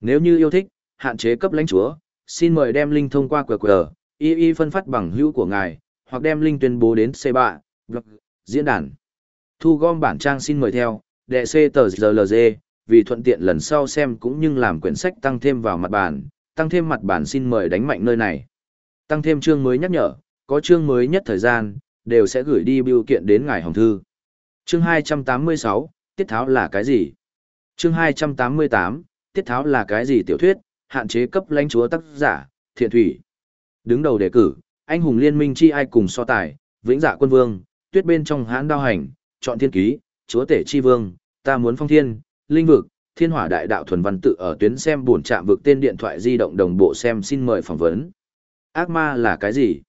Nếu như yêu thích, hạn chế cấp lãnh chúa, xin mời đem link thông qua QR, y y phân phát bằng hữu của ngài, hoặc đem link tuyên bố đến C3, diễn đàn. Thu gom bản trang xin mời theo, đệ C tờ GLG, vì thuận tiện lần sau xem cũng như làm quyển sách tăng thêm vào mặt bản, tăng thêm mặt bản xin mời đánh mạnh nơi này. Tăng thêm chương mới nhắc nhở, có chương mới nhất thời gian, đều sẽ gửi đi biểu kiện đến ngài hồng thư. Chương 286, tiết tháo là cái gì? Chương 288, tiết tháo là cái gì tiểu thuyết, hạn chế cấp lãnh chúa tác giả, thiện thủy. Đứng đầu đề cử, anh hùng liên minh chi ai cùng so tài, vĩnh dạ quân vương, tuyết bên trong hãn đao hành, chọn thiên ký, chúa tể chi vương, ta muốn phong thiên, linh vực, thiên hỏa đại đạo thuần văn tự ở tuyến xem buồn chạm vực tên điện thoại di động đồng bộ xem xin mời phỏng vấn. Ác ma là cái gì?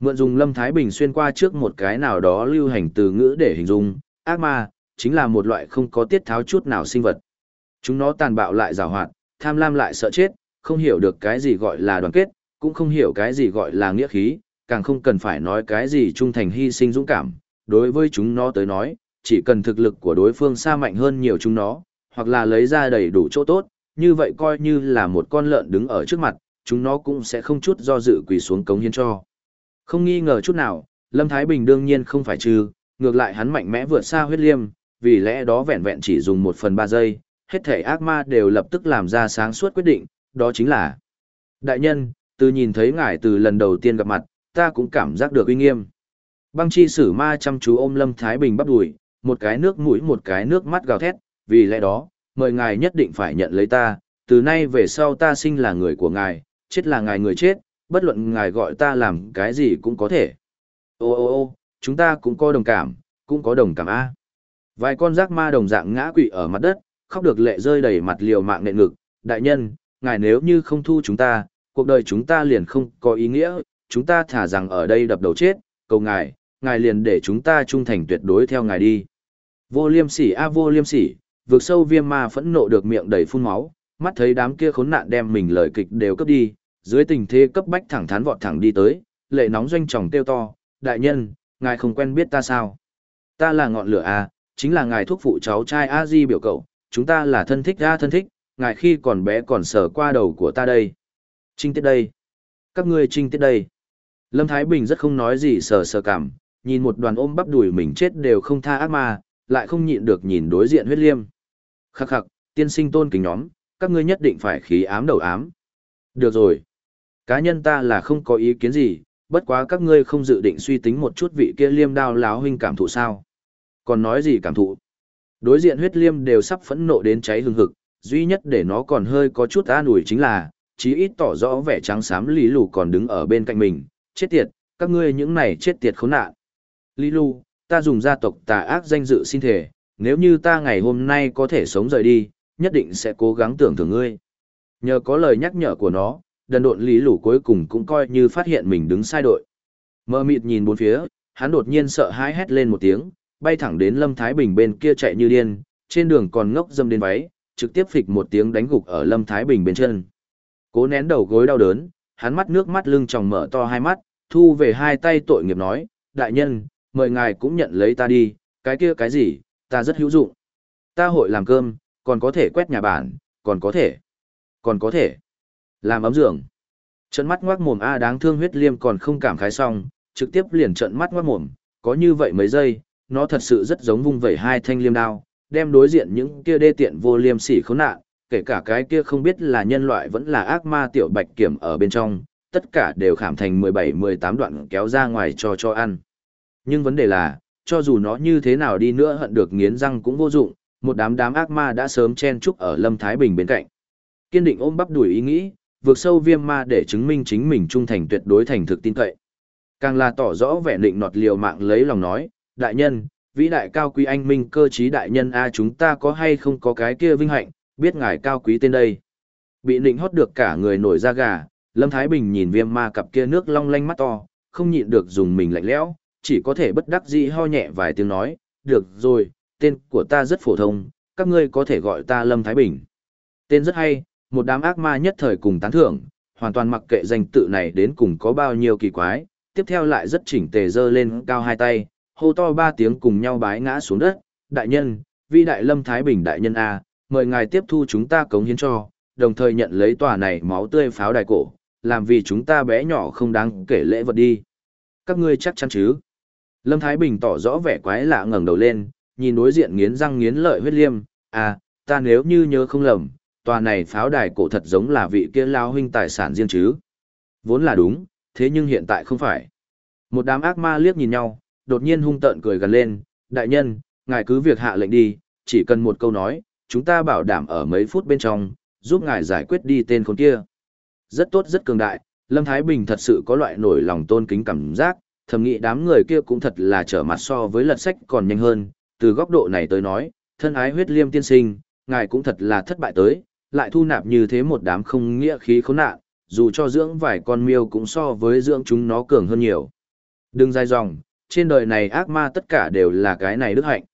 Mượn dùng Lâm Thái Bình xuyên qua trước một cái nào đó lưu hành từ ngữ để hình dung, ác ma, chính là một loại không có tiết tháo chút nào sinh vật. Chúng nó tàn bạo lại rào hoạt, tham lam lại sợ chết, không hiểu được cái gì gọi là đoàn kết, cũng không hiểu cái gì gọi là nghĩa khí, càng không cần phải nói cái gì trung thành hy sinh dũng cảm. Đối với chúng nó tới nói, chỉ cần thực lực của đối phương xa mạnh hơn nhiều chúng nó, hoặc là lấy ra đầy đủ chỗ tốt, như vậy coi như là một con lợn đứng ở trước mặt, chúng nó cũng sẽ không chút do dự quỳ xuống cống hiến cho. Không nghi ngờ chút nào, Lâm Thái Bình đương nhiên không phải trừ, ngược lại hắn mạnh mẽ vượt xa huyết liêm, vì lẽ đó vẹn vẹn chỉ dùng một phần ba giây, hết thể ác ma đều lập tức làm ra sáng suốt quyết định, đó chính là Đại nhân, từ nhìn thấy ngài từ lần đầu tiên gặp mặt, ta cũng cảm giác được uy nghiêm. Băng chi sử ma chăm chú ôm Lâm Thái Bình bắp đùi, một cái nước mũi một cái nước mắt gào thét, vì lẽ đó, mời ngài nhất định phải nhận lấy ta, từ nay về sau ta sinh là người của ngài, chết là ngài người chết, bất luận ngài gọi ta làm cái gì cũng có thể. Ô ô ô, chúng ta cũng có đồng cảm, cũng có đồng cảm A. Vài con rác ma đồng dạng ngã quỵ ở mặt đất, khóc được lệ rơi đầy mặt liều mạng nện ngực. Đại nhân, ngài nếu như không thu chúng ta, cuộc đời chúng ta liền không có ý nghĩa, chúng ta thả rằng ở đây đập đầu chết, cầu ngài, ngài liền để chúng ta trung thành tuyệt đối theo ngài đi. Vô liêm sỉ a vô liêm sỉ, vượt sâu viêm ma phẫn nộ được miệng đầy phun máu, mắt thấy đám kia khốn nạn đem mình lời kịch đều cấp đi, dưới tình thế cấp bách thẳng thắn vọt thẳng đi tới, lệ nóng doanh tròng tiêu to, đại nhân, ngài không quen biết ta sao? Ta là ngọn lửa a, chính là ngài thuốc phụ cháu trai A Di biểu cậu, chúng ta là thân thích ra thân thích, ngài khi còn bé còn sờ qua đầu của ta đây. Trinh tiết đây. Các ngươi trinh tiết đây. Lâm Thái Bình rất không nói gì sờ sờ cảm, nhìn một đoàn ôm bắp đùi mình chết đều không tha ác ma, lại không nhịn được nhìn đối diện huyết liêm. Khắc khắc, tiên sinh tôn kính nhóm, các ngươi nhất định phải khí ám đầu ám. Được rồi. Cá nhân ta là không có ý kiến gì, bất quá các ngươi không dự định suy tính một chút vị kia liêm đao láo huynh cảm thụ sao. Còn nói gì cảm thụ? Đối diện huyết liêm đều sắp phẫn nộ đến cháy hừng hực, duy nhất để nó còn hơi có chút an ủi chính là, chí ít tỏ rõ vẻ trắng xám lý lù còn đứng ở bên cạnh mình, chết tiệt, các ngươi những này chết tiệt khốn nạn. Lý lù, ta dùng gia tộc tà ác danh dự xin thể, nếu như ta ngày hôm nay có thể sống rời đi, nhất định sẽ cố gắng tưởng thưởng ngươi. Nhờ có lời nhắc nhở của nó, đần độn lý lù cuối cùng cũng coi như phát hiện mình đứng sai đội. Mơ mịt nhìn bốn phía, hắn đột nhiên sợ hãi hét lên một tiếng, bay thẳng đến Lâm Thái Bình bên kia chạy như điên, trên đường còn ngốc dâm đến váy, trực tiếp phịch một tiếng đánh gục ở Lâm Thái Bình bên chân. Cố nén đầu gối đau đớn, hắn mắt nước mắt lưng tròng mở to hai mắt, thu về hai tay tội nghiệp nói, đại nhân, mời ngài cũng nhận lấy ta đi, cái kia cái gì, ta rất hữu dụng. Ta hội làm cơm, còn có thể quét nhà bản, còn có thể, còn có thể, làm ấm giường. Trận mắt ngoác mồm A đáng thương huyết liêm còn không cảm khái xong, trực tiếp liền trận mắt ngoác mồm, có như vậy mấy giây, nó thật sự rất giống vung vẩy hai thanh liêm đao, đem đối diện những kia đê tiện vô liêm sỉ khốn nạn, kể cả cái kia không biết là nhân loại vẫn là ác ma tiểu bạch kiểm ở bên trong, tất cả đều khảm thành 17-18 đoạn kéo ra ngoài cho cho ăn. Nhưng vấn đề là, cho dù nó như thế nào đi nữa hận được nghiến răng cũng vô dụng, một đám đám ác ma đã sớm chen chúc ở Lâm Thái Bình bên cạnh. Kiên định ôm bắp đuổi ý nghĩ, vượt sâu viêm ma để chứng minh chính mình trung thành tuyệt đối thành thực tin cậy. Càng là tỏ rõ vẻ định nọt liều mạng lấy lòng nói, đại nhân, vĩ đại cao quý anh minh cơ trí đại nhân a chúng ta có hay không có cái kia vinh hạnh, biết ngài cao quý tên đây. Bị nịnh hót được cả người nổi da gà, Lâm Thái Bình nhìn viêm ma cặp kia nước long lanh mắt to, không nhịn được dùng mình lạnh lẽo, chỉ có thể bất đắc dĩ ho nhẹ vài tiếng nói, được rồi, tên của ta rất phổ thông, các ngươi có thể gọi ta Lâm Thái Bình. Tên rất hay, một đám ác ma nhất thời cùng tán thưởng, hoàn toàn mặc kệ danh tự này đến cùng có bao nhiêu kỳ quái, tiếp theo lại rất chỉnh tề dơ lên cao hai tay, hô to ba tiếng cùng nhau bái ngã xuống đất, đại nhân, vi đại lâm Thái Bình đại nhân A, mời ngài tiếp thu chúng ta cống hiến cho, đồng thời nhận lấy tòa này máu tươi pháo đài cổ, làm vì chúng ta bé nhỏ không đáng kể lễ vật đi. Các ngươi chắc chắn chứ? Lâm Thái Bình tỏ rõ vẻ quái lạ ngẩng đầu lên, nhìn đối diện nghiến răng nghiến lợi huyết liêm, à, ta nếu như nhớ không lầm, tòa này pháo đài cổ thật giống là vị kia lao huynh tài sản riêng chứ. Vốn là đúng, thế nhưng hiện tại không phải. Một đám ác ma liếc nhìn nhau, đột nhiên hung tợn cười gần lên, đại nhân, ngài cứ việc hạ lệnh đi, chỉ cần một câu nói, chúng ta bảo đảm ở mấy phút bên trong, giúp ngài giải quyết đi tên con kia. Rất tốt rất cường đại, Lâm Thái Bình thật sự có loại nổi lòng tôn kính cảm giác, thầm nghĩ đám người kia cũng thật là trở mặt so với lật sách còn nhanh hơn, từ góc độ này tới nói, thân ái huyết liêm tiên sinh, ngài cũng thật là thất bại tới, lại thu nạp như thế một đám không nghĩa khí khốn nạn, dù cho dưỡng vài con miêu cũng so với dưỡng chúng nó cường hơn nhiều. Đừng dài dòng, trên đời này ác ma tất cả đều là cái này đức hạnh.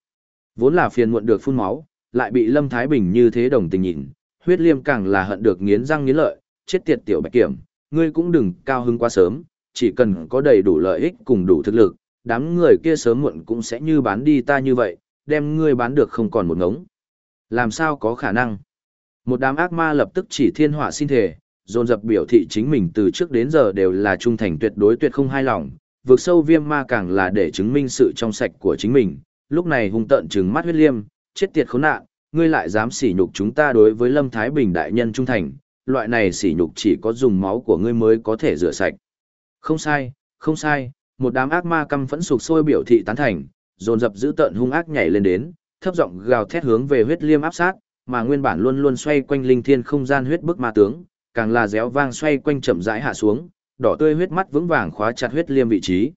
Vốn là phiền muộn được phun máu, lại bị Lâm Thái Bình như thế đồng tình nhìn, huyết liêm càng là hận được nghiến răng nghiến lợi, chết tiệt tiểu bạch kiểm, ngươi cũng đừng cao hứng quá sớm, chỉ cần có đầy đủ lợi ích cùng đủ thực lực, đám người kia sớm muộn cũng sẽ như bán đi ta như vậy, đem ngươi bán được không còn một ngống. Làm sao có khả năng? Một đám ác ma lập tức chỉ thiên họa xin thể, dồn dập biểu thị chính mình từ trước đến giờ đều là trung thành tuyệt đối tuyệt không hai lòng, vượt sâu viêm ma càng là để chứng minh sự trong sạch của chính mình, lúc này hung tận trừng mắt huyết liêm, chết tiệt khốn nạn, ngươi lại dám sỉ nhục chúng ta đối với Lâm Thái Bình đại nhân trung thành, loại này sỉ nhục chỉ có dùng máu của ngươi mới có thể rửa sạch. Không sai, không sai, một đám ác ma căm phẫn sục sôi biểu thị tán thành, dồn dập giữ tận hung ác nhảy lên đến, thấp giọng gào thét hướng về huyết liêm áp sát, mà nguyên bản luôn luôn xoay quanh linh thiên không gian huyết bức ma tướng, càng là réo vang xoay quanh chậm rãi hạ xuống, đỏ tươi huyết mắt vững vàng khóa chặt huyết liêm vị trí.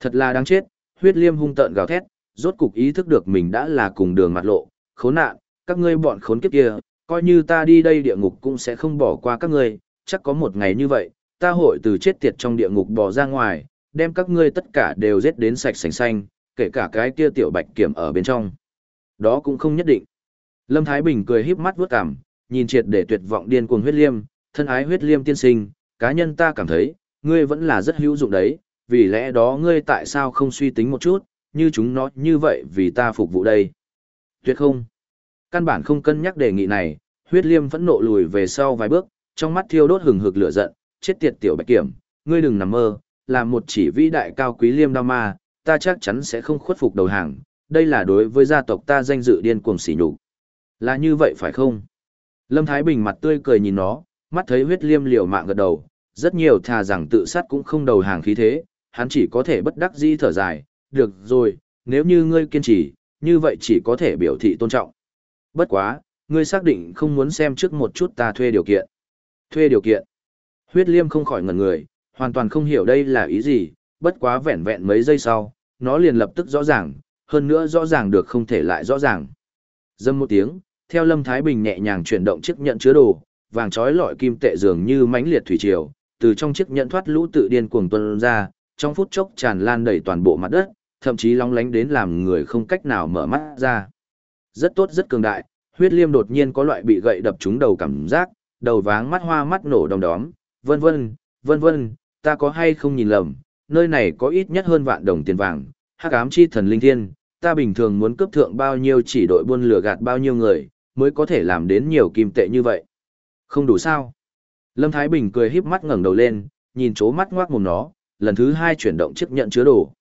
Thật là đáng chết, huyết liêm hung tợn gào thét, rốt cục ý thức được mình đã là cùng đường mặt lộ, khốn nạn, các ngươi bọn khốn kiếp kia, coi như ta đi đây địa ngục cũng sẽ không bỏ qua các ngươi, chắc có một ngày như vậy, ta hội từ chết tiệt trong địa ngục bỏ ra ngoài, đem các ngươi tất cả đều giết đến sạch sành xanh, kể cả cái kia tiểu bạch kiểm ở bên trong. Đó cũng không nhất định. Lâm Thái Bình cười híp mắt vuốt cằm, nhìn triệt để tuyệt vọng điên cuồng huyết liêm, thân ái huyết liêm tiên sinh, cá nhân ta cảm thấy, ngươi vẫn là rất hữu dụng đấy, vì lẽ đó ngươi tại sao không suy tính một chút, như chúng nó như vậy vì ta phục vụ đây. Tuyệt không. Căn bản không cân nhắc đề nghị này, huyết liêm vẫn nộ lùi về sau vài bước, trong mắt thiêu đốt hừng hực lửa giận, chết tiệt tiểu bạch kiểm, ngươi đừng nằm mơ, là một chỉ vĩ đại cao quý liêm đao ma, ta chắc chắn sẽ không khuất phục đầu hàng, đây là đối với gia tộc ta danh dự điên cuồng sỉ nhục. Là như vậy phải không? Lâm Thái Bình mặt tươi cười nhìn nó, mắt thấy huyết liêm liều mạng gật đầu, rất nhiều thà rằng tự sát cũng không đầu hàng khí thế, hắn chỉ có thể bất đắc dĩ thở dài, được rồi, nếu như ngươi kiên trì, như vậy chỉ có thể biểu thị tôn trọng. Bất quá, ngươi xác định không muốn xem trước một chút ta thuê điều kiện. Thuê điều kiện. Huyết liêm không khỏi ngẩn người, hoàn toàn không hiểu đây là ý gì, bất quá vẹn vẹn mấy giây sau, nó liền lập tức rõ ràng, hơn nữa rõ ràng được không thể lại rõ ràng. Dâm một tiếng, theo Lâm Thái Bình nhẹ nhàng chuyển động chiếc nhận chứa đồ, vàng trói lọi kim tệ dường như mãnh liệt thủy triều, từ trong chiếc nhẫn thoát lũ tự điên cuồng tuôn ra, trong phút chốc tràn lan đầy toàn bộ mặt đất, thậm chí long lánh đến làm người không cách nào mở mắt ra. Rất tốt rất cường đại, huyết liêm đột nhiên có loại bị gậy đập trúng đầu cảm giác, đầu váng mắt hoa mắt nổ đom đóm, vân vân, vân vân, ta có hay không nhìn lầm, nơi này có ít nhất hơn vạn đồng tiền vàng, hắc ám chi thần linh thiên, ta bình thường muốn cấp thượng bao nhiêu chỉ đội buôn lừa gạt bao nhiêu người, mới có thể làm đến nhiều kim tệ như vậy. Không đủ sao? Lâm Thái Bình cười híp mắt ngẩng đầu lên, nhìn chố mắt ngoác mồm nó, lần thứ hai chuyển động chiếc nhận chứa đồ.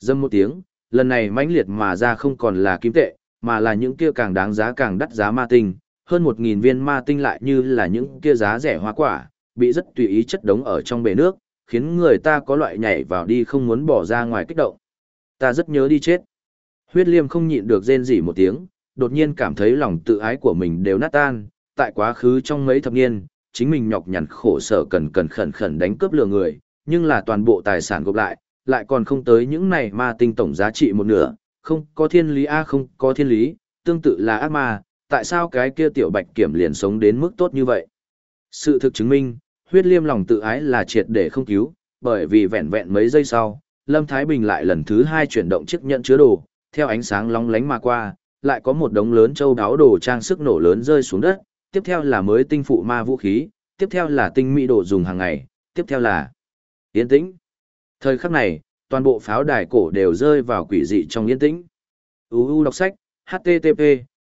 Dâm một tiếng, lần này mãnh liệt mà ra không còn là kim tệ, mà là những kia càng đáng giá càng đắt giá ma tinh, hơn một nghìn viên ma tinh lại như là những kia giá rẻ hoa quả, bị rất tùy ý chất đống ở trong bể nước, khiến người ta có loại nhảy vào đi không muốn bỏ ra ngoài kích động. Ta rất nhớ đi chết. Huyết liêm không nhịn được rên rỉ một tiếng, đột nhiên cảm thấy lòng tự ái của mình đều nát tan, tại quá khứ trong mấy thập niên, chính mình nhọc nhằn khổ sở cần cần khẩn khẩn đánh cướp lừa người, nhưng là toàn bộ tài sản gộp lại, lại còn không tới những này ma tinh tổng giá trị một nửa, không có thiên lý a không có thiên lý, tương tự là ác ma, tại sao cái kia tiểu bạch kiểm liền sống đến mức tốt như vậy? Sự thực chứng minh, huyết liêm lòng tự ái là triệt để không cứu, bởi vì vẹn vẹn mấy giây sau, Lâm Thái Bình lại lần thứ hai chuyển động chiếc nhận chứa đồ, theo ánh sáng long lánh mà qua, lại có một đống lớn châu đáo đồ trang sức nổ lớn rơi xuống đất, tiếp theo là mới tinh phụ ma vũ khí, tiếp theo là tinh mỹ đồ dùng hàng ngày, tiếp theo là yên tĩnh. Thời khắc này, toàn bộ pháo đài cổ đều rơi vào quỷ dị trong yên tĩnh. UU đọc sách, http,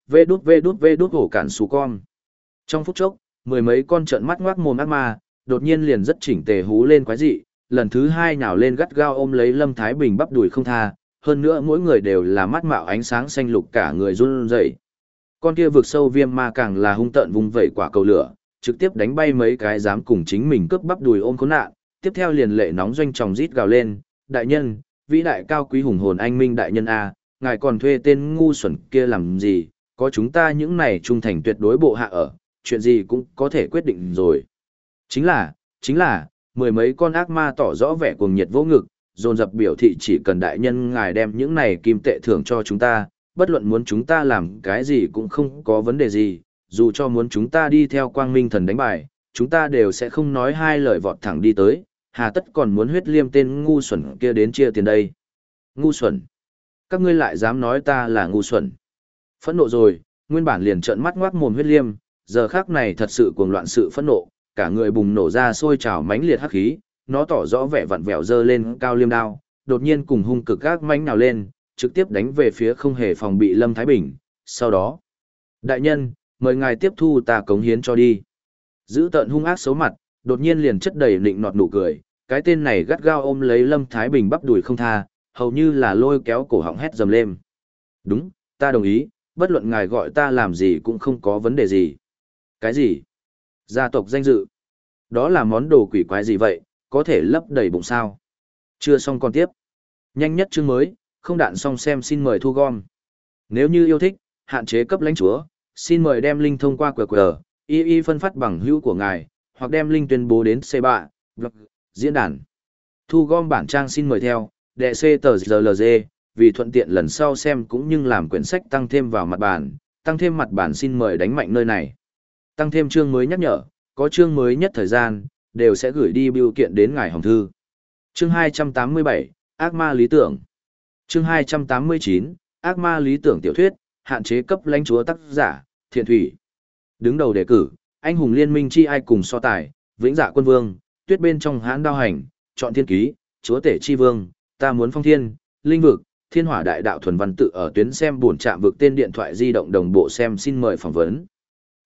v đút v đút v đút hổ cản xù con. Trong phút chốc, mười mấy con trợn mắt ngoác mồm ác ma, đột nhiên liền rất chỉnh tề hú lên quái dị, lần thứ hai nhào lên gắt gao ôm lấy Lâm Thái Bình bắp đùi không tha, hơn nữa mỗi người đều là mắt mạo ánh sáng xanh lục cả người run rẩy. Con kia vượt sâu viêm ma càng là hung tợn vùng vẩy quả cầu lửa, trực tiếp đánh bay mấy cái dám cùng chính mình cướp bắp đùi ôm khốn nạn, tiếp theo liền lệ nóng doanh tròng rít gào lên, đại nhân, vĩ đại cao quý hùng hồn anh minh đại nhân A, ngài còn thuê tên ngu xuẩn kia làm gì, có chúng ta những này trung thành tuyệt đối bộ hạ ở, chuyện gì cũng có thể quyết định rồi. Chính là, chính là, mười mấy con ác ma tỏ rõ vẻ cuồng nhiệt vô ngực, dồn dập biểu thị chỉ cần đại nhân ngài đem những này kim tệ thưởng cho chúng ta, bất luận muốn chúng ta làm cái gì cũng không có vấn đề gì, dù cho muốn chúng ta đi theo quang minh thần đánh bài, chúng ta đều sẽ không nói hai lời vọt thẳng đi tới, hà tất còn muốn huyết liêm tên ngu xuẩn kia đến chia tiền đây. Ngu xuẩn. Các ngươi lại dám nói ta là ngu xuẩn. Phẫn nộ rồi, nguyên bản liền trợn mắt ngoác mồm huyết liêm, giờ khác này thật sự cuồng loạn sự phẫn nộ, cả người bùng nổ ra sôi trào mãnh liệt hắc khí, nó tỏ rõ vẻ vặn vẹo dơ lên cao liêm đao, đột nhiên cùng hung cực gác mãnh nào lên, trực tiếp đánh về phía không hề phòng bị Lâm Thái Bình, sau đó. Đại nhân, mời ngài tiếp thu ta cống hiến cho đi. Giữ tận hung ác xấu mặt, đột nhiên liền chất đầy nịnh nọt nụ cười, cái tên này gắt gao ôm lấy Lâm Thái Bình bắp đùi không tha, hầu như là lôi kéo cổ họng hét dầm lên. Đúng, ta đồng ý, bất luận ngài gọi ta làm gì cũng không có vấn đề gì. Cái gì? Gia tộc danh dự. Đó là món đồ quỷ quái gì vậy, có thể lấp đầy bụng sao? Chưa xong còn tiếp. Nhanh nhất chương mới, không đạn xong xem xin mời thu gom. Nếu như yêu thích, hạn chế cấp lãnh chúa, xin mời đem link thông qua QR, y y phân phát bằng hữu của ngài, hoặc đem link tuyên bố đến C bạ, blog, diễn đàn. Thu gom bản trang xin mời theo, đệ C tờ GLG, vì thuận tiện lần sau xem cũng như làm quyển sách tăng thêm vào mặt bản, tăng thêm mặt bản xin mời đánh mạnh nơi này. Tăng thêm chương mới nhắc nhở, có chương mới nhất thời gian, đều sẽ gửi đi biểu kiện đến ngài hồng thư. Chương 287, Ác ma lý tưởng. Chương 289, Ác ma lý tưởng tiểu thuyết, hạn chế cấp lãnh chúa tác giả, thiện thủy. Đứng đầu đề cử, anh hùng liên minh chi ai cùng so tài, vĩnh dạ quân vương, tuyết bên trong hãn đao hành, chọn thiên ký, chúa tể chi vương, ta muốn phong thiên, linh vực, thiên hỏa đại đạo thuần văn tự ở tuyến xem buồn chạm vực tên điện thoại di động đồng bộ xem xin mời phỏng vấn.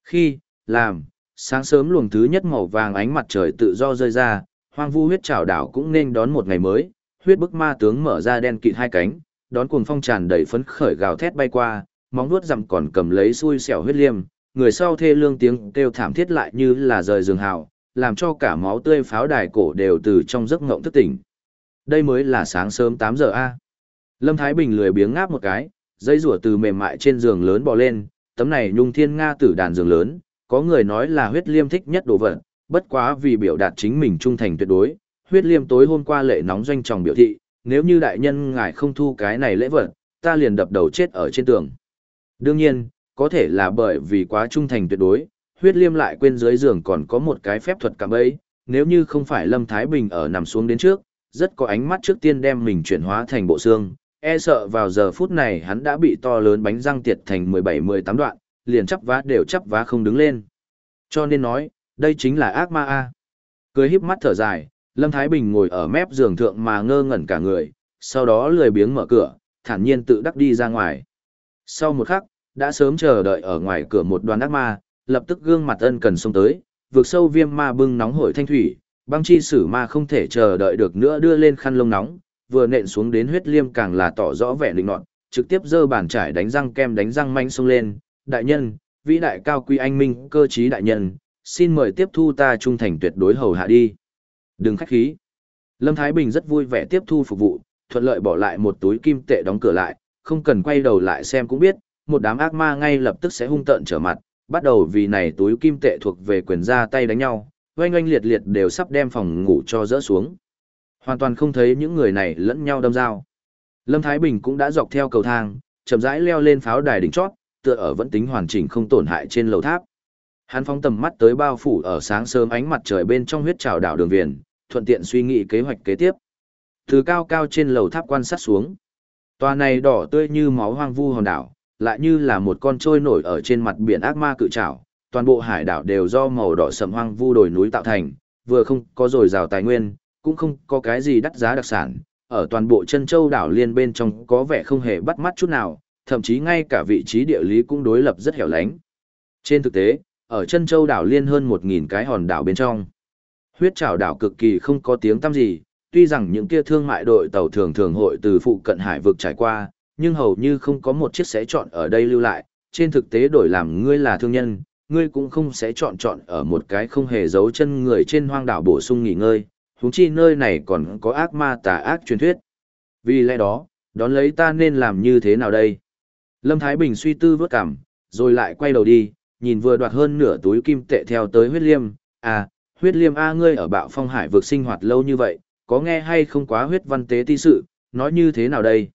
Khi, làm, sáng sớm luồng thứ nhất màu vàng ánh mặt trời tự do rơi ra, hoang vu huyết trảo đảo cũng nên đón một ngày mới, huyết bức ma tướng mở ra đen kịt hai cánh, đón cuồng phong tràn đầy phấn khởi gào thét bay qua, móng vuốt rằm còn cầm lấy xui xẻo huyết liêm, người sau thê lương tiếng kêu thảm thiết lại như là rời giường hào, làm cho cả máu tươi pháo đài cổ đều từ trong giấc ngộng thức tỉnh. Đây mới là sáng sớm 8 giờ A. Lâm Thái Bình lười biếng ngáp một cái, dây rủa từ mềm mại trên giường lớn bò lên, tấm này nhung thiên nga tử đàn giường lớn, có người nói là huyết liêm thích nhất đồ vật, bất quá vì biểu đạt chính mình trung thành tuyệt đối, huyết liêm tối hôm qua lệ nóng doanh tròng biểu thị, nếu như đại nhân ngài không thu cái này lễ vật, ta liền đập đầu chết ở trên tường. Đương nhiên, có thể là bởi vì quá trung thành tuyệt đối, huyết liêm lại quên dưới giường còn có một cái phép thuật cảm ấy, nếu như không phải Lâm Thái Bình ở nằm xuống đến trước, rất có ánh mắt trước tiên đem mình chuyển hóa thành bộ xương, e sợ vào giờ phút này hắn đã bị to lớn bánh răng tiệt thành 17-18 đoạn, liền chắp vá đều chắp vá không đứng lên. Cho nên nói, đây chính là ác ma A. Cười híp mắt thở dài, Lâm Thái Bình ngồi ở mép giường thượng mà ngơ ngẩn cả người, sau đó lười biếng mở cửa, thản nhiên tự đắc đi ra ngoài. Sau một khắc, đã sớm chờ đợi ở ngoài cửa một đoàn ác ma, lập tức gương mặt ân cần xông tới, vượt sâu viêm ma bưng nóng hổi thanh thủy, băng chi sử ma không thể chờ đợi được nữa đưa lên khăn lông nóng, vừa nện xuống đến huyết liêm càng là tỏ rõ vẻ định nọt, trực tiếp dơ bàn trải đánh răng kem đánh răng manh xông lên, đại nhân, vĩ đại cao quý anh minh, cơ trí đại nhân, xin mời tiếp thu ta trung thành tuyệt đối hầu hạ đi. Đừng khách khí. Lâm Thái Bình rất vui vẻ tiếp thu phục vụ, thuận lợi bỏ lại một túi kim tệ đóng cửa lại, không cần quay đầu lại xem cũng biết, một đám ác ma ngay lập tức sẽ hung tợn trở mặt, bắt đầu vì này túi kim tệ thuộc về quyền ra tay đánh nhau, oanh oanh liệt liệt đều sắp đem phòng ngủ cho rỡ xuống. Hoàn toàn không thấy những người này lẫn nhau đâm dao. Lâm Thái Bình cũng đã dọc theo cầu thang, chậm rãi leo lên pháo đài đỉnh chót, tựa ở vẫn tính hoàn chỉnh không tổn hại trên lầu tháp. Hắn phóng tầm mắt tới bao phủ ở sáng sớm ánh mặt trời bên trong huyết trào đảo đường viền, thuận tiện suy nghĩ kế hoạch kế tiếp. Từ cao cao trên lầu tháp quan sát xuống. Tòa này đỏ tươi như máu hoang vu hòn đảo, lại như là một con trôi nổi ở trên mặt biển ác ma cự trảo. Toàn bộ hải đảo đều do màu đỏ sầm hoang vu đồi núi tạo thành, vừa không có dồi dào tài nguyên, cũng không có cái gì đắt giá đặc sản. Ở toàn bộ chân châu đảo liên bên trong có vẻ không hề bắt mắt chút nào, thậm chí ngay cả vị trí địa lý cũng đối lập rất hẻo lánh. Trên thực tế, Ở chân châu đảo liên hơn 1.000 cái hòn đảo bên trong. Huyết trảo đảo cực kỳ không có tiếng tăm gì, tuy rằng những kia thương mại đội tàu thường thường hội từ phụ cận hải vực trải qua, nhưng hầu như không có một chiếc sẽ chọn ở đây lưu lại, trên thực tế đổi làm ngươi là thương nhân, ngươi cũng không sẽ chọn chọn ở một cái không hề giấu chân người trên hoang đảo bổ sung nghỉ ngơi, huống chi nơi này còn có ác ma tà ác truyền thuyết. Vì lẽ đó, đón lấy ta nên làm như thế nào đây? Lâm Thái Bình suy tư vớt cảm, rồi lại quay đầu đi, nhìn vừa đoạt hơn nửa túi kim tệ theo tới huyết liêm, à, huyết liêm A ngươi ở bạo phong hải vực sinh hoạt lâu như vậy, có nghe hay không quá huyết văn tế ti sự, nói như thế nào đây?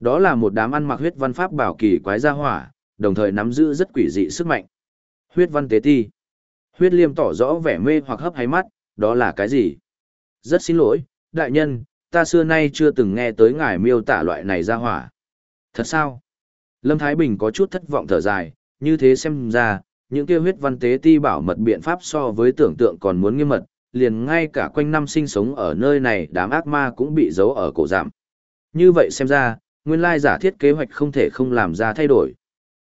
Đó là một đám ăn mặc huyết văn pháp bảo kỳ quái gia hỏa, đồng thời nắm giữ rất quỷ dị sức mạnh. Huyết văn tế ti. Huyết liêm tỏ rõ vẻ mê hoặc hấp hay mắt, đó là cái gì? Rất xin lỗi, đại nhân, ta xưa nay chưa từng nghe tới ngài miêu tả loại này gia hỏa. Thật sao? Lâm Thái Bình có chút thất vọng thở dài, như thế xem ra, những kia huyết văn tế ti bảo mật biện pháp so với tưởng tượng còn muốn nghiêm mật, liền ngay cả quanh năm sinh sống ở nơi này đám ác ma cũng bị giấu ở cổ giảm. Như vậy xem ra, nguyên lai giả thiết kế hoạch không thể không làm ra thay đổi.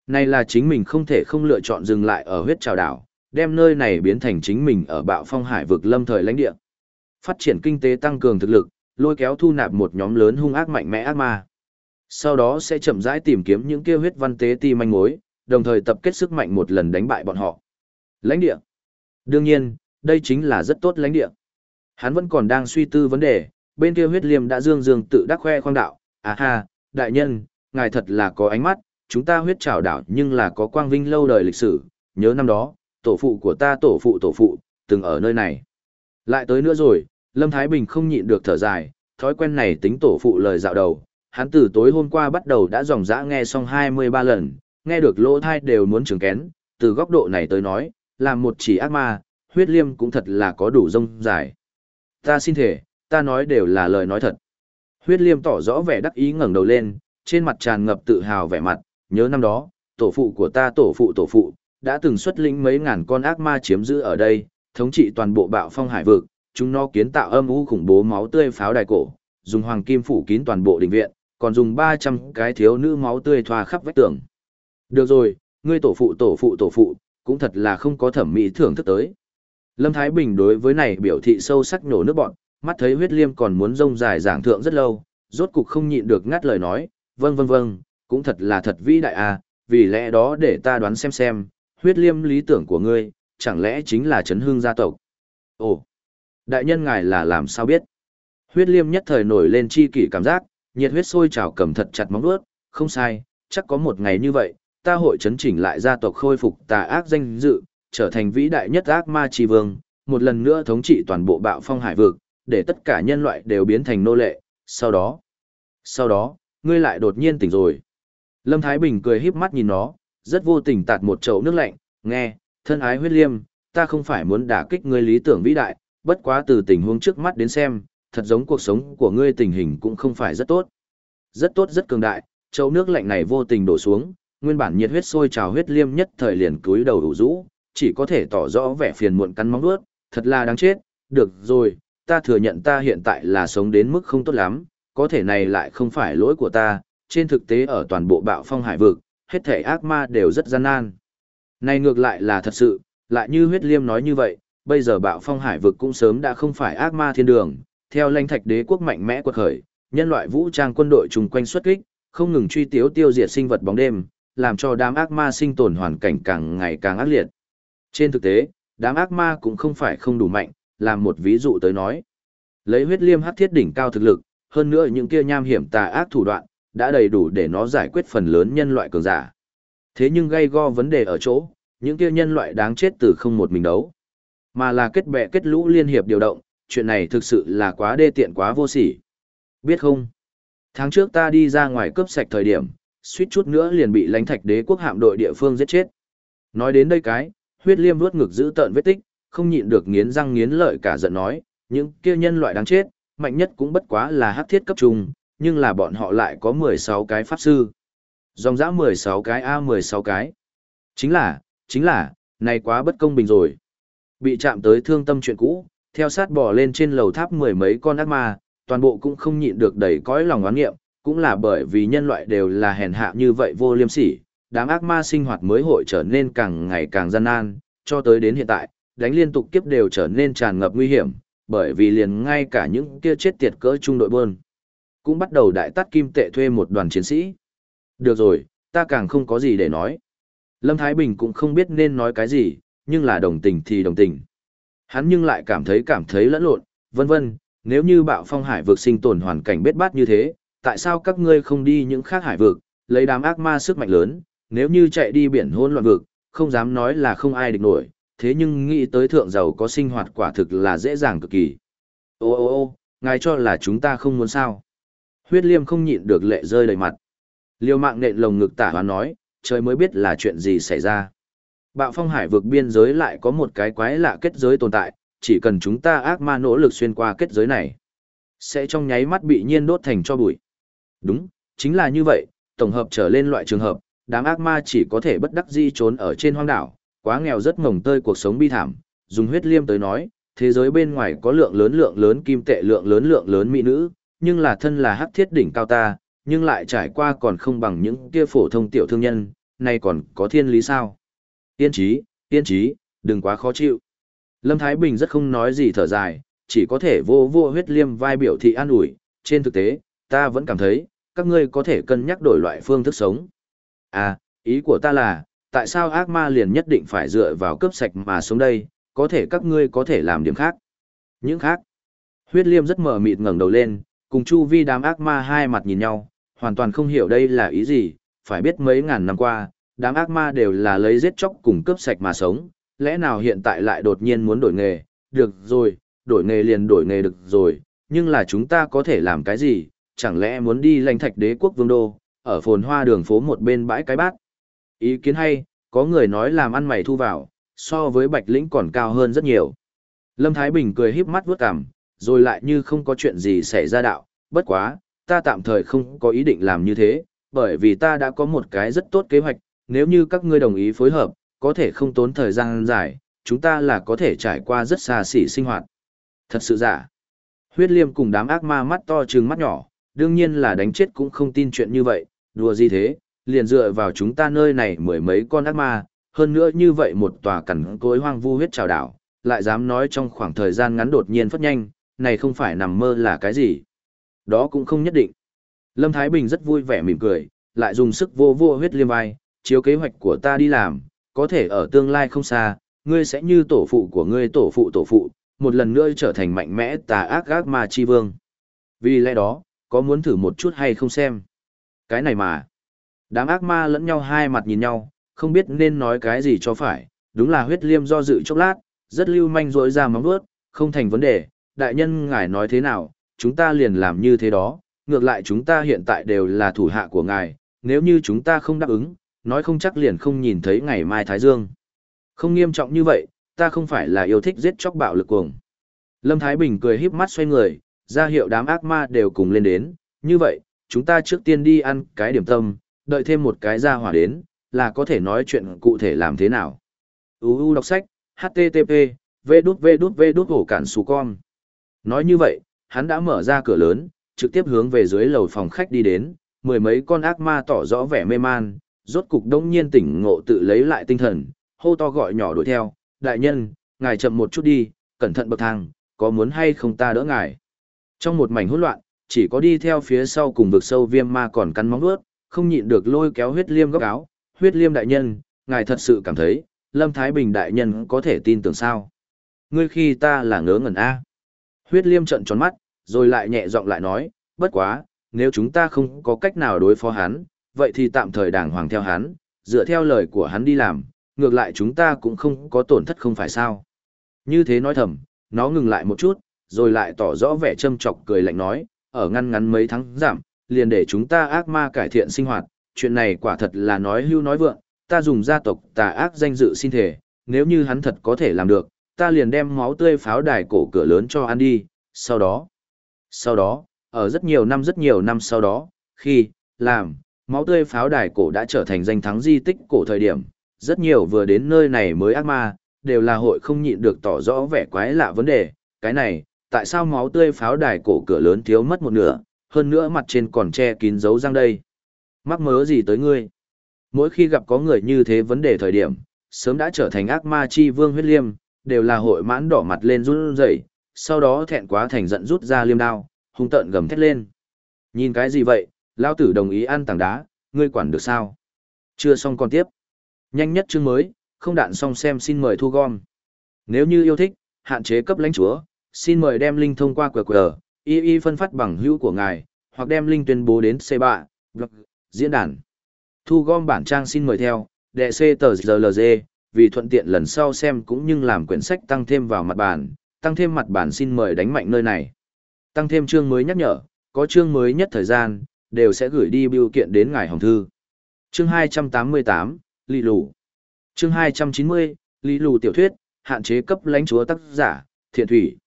Này là chính mình không thể không lựa chọn dừng lại ở huyết trào đảo, đem nơi này biến thành chính mình ở bạo phong hải vực lâm thời lãnh địa. Phát triển kinh tế tăng cường thực lực, lôi kéo thu nạp một nhóm lớn hung ác mạnh mẽ ác ma. Sau đó sẽ chậm rãi tìm kiếm những kia huyết văn tế ti manh mối, đồng thời tập kết sức mạnh một lần đánh bại bọn họ. Lãnh địa. Đương nhiên, đây chính là rất tốt lãnh địa. Hắn vẫn còn đang suy tư vấn đề, bên kia huyết liêm đã dương dương tự đắc khoe khoang đạo, à ha, đại nhân, ngài thật là có ánh mắt, chúng ta huyết trảo đảo nhưng là có quang vinh lâu đời lịch sử, nhớ năm đó, tổ phụ của ta tổ phụ tổ phụ, từng ở nơi này. Lại tới nữa rồi, Lâm Thái Bình không nhịn được thở dài, thói quen này tính tổ phụ lời dạo đầu, hắn từ tối hôm qua bắt đầu đã dòng dã nghe xong 23 lần, nghe được lỗ thai đều muốn trường kén, từ góc độ này tới nói, làm một chỉ ác ma, huyết liêm cũng thật là có đủ rông dài. Ta xin thể, ta nói đều là lời nói thật. Huyết liêm tỏ rõ vẻ đắc ý ngẩng đầu lên, trên mặt tràn ngập tự hào vẻ mặt, nhớ năm đó, tổ phụ của ta tổ phụ tổ phụ, đã từng xuất lĩnh mấy ngàn con ác ma chiếm giữ ở đây, thống trị toàn bộ bạo phong hải vực, chúng nó kiến tạo âm u khủng bố máu tươi pháo đài cổ, dùng hoàng kim phủ kín toàn bộ đình viện, còn dùng 300 cái thiếu nữ máu tươi thoa khắp vách tường. Được rồi, ngươi tổ phụ tổ phụ tổ phụ, cũng thật là không có thẩm mỹ thưởng thức tới. Lâm Thái Bình đối với này biểu thị sâu sắc nổ nước bọn, mắt thấy huyết liêm còn muốn rông dài giảng thượng rất lâu, rốt cục không nhịn được ngắt lời nói, vâng vâng vâng, cũng thật là thật vĩ đại à, vì lẽ đó để ta đoán xem xem, huyết liêm lý tưởng của ngươi, chẳng lẽ chính là chấn hương gia tộc. Ồ, đại nhân ngài là làm sao biết? Huyết liêm nhất thời nổi lên chi kỷ cảm giác, nhiệt huyết sôi trào cầm thật chặt móng vuốt, không sai, chắc có một ngày như vậy, ta hội chấn chỉnh lại gia tộc khôi phục tà ác danh dự, trở thành vĩ đại nhất ác ma chi vương, một lần nữa thống trị toàn bộ bạo phong hải vực, để tất cả nhân loại đều biến thành nô lệ, sau đó, sau đó, ngươi lại đột nhiên tỉnh rồi. Lâm Thái Bình cười híp mắt nhìn nó, rất vô tình tạt một chậu nước lạnh, nghe, thân ái huyết liêm, ta không phải muốn đả kích ngươi lý tưởng vĩ đại, bất quá từ tình huống trước mắt đến xem, thật giống cuộc sống của ngươi tình hình cũng không phải rất tốt. Rất tốt rất cường đại, chậu nước lạnh này vô tình đổ xuống, nguyên bản nhiệt huyết sôi trào huyết liêm nhất thời liền cúi đầu đủ rũ, chỉ có thể tỏ rõ vẻ phiền muộn cắn móng vuốt, thật là đáng chết, được rồi, ta thừa nhận ta hiện tại là sống đến mức không tốt lắm, có thể này lại không phải lỗi của ta, trên thực tế ở toàn bộ bạo phong hải vực, hết thể ác ma đều rất gian nan. Này ngược lại là thật sự, lại như huyết liêm nói như vậy, bây giờ bạo phong hải vực cũng sớm đã không phải ác ma thiên đường, theo lãnh thạch đế quốc mạnh mẽ quật khởi, nhân loại vũ trang quân đội chung quanh xuất kích, không ngừng truy tiếu tiêu diệt sinh vật bóng đêm, làm cho đám ác ma sinh tồn hoàn cảnh càng ngày càng ác liệt. Trên thực tế, đám ác ma cũng không phải không đủ mạnh, làm một ví dụ tới nói. Lấy huyết liêm hắc thiết đỉnh cao thực lực, hơn nữa những kia nham hiểm tà ác thủ đoạn, đã đầy đủ để nó giải quyết phần lớn nhân loại cường giả. Thế nhưng gây go vấn đề ở chỗ, những kia nhân loại đáng chết từ không một mình đấu, mà là kết bè kết lũ liên hiệp điều động, chuyện này thực sự là quá đê tiện quá vô sỉ. Biết không? Tháng trước ta đi ra ngoài cướp sạch thời điểm, suýt chút nữa liền bị lãnh thạch đế quốc hạm đội địa phương giết chết. Nói đến đây cái, huyết liêm vuốt ngực giữ tợn vết tích, không nhịn được nghiến răng nghiến lợi cả giận nói, những kia nhân loại đáng chết, mạnh nhất cũng bất quá là hắc thiết cấp trùng, nhưng là bọn họ lại có 16 cái pháp sư. Dòng dã 16 cái A 16 cái. Chính là, chính là, này quá bất công bình rồi. Bị chạm tới thương tâm chuyện cũ, theo sát bò lên trên lầu tháp mười mấy con ác ma, toàn bộ cũng không nhịn được đẩy cõi lòng oán nghiệm, cũng là bởi vì nhân loại đều là hèn hạ như vậy vô liêm sỉ, đám ác ma sinh hoạt mới hội trở nên càng ngày càng gian nan, cho tới đến hiện tại, đánh liên tục kiếp đều trở nên tràn ngập nguy hiểm, bởi vì liền ngay cả những kia chết tiệt cỡ trung đội bơn. Cũng bắt đầu đại tắt kim tệ thuê một đoàn chiến sĩ. Được rồi, ta càng không có gì để nói. Lâm Thái Bình cũng không biết nên nói cái gì, nhưng là đồng tình thì đồng tình. Hắn nhưng lại cảm thấy cảm thấy lẫn lộn, vân vân, nếu như bạo phong hải vực sinh tồn hoàn cảnh bết bát như thế, tại sao các ngươi không đi những khác hải vực, lấy đám ác ma sức mạnh lớn, nếu như chạy đi biển hôn loạn vực, không dám nói là không ai địch nổi, thế nhưng nghĩ tới thượng giàu có sinh hoạt quả thực là dễ dàng cực kỳ. Ô ô ô, ngài cho là chúng ta không muốn sao. Huyết liêm không nhịn được lệ rơi đầy mặt. Liêu mạng nện lồng ngực tả hoán nói, trời mới biết là chuyện gì xảy ra. Bạo phong hải vực biên giới lại có một cái quái lạ kết giới tồn tại, chỉ cần chúng ta ác ma nỗ lực xuyên qua kết giới này, sẽ trong nháy mắt bị nhiên đốt thành cho bụi. Đúng, chính là như vậy, tổng hợp trở lên loại trường hợp, đám ác ma chỉ có thể bất đắc dĩ trốn ở trên hoang đảo, quá nghèo rất mồng tơi cuộc sống bi thảm, dùng huyết liêm tới nói, thế giới bên ngoài có lượng lớn lượng lớn kim tệ lượng lớn lượng lớn mỹ nữ, nhưng là thân là hắc thiết đỉnh cao ta, nhưng lại trải qua còn không bằng những kia phổ thông tiểu thương nhân, nay còn có thiên lý sao? Tiên trí, tiên trí, đừng quá khó chịu. Lâm Thái Bình rất không nói gì thở dài, chỉ có thể vô vô huyết liêm vai biểu thị an ủi, trên thực tế, ta vẫn cảm thấy, các ngươi có thể cân nhắc đổi loại phương thức sống. À, ý của ta là, tại sao ác ma liền nhất định phải dựa vào cướp sạch mà sống đây, có thể các ngươi có thể làm điểm khác. Những khác. Huyết liêm rất mở mịt ngẩng đầu lên, cùng chu vi đám ác ma hai mặt nhìn nhau, hoàn toàn không hiểu đây là ý gì, phải biết mấy ngàn năm qua, đám ác ma đều là lấy giết chóc cùng cướp sạch mà sống, lẽ nào hiện tại lại đột nhiên muốn đổi nghề, được rồi, đổi nghề liền đổi nghề được rồi, nhưng là chúng ta có thể làm cái gì, chẳng lẽ muốn đi lãnh thạch đế quốc vương đô, ở phồn hoa đường phố một bên bãi cái bát. Ý kiến hay, có người nói làm ăn mày thu vào, so với bạch lĩnh còn cao hơn rất nhiều. Lâm Thái Bình cười híp mắt vuốt cằm, rồi lại như không có chuyện gì xảy ra đạo, bất quá, ta tạm thời không có ý định làm như thế, bởi vì ta đã có một cái rất tốt kế hoạch, nếu như các ngươi đồng ý phối hợp, có thể không tốn thời gian dài, chúng ta là có thể trải qua rất xa xỉ sinh hoạt. Thật sự giả. Huyết liêm cùng đám ác ma mắt to trừng mắt nhỏ, đương nhiên là đánh chết cũng không tin chuyện như vậy, đùa gì thế, liền dựa vào chúng ta nơi này mười mấy con ác ma, hơn nữa như vậy một tòa cẩn cối hoang vu huyết trào đảo, lại dám nói trong khoảng thời gian ngắn đột nhiên phát nhanh, này không phải nằm mơ là cái gì. Đó cũng không nhất định. Lâm Thái Bình rất vui vẻ mỉm cười, lại dùng sức vô vô huyết liêm vai, chiếu kế hoạch của ta đi làm, có thể ở tương lai không xa, ngươi sẽ như tổ phụ của ngươi tổ phụ tổ phụ, một lần nữa trở thành mạnh mẽ tà ác ác ma chi vương. Vì lẽ đó, có muốn thử một chút hay không xem? Cái này mà. Đám ác ma lẫn nhau hai mặt nhìn nhau, không biết nên nói cái gì cho phải, đúng là huyết liêm do dự chốc lát, rất lưu manh rỗi ra móng vuốt, không thành vấn đề, đại nhân ngài nói thế nào, chúng ta liền làm như thế đó, ngược lại chúng ta hiện tại đều là thủ hạ của ngài, nếu như chúng ta không đáp ứng, nói không chắc liền không nhìn thấy ngày mai Thái Dương. Không nghiêm trọng như vậy, ta không phải là yêu thích giết chóc bạo lực cuồng. Lâm Thái Bình cười híp mắt xoay người, ra hiệu đám ác ma đều cùng lên đến, như vậy, chúng ta trước tiên đi ăn cái điểm tâm, đợi thêm một cái ra hỏa đến, là có thể nói chuyện cụ thể làm thế nào. UU đọc sách, HTTP, v đút v đút v đút hổ cản xù con. Nói như vậy, hắn đã mở ra cửa lớn, trực tiếp hướng về dưới lầu phòng khách đi đến, mười mấy con ác ma tỏ rõ vẻ mê man, rốt cục đông nhiên tỉnh ngộ tự lấy lại tinh thần, hô to gọi nhỏ đuổi theo, đại nhân, ngài chậm một chút đi, cẩn thận bậc thang, có muốn hay không ta đỡ ngài. Trong một mảnh hỗn loạn, chỉ có đi theo phía sau cùng vực sâu viêm ma còn cắn móng vuốt, không nhịn được lôi kéo huyết liêm góc áo, huyết liêm đại nhân, ngài thật sự cảm thấy, Lâm Thái Bình đại nhân có thể tin tưởng sao. Ngươi khi ta là ngớ ngẩn A. Huyết liêm trận tròn mắt, rồi lại nhẹ giọng lại nói, bất quá, nếu chúng ta không có cách nào đối phó hắn, vậy thì tạm thời đàng hoàng theo hắn, dựa theo lời của hắn đi làm, ngược lại chúng ta cũng không có tổn thất không phải sao. Như thế nói thầm, nó ngừng lại một chút, rồi lại tỏ rõ vẻ châm chọc cười lạnh nói, ở ngăn ngắn mấy tháng giảm, liền để chúng ta ác ma cải thiện sinh hoạt, chuyện này quả thật là nói hưu nói vượng, ta dùng gia tộc tà ác danh dự xin thể, nếu như hắn thật có thể làm được, ta liền đem máu tươi pháo đài cổ cửa lớn cho ăn đi, sau đó, sau đó, ở rất nhiều năm rất nhiều năm sau đó, khi, làm, máu tươi pháo đài cổ đã trở thành danh thắng di tích cổ thời điểm, rất nhiều vừa đến nơi này mới ác ma, đều là hội không nhịn được tỏ rõ vẻ quái lạ vấn đề, cái này, tại sao máu tươi pháo đài cổ cửa lớn thiếu mất một nửa, hơn nữa mặt trên còn che kín dấu răng đây. Mắc mớ gì tới ngươi? Mỗi khi gặp có người như thế vấn đề thời điểm, sớm đã trở thành ác ma chi vương huyết liêm, đều là hội mãn đỏ mặt lên run rẩy, sau đó thẹn quá thành giận rút ra liêm đao, hung tợn gầm thét lên. Nhìn cái gì vậy, lao tử đồng ý ăn tảng đá, ngươi quản được sao? Chưa xong còn tiếp. Nhanh nhất chương mới, không đạn xong xem xin mời thu gom. Nếu như yêu thích, hạn chế cấp lãnh chúa, xin mời đem link thông qua QR, y y phân phát bằng hữu của ngài, hoặc đem link tuyên bố đến C3, blog, diễn đàn. Thu gom bản trang xin mời theo, đệ C tờ GLG, vì thuận tiện lần sau xem cũng như làm quyển sách tăng thêm vào mặt bản, tăng thêm mặt bản xin mời đánh mạnh nơi này. Tăng thêm chương mới nhắc nhở, có chương mới nhất thời gian, đều sẽ gửi đi biểu kiện đến ngài hồng thư. Chương 288, Lý Lù. Chương 290, Lý Lù tiểu thuyết, hạn chế cấp lãnh chúa tác giả, thiện thủy.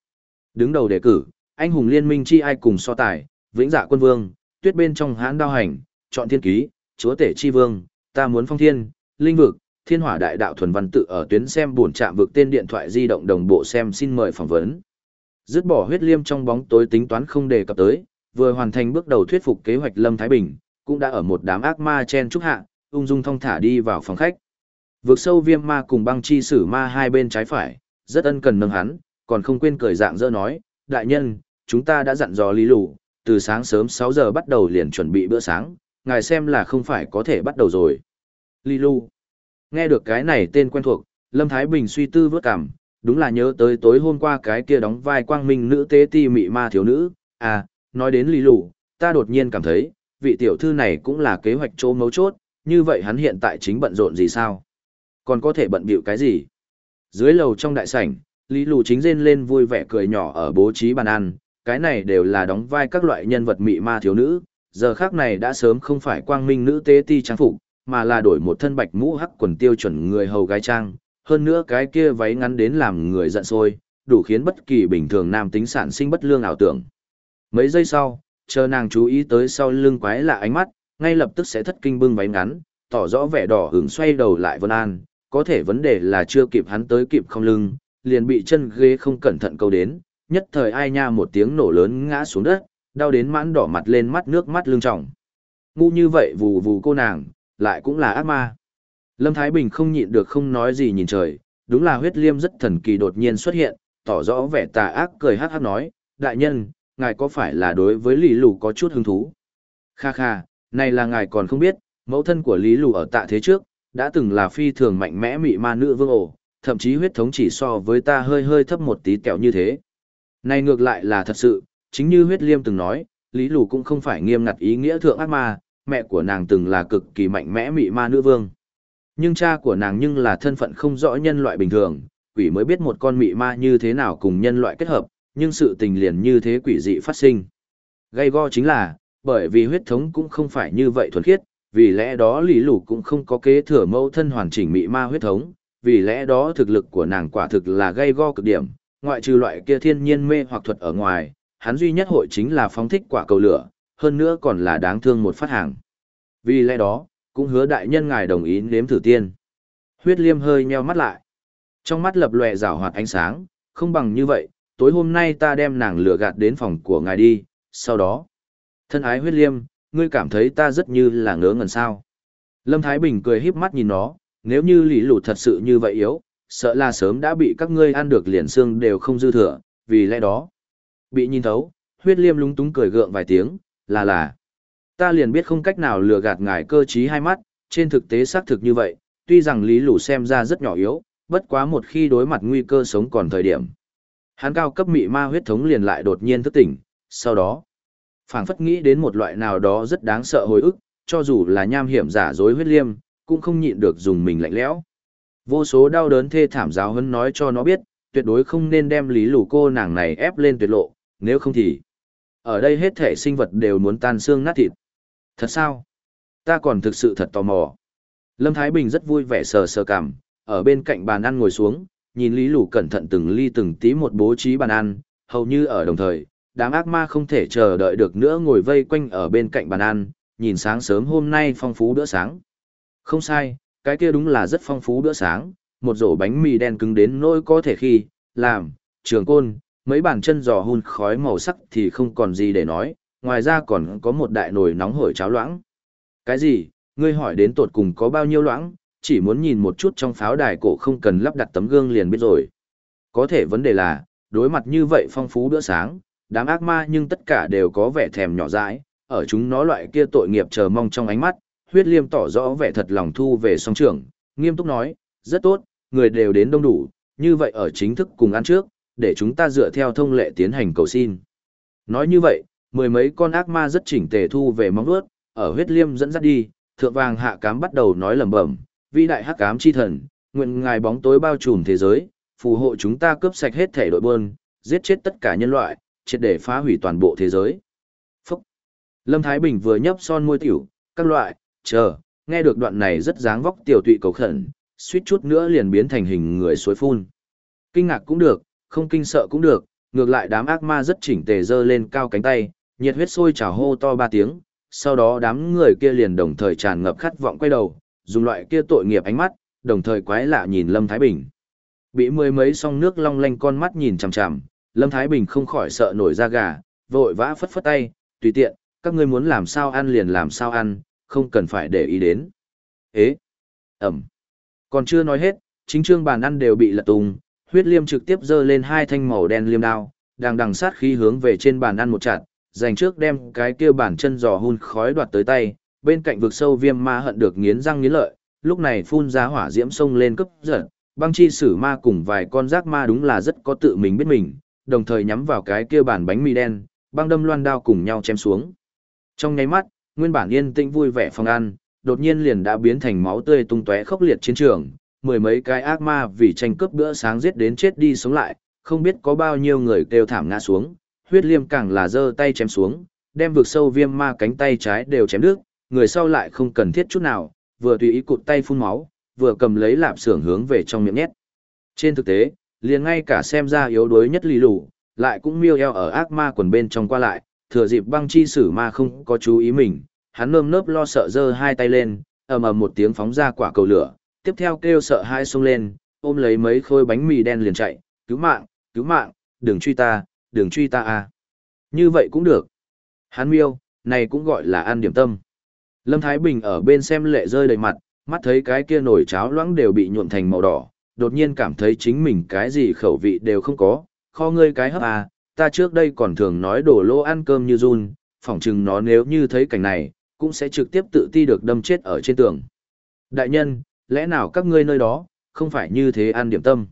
Đứng đầu đề cử, anh hùng liên minh chi ai cùng so tài, vĩnh dạ quân vương, tuyết bên trong hãn đao hành, chọn thiên ký, chúa tể chi vương, ta muốn phong thiên, linh vực, thiên hỏa đại đạo thuần văn tự ở tuyến xem buồn chạm vực tên điện thoại di động đồng bộ xem xin mời phỏng vấn. Dứt bỏ huyết liêm trong bóng tối tính toán không đề cập tới, vừa hoàn thành bước đầu thuyết phục kế hoạch Lâm Thái Bình, cũng đã ở một đám ác ma chen trúc hạ, ung dung thong thả đi vào phòng khách. Vượt sâu viêm ma cùng băng chi sử ma hai bên trái phải, rất ân cần nâng hắn, còn không quên cười dạng dỡ nói, đại nhân, chúng ta đã dặn dò lý lù, từ sáng sớm 6 giờ bắt đầu liền chuẩn bị bữa sáng, ngài xem là không phải có thể bắt đầu rồi. Lý lù. Nghe được cái này tên quen thuộc, Lâm Thái Bình suy tư vớt cảm, đúng là nhớ tới tối hôm qua cái kia đóng vai quang minh nữ tế ti mị ma thiếu nữ, à, nói đến lý lù, ta đột nhiên cảm thấy, vị tiểu thư này cũng là kế hoạch chỗ mấu chốt, như vậy hắn hiện tại chính bận rộn gì sao? Còn có thể bận bịu cái gì? Dưới lầu trong đại sảnh, Lý Lù chính rên lên vui vẻ cười nhỏ ở bố trí bàn ăn, cái này đều là đóng vai các loại nhân vật mị ma thiếu nữ, giờ khác này đã sớm không phải quang minh nữ tế ti trang phục, mà là đổi một thân bạch mũ hắc quần tiêu chuẩn người hầu gái trang, hơn nữa cái kia váy ngắn đến làm người giận sôi, đủ khiến bất kỳ bình thường nam tính sản sinh bất lương ảo tưởng. Mấy giây sau, chờ nàng chú ý tới sau lưng quái lạ ánh mắt, ngay lập tức sẽ thất kinh bưng váy ngắn, tỏ rõ vẻ đỏ hứng xoay đầu lại Vân An, có thể vấn đề là chưa kịp hắn tới kịp không lưng, liền bị chân ghế không cẩn thận câu đến, nhất thời ai nha một tiếng nổ lớn ngã xuống đất, đau đến mãn đỏ mặt lên mắt nước mắt lưng trọng. Ngu như vậy vù vù cô nàng, lại cũng là ác ma. Lâm Thái Bình không nhịn được không nói gì nhìn trời, đúng là huyết liêm rất thần kỳ đột nhiên xuất hiện, tỏ rõ vẻ tà ác cười hát hát nói, đại nhân, ngài có phải là đối với Lý Lù có chút hứng thú? Kha kha, này là ngài còn không biết, mẫu thân của Lý Lù ở tạ thế trước, đã từng là phi thường mạnh mẽ mị ma nữ vương ổ, thậm chí huyết thống chỉ so với ta hơi hơi thấp một tí kẹo như thế. Này ngược lại là thật sự, chính như huyết liêm từng nói, Lý Lù cũng không phải nghiêm ngặt ý nghĩa thượng ác ma, mẹ của nàng từng là cực kỳ mạnh mẽ mị ma nữ vương. Nhưng cha của nàng nhưng là thân phận không rõ nhân loại bình thường, quỷ mới biết một con mị ma như thế nào cùng nhân loại kết hợp, nhưng sự tình liền như thế quỷ dị phát sinh. Gây go chính là, bởi vì huyết thống cũng không phải như vậy thuần khiết, vì lẽ đó Lý Lù cũng không có kế thừa mẫu thân hoàn chỉnh mị ma huyết thống, vì lẽ đó thực lực của nàng quả thực là gây go cực điểm, ngoại trừ loại kia thiên nhiên mê hoặc thuật ở ngoài, hắn duy nhất hội chính là phóng thích quả cầu lửa, hơn nữa còn là đáng thương một phát hàng. Vì lẽ đó, cũng hứa đại nhân ngài đồng ý nếm thử tiên. Huyết liêm hơi nheo mắt lại. Trong mắt lập lòe rào hoạt ánh sáng, không bằng như vậy, tối hôm nay ta đem nàng lửa gạt đến phòng của ngài đi, sau đó. Thân ái huyết liêm, ngươi cảm thấy ta rất như là ngớ ngẩn sao. Lâm Thái Bình cười híp mắt nhìn nó, nếu như lý lụt thật sự như vậy yếu, sợ là sớm đã bị các ngươi ăn được liền xương đều không dư thừa, vì lẽ đó. Bị nhìn thấu, huyết liêm lúng túng cười gượng vài tiếng, là là. Ta liền biết không cách nào lừa gạt ngài cơ trí hai mắt, trên thực tế xác thực như vậy, tuy rằng lý lụ xem ra rất nhỏ yếu, bất quá một khi đối mặt nguy cơ sống còn thời điểm. Hắn cao cấp mị ma huyết thống liền lại đột nhiên thức tỉnh, sau đó, phảng phất nghĩ đến một loại nào đó rất đáng sợ hồi ức, cho dù là nham hiểm giả dối huyết liêm, cũng không nhịn được dùng mình lạnh lẽo. Vô số đau đớn thê thảm giáo hấn nói cho nó biết, tuyệt đối không nên đem lý lù cô nàng này ép lên tuyệt lộ, nếu không thì... Ở đây hết thể sinh vật đều muốn tan xương nát thịt. Thật sao? Ta còn thực sự thật tò mò. Lâm Thái Bình rất vui vẻ sờ sờ cảm, ở bên cạnh bàn ăn ngồi xuống, nhìn Lý lũ cẩn thận từng ly từng tí một bố trí bàn ăn, hầu như ở đồng thời, đám ác ma không thể chờ đợi được nữa ngồi vây quanh ở bên cạnh bàn ăn, nhìn sáng sớm hôm nay phong phú bữa sáng. Không sai, cái kia đúng là rất phong phú bữa sáng, một rổ bánh mì đen cứng đến nỗi có thể khi, làm, trường côn, mấy bàn chân giò hun khói màu sắc thì không còn gì để nói, ngoài ra còn có một đại nồi nóng hổi cháo loãng. Cái gì, ngươi hỏi đến tột cùng có bao nhiêu loãng, chỉ muốn nhìn một chút trong pháo đài cổ không cần lắp đặt tấm gương liền biết rồi. Có thể vấn đề là, đối mặt như vậy phong phú bữa sáng, đám ác ma nhưng tất cả đều có vẻ thèm nhỏ dãi, ở chúng nó loại kia tội nghiệp chờ mong trong ánh mắt, huyết liêm tỏ rõ vẻ thật lòng thu về song trưởng, nghiêm túc nói, rất tốt, người đều đến đông đủ, như vậy ở chính thức cùng ăn trước, để chúng ta dựa theo thông lệ tiến hành cầu xin. Nói như vậy, mười mấy con ác ma rất chỉnh tề thu về móng vuốt, ở huyết liêm dẫn dắt đi, thượng vàng hạ cám bắt đầu nói lẩm bẩm, vĩ đại hắc cám chi thần, nguyện ngài bóng tối bao trùm thế giới, phù hộ chúng ta cướp sạch hết thể đội buôn, giết chết tất cả nhân loại, triệt để phá hủy toàn bộ thế giới. Phúc! Lâm Thái Bình vừa nhấp son môi tiểu, các loại, chờ, nghe được đoạn này rất dáng vóc tiểu tụy cầu khẩn, suýt chút nữa liền biến thành hình người suối phun. Kinh ngạc cũng được, không kinh sợ cũng được, ngược lại đám ác ma rất chỉnh tề dơ lên cao cánh tay, nhiệt huyết sôi trào hô to ba tiếng, sau đó đám người kia liền đồng thời tràn ngập khát vọng quay đầu, dùng loại kia tội nghiệp ánh mắt, đồng thời quái lạ nhìn Lâm Thái Bình. Bị mười mấy song nước long lanh con mắt nhìn chằm chằm, Lâm Thái Bình không khỏi sợ nổi da gà, vội vã phất phất tay, tùy tiện, các ngươi muốn làm sao ăn liền làm sao ăn, không cần phải để ý đến. Ế! Ẩm! Còn chưa nói hết, chính trương bàn ăn đều bị lật tung, huyết liêm trực tiếp giơ lên hai thanh màu đen liêm đao, đang đằng sát khí hướng về trên bàn ăn một chặt, dành trước đem cái kia bàn chân giò hun khói đoạt tới tay, bên cạnh vực sâu viêm ma hận được nghiến răng nghiến lợi, lúc này phun ra hỏa diễm sông lên cấp giật, băng chi sử ma cùng vài con rác ma đúng là rất có tự mình biết mình, đồng thời nhắm vào cái kia bàn bánh mì đen, băng đâm loan đao cùng nhau chém xuống. Trong nháy mắt, nguyên bản yên tĩnh vui vẻ phòng ăn, đột nhiên liền đã biến thành máu tươi tung tóe khốc liệt chiến trường, mười mấy cái ác ma vì tranh cướp bữa sáng giết đến chết đi sống lại, không biết có bao nhiêu người kêu thảm ngã xuống, huyết liêm càng là giơ tay chém xuống, đem vực sâu viêm ma cánh tay trái đều chém đứt, người sau lại không cần thiết chút nào, vừa tùy ý cụt tay phun máu, vừa cầm lấy lạp xưởng hướng về trong miệng nhét. Trên thực tế, liền ngay cả xem ra yếu đuối nhất lì lù, lại cũng miêu eo ở ác ma quần bên trong qua lại, thừa dịp băng chi sử ma không có chú ý mình, hắn nơm nớp lo sợ giơ hai tay lên, ầm ầm một tiếng phóng ra quả cầu lửa, tiếp theo kêu sợ hai xông lên, ôm lấy mấy khối bánh mì đen liền chạy, cứu mạng, cứu mạng, đừng truy ta, đừng truy ta à. Như vậy cũng được. Hắn miêu, này cũng gọi là ăn điểm tâm. Lâm Thái Bình ở bên xem lệ rơi đầy mặt, mắt thấy cái kia nồi cháo loãng đều bị nhuộm thành màu đỏ, đột nhiên cảm thấy chính mình cái gì khẩu vị đều không có, kho ngươi cái hấp à, ta trước đây còn thường nói đổ lô ăn cơm như run, phỏng chừng nó nếu như thấy cảnh này, cũng sẽ trực tiếp tự ti được đâm chết ở trên tường. Đại nhân, lẽ nào các ngươi nơi đó, không phải như thế ăn điểm tâm?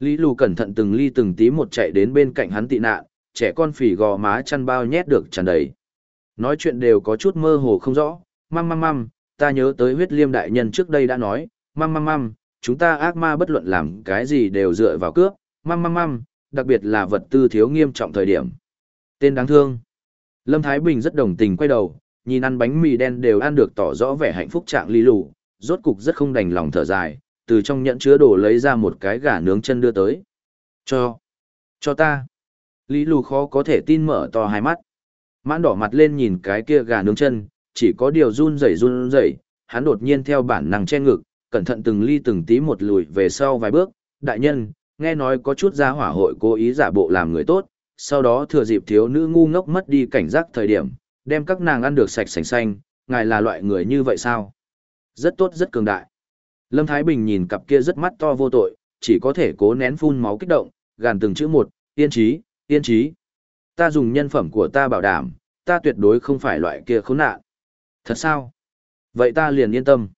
Lý lù cẩn thận từng ly từng tí một chạy đến bên cạnh hắn tị nạn, trẻ con phỉ gò má chăn bao nhét được tràn đầy. Nói chuyện đều có chút mơ hồ không rõ, măm măm măm, ta nhớ tới huyết liêm đại nhân trước đây đã nói, măm măm măm, chúng ta ác ma bất luận làm cái gì đều dựa vào cướp, măm măm măm, đặc biệt là vật tư thiếu nghiêm trọng thời điểm. Tên đáng thương. Lâm Thái Bình rất đồng tình quay đầu, nhìn ăn bánh mì đen đều ăn được tỏ rõ vẻ hạnh phúc trạng ly lù, rốt cục rất không đành lòng thở dài, từ trong nhẫn chứa đồ lấy ra một cái gà nướng chân đưa tới. Cho. Cho ta. Lý lù khó có thể tin mở to hai mắt. Mãn đỏ mặt lên nhìn cái kia gà nướng chân, chỉ có điều run rẩy run rẩy, hắn đột nhiên theo bản năng che ngực, cẩn thận từng ly từng tí một lùi về sau vài bước, đại nhân, nghe nói có chút gia hỏa hội cố ý giả bộ làm người tốt, sau đó thừa dịp thiếu nữ ngu ngốc mất đi cảnh giác thời điểm, đem các nàng ăn được sạch sành xanh, ngài là loại người như vậy sao? Rất tốt rất cường đại. Lâm Thái Bình nhìn cặp kia rất mắt to vô tội, chỉ có thể cố nén phun máu kích động, gàn từng chữ một, yên trí, yên trí. Ta dùng nhân phẩm của ta bảo đảm, ta tuyệt đối không phải loại kia khốn nạn. Thật sao? Vậy ta liền yên tâm.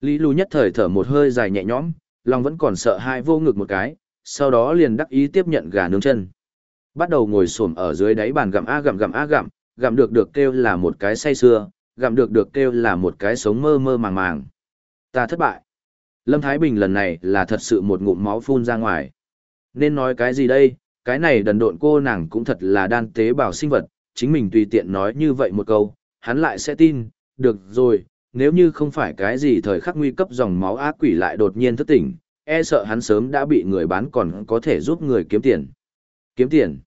Lý Lù nhất thời thở một hơi dài nhẹ nhõm, lòng vẫn còn sợ hai vô ngực một cái, sau đó liền đắc ý tiếp nhận gà nướng chân. Bắt đầu ngồi xổm ở dưới đáy bàn gặm a gặm gặm a gặm, gặm được được kêu là một cái say xưa, gặm được được kêu là một cái sống mơ mơ màng màng. Ta thất bại. Lâm Thái Bình lần này là thật sự một ngụm máu phun ra ngoài. Nên nói cái gì đây, cái này đần độn cô nàng cũng thật là đan tế bào sinh vật, chính mình tùy tiện nói như vậy một câu, hắn lại sẽ tin, được rồi, nếu như không phải cái gì thời khắc nguy cấp dòng máu ác quỷ lại đột nhiên thức tỉnh, e sợ hắn sớm đã bị người bán còn có thể giúp người kiếm tiền. Kiếm tiền?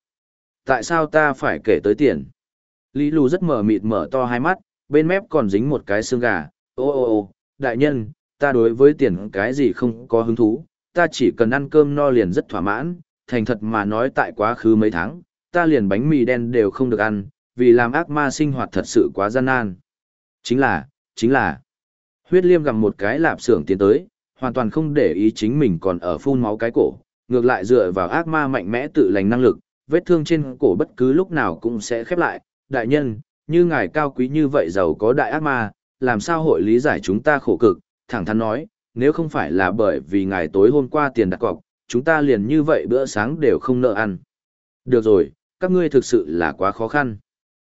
Tại sao ta phải kể tới tiền? Lý Lù rất mở mịt mở to hai mắt, bên mép còn dính một cái xương gà. Ô ô ô, đại nhân, ta đối với tiền cái gì không có hứng thú, ta chỉ cần ăn cơm no liền rất thỏa mãn, thành thật mà nói tại quá khứ mấy tháng, ta liền bánh mì đen đều không được ăn, vì làm ác ma sinh hoạt thật sự quá gian nan. Chính là, chính là, Huyết liêm gặm một cái lạp xưởng tiến tới, hoàn toàn không để ý chính mình còn ở phun máu cái cổ, ngược lại dựa vào ác ma mạnh mẽ tự lành năng lực, vết thương trên cổ bất cứ lúc nào cũng sẽ khép lại. Đại nhân, như ngài cao quý như vậy giàu có đại ác ma, làm sao hội lý giải chúng ta khổ cực, thẳng thắn nói, nếu không phải là bởi vì ngài tối hôm qua tiền đặt cọc, chúng ta liền như vậy bữa sáng đều không nợ ăn. Được rồi, các ngươi thực sự là quá khó khăn.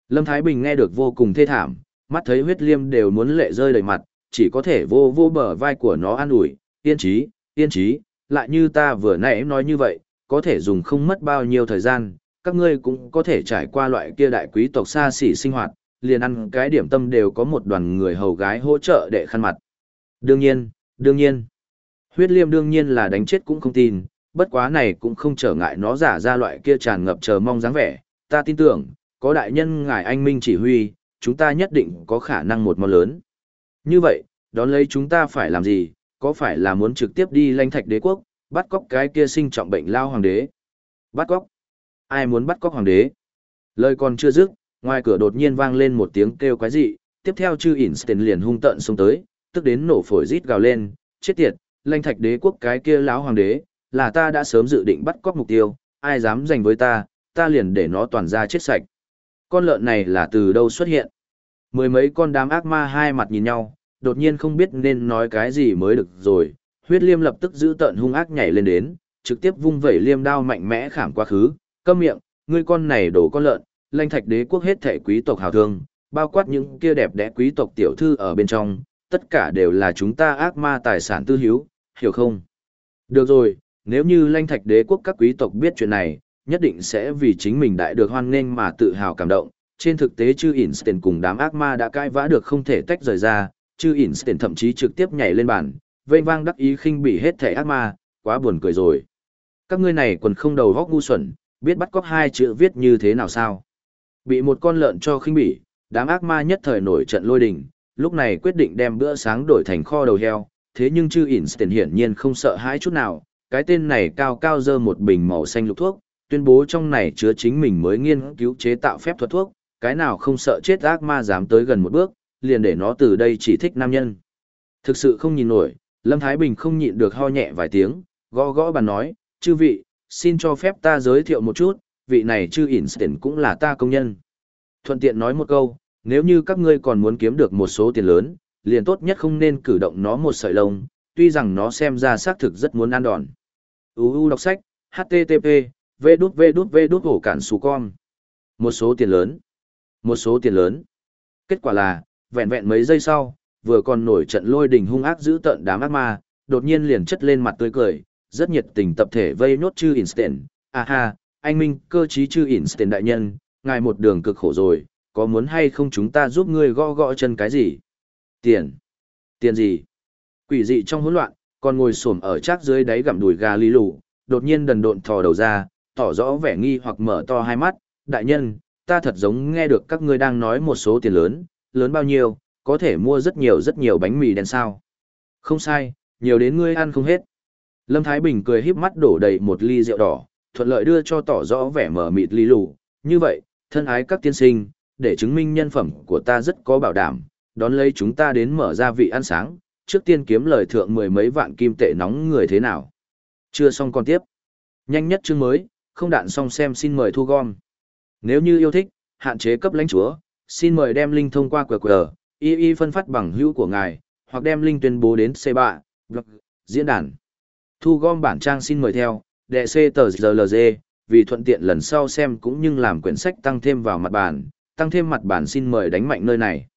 Lâm Thái Bình nghe được vô cùng thê thảm, mắt thấy huyết liêm đều muốn lệ rơi đầy mặt, chỉ có thể vô vô bờ vai của nó an ủi, yên trí, yên trí, lại như ta vừa nãy nói như vậy, có thể dùng không mất bao nhiêu thời gian, các ngươi cũng có thể trải qua loại kia đại quý tộc xa xỉ sinh hoạt, liền ăn cái điểm tâm đều có một đoàn người hầu gái hỗ trợ để khăn mặt. Đương nhiên, đương nhiên. Huyết liêm đương nhiên là đánh chết cũng không tin, bất quá này cũng không trở ngại nó giả ra loại kia tràn ngập chờ mong dáng vẻ. Ta tin tưởng, có đại nhân ngài anh minh chỉ huy, chúng ta nhất định có khả năng một món lớn. Như vậy, đón lấy chúng ta phải làm gì, có phải là muốn trực tiếp đi lanh thạch đế quốc, bắt cóc cái kia sinh trọng bệnh lao hoàng đế? Bắt cóc? Ai muốn bắt cóc hoàng đế? Lời còn chưa dứt, ngoài cửa đột nhiên vang lên một tiếng kêu quái dị, tiếp theo chư Einstein liền hung tận xông tới, tức đến nổ phổi rít gào lên, chết tiệt, lanh thạch đế quốc cái kia lão hoàng đế, là ta đã sớm dự định bắt cóc mục tiêu, ai dám giành với ta, ta liền để nó toàn ra chết sạch. Con lợn này là từ đâu xuất hiện? Mười mấy con đám ác ma hai mặt nhìn nhau, đột nhiên không biết nên nói cái gì mới được rồi, huyết liêm lập tức giữ tợn hung ác nhảy lên đến, trực tiếp vung vẩy liêm đao mạnh mẽ khảm quá khứ, câm miệng, ngươi con này đổ con lợn, lanh thạch đế quốc hết thể quý tộc hào thương, bao quát những kia đẹp đẽ quý tộc tiểu thư ở bên trong, tất cả đều là chúng ta ác ma tài sản tư hiếu, hiểu không? Được rồi, nếu như lanh thạch đế quốc các quý tộc biết chuyện này, nhất định sẽ vì chính mình đại được hoan nghênh mà tự hào cảm động. Trên thực tế chư Einstein cùng đám ác ma đã cãi vã được không thể tách rời ra, chư Einstein thậm chí trực tiếp nhảy lên bàn, vênh vang đắc ý khinh bỉ hết thể ác ma, quá buồn cười rồi. Các ngươi này quần không đầu góc ngu xuẩn, biết bắt cóc hai chữ viết như thế nào sao? Bị một con lợn cho khinh bỉ, đám ác ma nhất thời nổi trận lôi đình, lúc này quyết định đem bữa sáng đổi thành kho đầu heo, thế nhưng chư Einstein hiển nhiên không sợ hãi chút nào, cái tên này cao cao dơ một bình màu xanh lục thuốc, tuyên bố trong này chứa chính mình mới nghiên cứu chế tạo phép thuật thuốc, cái nào không sợ chết ác ma dám tới gần một bước, liền để nó từ đây chỉ thích nam nhân. Thực sự không nhìn nổi, Lâm Thái Bình không nhịn được ho nhẹ vài tiếng, gõ gõ bàn nói, chư vị, xin cho phép ta giới thiệu một chút, vị này chư Einstein cũng là ta công nhân. Thuận tiện nói một câu, nếu như các ngươi còn muốn kiếm được một số tiền lớn, liền tốt nhất không nên cử động nó một sợi lông, tuy rằng nó xem ra xác thực rất muốn ăn đòn. UU đọc sách, HTTP, V đút V đút V đút hổ cản xù con. Một số tiền lớn. Một số tiền lớn. Kết quả là, vẹn vẹn mấy giây sau, vừa còn nổi trận lôi đình hung ác giữ tận đám ác ma, đột nhiên liền chất lên mặt tươi cười, rất nhiệt tình tập thể vây nốt chư Einstein. À ha, anh Minh, cơ trí chư Einstein đại nhân, ngài một đường cực khổ rồi, có muốn hay không chúng ta giúp ngươi gõ gõ chân cái gì? Tiền. Tiền gì? Quỷ dị trong hỗn loạn, còn ngồi xổm ở chắc dưới đáy gặm đùi gà lý lù, đột nhiên đần độn thò đầu ra, tỏ rõ vẻ nghi hoặc mở to hai mắt, đại nhân, ta thật giống nghe được các ngươi đang nói một số tiền lớn, lớn bao nhiêu, có thể mua rất nhiều rất nhiều bánh mì đen sao. Không sai, nhiều đến ngươi ăn không hết. Lâm Thái Bình cười híp mắt đổ đầy một ly rượu đỏ, thuận lợi đưa cho tỏ rõ vẻ mở mịt ly lù, như vậy, thân ái các tiên sinh, để chứng minh nhân phẩm của ta rất có bảo đảm, đón lấy chúng ta đến mở ra vị ăn sáng, trước tiên kiếm lời thượng mười mấy vạn kim tệ nóng người thế nào. Chưa xong còn tiếp. Nhanh nhất chương mới, không đạn xong xem xin mời thu gom. Nếu như yêu thích, hạn chế cấp lãnh chúa, xin mời đem link thông qua QR, y y phân phát bằng hữu của ngài, hoặc đem link tuyên bố đến C3, blog, diễn đàn. Thu gom bản trang xin mời theo, đệ C tờ GLG, vì thuận tiện lần sau xem cũng như làm quyển sách tăng thêm vào mặt bản, tăng thêm mặt bản xin mời đánh mạnh nơi này.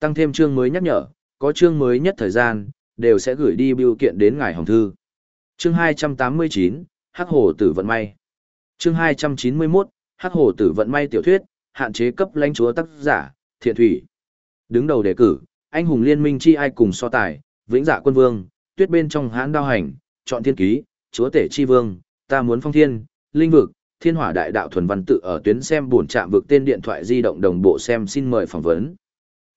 Tăng thêm chương mới nhắc nhở, có chương mới nhất thời gian, đều sẽ gửi đi biểu kiện đến ngài hồng thư. Chương 289, Hắc Hồ Tử Vận May Chương 291, Hắc Hồ Tử Vận May tiểu thuyết, hạn chế cấp lãnh chúa tác giả, thiện thủy. Đứng đầu đề cử, anh hùng liên minh chi ai cùng so tài, vĩnh dạ quân vương, tuyết bên trong hãn đao hành, chọn thiên ký, chúa tể chi vương, ta muốn phong thiên, linh vực, thiên hỏa đại đạo thuần văn tự ở tuyến xem buồn chạm vực tên điện thoại di động đồng bộ xem xin mời phỏng vấn.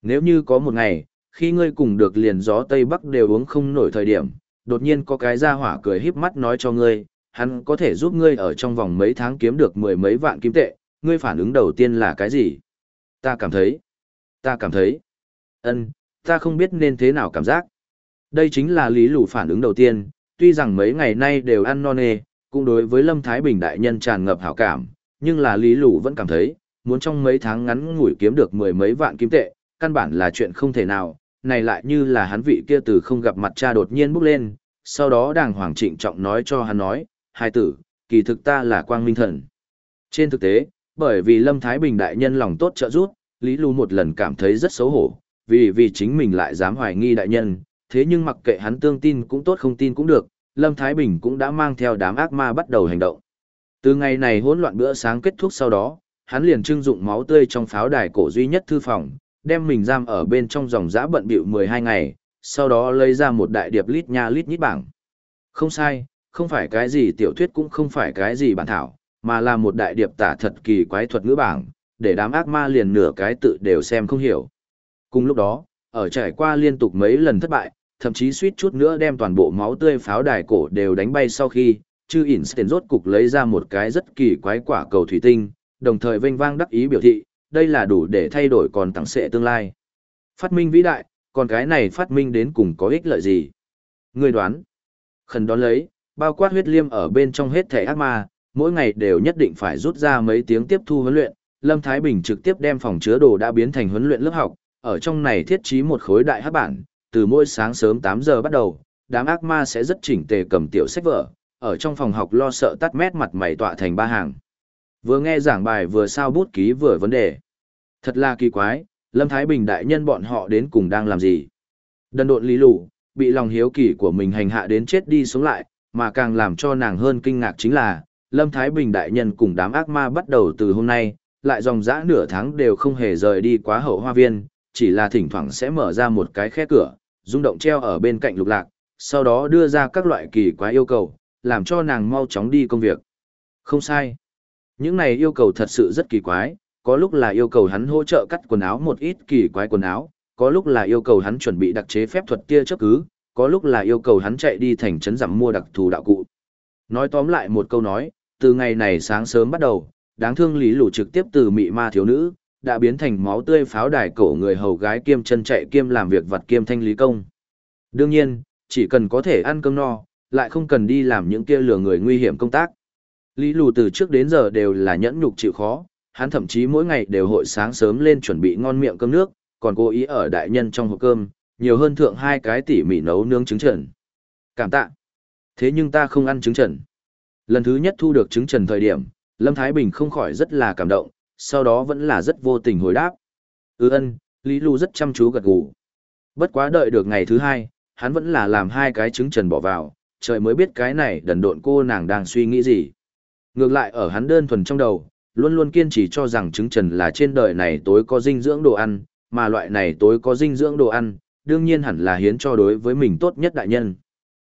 Nếu như có một ngày, khi ngươi cùng được liền gió Tây Bắc đều uống không nổi thời điểm, đột nhiên có cái ra hỏa cười híp mắt nói cho ngươi, hắn có thể giúp ngươi ở trong vòng mấy tháng kiếm được mười mấy vạn kim tệ, ngươi phản ứng đầu tiên là cái gì? Ta cảm thấy, ta cảm thấy, ân, ta không biết nên thế nào cảm giác. Đây chính là lý lù phản ứng đầu tiên, tuy rằng mấy ngày nay đều ăn non nê, cũng đối với Lâm Thái Bình đại nhân tràn ngập hảo cảm, nhưng là lý Lũ vẫn cảm thấy, muốn trong mấy tháng ngắn ngủi kiếm được mười mấy vạn kim tệ, căn bản là chuyện không thể nào, này lại như là hắn vị kia từ không gặp mặt cha đột nhiên bước lên, sau đó đàng hoàng trịnh trọng nói cho hắn nói, hai tử, kỳ thực ta là quang minh thần. Trên thực tế, bởi vì Lâm Thái Bình đại nhân lòng tốt trợ giúp, Lý Lũ một lần cảm thấy rất xấu hổ, vì vì chính mình lại dám hoài nghi đại nhân, thế nhưng mặc kệ hắn tương tin cũng tốt không tin cũng được, Lâm Thái Bình cũng đã mang theo đám ác ma bắt đầu hành động. Từ ngày này hỗn loạn bữa sáng kết thúc sau đó, hắn liền trưng dụng máu tươi trong pháo đài cổ duy nhất thư phòng, đem mình giam ở bên trong dòng giã bận bịu 12 ngày, sau đó lấy ra một đại điệp lít nha lít nhít bảng. Không sai, không phải cái gì tiểu thuyết cũng không phải cái gì bản thảo, mà là một đại điệp tả thật kỳ quái thuật ngữ bảng, để đám ác ma liền nửa cái tự đều xem không hiểu. Cùng lúc đó, ở trải qua liên tục mấy lần thất bại, thậm chí suýt chút nữa đem toàn bộ máu tươi pháo đài cổ đều đánh bay sau khi, chư Einstein rốt cục lấy ra một cái rất kỳ quái quả cầu thủy tinh, đồng thời vênh vang đắc ý biểu thị, đây là đủ để thay đổi còn tặng sẽ tương lai. Phát minh vĩ đại, còn cái này phát minh đến cùng có ích lợi gì? Người đoán. Khẩn đoán lấy, bao quát huyết liêm ở bên trong hết thể ác ma, mỗi ngày đều nhất định phải rút ra mấy tiếng tiếp thu huấn luyện. Lâm Thái Bình trực tiếp đem phòng chứa đồ đã biến thành huấn luyện lớp học, ở trong này thiết trí một khối đại hát bản, từ mỗi sáng sớm 8 giờ bắt đầu, đám ác ma sẽ rất chỉnh tề cầm tiểu sách vở, ở trong phòng học lo sợ tắt mét mặt mày tọa thành ba hàng. Vừa nghe giảng bài vừa sao bút ký vừa vấn đề. Thật là kỳ quái, Lâm Thái Bình đại nhân bọn họ đến cùng đang làm gì? Đần độn lý lù, bị lòng hiếu kỳ của mình hành hạ đến chết đi sống lại, mà càng làm cho nàng hơn kinh ngạc chính là, Lâm Thái Bình đại nhân cùng đám ác ma bắt đầu từ hôm nay, lại dòng dã nửa tháng đều không hề rời đi quá hậu hoa viên, chỉ là thỉnh thoảng sẽ mở ra một cái khe cửa, rung động treo ở bên cạnh lục lạc, sau đó đưa ra các loại kỳ quái yêu cầu, làm cho nàng mau chóng đi công việc. Không sai. Những này yêu cầu thật sự rất kỳ quái, có lúc là yêu cầu hắn hỗ trợ cắt quần áo một ít kỳ quái quần áo, có lúc là yêu cầu hắn chuẩn bị đặc chế phép thuật tia chấp cứ, có lúc là yêu cầu hắn chạy đi thành trấn giảm mua đặc thù đạo cụ. Nói tóm lại một câu nói, từ ngày này sáng sớm bắt đầu, đáng thương lý Lũ trực tiếp từ mị ma thiếu nữ, đã biến thành máu tươi pháo đài cổ người hầu gái kiêm chân chạy kiêm làm việc vặt kiêm thanh lý công. Đương nhiên, chỉ cần có thể ăn cơm no, lại không cần đi làm những kia lừa người nguy hiểm công tác. Lý lù từ trước đến giờ đều là nhẫn nhục chịu khó, hắn thậm chí mỗi ngày đều hội sáng sớm lên chuẩn bị ngon miệng cơm nước, còn cố ý ở đại nhân trong hộp cơm, nhiều hơn thượng hai cái tỉ mỉ nấu nướng trứng trần. Cảm tạ. Thế nhưng ta không ăn trứng trần. Lần thứ nhất thu được trứng trần thời điểm, Lâm Thái Bình không khỏi rất là cảm động, sau đó vẫn là rất vô tình hồi đáp. Ừ ân, Lý Lu rất chăm chú gật gù. Bất quá đợi được ngày thứ hai, hắn vẫn là làm hai cái trứng trần bỏ vào, trời mới biết cái này đần độn cô nàng đang suy nghĩ gì. Ngược lại ở hắn đơn thuần trong đầu, luôn luôn kiên trì cho rằng trứng trần là trên đời này tối có dinh dưỡng đồ ăn, mà loại này tối có dinh dưỡng đồ ăn, đương nhiên hẳn là hiến cho đối với mình tốt nhất đại nhân.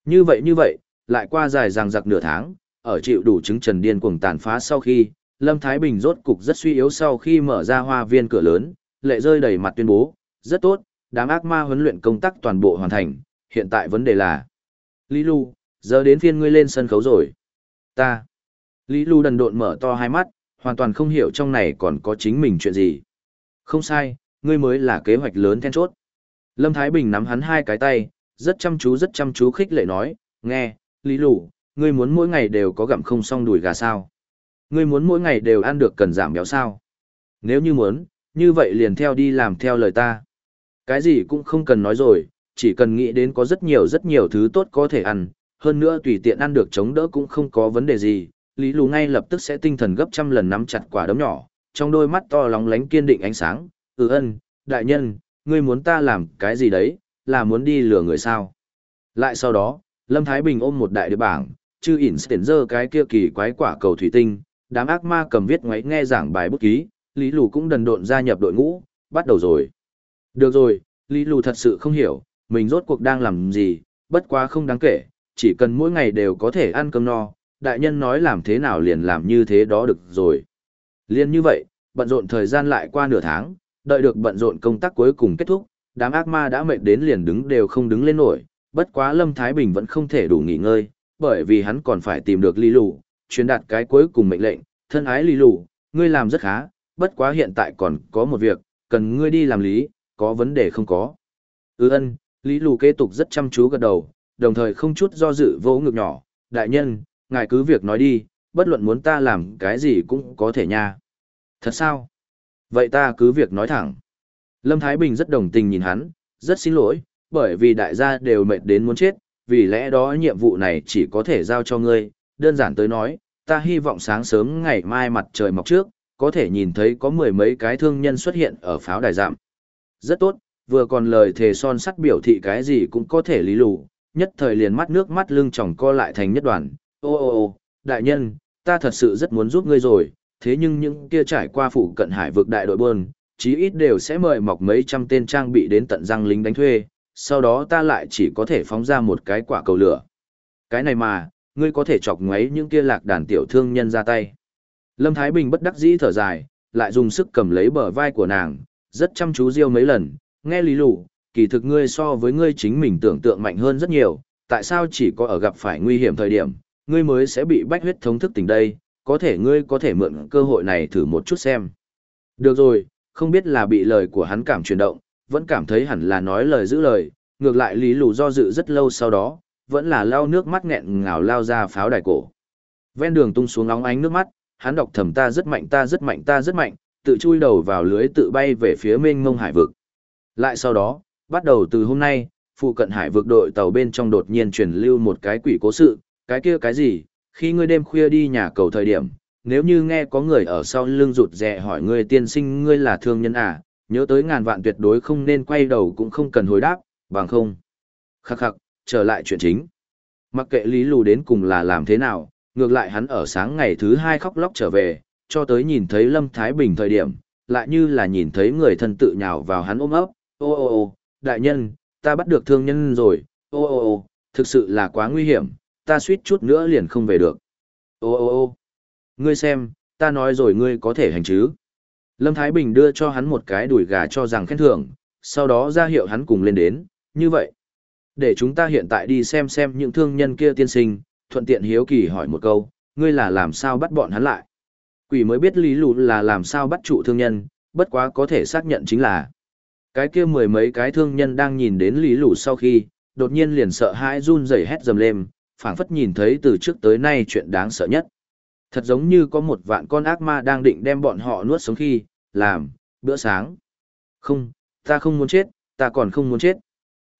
Như vậy như vậy, lại qua dài ràng giặc nửa tháng, ở chịu đủ trứng trần điên cuồng tàn phá sau khi, Lâm Thái Bình rốt cục rất suy yếu sau khi mở ra hoa viên cửa lớn, lệ rơi đầy mặt tuyên bố, rất tốt, đám ác ma huấn luyện công tác toàn bộ hoàn thành, hiện tại vấn đề là Lý Lu, giờ đến phiên ngươi lên sân khấu rồi. Ta. Lý Lu đần độn mở to hai mắt, hoàn toàn không hiểu trong này còn có chính mình chuyện gì. Không sai, ngươi mới là kế hoạch lớn then chốt. Lâm Thái Bình nắm hắn hai cái tay, rất chăm chú rất chăm chú khích lệ nói, nghe, Lý Lu, ngươi muốn mỗi ngày đều có gặm không xong đùi gà sao? Ngươi muốn mỗi ngày đều ăn được cần giảm béo sao? Nếu như muốn, như vậy liền theo đi làm theo lời ta. Cái gì cũng không cần nói rồi, chỉ cần nghĩ đến có rất nhiều rất nhiều thứ tốt có thể ăn, hơn nữa tùy tiện ăn được chống đỡ cũng không có vấn đề gì, Lý Lù ngay lập tức sẽ tinh thần gấp trăm lần nắm chặt quả đấm nhỏ, trong đôi mắt to lóng lánh kiên định ánh sáng, ừ ân, đại nhân, ngươi muốn ta làm cái gì đấy, là muốn đi lừa người sao. Lại sau đó, Lâm Thái Bình ôm một đại địa bảng, chư ỉn tiền dơ cái kia kỳ quái quả cầu thủy tinh, đám ác ma cầm viết ngoáy nghe giảng bài bút ký, Lý Lù cũng đần độn gia nhập đội ngũ, bắt đầu rồi. Được rồi, Lý Lù thật sự không hiểu, mình rốt cuộc đang làm gì, bất quá không đáng kể, chỉ cần mỗi ngày đều có thể ăn cơm no, đại nhân nói làm thế nào liền làm như thế đó được rồi. Liên như vậy, bận rộn thời gian lại qua nửa tháng, đợi được bận rộn công tác cuối cùng kết thúc, đám ác ma đã mệt đến liền đứng đều không đứng lên nổi, bất quá Lâm Thái Bình vẫn không thể đủ nghỉ ngơi, bởi vì hắn còn phải tìm được Lý Lù, truyền đạt cái cuối cùng mệnh lệnh, thân ái Lý Lù, ngươi làm rất khá, bất quá hiện tại còn có một việc, cần ngươi đi làm lý, có vấn đề không có. Ư ân, Lý Lù kế tục rất chăm chú gật đầu, đồng thời không chút do dự vỗ ngực nhỏ, đại nhân, ngài cứ việc nói đi, bất luận muốn ta làm cái gì cũng có thể nha. Thật sao? Vậy ta cứ việc nói thẳng. Lâm Thái Bình rất đồng tình nhìn hắn, rất xin lỗi, bởi vì đại gia đều mệt đến muốn chết, vì lẽ đó nhiệm vụ này chỉ có thể giao cho ngươi, đơn giản tới nói, ta hy vọng sáng sớm ngày mai mặt trời mọc trước, có thể nhìn thấy có mười mấy cái thương nhân xuất hiện ở pháo đài giảm. Rất tốt, vừa còn lời thề son sắt biểu thị cái gì cũng có thể lý lù, nhất thời liền mắt nước mắt lưng tròng co lại thành nhất đoàn. Ô ô ô, đại nhân, ta thật sự rất muốn giúp ngươi rồi, thế nhưng những kia trải qua phụ cận hải vực đại đội buôn, chí ít đều sẽ mời mọc mấy trăm tên trang bị đến tận răng lính đánh thuê, sau đó ta lại chỉ có thể phóng ra một cái quả cầu lửa. Cái này mà, ngươi có thể chọc ngoáy những kia lạc đàn tiểu thương nhân ra tay. Lâm Thái Bình bất đắc dĩ thở dài, lại dùng sức cầm lấy bờ vai của nàng, rất chăm chú riêu mấy lần, nghe lý lụ, kỳ thực ngươi so với ngươi chính mình tưởng tượng mạnh hơn rất nhiều, tại sao chỉ có ở gặp phải nguy hiểm thời điểm, ngươi mới sẽ bị bách huyết thống thức tỉnh đây, có thể ngươi có thể mượn cơ hội này thử một chút xem. Được rồi, không biết là bị lời của hắn cảm chuyển động, vẫn cảm thấy hẳn là nói lời giữ lời, ngược lại lý lù do dự rất lâu sau đó, vẫn là lao nước mắt nghẹn ngào lao ra pháo đài cổ. Ven đường tung xuống óng ánh nước mắt, hắn đọc thầm ta rất mạnh ta rất mạnh ta rất mạnh, tự chui đầu vào lưới tự bay về phía mênh mông hải vực. Lại sau đó, bắt đầu từ hôm nay, phụ cận hải vực đội tàu bên trong đột nhiên truyền lưu một cái quỷ cố sự, cái kia cái gì, khi ngươi đêm khuya đi nhà cầu thời điểm, nếu như nghe có người ở sau lưng rụt rè hỏi ngươi tiên sinh ngươi là thương nhân à, nhớ tới ngàn vạn tuyệt đối không nên quay đầu cũng không cần hồi đáp, bằng không. Khắc khắc, trở lại chuyện chính. Mặc kệ Lý Lù đến cùng là làm thế nào, ngược lại hắn ở sáng ngày thứ hai khóc lóc trở về, cho tới nhìn thấy Lâm Thái Bình thời điểm, lại như là nhìn thấy người thân tự nhào vào hắn ôm ấp, ô ô ô, đại nhân, ta bắt được thương nhân rồi, ô ô ô, thực sự là quá nguy hiểm, ta suýt chút nữa liền không về được. Ô ô ô, ngươi xem, ta nói rồi ngươi có thể hành chứ. Lâm Thái Bình đưa cho hắn một cái đùi gà cho rằng khen thưởng, sau đó ra hiệu hắn cùng lên đến, như vậy. Để chúng ta hiện tại đi xem xem những thương nhân kia tiên sinh, thuận tiện hiếu kỳ hỏi một câu, ngươi là làm sao bắt bọn hắn lại. Quỷ mới biết lý lụ là làm sao bắt trụ thương nhân, bất quá có thể xác nhận chính là cái kia mười mấy cái thương nhân đang nhìn đến lý lụ sau khi, đột nhiên liền sợ hãi run rẩy hét dầm lên, phảng phất nhìn thấy từ trước tới nay chuyện đáng sợ nhất. Thật giống như có một vạn con ác ma đang định đem bọn họ nuốt sống khi, làm, bữa sáng. Không, ta không muốn chết, ta còn không muốn chết.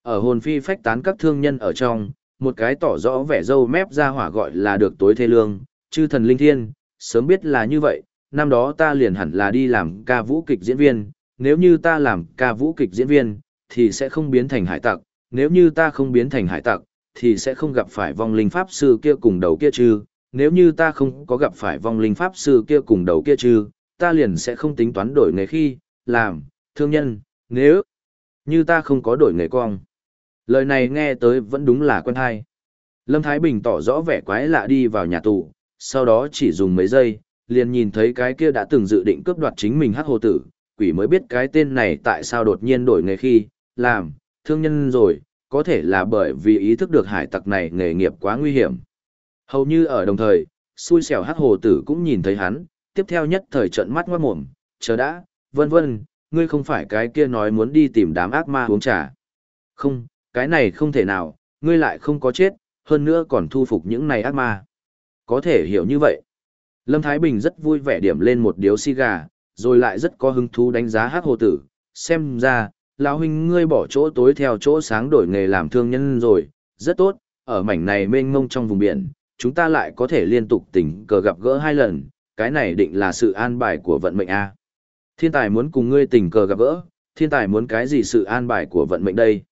Ở hồn phi phách tán các thương nhân ở trong, một cái tỏ rõ vẻ dâu mép ra hỏa gọi là được tối thê lương, chư thần linh thiên, sớm biết là như vậy, năm đó ta liền hẳn là đi làm ca vũ kịch diễn viên, nếu như ta làm ca vũ kịch diễn viên, thì sẽ không biến thành hải tặc, nếu như ta không biến thành hải tặc, thì sẽ không gặp phải vong linh pháp sư kia cùng đầu kia chứ, nếu như ta không có gặp phải vong linh pháp sư kia cùng đầu kia chứ, ta liền sẽ không tính toán đổi nghề khi, làm, thương nhân, nếu như ta không có đổi nghề cong. Lời này nghe tới vẫn đúng là quen hay. Lâm Thái Bình tỏ rõ vẻ quái lạ đi vào nhà tù, sau đó chỉ dùng mấy giây, liền nhìn thấy cái kia đã từng dự định cướp đoạt chính mình hắc hồ tử, quỷ mới biết cái tên này tại sao đột nhiên đổi nghề khi, làm, thương nhân rồi, có thể là bởi vì ý thức được hải tặc này nghề nghiệp quá nguy hiểm. Hầu như ở đồng thời, xui xẻo hắc hồ tử cũng nhìn thấy hắn, tiếp theo nhất thời trận mắt ngoát mồm, chờ đã, vân vân, ngươi không phải cái kia nói muốn đi tìm đám ác ma uống trà. Không, cái này không thể nào, ngươi lại không có chết, hơn nữa còn thu phục những này ác ma. Có thể hiểu như vậy. Lâm Thái Bình rất vui vẻ điểm lên một điếu xì gà, rồi lại rất có hứng thú đánh giá hát hồ tử, xem ra, lão huynh ngươi bỏ chỗ tối theo chỗ sáng đổi nghề làm thương nhân rồi, rất tốt, ở mảnh này mênh mông trong vùng biển, chúng ta lại có thể liên tục tình cờ gặp gỡ hai lần, cái này định là sự an bài của vận mệnh a. Thiên tài muốn cùng ngươi tình cờ gặp gỡ, thiên tài muốn cái gì sự an bài của vận mệnh đây?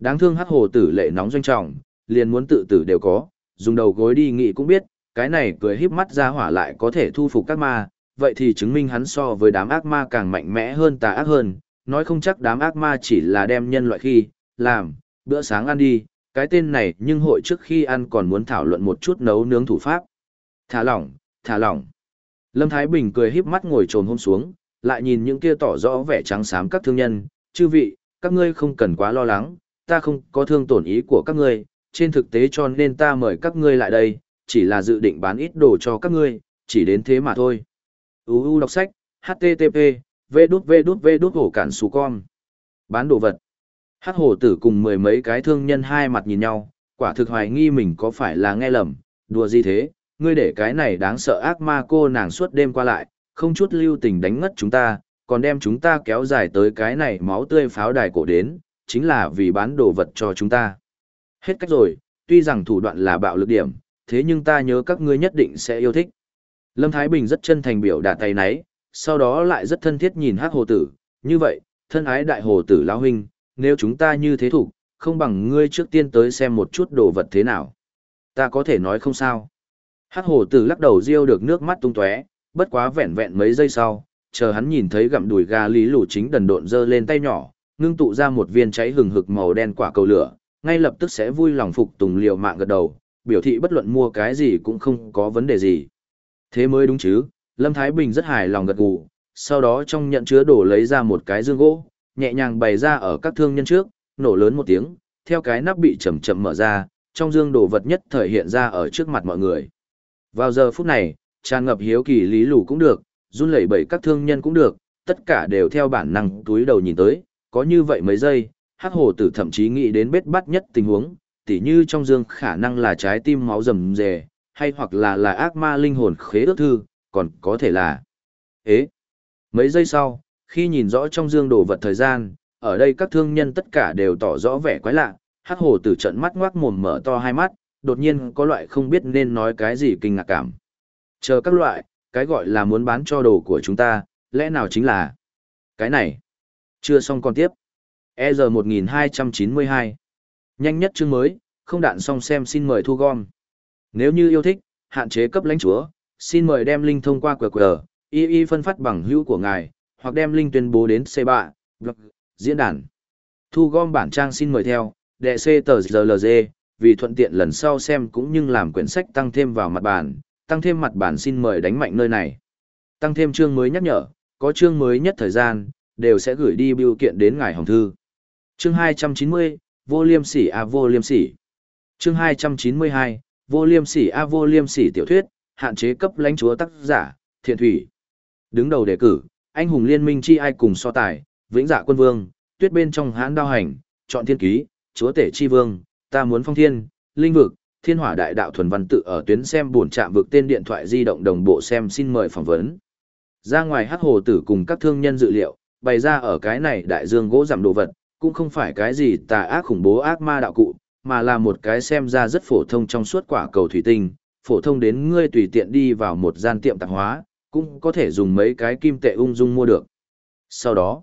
Đáng thương hắc hồ tử lệ nóng doanh trọng, liền muốn tự tử đều có, dùng đầu gối đi nghị cũng biết, cái này cười híp mắt ra hỏa lại có thể thu phục các ma, vậy thì chứng minh hắn so với đám ác ma càng mạnh mẽ hơn tà ác hơn, nói không chắc đám ác ma chỉ là đem nhân loại khi, làm, bữa sáng ăn đi, cái tên này nhưng hội trước khi ăn còn muốn thảo luận một chút nấu nướng thủ pháp. Thả lỏng, thả lỏng. Lâm Thái Bình cười híp mắt ngồi trồn hôm xuống, lại nhìn những kia tỏ rõ vẻ trắng xám các thương nhân, chư vị, các ngươi không cần quá lo lắng, ta không có thương tổn ý của các ngươi, trên thực tế cho nên ta mời các ngươi lại đây, chỉ là dự định bán ít đồ cho các ngươi, chỉ đến thế mà thôi. UU đọc sách, HTTP, V đút V đút V đút hổ cản xù con. Bán đồ vật. Hát hồ tử cùng mười mấy cái thương nhân hai mặt nhìn nhau, quả thực hoài nghi mình có phải là nghe lầm, đùa gì thế, ngươi để cái này đáng sợ ác ma cô nàng suốt đêm qua lại, không chút lưu tình đánh ngất chúng ta, còn đem chúng ta kéo dài tới cái này máu tươi pháo đài cổ đến, chính là vì bán đồ vật cho chúng ta. Hết cách rồi, tuy rằng thủ đoạn là bạo lực điểm, thế nhưng ta nhớ các ngươi nhất định sẽ yêu thích. Lâm Thái Bình rất chân thành biểu đạt tay nấy, sau đó lại rất thân thiết nhìn hát hồ tử, như vậy, thân ái đại hồ tử lão huynh, nếu chúng ta như thế thủ, không bằng ngươi trước tiên tới xem một chút đồ vật thế nào. Ta có thể nói không sao. Hát hồ tử lắc đầu riêu được nước mắt tung tóe, bất quá vẹn vẹn mấy giây sau, chờ hắn nhìn thấy gặm đùi gà lý lù chính đần độn dơ lên tay nhỏ, ngưng tụ ra một viên cháy hừng hực màu đen quả cầu lửa, ngay lập tức sẽ vui lòng phục tùng liều mạng gật đầu, biểu thị bất luận mua cái gì cũng không có vấn đề gì. Thế mới đúng chứ, Lâm Thái Bình rất hài lòng gật gù, sau đó trong nhận chứa đổ lấy ra một cái dương gỗ, nhẹ nhàng bày ra ở các thương nhân trước, nổ lớn một tiếng, theo cái nắp bị chậm chậm mở ra, trong dương đồ vật nhất thời hiện ra ở trước mặt mọi người. Vào giờ phút này, tràn ngập hiếu kỳ lý lù cũng được, run lẩy bẩy các thương nhân cũng được, tất cả đều theo bản năng túi đầu nhìn tới, có như vậy mấy giây, hắc hồ tử thậm chí nghĩ đến bết bắt nhất tình huống, tỉ như trong dương khả năng là trái tim máu rầm rề, hay hoặc là là ác ma linh hồn khế ước thư, còn có thể là... Ế! Mấy giây sau, khi nhìn rõ trong dương đồ vật thời gian, ở đây các thương nhân tất cả đều tỏ rõ vẻ quái lạ, hắc hồ tử trận mắt ngoác mồm mở to hai mắt, đột nhiên có loại không biết nên nói cái gì kinh ngạc cảm. Chờ các loại, cái gọi là muốn bán cho đồ của chúng ta, lẽ nào chính là cái này? Chưa xong còn tiếp. EZ 1292 Nhanh nhất chương mới, không đạn xong xem xin mời thu gom. Nếu như yêu thích, hạn chế cấp lãnh chúa, xin mời đem link thông qua QR, y y phân phát bằng hữu của ngài, hoặc đem link tuyên bố đến C3, blog, diễn đàn. Thu gom bản trang xin mời theo, đệ C tờ GLG, vì thuận tiện lần sau xem cũng như làm quyển sách tăng thêm vào mặt bản, tăng thêm mặt bản xin mời đánh mạnh nơi này. Tăng thêm chương mới nhắc nhở, có chương mới nhất thời gian, đều sẽ gửi đi biểu kiện đến ngài hồng thư. Chương 290, vô liêm sỉ a vô liêm sỉ. Chương 292, vô liêm sỉ a vô liêm sỉ tiểu thuyết, hạn chế cấp lãnh chúa tác giả, thiện thủy. Đứng đầu đề cử, anh hùng liên minh chi ai cùng so tài, vĩnh dạ quân vương, tuyết bên trong hãn đao hành, chọn thiên ký, chúa tể chi vương, ta muốn phong thiên, linh vực, thiên hỏa đại đạo thuần văn tự ở tuyến xem buồn chạm vực tên điện thoại di động đồng bộ xem xin mời phỏng vấn. Ra ngoài hát hồ tử cùng các thương nhân dự liệu, bày ra ở cái này đại dương gỗ giảm đồ vật, cũng không phải cái gì tà ác khủng bố ác ma đạo cụ, mà là một cái xem ra rất phổ thông trong suốt quả cầu thủy tinh, phổ thông đến ngươi tùy tiện đi vào một gian tiệm tạp hóa, cũng có thể dùng mấy cái kim tệ ung dung mua được. Sau đó,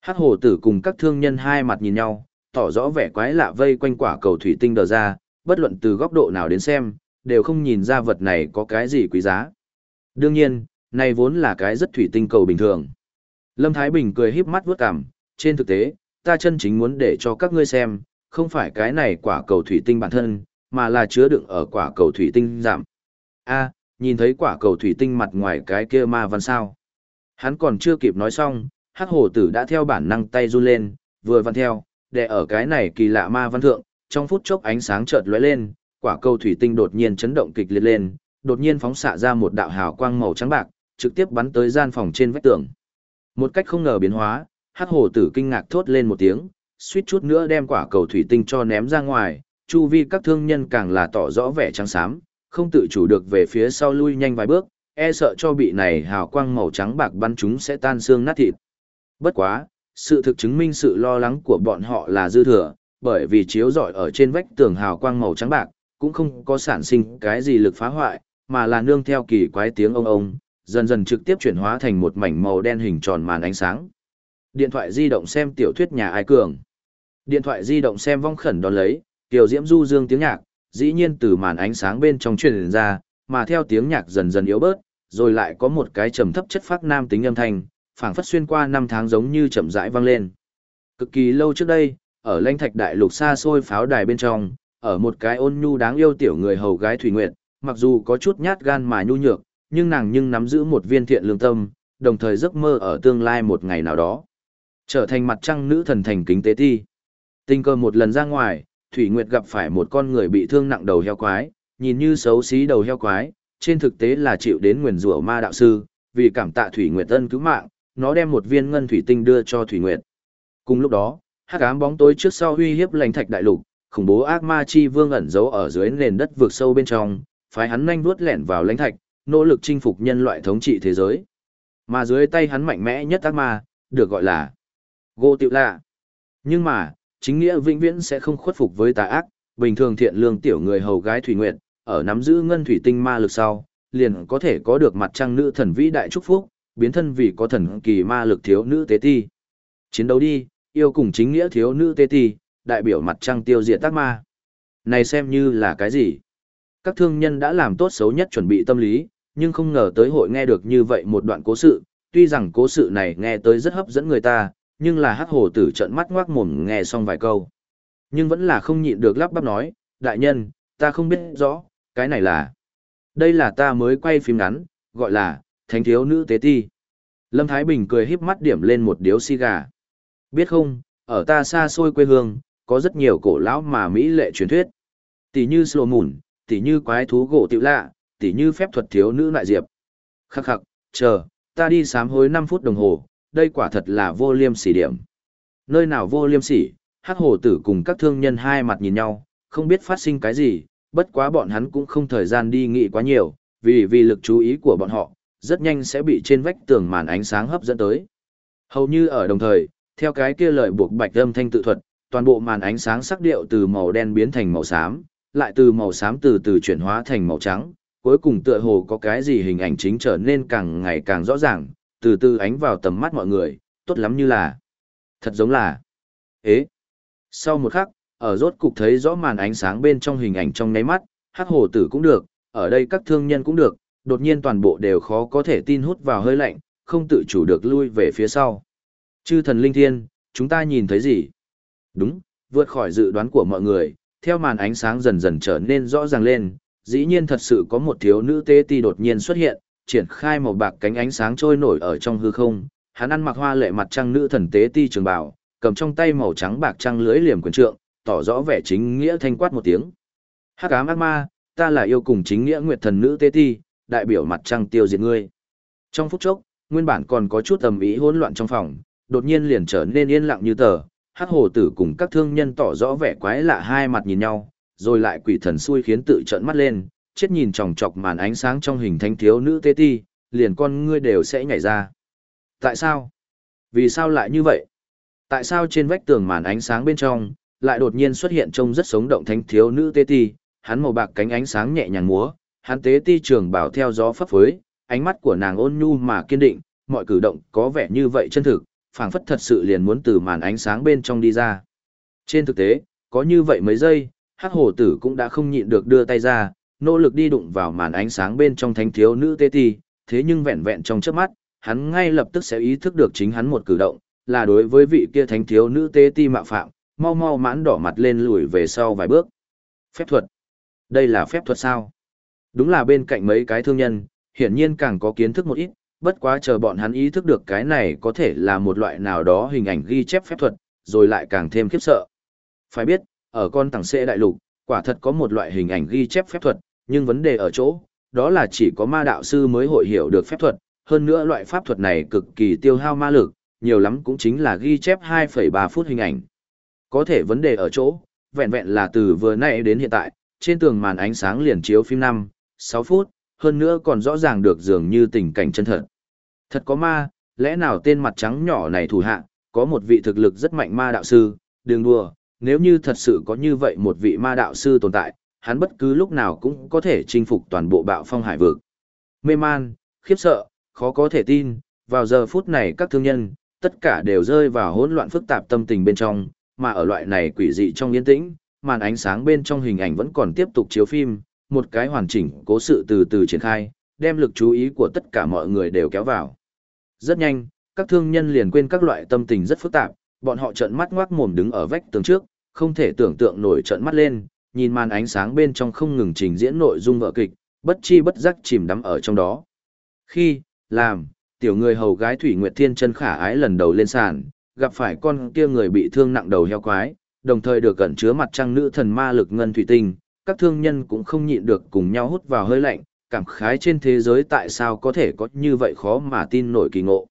hát hồ tử cùng các thương nhân hai mặt nhìn nhau, tỏ rõ vẻ quái lạ vây quanh quả cầu thủy tinh đờ ra, bất luận từ góc độ nào đến xem, đều không nhìn ra vật này có cái gì quý giá. Đương nhiên, này vốn là cái rất thủy tinh cầu bình thường. Lâm Thái Bình cười híp mắt vuốt cằm, trên thực tế, ta chân chính muốn để cho các ngươi xem, không phải cái này quả cầu thủy tinh bản thân, mà là chứa đựng ở quả cầu thủy tinh giảm. A, nhìn thấy quả cầu thủy tinh mặt ngoài cái kia ma văn sao. Hắn còn chưa kịp nói xong, hắc hổ tử đã theo bản năng tay run lên, vừa văn theo, để ở cái này kỳ lạ ma văn thượng, trong phút chốc ánh sáng chợt lóe lên, quả cầu thủy tinh đột nhiên chấn động kịch liệt lên, đột nhiên phóng xạ ra một đạo hào quang màu trắng bạc, trực tiếp bắn tới gian phòng trên vách tường. Một cách không ngờ biến hóa, hắc hồ tử kinh ngạc thốt lên một tiếng, suýt chút nữa đem quả cầu thủy tinh cho ném ra ngoài, chu vi các thương nhân càng là tỏ rõ vẻ trắng xám, không tự chủ được về phía sau lui nhanh vài bước, e sợ cho bị này hào quang màu trắng bạc bắn chúng sẽ tan xương nát thịt. Bất quá, sự thực chứng minh sự lo lắng của bọn họ là dư thừa, bởi vì chiếu rọi ở trên vách tường hào quang màu trắng bạc, cũng không có sản sinh cái gì lực phá hoại, mà là nương theo kỳ quái tiếng ông ông, dần dần trực tiếp chuyển hóa thành một mảnh màu đen hình tròn màn ánh sáng. Điện thoại di động xem tiểu thuyết nhà ai cường. Điện thoại di động xem vong khẩn đón lấy, tiểu diễm du dương tiếng nhạc, dĩ nhiên từ màn ánh sáng bên trong truyền ra, mà theo tiếng nhạc dần dần yếu bớt, rồi lại có một cái trầm thấp chất phát nam tính âm thanh, phảng phất xuyên qua năm tháng giống như chậm rãi vang lên. Cực kỳ lâu trước đây, ở lãnh thạch đại lục xa xôi pháo đài bên trong, ở một cái ôn nhu đáng yêu tiểu người hầu gái Thủy Nguyệt, mặc dù có chút nhát gan mà nhu nhược, nhưng nàng nhưng nắm giữ một viên thiện lương tâm, đồng thời giấc mơ ở tương lai một ngày nào đó. Trở thành mặt trăng nữ thần thành kính tế ti. Tình cờ một lần ra ngoài, Thủy Nguyệt gặp phải một con người bị thương nặng đầu heo quái, nhìn như xấu xí đầu heo quái, trên thực tế là chịu đến nguyền rủa ma đạo sư, vì cảm tạ Thủy Nguyệt ân cứu mạng, nó đem một viên ngân thủy tinh đưa cho Thủy Nguyệt. Cùng lúc đó, hắc ám bóng tối trước sau uy hiếp lãnh thạch đại lục, khủng bố ác ma chi vương ẩn giấu ở dưới nền đất vượt sâu bên trong, phái hắn nhanh vuốt lẻn vào lãnh thạch, nỗ lực chinh phục nhân loại thống trị thế giới. Mà dưới tay hắn mạnh mẽ nhất ác ma, được gọi là Gô Tiểu Lạ. Nhưng mà, chính nghĩa vĩnh viễn sẽ không khuất phục với tà ác, bình thường thiện lương tiểu người hầu gái Thủy Nguyệt, ở nắm giữ ngân thủy tinh ma lực sau, liền có thể có được mặt trăng nữ thần vĩ đại chúc phúc, biến thân vì có thần kỳ ma lực thiếu nữ tế ti. Chiến đấu đi, yêu cùng chính nghĩa thiếu nữ tế ti, đại biểu mặt trăng tiêu diệt tác ma. Này xem như là cái gì? Các thương nhân đã làm tốt xấu nhất chuẩn bị tâm lý, nhưng không ngờ tới hội nghe được như vậy một đoạn cố sự, tuy rằng cố sự này nghe tới rất hấp dẫn người ta, nhưng là hắc hồ tử trận mắt ngoác mồm nghe xong vài câu. Nhưng vẫn là không nhịn được lắp bắp nói, đại nhân, ta không biết rõ, cái này là... Đây là ta mới quay phim ngắn, gọi là, Thánh Thiếu Nữ Tế Ti. Lâm Thái Bình cười híp mắt điểm lên một điếu xì gà. Biết không, ở ta xa xôi quê hương, có rất nhiều cổ lão mà mỹ lệ truyền thuyết. Tỷ như slo mùn, tỷ như quái thú gỗ tiểu lạ, tỷ như phép thuật thiếu nữ lại diệp. Khắc khắc, chờ, ta đi sám hối 5 phút đồng hồ, đây quả thật là vô liêm sỉ điểm. Nơi nào vô liêm sỉ, hắc hồ tử cùng các thương nhân hai mặt nhìn nhau, không biết phát sinh cái gì, bất quá bọn hắn cũng không thời gian đi nghĩ quá nhiều, vì vì lực chú ý của bọn họ, rất nhanh sẽ bị trên vách tường màn ánh sáng hấp dẫn tới. Hầu như ở đồng thời, theo cái kia lời buộc bạch âm thanh tự thuật, toàn bộ màn ánh sáng sắc điệu từ màu đen biến thành màu xám, lại từ màu xám từ từ chuyển hóa thành màu trắng, cuối cùng tựa hồ có cái gì hình ảnh chính trở nên càng ngày càng rõ ràng, từ từ ánh vào tầm mắt mọi người, tốt lắm như là, thật giống là, ế. Sau một khắc, ở rốt cục thấy rõ màn ánh sáng bên trong hình ảnh trong nháy mắt, hắc hồ tử cũng được, ở đây các thương nhân cũng được, đột nhiên toàn bộ đều khó có thể tin hút vào hơi lạnh, không tự chủ được lui về phía sau. Chư thần linh thiên, chúng ta nhìn thấy gì? Đúng, vượt khỏi dự đoán của mọi người, theo màn ánh sáng dần dần trở nên rõ ràng lên, dĩ nhiên thật sự có một thiếu nữ tê ti đột nhiên xuất hiện, triển khai màu bạc cánh ánh sáng trôi nổi ở trong hư không, hắn ăn mặc hoa lệ mặt trăng nữ thần tế ti trường bào, cầm trong tay màu trắng bạc trăng lưới liềm quyền trượng, tỏ rõ vẻ chính nghĩa thanh quát một tiếng. Hắc ám ác ma, ta là yêu cùng chính nghĩa nguyệt thần nữ tế ti, đại biểu mặt trăng tiêu diệt ngươi. Trong phút chốc, nguyên bản còn có chút tầm ý hỗn loạn trong phòng, đột nhiên liền trở nên yên lặng như tờ, hắc hồ tử cùng các thương nhân tỏ rõ vẻ quái lạ hai mặt nhìn nhau, rồi lại quỷ thần xui khiến tự trợn mắt lên, chết nhìn chòng chọc màn ánh sáng trong hình thanh thiếu nữ tê ti, liền con ngươi đều sẽ nhảy ra. Tại sao? Vì sao lại như vậy? Tại sao trên vách tường màn ánh sáng bên trong, lại đột nhiên xuất hiện trông rất sống động thanh thiếu nữ tê ti, hắn màu bạc cánh ánh sáng nhẹ nhàng múa, hắn tế ti trường bảo theo gió phấp phới, ánh mắt của nàng ôn nhu mà kiên định, mọi cử động có vẻ như vậy chân thực, phảng phất thật sự liền muốn từ màn ánh sáng bên trong đi ra. Trên thực tế, có như vậy mấy giây, hắc hồ tử cũng đã không nhịn được đưa tay ra, nỗ lực đi đụng vào màn ánh sáng bên trong thánh thiếu nữ tê ti, thế nhưng vẹn vẹn trong trước mắt, hắn ngay lập tức sẽ ý thức được chính hắn một cử động, là đối với vị kia thánh thiếu nữ tê ti mạo phạm, mau mau mãn đỏ mặt lên lùi về sau vài bước. Phép thuật. Đây là phép thuật sao? Đúng là bên cạnh mấy cái thương nhân, hiển nhiên càng có kiến thức một ít, bất quá chờ bọn hắn ý thức được cái này có thể là một loại nào đó hình ảnh ghi chép phép thuật, rồi lại càng thêm khiếp sợ. Phải biết, ở con tàng xệ đại lục, quả thật có một loại hình ảnh ghi chép phép thuật, nhưng vấn đề ở chỗ, đó là chỉ có ma đạo sư mới hội hiểu được phép thuật, hơn nữa loại pháp thuật này cực kỳ tiêu hao ma lực, nhiều lắm cũng chính là ghi chép 2,3 phút hình ảnh. Có thể vấn đề ở chỗ, vẹn vẹn là từ vừa nãy đến hiện tại, trên tường màn ánh sáng liền chiếu phim 5, 6 phút, hơn nữa còn rõ ràng được dường như tình cảnh chân thật. Thật có ma, lẽ nào tên mặt trắng nhỏ này thủ hạ, có một vị thực lực rất mạnh ma đạo sư, đừng đùa, nếu như thật sự có như vậy một vị ma đạo sư tồn tại, hắn bất cứ lúc nào cũng có thể chinh phục toàn bộ bạo phong hải vực. Mê man, khiếp sợ, khó có thể tin, vào giờ phút này các thương nhân, tất cả đều rơi vào hỗn loạn phức tạp tâm tình bên trong, mà ở loại này quỷ dị trong yên tĩnh, màn ánh sáng bên trong hình ảnh vẫn còn tiếp tục chiếu phim, một cái hoàn chỉnh cố sự từ từ triển khai, đem lực chú ý của tất cả mọi người đều kéo vào. Rất nhanh, các thương nhân liền quên các loại tâm tình rất phức tạp, bọn họ trợn mắt ngoác mồm đứng ở vách tường trước, không thể tưởng tượng nổi trợn mắt lên, nhìn màn ánh sáng bên trong không ngừng trình diễn nội dung vở kịch, bất chi bất giác chìm đắm ở trong đó. Khi, làm, tiểu người hầu gái Thủy Nguyệt Thiên chân khả ái lần đầu lên sàn, gặp phải con kia người bị thương nặng đầu heo quái, đồng thời được cẩn chứa mặt trăng nữ thần ma lực ngân thủy tinh, các thương nhân cũng không nhịn được cùng nhau hút vào hơi lạnh, cảm khái trên thế giới tại sao có thể có như vậy khó mà tin nổi kỳ ngộ.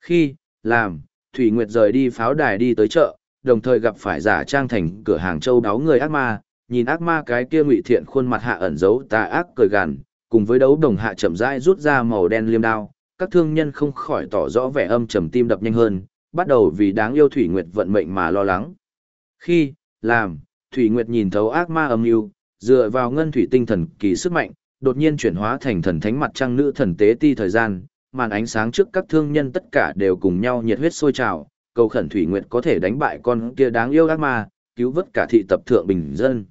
Khi, làm, Thủy Nguyệt rời đi pháo đài đi tới chợ, đồng thời gặp phải giả trang thành cửa hàng châu đáo người ác ma, nhìn ác ma cái kia ngụy thiện khuôn mặt hạ ẩn giấu tà ác cười gằn, cùng với đấu đồng hạ chậm rãi rút ra màu đen liêm đao, các thương nhân không khỏi tỏ rõ vẻ âm trầm tim đập nhanh hơn, bắt đầu vì đáng yêu Thủy Nguyệt vận mệnh mà lo lắng. Khi, làm, Thủy Nguyệt nhìn thấu ác ma âm mưu, dựa vào ngân thủy tinh thần kỳ sức mạnh, đột nhiên chuyển hóa thành thần thánh mặt trăng nữ thần tế ti thời gian, màn ánh sáng trước các thương nhân tất cả đều cùng nhau nhiệt huyết sôi trào, cầu khẩn Thủy Nguyệt có thể đánh bại con kia đáng yêu ác ma, cứu vớt cả thị tập thượng bình dân.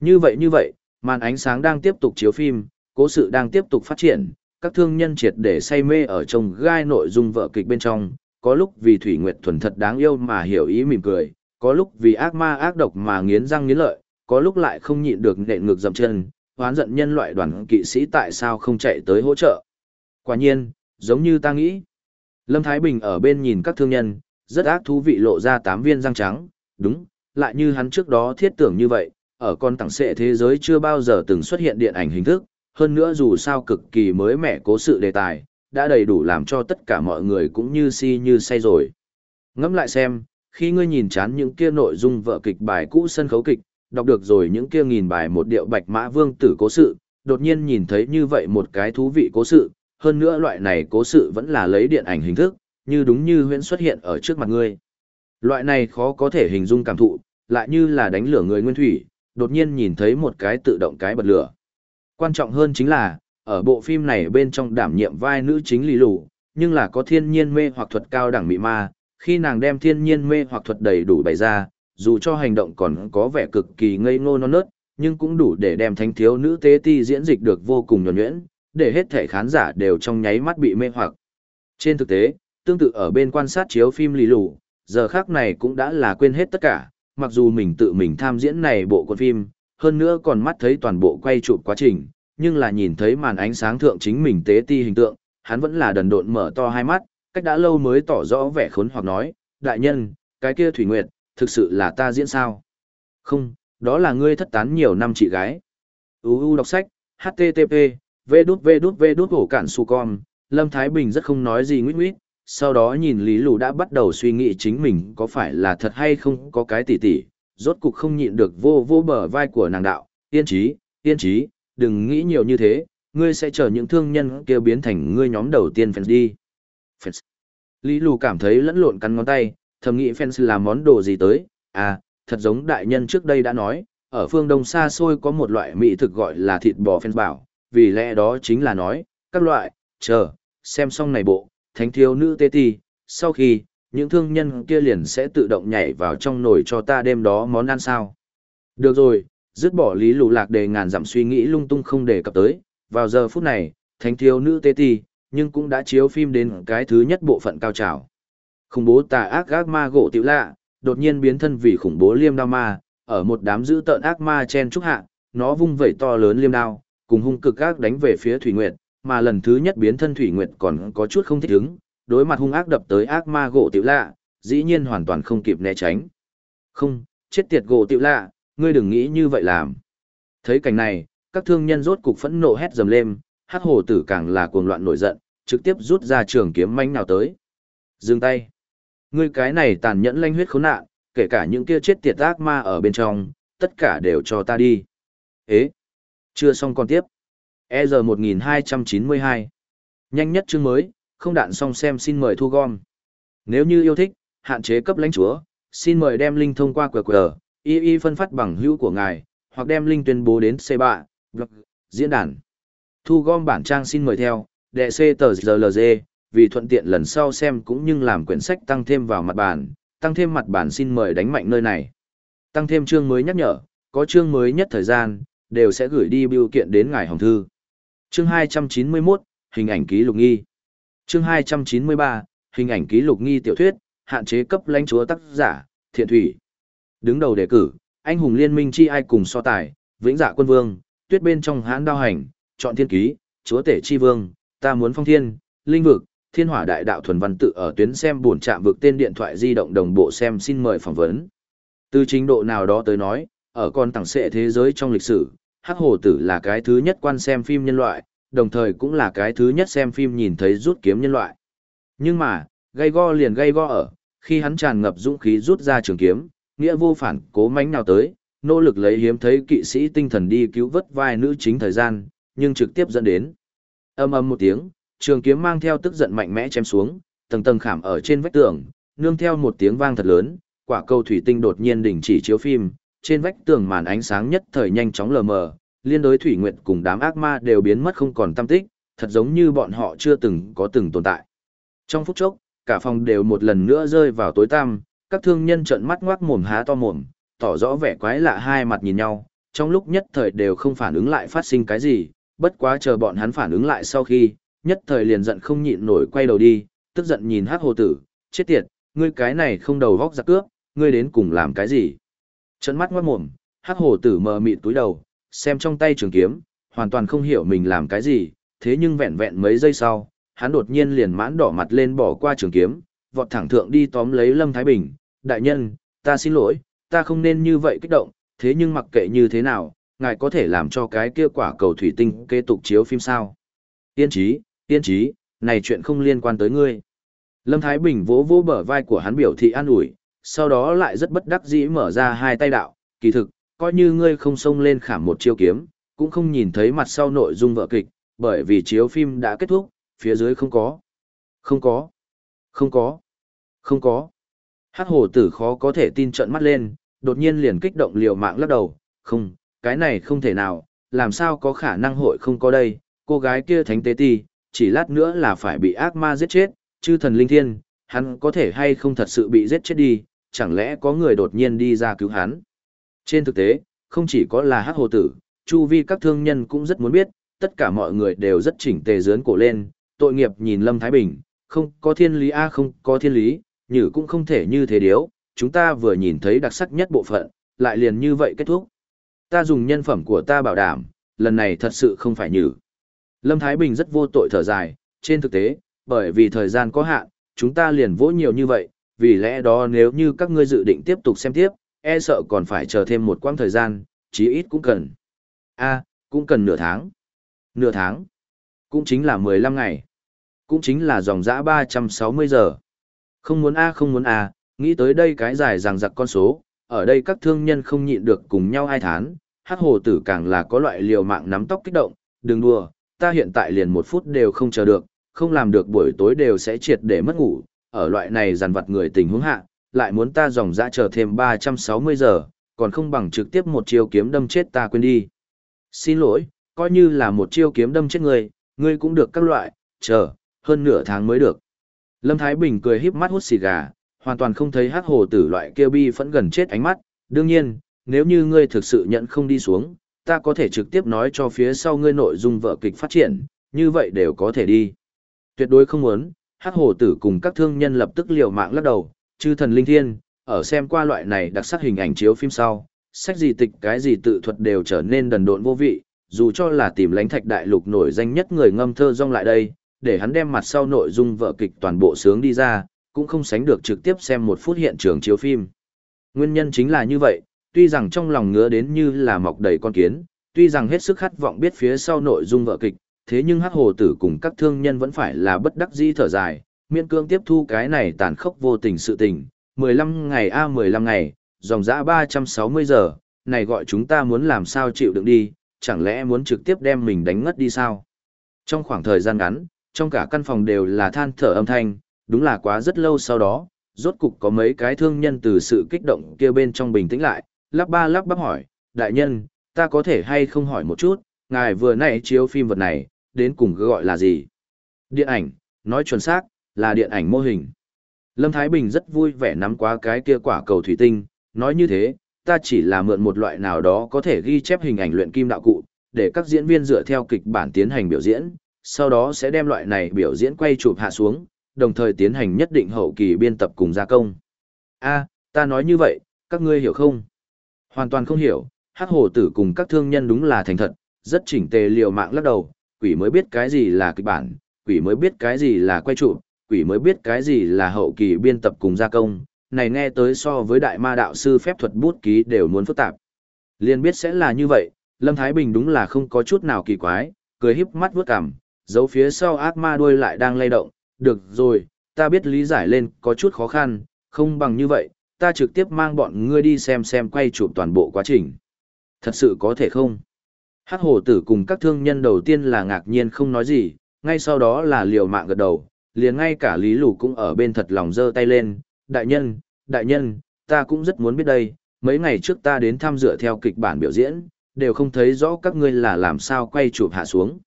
Như vậy như vậy, màn ánh sáng đang tiếp tục chiếu phim, cố sự đang tiếp tục phát triển, các thương nhân triệt để say mê ở trong gai nội dung vợ kịch bên trong, có lúc vì Thủy Nguyệt thuần thật đáng yêu mà hiểu ý mỉm cười, có lúc vì ác ma ác độc mà nghiến răng nghiến lợi, có lúc lại không nhịn được nện ngược dậm chân, hoán giận nhân loại đoàn kỵ sĩ tại sao không chạy tới hỗ trợ. Quả nhiên, giống như ta nghĩ. Lâm Thái Bình ở bên nhìn các thương nhân, rất ác thú vị lộ ra tám viên răng trắng, đúng, lại như hắn trước đó thiết tưởng như vậy, ở con tảng sệ thế giới chưa bao giờ từng xuất hiện điện ảnh hình thức, hơn nữa dù sao cực kỳ mới mẻ cố sự đề tài, đã đầy đủ làm cho tất cả mọi người cũng như si như say rồi. Ngẫm lại xem, khi ngươi nhìn chán những kia nội dung vợ kịch bài cũ sân khấu kịch, đọc được rồi những kia nghìn bài một điệu bạch mã vương tử cố sự, đột nhiên nhìn thấy như vậy một cái thú vị cố sự, hơn nữa loại này cố sự vẫn là lấy điện ảnh hình thức, như đúng như huyễn xuất hiện ở trước mặt ngươi. Loại này khó có thể hình dung cảm thụ, lại như là đánh lửa người nguyên thủy, đột nhiên nhìn thấy một cái tự động cái bật lửa. Quan trọng hơn chính là, ở bộ phim này bên trong đảm nhiệm vai nữ chính lì lù, nhưng là có thiên nhiên mê hoặc thuật cao đẳng mị ma, khi nàng đem thiên nhiên mê hoặc thuật đầy đủ bày ra, dù cho hành động còn có vẻ cực kỳ ngây ngô non nớt, nhưng cũng đủ để đem thánh thiếu nữ tế ti diễn dịch được vô cùng nhuẩn nhuyễn, để hết thể khán giả đều trong nháy mắt bị mê hoặc. Trên thực tế, tương tự ở bên quan sát chiếu phim lì lù, giờ khác này cũng đã là quên hết tất cả, mặc dù mình tự mình tham diễn này bộ con phim, hơn nữa còn mắt thấy toàn bộ quay chụp quá trình, nhưng là nhìn thấy màn ánh sáng thượng chính mình tế ti hình tượng, hắn vẫn là đần độn mở to hai mắt, cách đã lâu mới tỏ rõ vẻ khốn hoặc nói, đại nhân, cái kia Thủy Nguyệt, thực sự là ta diễn sao? Không, đó là ngươi thất tán nhiều năm chị gái. UU đọc sách, HTTP, vê đút vê đút vê đút hổ cản su con, Lâm Thái Bình rất không nói gì nguyết nguyết, sau đó nhìn Lý Lù đã bắt đầu suy nghĩ chính mình có phải là thật hay không có cái tỉ tỉ, rốt cục không nhịn được vô vô bờ vai của nàng đạo, yên trí, yên trí, đừng nghĩ nhiều như thế, ngươi sẽ chờ những thương nhân kia biến thành ngươi nhóm đầu tiên fans đi. Fans. Lý Lù cảm thấy lẫn lộn cắn ngón tay, thầm nghĩ fans là món đồ gì tới, à, thật giống đại nhân trước đây đã nói, ở phương đông xa xôi có một loại mỹ thực gọi là thịt bò fans bảo, vì lẽ đó chính là nói, các loại, chờ, xem xong này bộ, thánh thiếu nữ tê ti, sau khi, những thương nhân kia liền sẽ tự động nhảy vào trong nồi cho ta đêm đó món ăn sao. Được rồi, dứt bỏ lý lù lạc đề ngàn dặm suy nghĩ lung tung không đề cập tới, vào giờ phút này, thánh thiếu nữ tê ti, nhưng cũng đã chiếu phim đến cái thứ nhất bộ phận cao trào. Khủng bố tà ác ác ma gỗ tiểu lạ, đột nhiên biến thân vì khủng bố liêm đao ma, ở một đám dữ tợn ác ma chen trúc hạ, nó vung vẩy to lớn liêm đao, cùng hung cực ác đánh về phía Thủy Nguyệt, mà lần thứ nhất biến thân Thủy Nguyệt còn có chút không thích ứng, đối mặt hung ác đập tới ác ma gỗ tiểu lạ, dĩ nhiên hoàn toàn không kịp né tránh. Không, chết tiệt gỗ tiểu lạ, ngươi đừng nghĩ như vậy làm. Thấy cảnh này, các thương nhân rốt cục phẫn nộ hét dầm lên, hắc hồ tử càng là cuồng loạn nổi giận, trực tiếp rút ra trường kiếm manh nào tới. Dừng tay. Ngươi cái này tàn nhẫn lanh huyết khốn nạn, kể cả những kia chết tiệt ác ma ở bên trong, tất cả đều cho ta đi. Ế. Chưa xong còn tiếp. EZ 1292. Nhanh nhất chương mới, không đạn xong xem xin mời thu gom. Nếu như yêu thích, hạn chế cấp lãnh chúa, xin mời đem link thông qua QR, y y phân phát bằng hữu của ngài, hoặc đem link tuyên bố đến C bạ, diễn đàn. Thu gom bản trang xin mời theo, đệ C tờ GLG, vì thuận tiện lần sau xem cũng như làm quyển sách tăng thêm vào mặt bản, tăng thêm mặt bản xin mời đánh mạnh nơi này. Tăng thêm chương mới nhắc nhở, có chương mới nhất thời gian, đều sẽ gửi đi biểu kiện đến ngài hồng thư. Chương 291, hình ảnh ký lục nghi. Chương 293, hình ảnh ký lục nghi tiểu thuyết, hạn chế cấp lãnh chúa tác giả, thiện thủy. Đứng đầu đề cử, anh hùng liên minh chi ai cùng so tài, vĩnh dạ quân vương, tuyết bên trong hãn đao hành, chọn thiên ký, chúa tể chi vương, ta muốn phong thiên, linh vực, thiên hỏa đại đạo thuần văn tự ở tuyến xem buồn chạm vực tên điện thoại di động đồng bộ xem xin mời phỏng vấn. Từ trình độ nào đó tới nói, ở con tảng sệ thế giới trong lịch sử, Hắc Hồ Tử là cái thứ nhất quan xem phim nhân loại, đồng thời cũng là cái thứ nhất xem phim nhìn thấy rút kiếm nhân loại. Nhưng mà, gây go liền gây go ở, khi hắn tràn ngập dũng khí rút ra trường kiếm, nghĩa vô phản cố mánh nào tới, nỗ lực lấy hiếm thấy kỵ sĩ tinh thần đi cứu vớt vai nữ chính thời gian, nhưng trực tiếp dẫn đến. Âm âm một tiếng, trường kiếm mang theo tức giận mạnh mẽ chém xuống, tầng tầng khảm ở trên vách tường, nương theo một tiếng vang thật lớn, quả cầu thủy tinh đột nhiên đình chỉ chiếu phim, trên vách tường màn ánh sáng nhất thời nhanh chóng lờ mờ, liên đối thủy nguyệt cùng đám ác ma đều biến mất không còn tâm tích, thật giống như bọn họ chưa từng có từng tồn tại. Trong phút chốc, cả phòng đều một lần nữa rơi vào tối tăm, các thương nhân trợn mắt ngoác mồm há to mồm, tỏ rõ vẻ quái lạ hai mặt nhìn nhau, trong lúc nhất thời đều không phản ứng lại phát sinh cái gì, bất quá chờ bọn hắn phản ứng lại sau khi, nhất thời liền giận không nhịn nổi quay đầu đi, tức giận nhìn hắc hồ tử, chết tiệt, ngươi cái này không đầu vóc giặc cướp, ngươi đến cùng làm cái gì? Trận mắt ngoát mồm, hắc hồ tử mờ mịt túi đầu, xem trong tay trường kiếm, hoàn toàn không hiểu mình làm cái gì, thế nhưng vẹn vẹn mấy giây sau, hắn đột nhiên liền mãn đỏ mặt lên bỏ qua trường kiếm, vọt thẳng thượng đi tóm lấy Lâm Thái Bình, đại nhân, ta xin lỗi, ta không nên như vậy kích động, thế nhưng mặc kệ như thế nào, ngài có thể làm cho cái kia quả cầu thủy tinh kế tục chiếu phim sao. Tiên trí, tiên trí, này chuyện không liên quan tới ngươi. Lâm Thái Bình vỗ vỗ bờ vai của hắn biểu thị an ủi, sau đó lại rất bất đắc dĩ mở ra hai tay đạo, kỳ thực, coi như ngươi không xông lên khảm một chiêu kiếm, cũng không nhìn thấy mặt sau nội dung vợ kịch, bởi vì chiếu phim đã kết thúc, phía dưới không có. Không có. Không có. Không có. Hát hồ tử khó có thể tin trận mắt lên, đột nhiên liền kích động liều mạng lắc đầu, không, cái này không thể nào, làm sao có khả năng hội không có đây, cô gái kia thánh tế ti, chỉ lát nữa là phải bị ác ma giết chết, chư thần linh thiên, hắn có thể hay không thật sự bị giết chết đi, chẳng lẽ có người đột nhiên đi ra cứu hắn. Trên thực tế, không chỉ có là hắc hồ tử, chu vi các thương nhân cũng rất muốn biết, tất cả mọi người đều rất chỉnh tề dướn cổ lên, tội nghiệp nhìn Lâm Thái Bình, không có thiên lý a không có thiên lý, nhử cũng không thể như thế điếu, chúng ta vừa nhìn thấy đặc sắc nhất bộ phận, lại liền như vậy kết thúc. Ta dùng nhân phẩm của ta bảo đảm, lần này thật sự không phải nhử. Lâm Thái Bình rất vô tội thở dài, trên thực tế, bởi vì thời gian có hạn, chúng ta liền vỗ nhiều như vậy, vì lẽ đó nếu như các ngươi dự định tiếp tục xem tiếp, e sợ còn phải chờ thêm một quãng thời gian, chí ít cũng cần. a cũng cần nửa tháng. Nửa tháng. Cũng chính là 15 ngày. Cũng chính là dòng dã 360 giờ. Không muốn a không muốn a, nghĩ tới đây cái dài rằng giặc con số, ở đây các thương nhân không nhịn được cùng nhau ai thán, hắc hồ tử càng là có loại liều mạng nắm tóc kích động, đừng đùa, ta hiện tại liền một phút đều không chờ được, không làm được buổi tối đều sẽ triệt để mất ngủ, ở loại này dằn vặt người tình huống hạ, lại muốn ta dòng dã chờ thêm 360 giờ, còn không bằng trực tiếp một chiêu kiếm đâm chết ta quên đi. Xin lỗi, coi như là một chiêu kiếm đâm chết người, ngươi cũng được các loại, chờ, hơn nửa tháng mới được. Lâm Thái Bình cười híp mắt hút xì gà, hoàn toàn không thấy hát hồ tử loại kêu bi phẫn gần chết ánh mắt, đương nhiên, nếu như ngươi thực sự nhận không đi xuống, ta có thể trực tiếp nói cho phía sau ngươi nội dung vợ kịch phát triển, như vậy đều có thể đi. Tuyệt đối không muốn, hắc hồ tử cùng các thương nhân lập tức liều mạng lắc đầu, chư thần linh thiên, ở xem qua loại này đặc sắc hình ảnh chiếu phim sau, sách gì tịch cái gì tự thuật đều trở nên đần độn vô vị, dù cho là tìm lãnh thạch đại lục nổi danh nhất người ngâm thơ rong lại đây, để hắn đem mặt sau nội dung vợ kịch toàn bộ sướng đi ra, cũng không sánh được trực tiếp xem một phút hiện trường chiếu phim. Nguyên nhân chính là như vậy, tuy rằng trong lòng ngứa đến như là mọc đầy con kiến, tuy rằng hết sức khát vọng biết phía sau nội dung vợ kịch, thế nhưng hắc hồ tử cùng các thương nhân vẫn phải là bất đắc dĩ thở dài, miễn cương tiếp thu cái này tàn khốc vô tình sự tình, 15 ngày a 15 ngày, dòng dã 360 giờ, này gọi chúng ta muốn làm sao chịu đựng đi, chẳng lẽ muốn trực tiếp đem mình đánh ngất đi sao? Trong khoảng thời gian ngắn, trong cả căn phòng đều là than thở âm thanh, đúng là quá rất lâu sau đó, rốt cục có mấy cái thương nhân từ sự kích động kia bên trong bình tĩnh lại, lắp ba lắp bắp hỏi, đại nhân, ta có thể hay không hỏi một chút, ngài vừa nãy chiếu phim vật này, đến cùng gọi là gì? Điện ảnh, nói chuẩn xác, là điện ảnh mô hình. Lâm Thái Bình rất vui vẻ nắm quá cái kia quả cầu thủy tinh, nói như thế, ta chỉ là mượn một loại nào đó có thể ghi chép hình ảnh luyện kim đạo cụ, để các diễn viên dựa theo kịch bản tiến hành biểu diễn, sau đó sẽ đem loại này biểu diễn quay chụp hạ xuống, đồng thời tiến hành nhất định hậu kỳ biên tập cùng gia công. A, ta nói như vậy, các ngươi hiểu không? Hoàn toàn không hiểu, hắc hồ tử cùng các thương nhân đúng là thành thật, rất chỉnh tề liều mạng lắc đầu, quỷ mới biết cái gì là kịch bản, quỷ mới biết cái gì là quay trụ, quỷ mới biết cái gì là hậu kỳ biên tập cùng gia công, này nghe tới so với đại ma đạo sư phép thuật bút ký đều muốn phức tạp. Liên biết sẽ là như vậy, Lâm Thái Bình đúng là không có chút nào kỳ quái, cười híp mắt vuốt cằm, dấu phía sau ác ma đuôi lại đang lay động, được rồi, ta biết lý giải lên có chút khó khăn, Không bằng như vậy, ta trực tiếp mang bọn ngươi đi xem xem quay chụp toàn bộ quá trình. Thật sự có thể không? Hắc hồ tử cùng các thương nhân đầu tiên là ngạc nhiên không nói gì, ngay sau đó là liều mạng gật đầu, liền ngay cả Lý Lù cũng ở bên thật lòng giơ tay lên, đại nhân, đại nhân, ta cũng rất muốn biết đây, mấy ngày trước ta đến tham dựa theo kịch bản biểu diễn, đều không thấy rõ các ngươi là làm sao quay chụp hạ xuống.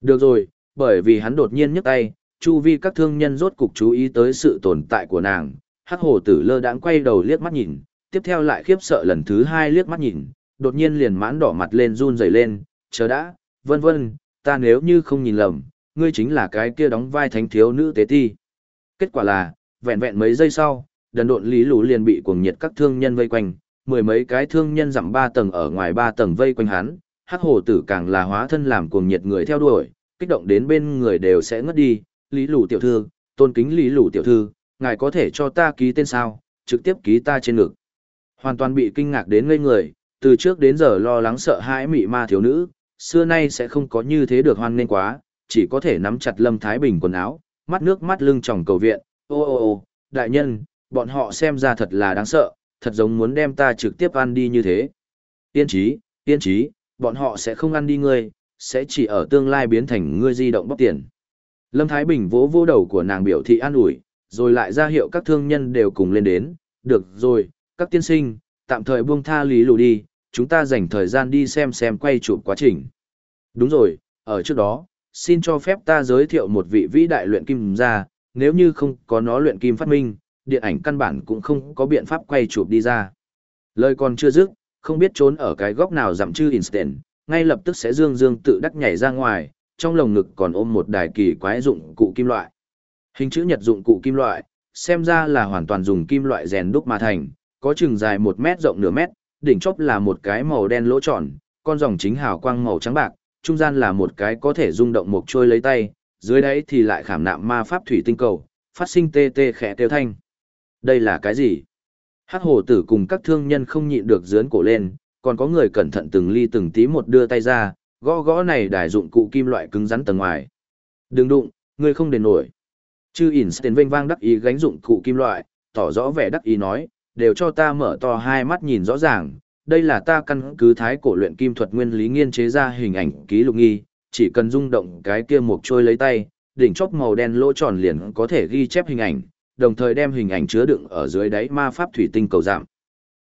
Được rồi, bởi vì hắn đột nhiên nhấc tay, chu vi các thương nhân rốt cục chú ý tới sự tồn tại của nàng, hắc hồ tử lơ đãng quay đầu liếc mắt nhìn, tiếp theo lại khiếp sợ lần thứ hai liếc mắt nhìn, đột nhiên liền mãn đỏ mặt lên run rẩy lên, chờ đã, vân vân, ta nếu như không nhìn lầm, ngươi chính là cái kia đóng vai thánh thiếu nữ tế ti. Kết quả là, vẹn vẹn mấy giây sau, đần độn lý lũ liền bị cuồng nhiệt các thương nhân vây quanh, mười mấy cái thương nhân dặm ba tầng ở ngoài ba tầng vây quanh hắn, hắc hồ tử càng là hóa thân làm cuồng nhiệt người theo đuổi, kích động đến bên người đều sẽ ngất đi, lý lũ tiểu thư, tôn kính lý lũ tiểu thư, ngài có thể cho ta ký tên sao, trực tiếp ký ta trên ngực. Hoàn toàn bị kinh ngạc đến ngây người, từ trước đến giờ lo lắng sợ hãi mị ma thiếu nữ, xưa nay sẽ không có như thế được hoan nên quá, chỉ có thể nắm chặt Lâm Thái Bình quần áo, mắt nước mắt lưng tròng cầu viện, ô ô ô, đại nhân, bọn họ xem ra thật là đáng sợ, thật giống muốn đem ta trực tiếp ăn đi như thế. Tiên trí, tiên trí, bọn họ sẽ không ăn đi ngươi, sẽ chỉ ở tương lai biến thành ngươi di động bóc tiền. Lâm Thái Bình vỗ vỗ đầu của nàng biểu thị an ủi, rồi lại ra hiệu các thương nhân đều cùng lên đến, được rồi, các tiên sinh, tạm thời buông tha lý lù đi, chúng ta dành thời gian đi xem xem quay chụp quá trình. Đúng rồi, ở trước đó, xin cho phép ta giới thiệu một vị vĩ đại luyện kim ra, nếu như không có nó luyện kim phát minh, điện ảnh căn bản cũng không có biện pháp quay chụp đi ra. Lời còn chưa dứt, không biết trốn ở cái góc nào giảm chư instant, ngay lập tức sẽ dương dương tự đắc nhảy ra ngoài, trong lồng ngực còn ôm một đài kỳ quái dụng cụ kim loại. Hình chữ nhật dụng cụ kim loại, xem ra là hoàn toàn dùng kim loại rèn đúc mà thành, có chừng dài 1 mét rộng nửa mét, đỉnh chóp là một cái màu đen lỗ tròn, con dòng chính hào quang màu trắng bạc, trung gian là một cái có thể rung động một trôi lấy tay, dưới đấy thì lại khảm nạm ma pháp thủy tinh cầu, phát sinh tê tê khẽ kêu thanh. Đây là cái gì? Hắc hồ tử cùng các thương nhân không nhịn được dướn cổ lên, còn có người cẩn thận từng ly từng tí một đưa tay ra, gõ gõ này đài dụng cụ kim loại cứng rắn tầng ngoài. Đừng đụng, ngươi không đền nổi. Chư tiền vênh vang đắc ý gánh dụng cụ kim loại, tỏ rõ vẻ đắc ý nói, đều cho ta mở to hai mắt nhìn rõ ràng, đây là ta căn cứ thái cổ luyện kim thuật nguyên lý nghiên chế ra hình ảnh ký lục nghi, chỉ cần rung động cái kia một trôi lấy tay, đỉnh chóp màu đen lỗ tròn liền có thể ghi chép hình ảnh, đồng thời đem hình ảnh chứa đựng ở dưới đáy ma pháp thủy tinh cầu giảm.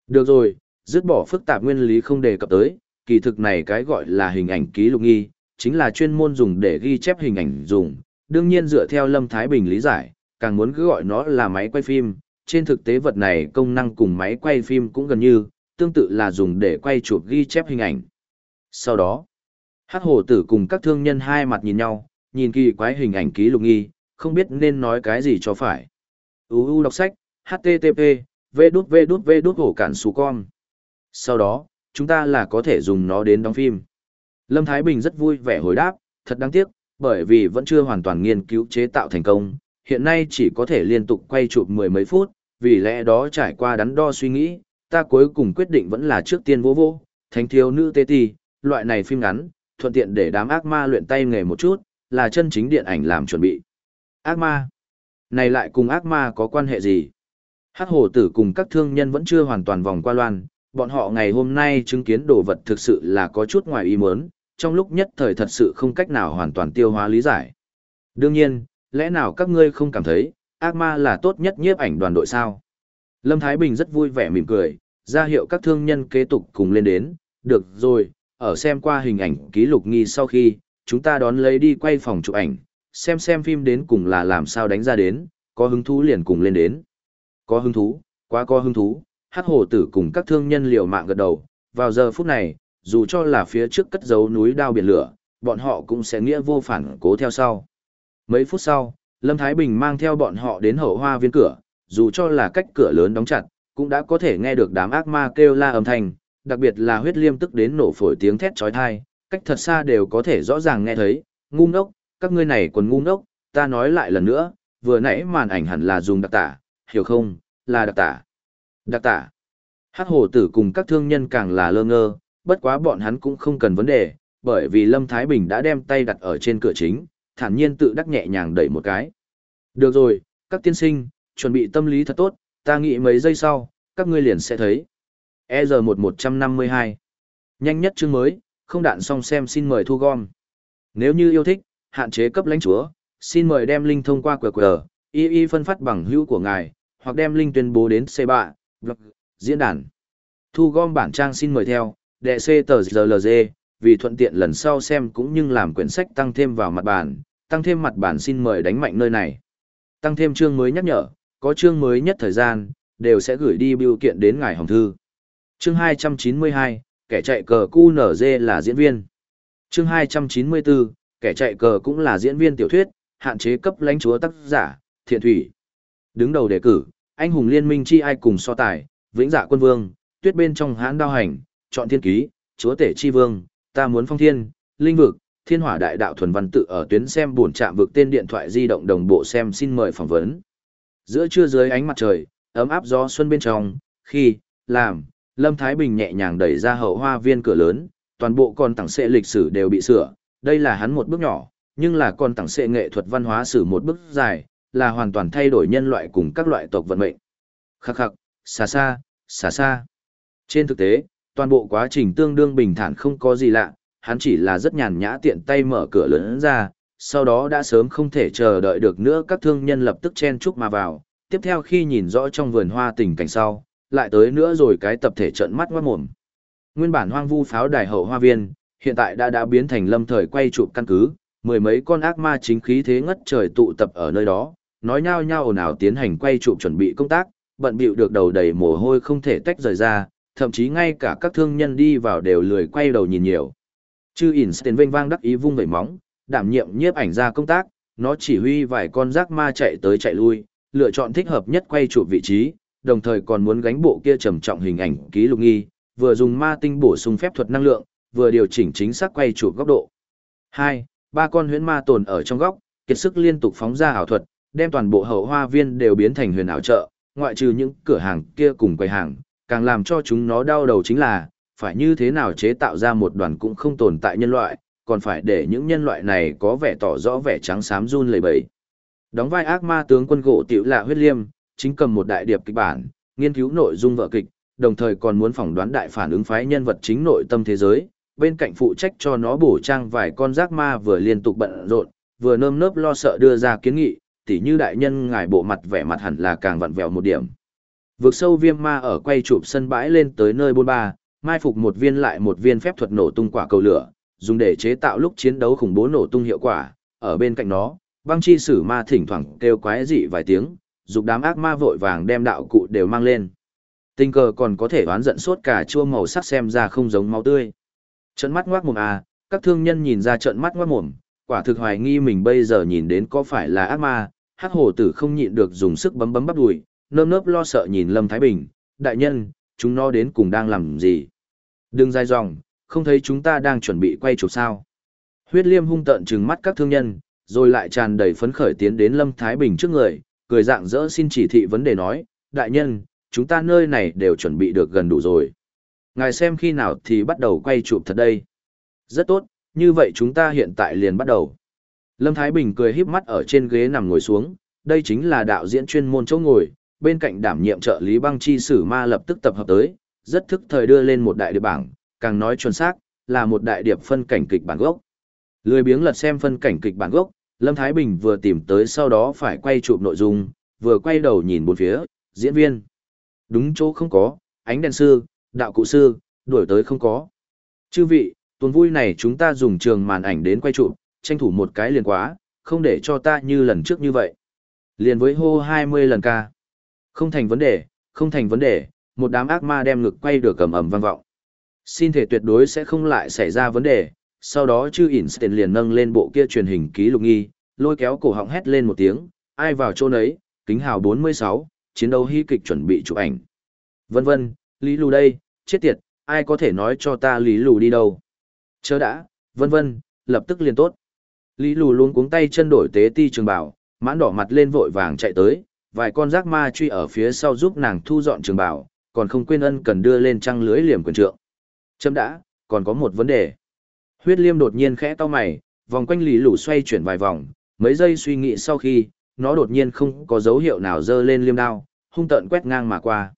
Được rồi, dứt bỏ phức tạp nguyên lý không đề cập tới, kỳ thực này cái gọi là hình ảnh ký lục nghi, chính là chuyên môn dùng để ghi chép hình ảnh dùng, đương nhiên dựa theo Lâm Thái Bình lý giải, càng muốn cứ gọi nó là máy quay phim, trên thực tế vật này công năng cùng máy quay phim cũng gần như, tương tự là dùng để quay chụp ghi chép hình ảnh. Sau đó, Hắc hồ Tử cùng các thương nhân hai mặt nhìn nhau, nhìn kỳ quái hình ảnh ký lục nghi, không biết nên nói cái gì cho phải. UU đọc sách, HTTP, v đút v đút v đút hổ cản xù con. Sau đó, chúng ta là có thể dùng nó đến đóng phim. Lâm Thái Bình rất vui vẻ hồi đáp, thật đáng tiếc, bởi vì vẫn chưa hoàn toàn nghiên cứu chế tạo thành công, hiện nay chỉ có thể liên tục quay chụp mười mấy phút, vì lẽ đó trải qua đắn đo suy nghĩ, ta cuối cùng quyết định vẫn là trước tiên vô vô, thánh thiếu nữ tê Tì loại này phim ngắn, thuận tiện để đám ác ma luyện tay nghề một chút, là chân chính điện ảnh làm chuẩn bị. Ác ma? Này lại cùng ác ma có quan hệ gì? Hát hồ tử cùng các thương nhân vẫn chưa hoàn toàn vòng qua loan, bọn họ ngày hôm nay chứng kiến đồ vật thực sự là có chút ngoài ý muốn, trong lúc nhất thời thật sự không cách nào hoàn toàn tiêu hóa lý giải. Đương nhiên, lẽ nào các ngươi không cảm thấy, ác ma là tốt nhất nhiếp ảnh đoàn đội sao? Lâm Thái Bình rất vui vẻ mỉm cười, ra hiệu các thương nhân kế tục cùng lên đến, được rồi, ở xem qua hình ảnh ký lục nghi sau khi, chúng ta đón lấy đi quay phòng chụp ảnh, xem xem phim đến cùng là làm sao đánh ra đến, có hứng thú liền cùng lên đến. Có hứng thú, quá có hứng thú, Hát hồ tử cùng các thương nhân liều mạng gật đầu, vào giờ phút này, dù cho là phía trước cất giấu núi đao biển lửa, bọn họ cũng sẽ nghĩa vô phản cố theo sau. Mấy phút sau, Lâm Thái Bình mang theo bọn họ đến hậu hoa viên cửa, dù cho là cách cửa lớn đóng chặt, cũng đã có thể nghe được đám ác ma kêu la âm thanh, đặc biệt là huyết liêm tức đến nổ phổi tiếng thét chói tai, cách thật xa đều có thể rõ ràng nghe thấy, ngu ngốc, các ngươi này còn ngu ngốc, ta nói lại lần nữa, vừa nãy màn ảnh hẳn là dùng đặc tả, hiểu không, là đặc tả. Đặc tả. Hắc hồ tử cùng các thương nhân càng là lơ ngơ, bất quá bọn hắn cũng không cần vấn đề, bởi vì Lâm Thái Bình đã đem tay đặt ở trên cửa chính, thản nhiên tự đắc nhẹ nhàng đẩy một cái. Được rồi, các tiên sinh, chuẩn bị tâm lý thật tốt, ta nghĩ mấy giây sau, các ngươi liền sẽ thấy. EZ1152 Nhanh nhất chương mới, không đạn xong xem xin mời thu gom. Nếu như yêu thích, hạn chế cấp lãnh chúa, xin mời đem link thông qua QR, y y phân phát bằng hữu của ngài, hoặc đem link tuyên bố đến C3, blog, diễn đàn. Thu gom bản trang xin mời theo, đệ C tờ GLG, vì thuận tiện lần sau xem cũng như làm quyển sách tăng thêm vào mặt bản, tăng thêm mặt bản xin mời đánh mạnh nơi này. Tăng thêm chương mới nhắc nhở, có chương mới nhất thời gian, đều sẽ gửi đi biểu kiện đến ngài hồng thư. Chương 292, kẻ chạy cờ QNZ là diễn viên. Chương 294, kẻ chạy cờ cũng là diễn viên tiểu thuyết, hạn chế cấp lãnh chúa tác giả, thiện thủy. Đứng đầu đề cử, anh hùng liên minh chi ai cùng so tài, vĩnh dạ quân vương, tuyết bên trong hãn đao hành, chọn thiên ký, chúa tể chi vương, ta muốn phong thiên, linh vực, thiên hỏa đại đạo thuần văn tự ở tuyến xem buồn chạm vực tên điện thoại di động đồng bộ xem xin mời phỏng vấn. Giữa trưa dưới ánh mặt trời, ấm áp gió xuân bên trong, khi, làm, Lâm Thái Bình nhẹ nhàng đẩy ra hậu hoa viên cửa lớn, toàn bộ con tặng xệ lịch sử đều bị sửa, đây là hắn một bước nhỏ, nhưng là con tặng xệ nghệ thuật văn hóa sử một bước dài, là hoàn toàn thay đổi nhân loại cùng các loại tộc vận mệnh. Khắc khắc, xa xa, xa xa. Trên thực tế, toàn bộ quá trình tương đương bình thản không có gì lạ, hắn chỉ là rất nhàn nhã tiện tay mở cửa lớn ra, sau đó đã sớm không thể chờ đợi được nữa các thương nhân lập tức chen chúc mà vào, tiếp theo khi nhìn rõ trong vườn hoa tình cảnh sau, lại tới nữa rồi cái tập thể trận mắt ngoát mồm. Nguyên bản hoang vu pháo đài hậu hoa viên, hiện tại đã đã biến thành lâm thời quay chụp căn cứ, mười mấy con ác ma chính khí thế ngất trời tụ tập ở nơi đó, nói nhao nhao ồn ào tiến hành quay chụp chuẩn bị công tác, bận bịu được đầu đầy mồ hôi không thể tách rời ra, thậm chí ngay cả các thương nhân đi vào đều lười quay đầu nhìn nhiều. Chư Einstein vênh vang đắc ý vung vẩy móng, đảm nhiệm nhiếp ảnh ra công tác, nó chỉ huy vài con rác ma chạy tới chạy lui, lựa chọn thích hợp nhất quay chụp vị trí, đồng thời còn muốn gánh bộ kia trầm trọng hình ảnh ký lục nghi, vừa dùng ma tinh bổ sung phép thuật năng lượng, vừa điều chỉnh chính xác quay chụp góc độ. hai Ba con huyễn ma tồn ở trong góc, kiệt sức liên tục phóng ra ảo thuật, đem toàn bộ hậu hoa viên đều biến thành huyền ảo chợ, ngoại trừ những cửa hàng kia cùng quầy hàng, càng làm cho chúng nó đau đầu chính là, phải như thế nào chế tạo ra một đoàn cũng không tồn tại nhân loại, còn phải để những nhân loại này có vẻ tỏ rõ vẻ trắng xám run lẩy bẩy. Đóng vai ác ma tướng quân gỗ tiểu lạ huyết liêm, chính cầm một đại điệp kịch bản, nghiên cứu nội dung vở kịch, đồng thời còn muốn phỏng đoán đại phản ứng phái nhân vật chính nội tâm thế giới, bên cạnh phụ trách cho nó bổ trang vài con giác ma vừa liên tục bận rộn, vừa nơm nớp lo sợ đưa ra kiến nghị, tỉ như đại nhân ngài bộ mặt vẻ mặt hẳn là càng vặn vẹo một điểm. Vượt sâu viêm ma ở quay chụp sân bãi lên tới nơi bôn ba, mai phục một viên lại một viên phép thuật nổ tung quả cầu lửa, dùng để chế tạo lúc chiến đấu khủng bố nổ tung hiệu quả, ở bên cạnh nó, băng chi sử ma thỉnh thoảng kêu quái dị vài tiếng, dục đám ác ma vội vàng đem đạo cụ đều mang lên. Tình cờ còn có thể đoán giận suốt cả chua màu sắc xem ra không giống máu tươi. Trận mắt ngoác mồm à, các thương nhân nhìn ra trận mắt ngoác mồm, quả thực hoài nghi mình bây giờ nhìn đến có phải là ác ma, hắc hồ tử không nhịn được dùng sức bấm bấm bắp đùi, nơm nớp lo sợ nhìn Lâm Thái Bình, đại nhân, chúng nó đến cùng đang làm gì? Đừng dài dòng, không thấy chúng ta đang chuẩn bị quay chụp sao. Huyết liêm hung tợn trừng mắt các thương nhân, rồi lại tràn đầy phấn khởi tiến đến Lâm Thái Bình trước người, cười dạng dỡ xin chỉ thị vấn đề nói, đại nhân, chúng ta nơi này đều chuẩn bị được gần đủ rồi. Ngài xem khi nào thì bắt đầu quay chụp thật đây. Rất tốt, như vậy chúng ta hiện tại liền bắt đầu. Lâm Thái Bình cười híp mắt ở trên ghế nằm ngồi xuống, đây chính là đạo diễn chuyên môn chỗ ngồi, bên cạnh đảm nhiệm trợ lý băng chi sử ma lập tức tập hợp tới, rất thức thời đưa lên một đại điệp bảng, càng nói chuẩn xác, là một đại điệp phân cảnh kịch bản gốc. Lười biếng lật xem phân cảnh kịch bản gốc, Lâm Thái Bình vừa tìm tới sau đó phải quay chụp nội dung, vừa quay đầu nhìn bốn phía, diễn viên. Đúng chỗ không có, ánh đèn sư, đạo cụ sư, đuổi tới không có. Chư vị, tuần vui này chúng ta dùng trường màn ảnh đến quay chụp, tranh thủ một cái liền quá, không để cho ta như lần trước như vậy. Liền với hô 20 lần ca. Không thành vấn đề, không thành vấn đề, một đám ác ma đem ngực quay được cầm ẩm vang vọng. Xin thể tuyệt đối sẽ không lại xảy ra vấn đề, sau đó chư Einstein liền nâng lên bộ kia truyền hình ký lục nghi, lôi kéo cổ họng hét lên một tiếng, ai vào chỗ nấy, kính hào 46, chiến đấu hy kịch chuẩn bị chụp ảnh. Vân vân, Lý Lù đây, chết tiệt, ai có thể nói cho ta Lý Lù đi đâu. Chớ đã, vân vân, lập tức liền tốt. Lý Lù luôn cuống tay chân đổi tế ti trường bảo, mãn đỏ mặt lên vội vàng chạy tới, vài con rác ma truy ở phía sau giúp nàng thu dọn trường bảo, còn không quên ân cần đưa lên trăng lưới liềm quyền trượng. Chấm đã, còn có một vấn đề. Huyết liêm đột nhiên khẽ to mày, vòng quanh lì lũ xoay chuyển vài vòng, mấy giây suy nghĩ sau khi, nó đột nhiên không có dấu hiệu nào dơ lên liêm đao, hung tợn quét ngang mà qua.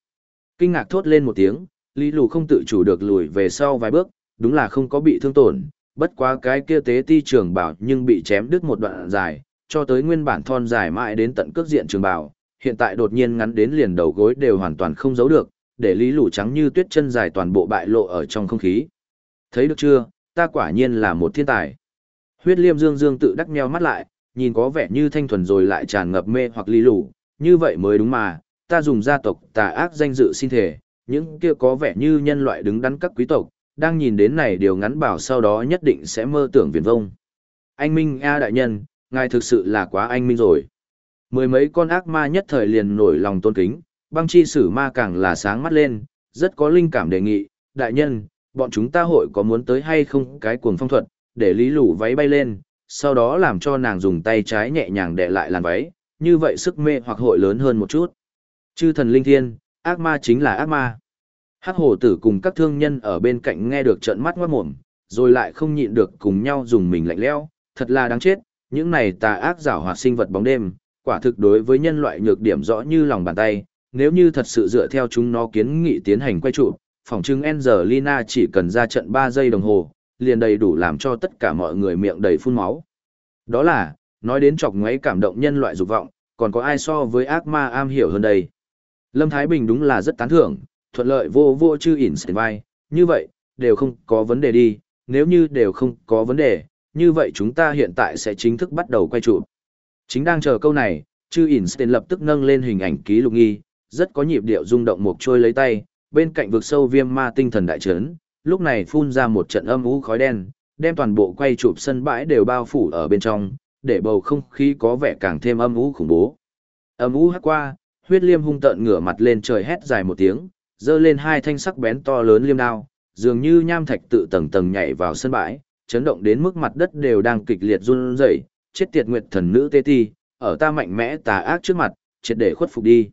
Kinh ngạc thốt lên một tiếng, lì Lù không tự chủ được lùi về sau vài bước, đúng là không có bị thương tổn, bất quá cái kia tế ti trường bảo nhưng bị chém đứt một đoạn dài, cho tới nguyên bản thon dài mãi đến tận cước diện trường bảo, hiện tại đột nhiên ngắn đến liền đầu gối đều hoàn toàn không giấu được, để Lý lũ trắng như tuyết chân dài toàn bộ bại lộ ở trong không khí. Thấy được chưa, ta quả nhiên là một thiên tài. Huyết liêm dương dương tự đắc nheo mắt lại, nhìn có vẻ như thanh thuần rồi lại tràn ngập mê hoặc lý lũ, như vậy mới đúng mà, ta dùng gia tộc tà ác danh dự xin thể, những kia có vẻ như nhân loại đứng đắn các quý tộc, đang nhìn đến này điều ngắn bảo sau đó nhất định sẽ mơ tưởng viền vông. Anh Minh A đại nhân, ngài thực sự là quá anh Minh rồi. Mười mấy con ác ma nhất thời liền nổi lòng tôn kính, băng chi sử ma càng là sáng mắt lên, rất có linh cảm đề nghị, đại nhân, bọn chúng ta hội có muốn tới hay không cái cuồng phong thuật, để lý lũ váy bay lên, sau đó làm cho nàng dùng tay trái nhẹ nhàng đè lại làn váy, như vậy sức mê hoặc hội lớn hơn một chút. Chư thần linh thiên, ác ma chính là ác ma. Hắc hồ tử cùng các thương nhân ở bên cạnh nghe được trận mắt ngoát mồm, rồi lại không nhịn được cùng nhau dùng mình lạnh lẽo, thật là đáng chết, những này tà ác giảo hoạt sinh vật bóng đêm, quả thực đối với nhân loại nhược điểm rõ như lòng bàn tay, nếu như thật sự dựa theo chúng nó kiến nghị tiến hành quay trụ, phòng trưng Angelina chỉ cần ra trận 3 giây đồng hồ, liền đầy đủ làm cho tất cả mọi người miệng đầy phun máu. Đó là, nói đến chọc ngoáy cảm động nhân loại dục vọng, còn có ai so với ác ma am hiểu hơn đây. Lâm Thái Bình đúng là rất tán thưởng, thuận lợi vô vô chư ỉn sền vai, như vậy, đều không có vấn đề đi, nếu như đều không có vấn đề, như vậy chúng ta hiện tại sẽ chính thức bắt đầu quay chụp. Chính đang chờ câu này, chư ỉn lập tức nâng lên hình ảnh ký lục nghi, rất có nhịp điệu rung động một trôi lấy tay, bên cạnh vực sâu viêm ma tinh thần đại trấn, lúc này phun ra một trận âm u khói đen, đem toàn bộ quay chụp sân bãi đều bao phủ ở bên trong, để bầu không khí có vẻ càng thêm âm u khủng bố. Âm u hắt qua, huyết liêm hung tợn ngửa mặt lên trời hét dài một tiếng, giơ lên hai thanh sắc bén to lớn liêm đao, dường như nham thạch tự tầng tầng nhảy vào sân bãi, chấn động đến mức mặt đất đều đang kịch liệt run rẩy, chết tiệt nguyệt thần nữ tê ti, ở ta mạnh mẽ tà ác trước mặt, triệt để khuất phục đi.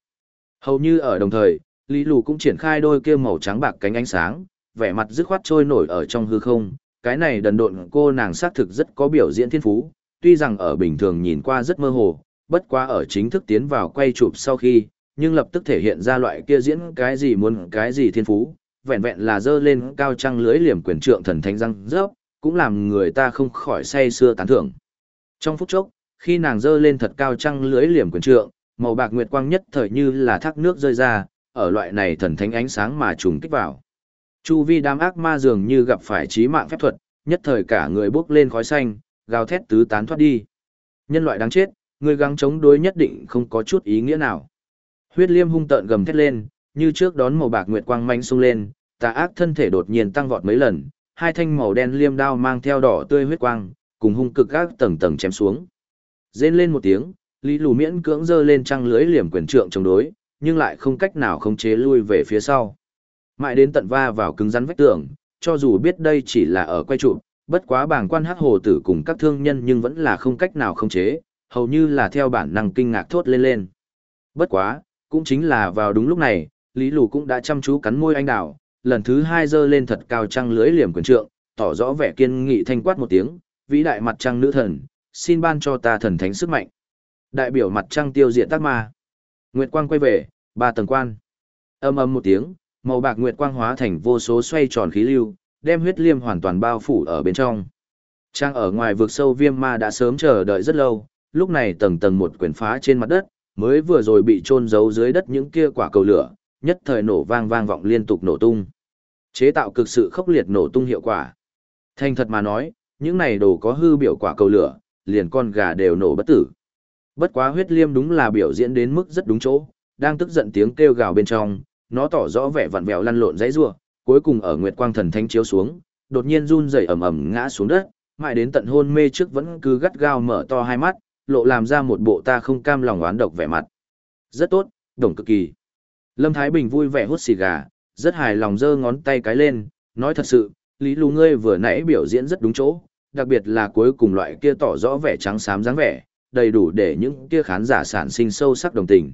Hầu như ở đồng thời, Lý Lù cũng triển khai đôi kia màu trắng bạc cánh ánh sáng, vẻ mặt dứt khoát trôi nổi ở trong hư không, cái này đần độn cô nàng xác thực rất có biểu diễn thiên phú, tuy rằng ở bình thường nhìn qua rất mơ hồ, bất quá ở chính thức tiến vào quay chụp sau khi, nhưng lập tức thể hiện ra loại kia diễn cái gì muốn cái gì thiên phú, vẹn vẹn là dơ lên cao trăng lưới liềm quyền trượng thần thánh răng rớp, cũng làm người ta không khỏi say xưa tán thưởng. Trong phút chốc, khi nàng dơ lên thật cao trăng lưới liềm quyền trượng, màu bạc nguyệt quang nhất thời như là thác nước rơi ra, ở loại này thần thánh ánh sáng mà trùng kích vào. Chu vi đám ác ma dường như gặp phải trí mạng phép thuật, nhất thời cả người bốc lên khói xanh, gào thét tứ tán thoát đi. Nhân loại đáng chết, người gắng chống đối nhất định không có chút ý nghĩa nào. Huyết liêm hung tợn gầm thét lên, như trước đón màu bạc nguyệt quang manh sung lên, tà ác thân thể đột nhiên tăng vọt mấy lần, hai thanh màu đen liêm đao mang theo đỏ tươi huyết quang, cùng hung cực các tầng tầng chém xuống. Rên lên một tiếng, Lý Lù miễn cưỡng giơ lên trăng lưới liềm quyền trượng chống đối, nhưng lại không cách nào khống chế lui về phía sau. Mãi đến tận va vào cứng rắn vách tường, cho dù biết đây chỉ là ở quay trụ, bất quá bảng quan hắc hồ tử cùng các thương nhân nhưng vẫn là không cách nào khống chế, hầu như là theo bản năng kinh ngạc thốt lên lên. Bất quá, cũng chính là vào đúng lúc này, Lý Lù cũng đã chăm chú cắn môi anh đào, lần thứ hai giơ lên thật cao trăng lưới liềm quyền trượng, tỏ rõ vẻ kiên nghị thanh quát một tiếng, vĩ đại mặt trăng nữ thần, xin ban cho ta thần thánh sức mạnh. Đại biểu mặt trăng tiêu diệt tác ma. Nguyệt quang quay về, ba tầng quan. Âm âm một tiếng, màu bạc nguyệt quang hóa thành vô số xoay tròn khí lưu, đem huyết liêm hoàn toàn bao phủ ở bên trong. Trang ở ngoài vực sâu viêm ma đã sớm chờ đợi rất lâu, lúc này tầng tầng một quyển phá trên mặt đất, mới vừa rồi bị chôn giấu dưới đất những kia quả cầu lửa, nhất thời nổ vang vang vọng liên tục nổ tung. Chế tạo cực sự khốc liệt nổ tung hiệu quả. Thành thật mà nói, những này đồ có hư biểu quả cầu lửa, liền con gà đều nổ bất tử. Bất quá huyết liêm đúng là biểu diễn đến mức rất đúng chỗ, đang tức giận tiếng kêu gào bên trong, nó tỏ rõ vẻ vặn vẹo lăn lộn dãy rủa, cuối cùng ở nguyệt quang thần thánh chiếu xuống, đột nhiên run rẩy ầm ầm ngã xuống đất, mãi đến tận hôn mê trước vẫn cứ gắt gao mở to hai mắt, lộ làm ra một bộ ta không cam lòng oán độc vẻ mặt. Rất tốt, đồng cực kỳ. Lâm Thái Bình vui vẻ hút xì gà, rất hài lòng giơ ngón tay cái lên, nói thật sự, Lý Lù ngươi vừa nãy biểu diễn rất đúng chỗ, đặc biệt là cuối cùng loại kia tỏ rõ vẻ trắng xám dáng vẻ, đầy đủ để những kia khán giả sản sinh sâu sắc đồng tình.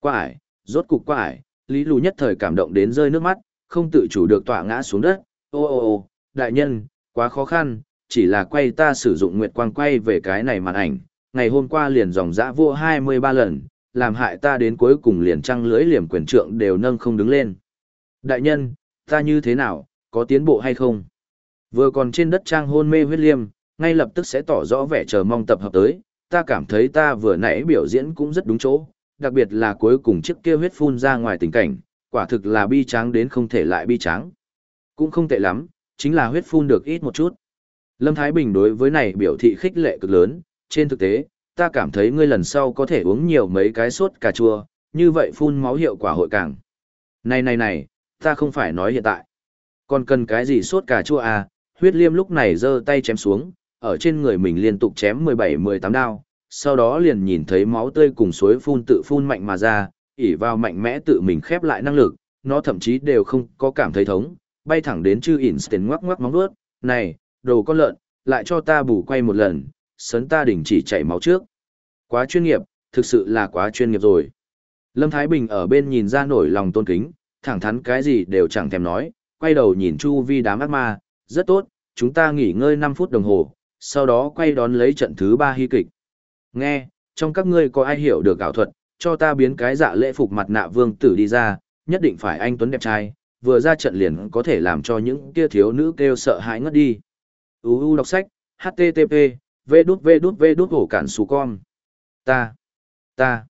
Qua ải, rốt cục qua ải, Lý Lù nhất thời cảm động đến rơi nước mắt, không tự chủ được tỏa ngã xuống đất. Ô ô ô, đại nhân, quá khó khăn, chỉ là quay ta sử dụng nguyệt quang quay về cái này màn ảnh, ngày hôm qua liền dòng dã vua 23 lần, làm hại ta đến cuối cùng liền trăng lưỡi liềm quyền trượng đều nâng không đứng lên. Đại nhân, ta như thế nào, có tiến bộ hay không? Vừa còn trên đất trang hôn mê huyết liêm, ngay lập tức sẽ tỏ rõ vẻ chờ mong tập hợp tới, ta cảm thấy ta vừa nãy biểu diễn cũng rất đúng chỗ, đặc biệt là cuối cùng chiếc kia huyết phun ra ngoài tình cảnh, quả thực là bi tráng đến không thể lại bi tráng. Cũng không tệ lắm, chính là huyết phun được ít một chút. Lâm Thái Bình đối với này biểu thị khích lệ cực lớn, trên thực tế, ta cảm thấy ngươi lần sau có thể uống nhiều mấy cái sốt cà chua, như vậy phun máu hiệu quả hội càng. Này này này, ta không phải nói hiện tại. Còn cần cái gì sốt cà chua à, huyết liêm lúc này giơ tay chém xuống, ở trên người mình liên tục chém 17-18 đao, sau đó liền nhìn thấy máu tươi cùng suối phun tự phun mạnh mà ra, ỉ vào mạnh mẽ tự mình khép lại năng lực, nó thậm chí đều không có cảm thấy thống, bay thẳng đến chư Einstein ngoắc ngoắc móng vuốt, này, đồ con lợn, lại cho ta bù quay một lần, sấn ta đỉnh chỉ chảy máu trước. Quá chuyên nghiệp, thực sự là quá chuyên nghiệp rồi. Lâm Thái Bình ở bên nhìn ra nổi lòng tôn kính, thẳng thắn cái gì đều chẳng thèm nói, quay đầu nhìn chu vi đám ác ma, rất tốt, chúng ta nghỉ ngơi 5 phút đồng hồ, sau đó quay đón lấy trận thứ 3 hy kịch. Nghe, trong các ngươi có ai hiểu được ảo thuật, cho ta biến cái dạ lễ phục mặt nạ vương tử đi ra, nhất định phải anh Tuấn đẹp trai, vừa ra trận liền có thể làm cho những kia thiếu nữ kêu sợ hãi ngất đi. UU đọc sách, HTTP, V đút V đút V đút hổ cản xù con. Ta, ta,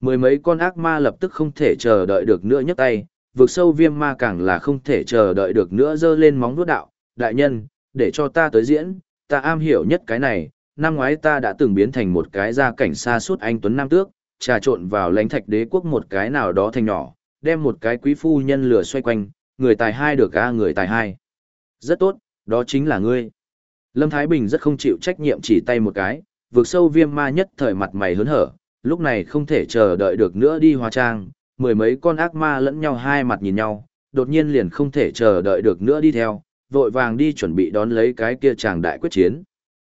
mười mấy con ác ma lập tức không thể chờ đợi được nữa nhấc tay, vượt sâu viêm ma càng là không thể chờ đợi được nữa dơ lên móng vuốt đạo, đại nhân, để cho ta tới diễn, ta am hiểu nhất cái này, năm ngoái ta đã từng biến thành một cái gia cảnh xa suốt anh Tuấn Nam Tước, trà trộn vào lãnh thạch đế quốc một cái nào đó thành nhỏ, đem một cái quý phu nhân lửa xoay quanh, người tài hai được a người tài hai. Rất tốt, đó chính là ngươi. Lâm Thái Bình rất không chịu trách nhiệm chỉ tay một cái, vượt sâu viêm ma nhất thời mặt mày hớn hở, lúc này không thể chờ đợi được nữa đi hóa trang, mười mấy con ác ma lẫn nhau hai mặt nhìn nhau, đột nhiên liền không thể chờ đợi được nữa đi theo, vội vàng đi chuẩn bị đón lấy cái kia chàng đại quyết chiến.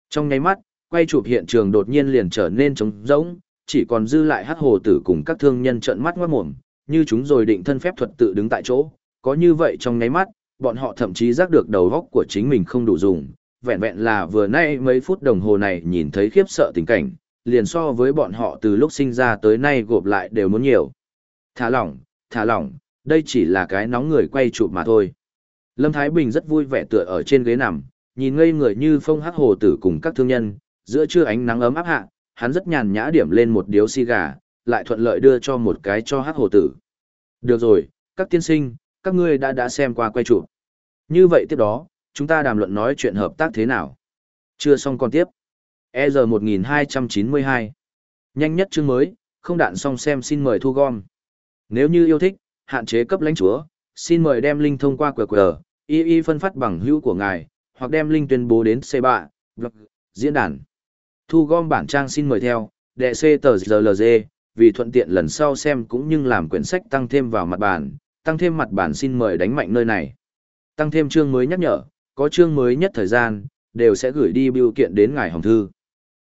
Trong nháy mắt, quay chụp hiện trường đột nhiên liền trở nên trống rỗng, chỉ còn dư lại hắc hồ tử cùng các thương nhân trợn mắt ngoát mồm, như chúng rồi định thân phép thuật tự đứng tại chỗ, có như vậy trong nháy mắt, bọn họ thậm chí giác được đầu góc của chính mình không đủ dùng, vẹn vẹn là vừa nay mấy phút đồng hồ này nhìn thấy khiếp sợ tình cảnh, liền so với bọn họ từ lúc sinh ra tới nay gộp lại đều muốn nhiều. Thả lỏng, thả lỏng, đây chỉ là cái nóng người quay chụp mà thôi. Lâm Thái Bình rất vui vẻ tựa ở trên ghế nằm, nhìn ngây người như phong hắc hồ tử cùng các thương nhân, giữa trưa ánh nắng ấm áp hạ, hắn rất nhàn nhã điểm lên một điếu xì gà, lại thuận lợi đưa cho một cái cho hắc hồ tử. Được rồi, các tiên sinh, các ngươi đã đã xem qua quay chụp. Như vậy tiếp đó, chúng ta đàm luận nói chuyện hợp tác thế nào. Chưa xong còn tiếp. EZ 1292. Nhanh nhất chương mới, không đạn xong xem xin mời thu gom. Nếu như yêu thích, hạn chế cấp lãnh chúa, xin mời đem link thông qua QR, y y phân phát bằng hữu của ngài, hoặc đem link tuyên bố đến C3, blog, diễn đàn. Thu gom bản trang xin mời theo, đệ C tờ GLG, vì thuận tiện lần sau xem cũng như làm quyển sách tăng thêm vào mặt bản, tăng thêm mặt bản xin mời đánh mạnh nơi này. Tăng thêm chương mới nhắc nhở, có chương mới nhất thời gian, đều sẽ gửi đi biểu kiện đến ngài hồng thư.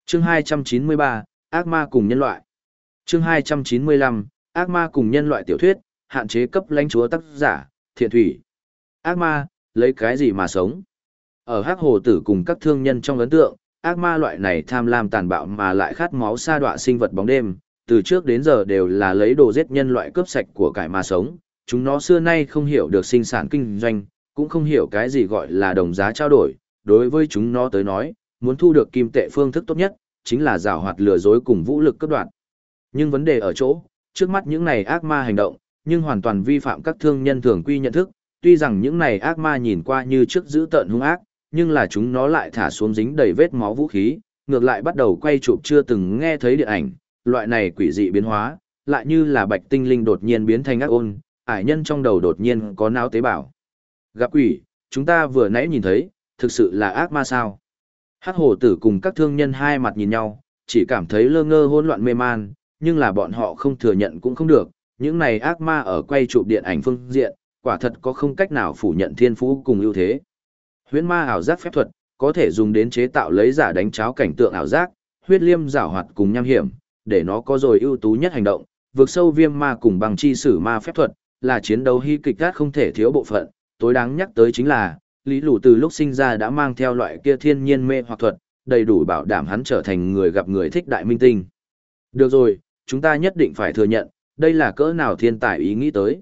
Chương 293, Ác ma cùng nhân loại. Chương 295, Ác ma cùng nhân loại tiểu thuyết, hạn chế cấp lãnh chúa tác giả, thiện thủy. Ác ma, lấy cái gì mà sống? Ở hắc hồ tử cùng các thương nhân trong ấn tượng, ác ma loại này tham lam tàn bạo mà lại khát máu sa đọa sinh vật bóng đêm, từ trước đến giờ đều là lấy đồ giết nhân loại cướp sạch của cải mà sống. Chúng nó xưa nay không hiểu được sinh sản kinh doanh, cũng không hiểu cái gì gọi là đồng giá trao đổi. Đối với chúng nó tới nói, muốn thu được kim tệ phương thức tốt nhất, chính là giảo hoạt lừa dối cùng vũ lực cấp đoạn. Nhưng vấn đề ở chỗ, trước mắt những này ác ma hành động, nhưng hoàn toàn vi phạm các thương nhân thường quy nhận thức, tuy rằng những này ác ma nhìn qua như trước giữ tợn hung ác, nhưng là chúng nó lại thả xuống dính đầy vết máu vũ khí, ngược lại bắt đầu quay chụp chưa từng nghe thấy điện ảnh, loại này quỷ dị biến hóa, lại như là bạch tinh linh đột nhiên biến thành ác ôn, ải nhân trong đầu đột nhiên có não tế bào. Gặp quỷ, chúng ta vừa nãy nhìn thấy, thực sự là ác ma sao? Hát hổ tử cùng các thương nhân hai mặt nhìn nhau, chỉ cảm thấy lơ ngơ hỗn loạn mê man, nhưng là bọn họ không thừa nhận cũng không được, những này ác ma ở quay chụp điện ảnh phương diện, quả thật có không cách nào phủ nhận thiên phú cùng ưu thế. Huyễn ma ảo giác phép thuật, có thể dùng đến chế tạo lấy giả đánh cháo cảnh tượng ảo giác, huyết liêm giảo hoạt cùng nham hiểm, để nó có rồi ưu tú nhất hành động, vượt sâu viêm ma cùng bằng chi sử ma phép thuật, là chiến đấu hy kịch gắt không thể thiếu bộ phận, tối đáng nhắc tới chính là, Lý Lũ từ lúc sinh ra đã mang theo loại kia thiên nhiên mê hoặc thuật, đầy đủ bảo đảm hắn trở thành người gặp người thích đại minh tinh. Được rồi, chúng ta nhất định phải thừa nhận, đây là cỡ nào thiên tài ý nghĩ tới.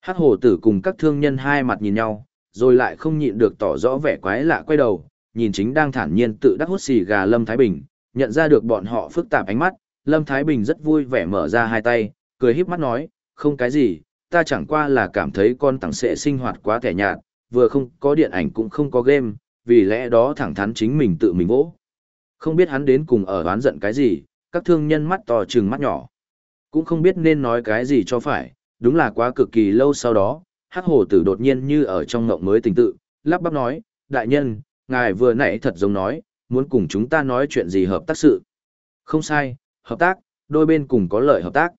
Hắc hồ tử cùng các thương nhân hai mặt nhìn nhau, rồi lại không nhịn được tỏ rõ vẻ quái lạ quay đầu, nhìn chính đang thản nhiên tự đắc hút xì gà Lâm Thái Bình, nhận ra được bọn họ phức tạp ánh mắt, Lâm Thái Bình rất vui vẻ mở ra hai tay, cười híp mắt nói, không cái gì, ta chẳng qua là cảm thấy con tặng sẽ sinh hoạt quá thẻ nhạt, vừa không có điện ảnh cũng không có game, vì lẽ đó thẳng thắn chính mình tự mình vỗ. Không biết hắn đến cùng ở oán giận cái gì, các thương nhân mắt to trừng mắt nhỏ. Cũng không biết nên nói cái gì cho phải, đúng là quá cực kỳ lâu sau đó, hắc hồ tử đột nhiên như ở trong ngộng mới tình tự, lắp bắp nói, đại nhân, ngài vừa nãy thật giống nói, muốn cùng chúng ta nói chuyện gì hợp tác sự. Không sai, hợp tác, đôi bên cùng có lợi hợp tác.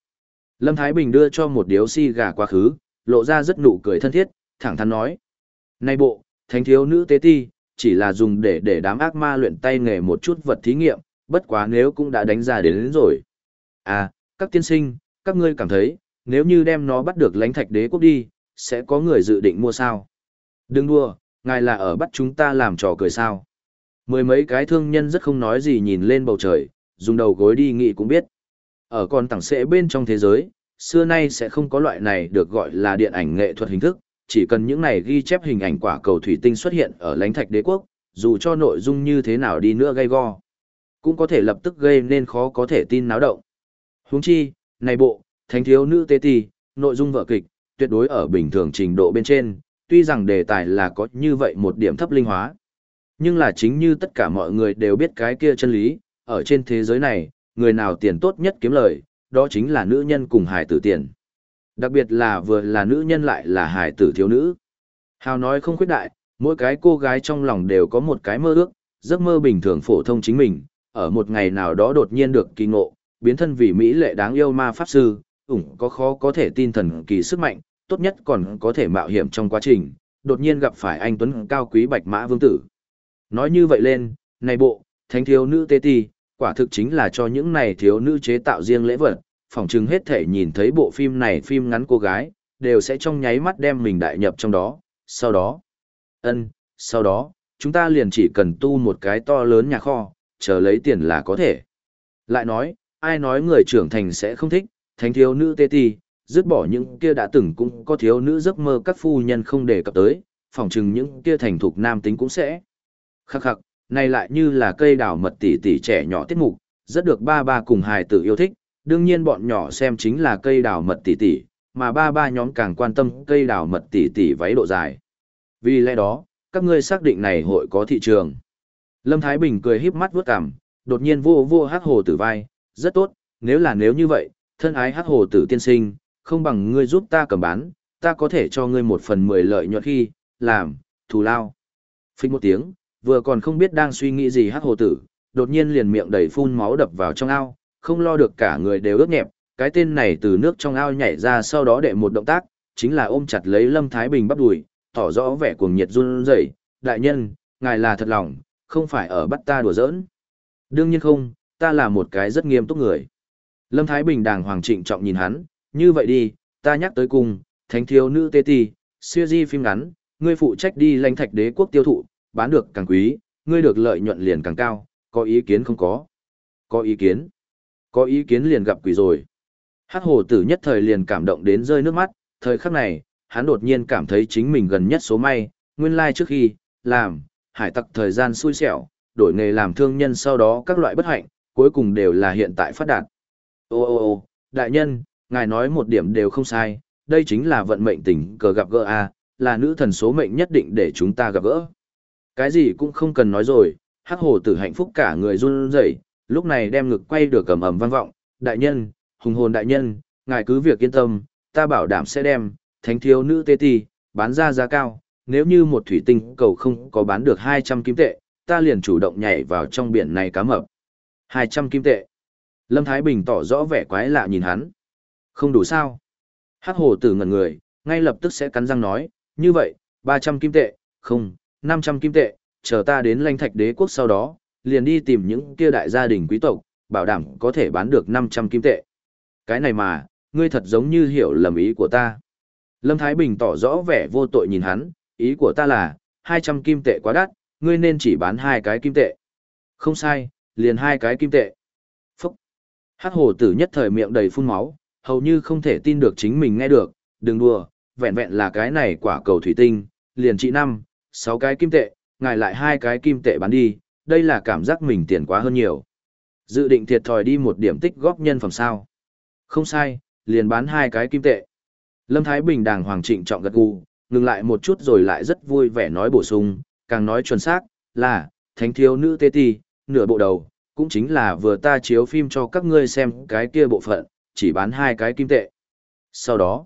Lâm Thái Bình đưa cho một điếu xi si gà quá khứ, lộ ra rất nụ cười thân thiết, thẳng thắn nói. Này bộ, thánh thiếu nữ tế ti, chỉ là dùng để để đám ác ma luyện tay nghề một chút vật thí nghiệm, bất quá nếu cũng đã đánh ra đến, đến rồi. À, các tiên sinh, các ngươi cảm thấy, nếu như đem nó bắt được lãnh thạch đế quốc đi, sẽ có người dự định mua sao? Đừng đua, ngài là ở bắt chúng ta làm trò cười sao? Mười mấy cái thương nhân rất không nói gì nhìn lên bầu trời, dùng đầu gối đi nghị cũng biết. Ở con tảng sẽ bên trong thế giới, xưa nay sẽ không có loại này được gọi là điện ảnh nghệ thuật hình thức, chỉ cần những này ghi chép hình ảnh quả cầu thủy tinh xuất hiện ở lãnh thạch đế quốc, dù cho nội dung như thế nào đi nữa gây go, cũng có thể lập tức gây nên khó có thể tin náo động. Huống chi, này bộ, thánh thiếu nữ tê ti, nội dung vở kịch, tuyệt đối ở bình thường trình độ bên trên, tuy rằng đề tài là có như vậy một điểm thấp linh hóa. Nhưng là chính như tất cả mọi người đều biết cái kia chân lý, ở trên thế giới này, người nào tiền tốt nhất kiếm lời, đó chính là nữ nhân cùng hải tử tiền. Đặc biệt là vừa là nữ nhân lại là hải tử thiếu nữ. Hào nói không khuyết đại, mỗi cái cô gái trong lòng đều có một cái mơ ước, giấc mơ bình thường phổ thông chính mình, ở một ngày nào đó đột nhiên được kỳ ngộ, biến thân vì Mỹ lệ đáng yêu ma pháp sư, ủng có khó có thể tin thần kỳ sức mạnh, tốt nhất còn có thể mạo hiểm trong quá trình, đột nhiên gặp phải anh Tuấn cao quý bạch mã vương tử. Nói như vậy lên, này bộ, thánh thiếu nữ tê ti, quả thực chính là cho những này thiếu nữ chế tạo riêng lễ vật, phỏng chừng hết thể nhìn thấy bộ phim này phim ngắn cô gái, đều sẽ trong nháy mắt đem mình đại nhập trong đó, sau đó, ân, sau đó, chúng ta liền chỉ cần tu một cái to lớn nhà kho, chờ lấy tiền là có thể. Lại nói, ai nói người trưởng thành sẽ không thích, thánh thiếu nữ tê ti, dứt bỏ những kia đã từng cũng có thiếu nữ giấc mơ các phu nhân không đề cập tới, phỏng chừng những kia thành thục nam tính cũng sẽ. Khắc khắc, này lại như là cây đào mật tỷ tỷ trẻ nhỏ tiết mục, rất được ba ba cùng hài tử yêu thích, đương nhiên bọn nhỏ xem chính là cây đào mật tỷ tỷ, mà ba ba nhóm càng quan tâm cây đào mật tỷ tỷ váy độ dài. Vì lẽ đó, các ngươi xác định này hội có thị trường. Lâm Thái Bình cười híp mắt vuốt cằm, đột nhiên vô vô hắc hồ tử vai, rất tốt, nếu là nếu như vậy, thân ái hắc hồ tử tiên sinh, không bằng ngươi giúp ta cầm bán, ta có thể cho ngươi một phần mười lợi nhuận khi, làm, thù lao. Phích một tiếng, vừa còn không biết đang suy nghĩ gì hắc hồ tử, đột nhiên liền miệng đầy phun máu đập vào trong ao, không lo được cả người đều ướt nhẹp, cái tên này từ nước trong ao nhảy ra sau đó đệ một động tác, chính là ôm chặt lấy Lâm Thái Bình bắp đùi, tỏ rõ vẻ cuồng nhiệt run rẩy, đại nhân, ngài là thật lòng, không phải ở bắt ta đùa giỡn. Đương nhiên không, ta là một cái rất nghiêm túc người. Lâm Thái Bình đàng hoàng trịnh trọng nhìn hắn, như vậy đi, ta nhắc tới cùng, thánh thiếu nữ tê ti, siêu di phim ngắn, ngươi phụ trách đi lãnh thạch đế quốc tiêu thụ, bán được càng quý, ngươi được lợi nhuận liền càng cao, có ý kiến không có? Có ý kiến. Có ý kiến liền gặp quỷ rồi. Hát hồ tử nhất thời liền cảm động đến rơi nước mắt, thời khắc này, hắn đột nhiên cảm thấy chính mình gần nhất số may, nguyên lai like trước khi, làm, hải tặc thời gian xui xẻo, đổi nghề làm thương nhân sau đó các loại bất hạnh, cuối cùng đều là hiện tại phát đạt. Ô ô ô, đại nhân, ngài nói một điểm đều không sai, đây chính là vận mệnh tình cờ gặp gỡ a, là nữ thần số mệnh nhất định để chúng ta gặp gỡ. Cái gì cũng không cần nói rồi, hắc hồ tử hạnh phúc cả người run rẩy, lúc này đem ngực quay được cầm ầm vang vọng, đại nhân, hùng hồn đại nhân, ngài cứ việc yên tâm, ta bảo đảm sẽ đem, thánh thiếu nữ tê ti, bán ra giá cao, nếu như một thủy tinh cầu không có bán được 200 kim tệ, ta liền chủ động nhảy vào trong biển này cá mập. 200 kim tệ. Lâm Thái Bình tỏ rõ vẻ quái lạ nhìn hắn. Không đủ sao? Hắc hồ tử ngẩn người, ngay lập tức sẽ cắn răng nói, như vậy, 300 kim tệ, không, 500 kim tệ, chờ ta đến lãnh thạch đế quốc sau đó, liền đi tìm những kia đại gia đình quý tộc, bảo đảm có thể bán được 500 kim tệ. Cái này mà, ngươi thật giống như hiểu lầm ý của ta. Lâm Thái Bình tỏ rõ vẻ vô tội nhìn hắn, ý của ta là, 200 kim tệ quá đắt, ngươi nên chỉ bán hai cái kim tệ. Không sai, liền hai cái kim tệ. Hắc hồ tử nhất thời miệng đầy phun máu, hầu như không thể tin được chính mình nghe được, đừng đùa, vẹn vẹn là cái này quả cầu thủy tinh, liền trị năm, sáu cái kim tệ, ngài lại hai cái kim tệ bán đi, đây là cảm giác mình tiền quá hơn nhiều. Dự định thiệt thòi đi một điểm tích góp nhân phẩm sao. Không sai, liền bán hai cái kim tệ. Lâm Thái Bình đàng hoàng trịnh trọng gật gù, ngừng lại một chút rồi lại rất vui vẻ nói bổ sung, càng nói chuẩn xác, là, thánh thiếu nữ tê ti, nửa bộ đầu, cũng chính là vừa ta chiếu phim cho các ngươi xem cái kia bộ phận, chỉ bán hai cái kim tệ. Sau đó,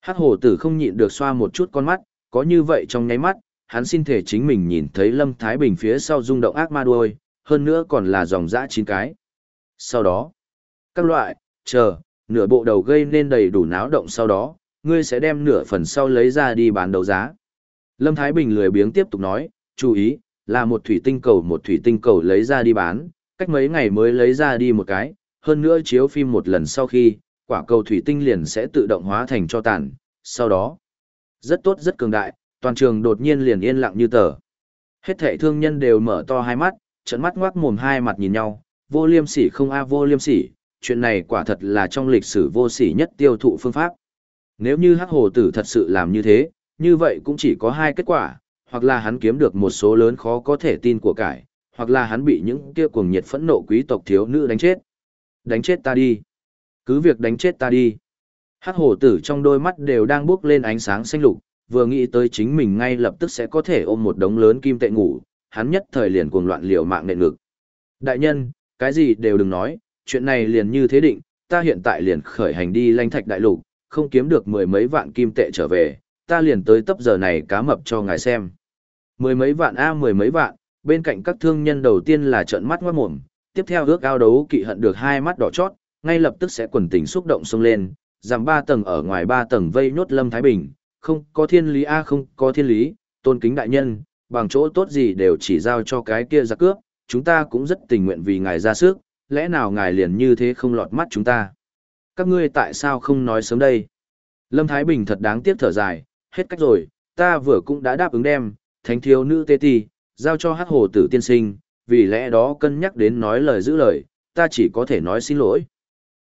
hát hồ tử không nhịn được xoa một chút con mắt, có như vậy trong nháy mắt, hắn xin thể chính mình nhìn thấy Lâm Thái Bình phía sau rung động ác ma đuôi, hơn nữa còn là dòng dã chín cái. Sau đó, các loại, chờ, nửa bộ đầu gây nên đầy đủ náo động sau đó, ngươi sẽ đem nửa phần sau lấy ra đi bán đấu giá. Lâm Thái Bình lười biếng tiếp tục nói, chú ý, là một thủy tinh cầu một thủy tinh cầu lấy ra đi bán, cách mấy ngày mới lấy ra đi một cái, hơn nữa chiếu phim một lần sau khi, quả cầu thủy tinh liền sẽ tự động hóa thành cho tàn, sau đó, rất tốt rất cường đại, toàn trường đột nhiên liền yên lặng như tờ. Hết thảy thương nhân đều mở to hai mắt, trận mắt ngoác mồm hai mặt nhìn nhau, vô liêm sỉ không a à, vô liêm sỉ, chuyện này quả thật là trong lịch sử vô sỉ nhất tiêu thụ phương pháp. Nếu như hắc hồ tử thật sự làm như thế, như vậy cũng chỉ có hai kết quả, hoặc là hắn kiếm được một số lớn khó có thể tin của cải, hoặc là hắn bị những kia cuồng nhiệt phẫn nộ quý tộc thiếu nữ đánh chết. Đánh chết ta đi. Cứ việc đánh chết ta đi. Hắc Hổ tử trong đôi mắt đều đang bước lên ánh sáng xanh lục, vừa nghĩ tới chính mình ngay lập tức sẽ có thể ôm một đống lớn kim tệ ngủ, hắn nhất thời liền cuồng loạn liều mạng nện ngực. Đại nhân, cái gì đều đừng nói, chuyện này liền như thế định, ta hiện tại liền khởi hành đi lanh thạch đại lục, không kiếm được mười mấy vạn kim tệ trở về, ta liền tới tấp giờ này cá mập cho ngài xem. Mười mấy vạn a mười mấy vạn, bên cạnh các thương nhân đầu tiên là trợn mắt ngoát mồm, tiếp theo ước ao đấu kỵ hận được hai mắt đỏ chót, ngay lập tức sẽ quần tình xúc động xông lên, giảm ba tầng ở ngoài ba tầng vây nhốt Lâm Thái Bình, không có thiên lý a không có thiên lý, tôn kính đại nhân, bằng chỗ tốt gì đều chỉ giao cho cái kia giặc cướp, chúng ta cũng rất tình nguyện vì ngài ra sức, lẽ nào ngài liền như thế không lọt mắt chúng ta? Các ngươi tại sao không nói sớm đây? Lâm Thái Bình thật đáng tiếc thở dài, hết cách rồi, ta vừa cũng đã đáp ứng đem, thánh thiếu nữ tê ti, giao cho hắc hồ tử tiên sinh, vì lẽ đó cân nhắc đến nói lời giữ lời, ta chỉ có thể nói xin lỗi.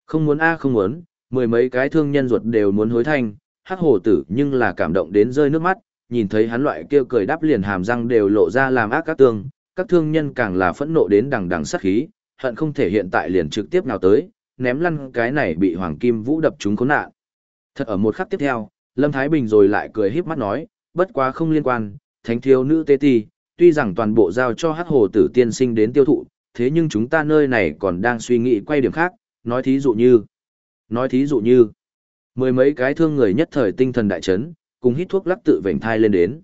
Không muốn a không muốn, mười mấy cái thương nhân ruột đều muốn hối thanh, hắc hồ tử nhưng là cảm động đến rơi nước mắt, nhìn thấy hắn loại kêu cười đáp liền hàm răng đều lộ ra làm ác các tương, các thương nhân càng là phẫn nộ đến đằng đằng sát khí, hận không thể hiện tại liền trực tiếp nào tới, ném lăn cái này bị Hoàng Kim Vũ đập chúng khốn nạn. Thật ở một khắc tiếp theo, Lâm Thái Bình rồi lại cười híp mắt nói, bất quá không liên quan, thánh thiếu nữ tê ti, tuy rằng toàn bộ giao cho Hát hồ tử tiên sinh đến tiêu thụ, thế nhưng chúng ta nơi này còn đang suy nghĩ quay điểm khác, nói thí dụ như, nói thí dụ như, mười mấy cái thương người nhất thời tinh thần đại chấn, cùng hít thuốc lắc tự vểnh thai lên đến.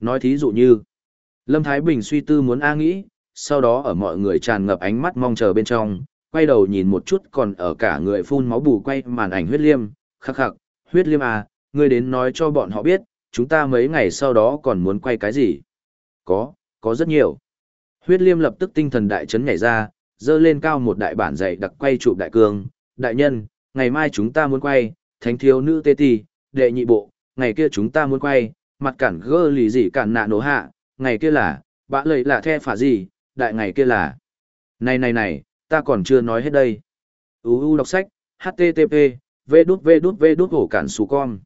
Nói thí dụ như, Lâm Thái Bình suy tư muốn A nghĩ, sau đó ở mọi người tràn ngập ánh mắt mong chờ bên trong, quay đầu nhìn một chút còn ở cả người phun máu bù quay màn ảnh huyết liêm, khắc khắc, huyết liêm à, ngươi đến nói cho bọn họ biết, chúng ta mấy ngày sau đó còn muốn quay cái gì? Có, có rất nhiều. Huyết liêm lập tức tinh thần đại chấn nhảy ra, dơ lên cao một đại bản dạy đặc quay chụp đại cương, đại nhân, ngày mai chúng ta muốn quay, thánh thiếu nữ tê Tì, đệ nhị bộ, ngày kia chúng ta muốn quay, mặt cản gơ lì gì cản nạ nổ hạ, ngày kia là, bã lợi là the phả gì, đại ngày kia là. Này này này, ta còn chưa nói hết đây. UU đọc sách, HTTP, V đút V đút V đút hổ cản xù con.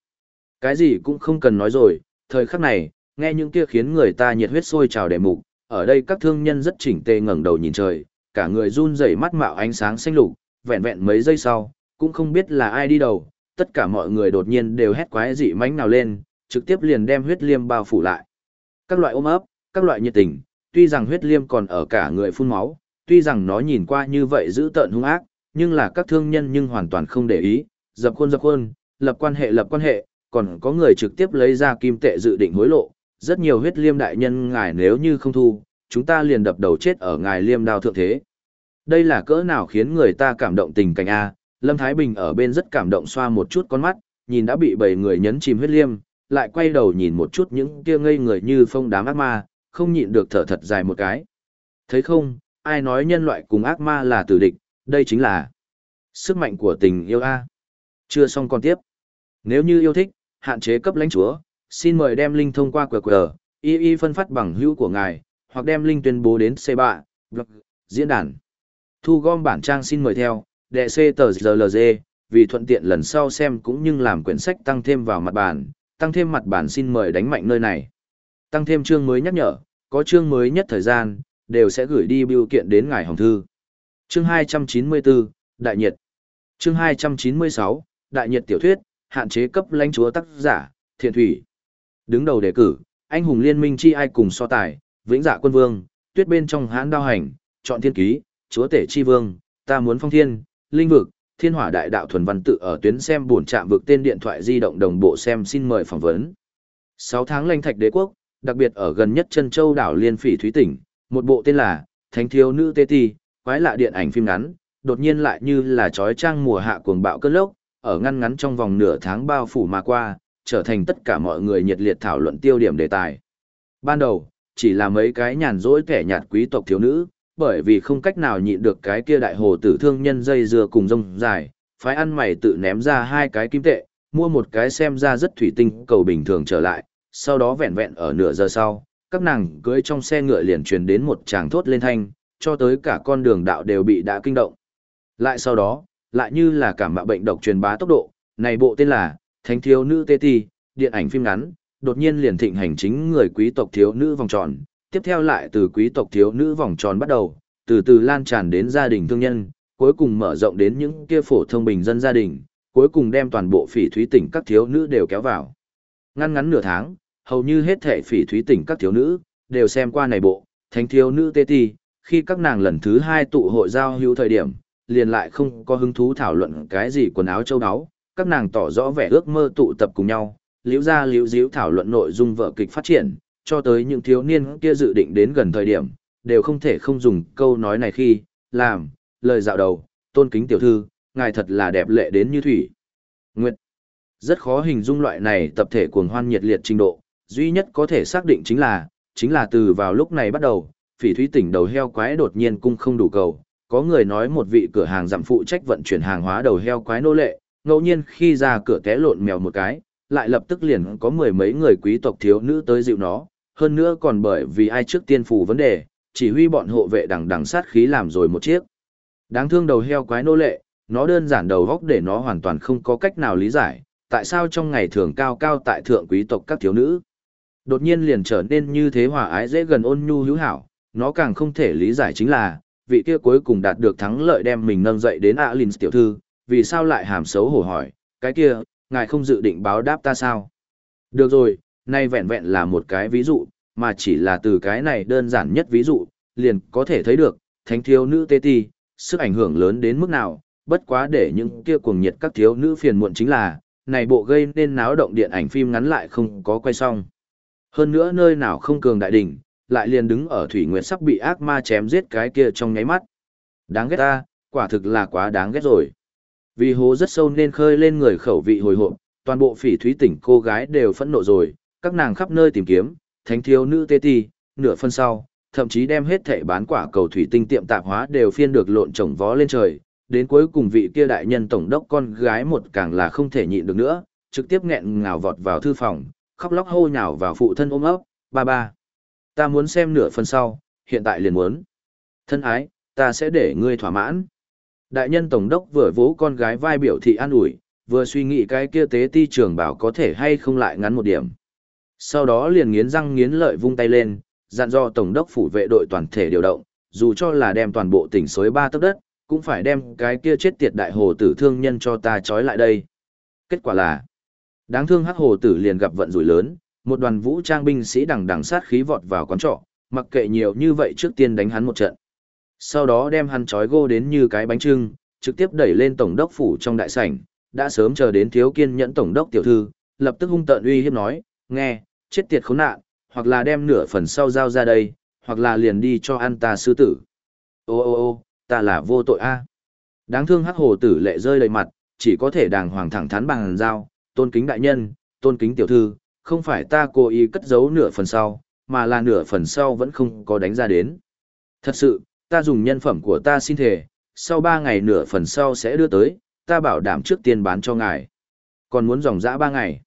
Cái gì cũng không cần nói rồi, thời khắc này, nghe những kia khiến người ta nhiệt huyết sôi trào đề mục, ở đây các thương nhân rất chỉnh tề ngẩng đầu nhìn trời, cả người run rẩy mắt mạo ánh sáng xanh lục, vẹn vẹn mấy giây sau, cũng không biết là ai đi đầu, tất cả mọi người đột nhiên đều hét quái dị mánh nào lên, trực tiếp liền đem huyết liêm bao phủ lại. Các loại ôm ấp, các loại nhiệt tình, tuy rằng huyết liêm còn ở cả người phun máu, tuy rằng nó nhìn qua như vậy dữ tợn hung ác, nhưng là các thương nhân nhưng hoàn toàn không để ý, dập khuôn dập khuôn, lập quan hệ lập quan hệ, còn có người trực tiếp lấy ra kim tệ dự định hối lộ, rất nhiều huyết liêm đại nhân ngài nếu như không thu, chúng ta liền đập đầu chết ở ngài liêm đao thượng thế. Đây là cỡ nào khiến người ta cảm động tình cảnh A, Lâm Thái Bình ở bên rất cảm động xoa một chút con mắt, nhìn đã bị bầy người nhấn chìm huyết liêm, lại quay đầu nhìn một chút những kia ngây người như phong đám ác ma, không nhịn được thở thật dài một cái. Thấy không, ai nói nhân loại cùng ác ma là tử địch, đây chính là sức mạnh của tình yêu A. Chưa xong còn tiếp. Nếu như yêu thích, hạn chế cấp lãnh chúa, xin mời đem link thông qua QR, y y phân phát bằng hữu của ngài, hoặc đem link tuyên bố đến C3, diễn đàn. Thu gom bản trang xin mời theo, đệ C tờ GLG, vì thuận tiện lần sau xem cũng như làm quyển sách tăng thêm vào mặt bản, tăng thêm mặt bản xin mời đánh mạnh nơi này. Tăng thêm chương mới nhắc nhở, có chương mới nhất thời gian, đều sẽ gửi đi biểu kiện đến ngài hồng thư. Chương 294, Đại nhiệt. Chương 296, Đại nhiệt tiểu thuyết, hạn chế cấp lãnh chúa tác giả, thiện thủy. Đứng đầu đề cử, anh hùng liên minh chi ai cùng so tài, vĩnh dạ quân vương, tuyết bên trong hãn đao hành, chọn thiên ký, chúa tể chi vương, ta muốn phong thiên, linh vực, thiên hỏa đại đạo thuần văn tự ở tuyến xem buồn trạm vực tên điện thoại di động đồng bộ xem xin mời phỏng vấn. 6 tháng lãnh thạch đế quốc, đặc biệt ở gần nhất chân châu đảo liên phỉ thúy tỉnh, một bộ tên là Thánh thiếu nữ tê ti, quái lạ điện ảnh phim ngắn, đột nhiên lại như là trói trang mùa hạ cuồng bạo cơn lốc, ở ngăn ngắn trong vòng nửa tháng bao phủ mà qua, trở thành tất cả mọi người nhiệt liệt thảo luận tiêu điểm đề tài. Ban đầu, chỉ là mấy cái nhàn rỗi kẻ nhạt quý tộc thiếu nữ, bởi vì không cách nào nhịn được cái kia đại hồ tử thương nhân dây dưa cùng rông dài, phái ăn mày tự ném ra hai cái kim tệ, mua một cái xem ra rất thủy tinh cầu bình thường trở lại, sau đó vẹn vẹn ở nửa giờ sau, các nàng cưới trong xe ngựa liền truyền đến một tràng thốt lên thanh, cho tới cả con đường đạo đều bị đã kinh động. Lại sau đó, lại như là cảm mạo bệnh độc truyền bá tốc độ, này bộ tên là Thánh thiếu nữ tê ti, điện ảnh phim ngắn, đột nhiên liền thịnh hành chính người quý tộc thiếu nữ vòng tròn, tiếp theo lại từ quý tộc thiếu nữ vòng tròn bắt đầu, từ từ lan tràn đến gia đình thương nhân, cuối cùng mở rộng đến những kia phổ thông bình dân gia đình, cuối cùng đem toàn bộ phỉ thúy tỉnh các thiếu nữ đều kéo vào. Ngăn ngắn nửa tháng, hầu như hết thể phỉ thúy tỉnh các thiếu nữ, đều xem qua này bộ, thánh thiếu nữ tê ti, khi các nàng lần thứ hai tụ hội giao hữu thời điểm, liền lại không có hứng thú thảo luận cái gì quần áo châu đáo, các nàng tỏ rõ vẻ ước mơ tụ tập cùng nhau, liễu ra liễu díu thảo luận nội dung vợ kịch phát triển, cho tới những thiếu niên kia dự định đến gần thời điểm, đều không thể không dùng câu nói này khi, làm, lời dạo đầu, tôn kính tiểu thư, ngài thật là đẹp lệ đến như thủy. Nguyệt, rất khó hình dung loại này tập thể cuồng hoan nhiệt liệt trình độ, duy nhất có thể xác định chính là, chính là từ vào lúc này bắt đầu, phỉ thúy tỉnh đầu heo quái đột nhiên cung không đủ cầu. Có người nói một vị cửa hàng giảm phụ trách vận chuyển hàng hóa đầu heo quái nô lệ, ngẫu nhiên khi ra cửa té lộn mèo một cái, lại lập tức liền có mười mấy người quý tộc thiếu nữ tới dịu nó, hơn nữa còn bởi vì ai trước tiên phủ vấn đề, chỉ huy bọn hộ vệ đằng đằng sát khí làm rồi một chiếc. Đáng thương đầu heo quái nô lệ, nó đơn giản đầu góc để nó hoàn toàn không có cách nào lý giải, tại sao trong ngày thường cao cao tại thượng quý tộc các thiếu nữ. Đột nhiên liền trở nên như thế hòa ái dễ gần ôn nhu hữu hảo, nó càng không thể lý giải chính là, vị kia cuối cùng đạt được thắng lợi đem mình nâng dậy đến Alin tiểu thư, vì sao lại hàm xấu hổ hỏi, cái kia, ngài không dự định báo đáp ta sao? Được rồi, nay vẹn vẹn là một cái ví dụ, mà chỉ là từ cái này đơn giản nhất ví dụ, liền có thể thấy được, thánh thiếu nữ tê ti, sức ảnh hưởng lớn đến mức nào, bất quá để những kia cuồng nhiệt các thiếu nữ phiền muộn chính là, này bộ gây nên náo động điện ảnh phim ngắn lại không có quay xong. Hơn nữa nơi nào không cường đại đỉnh, lại liền đứng ở thủy nguyệt sắp bị ác ma chém giết cái kia trong nháy mắt. Đáng ghét ta, quả thực là quá đáng ghét rồi. Vì hố rất sâu nên khơi lên người khẩu vị hồi hộp, toàn bộ phỉ thúy tỉnh cô gái đều phẫn nộ rồi, các nàng khắp nơi tìm kiếm, thánh thiếu nữ tê ti, nửa phân sau, thậm chí đem hết thẻ bán quả cầu thủy tinh tiệm tạp hóa đều phiên được lộn trồng vó lên trời, đến cuối cùng vị kia đại nhân tổng đốc con gái một càng là không thể nhịn được nữa, trực tiếp nghẹn ngào vọt vào thư phòng, khóc lóc hô nhào vào phụ thân ôm ấp, ba ba. Ta muốn xem nửa phần sau, hiện tại liền muốn. Thân ái, ta sẽ để ngươi thỏa mãn. Đại nhân tổng đốc vừa vỗ con gái vai biểu thị an ủi, vừa suy nghĩ cái kia tế ti trường bảo có thể hay không lại ngắn một điểm. Sau đó liền nghiến răng nghiến lợi vung tay lên, dặn dò tổng đốc phủ vệ đội toàn thể điều động, dù cho là đem toàn bộ tỉnh xối ba tấc đất, cũng phải đem cái kia chết tiệt đại hồ tử thương nhân cho ta trói lại đây. Kết quả là, đáng thương hắc hồ tử liền gặp vận rủi lớn, một đoàn vũ trang binh sĩ đằng đằng sát khí vọt vào quán trọ, mặc kệ nhiều như vậy trước tiên đánh hắn một trận. Sau đó đem hắn trói gô đến như cái bánh trưng, trực tiếp đẩy lên tổng đốc phủ trong đại sảnh, đã sớm chờ đến thiếu kiên nhẫn tổng đốc tiểu thư, lập tức hung tợn uy hiếp nói, nghe, chết tiệt khốn nạn, hoặc là đem nửa phần sau giao ra đây, hoặc là liền đi cho ăn ta sư tử. Ô ô ô, ta là vô tội a. Đáng thương hắc hồ tử lệ rơi đầy mặt, chỉ có thể đàng hoàng thẳng thắn bằng giao, tôn kính đại nhân, tôn kính tiểu thư, không phải ta cố ý cất giấu nửa phần sau, mà là nửa phần sau vẫn không có đánh ra đến. Thật sự, ta dùng nhân phẩm của ta xin thề, sau ba ngày nửa phần sau sẽ đưa tới, ta bảo đảm trước tiên bán cho ngài. Còn muốn dòng dã ba ngày.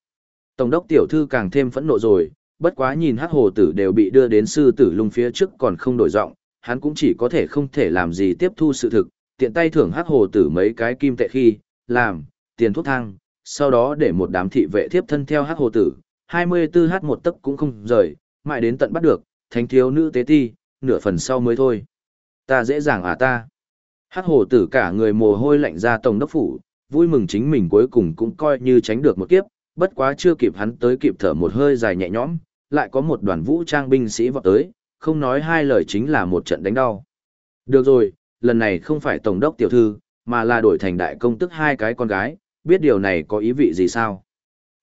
Tổng đốc tiểu thư càng thêm phẫn nộ rồi, bất quá nhìn hắc hồ tử đều bị đưa đến sư tử lung phía trước còn không đổi giọng, hắn cũng chỉ có thể không thể làm gì tiếp thu sự thực, tiện tay thưởng hắc hồ tử mấy cái kim tệ khi, làm, tiền thuốc thang, sau đó để một đám thị vệ thiếp thân theo hắc hồ tử, 24h một tấc cũng không rời, mãi đến tận bắt được, thánh thiếu nữ tế ti, nửa phần sau mới thôi. Ta dễ dàng à ta. Hát hồ tử cả người mồ hôi lạnh ra tổng đốc phủ, vui mừng chính mình cuối cùng cũng coi như tránh được một kiếp, bất quá chưa kịp hắn tới kịp thở một hơi dài nhẹ nhõm, lại có một đoàn vũ trang binh sĩ vọt tới, không nói hai lời chính là một trận đánh đau. Được rồi, lần này không phải tổng đốc tiểu thư, mà là đổi thành đại công tức hai cái con gái, biết điều này có ý vị gì sao?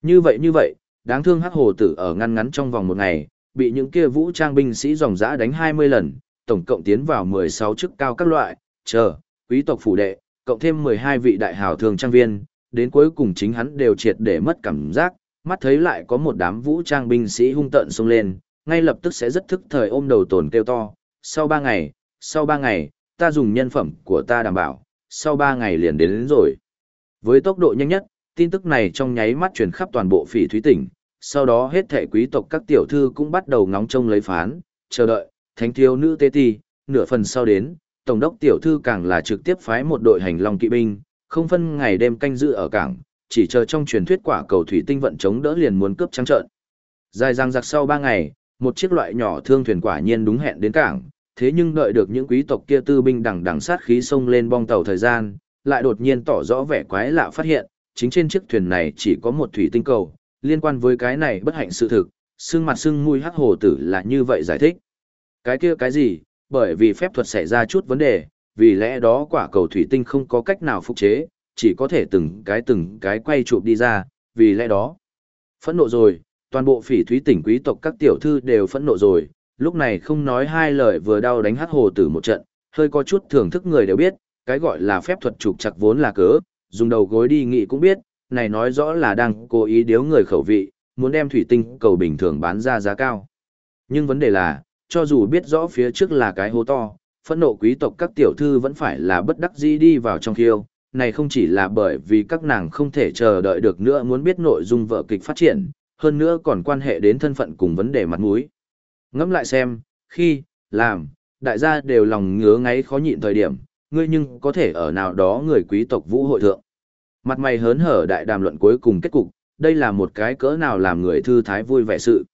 Như vậy như vậy, đáng thương hắc hồ tử ở ngăn ngắn trong vòng một ngày, bị những kia vũ trang binh sĩ dòng dã đánh 20 lần, tổng cộng tiến vào 16 chức cao các loại, chờ, quý tộc phủ đệ, cộng thêm 12 vị đại hào thường trang viên, đến cuối cùng chính hắn đều triệt để mất cảm giác, mắt thấy lại có một đám vũ trang binh sĩ hung tợn xông lên, ngay lập tức sẽ rất thức thời ôm đầu tổn kêu to, sau 3 ngày, sau 3 ngày, ta dùng nhân phẩm của ta đảm bảo, sau 3 ngày liền đến, đến rồi. Với tốc độ nhanh nhất, tin tức này trong nháy mắt truyền khắp toàn bộ phỉ thúy tỉnh, sau đó hết thể quý tộc các tiểu thư cũng bắt đầu ngóng trông lấy phán, chờ đợi, thánh thiếu nữ Tê ti, nửa phần sau đến, tổng đốc tiểu thư càng là trực tiếp phái một đội hành long kỵ binh, không phân ngày đêm canh giữ ở cảng, chỉ chờ trong truyền thuyết quả cầu thủy tinh vận chống đỡ liền muốn cướp trắng trợn. Dài răng giặc sau ba ngày, một chiếc loại nhỏ thương thuyền quả nhiên đúng hẹn đến cảng, thế nhưng đợi được những quý tộc kia tư binh đằng đằng sát khí xông lên bong tàu thời gian, lại đột nhiên tỏ rõ vẻ quái lạ phát hiện, chính trên chiếc thuyền này chỉ có một thủy tinh cầu, liên quan với cái này bất hạnh sự thực, xương mặt xương mũi hắc hồ tử là như vậy giải thích. Cái kia cái gì, bởi vì phép thuật xảy ra chút vấn đề, vì lẽ đó quả cầu thủy tinh không có cách nào phục chế, chỉ có thể từng cái từng cái quay chụp đi ra, vì lẽ đó. Phẫn nộ rồi, toàn bộ phỉ thúy tỉnh quý tộc các tiểu thư đều phẫn nộ rồi, lúc này không nói hai lời vừa đau đánh hắc hồ tử một trận, hơi có chút thưởng thức người đều biết, cái gọi là phép thuật trục chặt vốn là cớ, dùng đầu gối đi nghị cũng biết, này nói rõ là đang cố ý điếu người khẩu vị, muốn đem thủy tinh cầu bình thường bán ra giá cao. Nhưng vấn đề là, cho dù biết rõ phía trước là cái hố to, phẫn nộ quý tộc các tiểu thư vẫn phải là bất đắc dĩ đi vào trong khiêu, này không chỉ là bởi vì các nàng không thể chờ đợi được nữa muốn biết nội dung vở kịch phát triển, hơn nữa còn quan hệ đến thân phận cùng vấn đề mặt mũi. Ngẫm lại xem, khi, làm, đại gia đều lòng ngứa ngáy khó nhịn thời điểm, ngươi nhưng có thể ở nào đó người quý tộc vũ hội thượng. Mặt mày hớn hở đại đàm luận cuối cùng kết cục, đây là một cái cỡ nào làm người thư thái vui vẻ sự.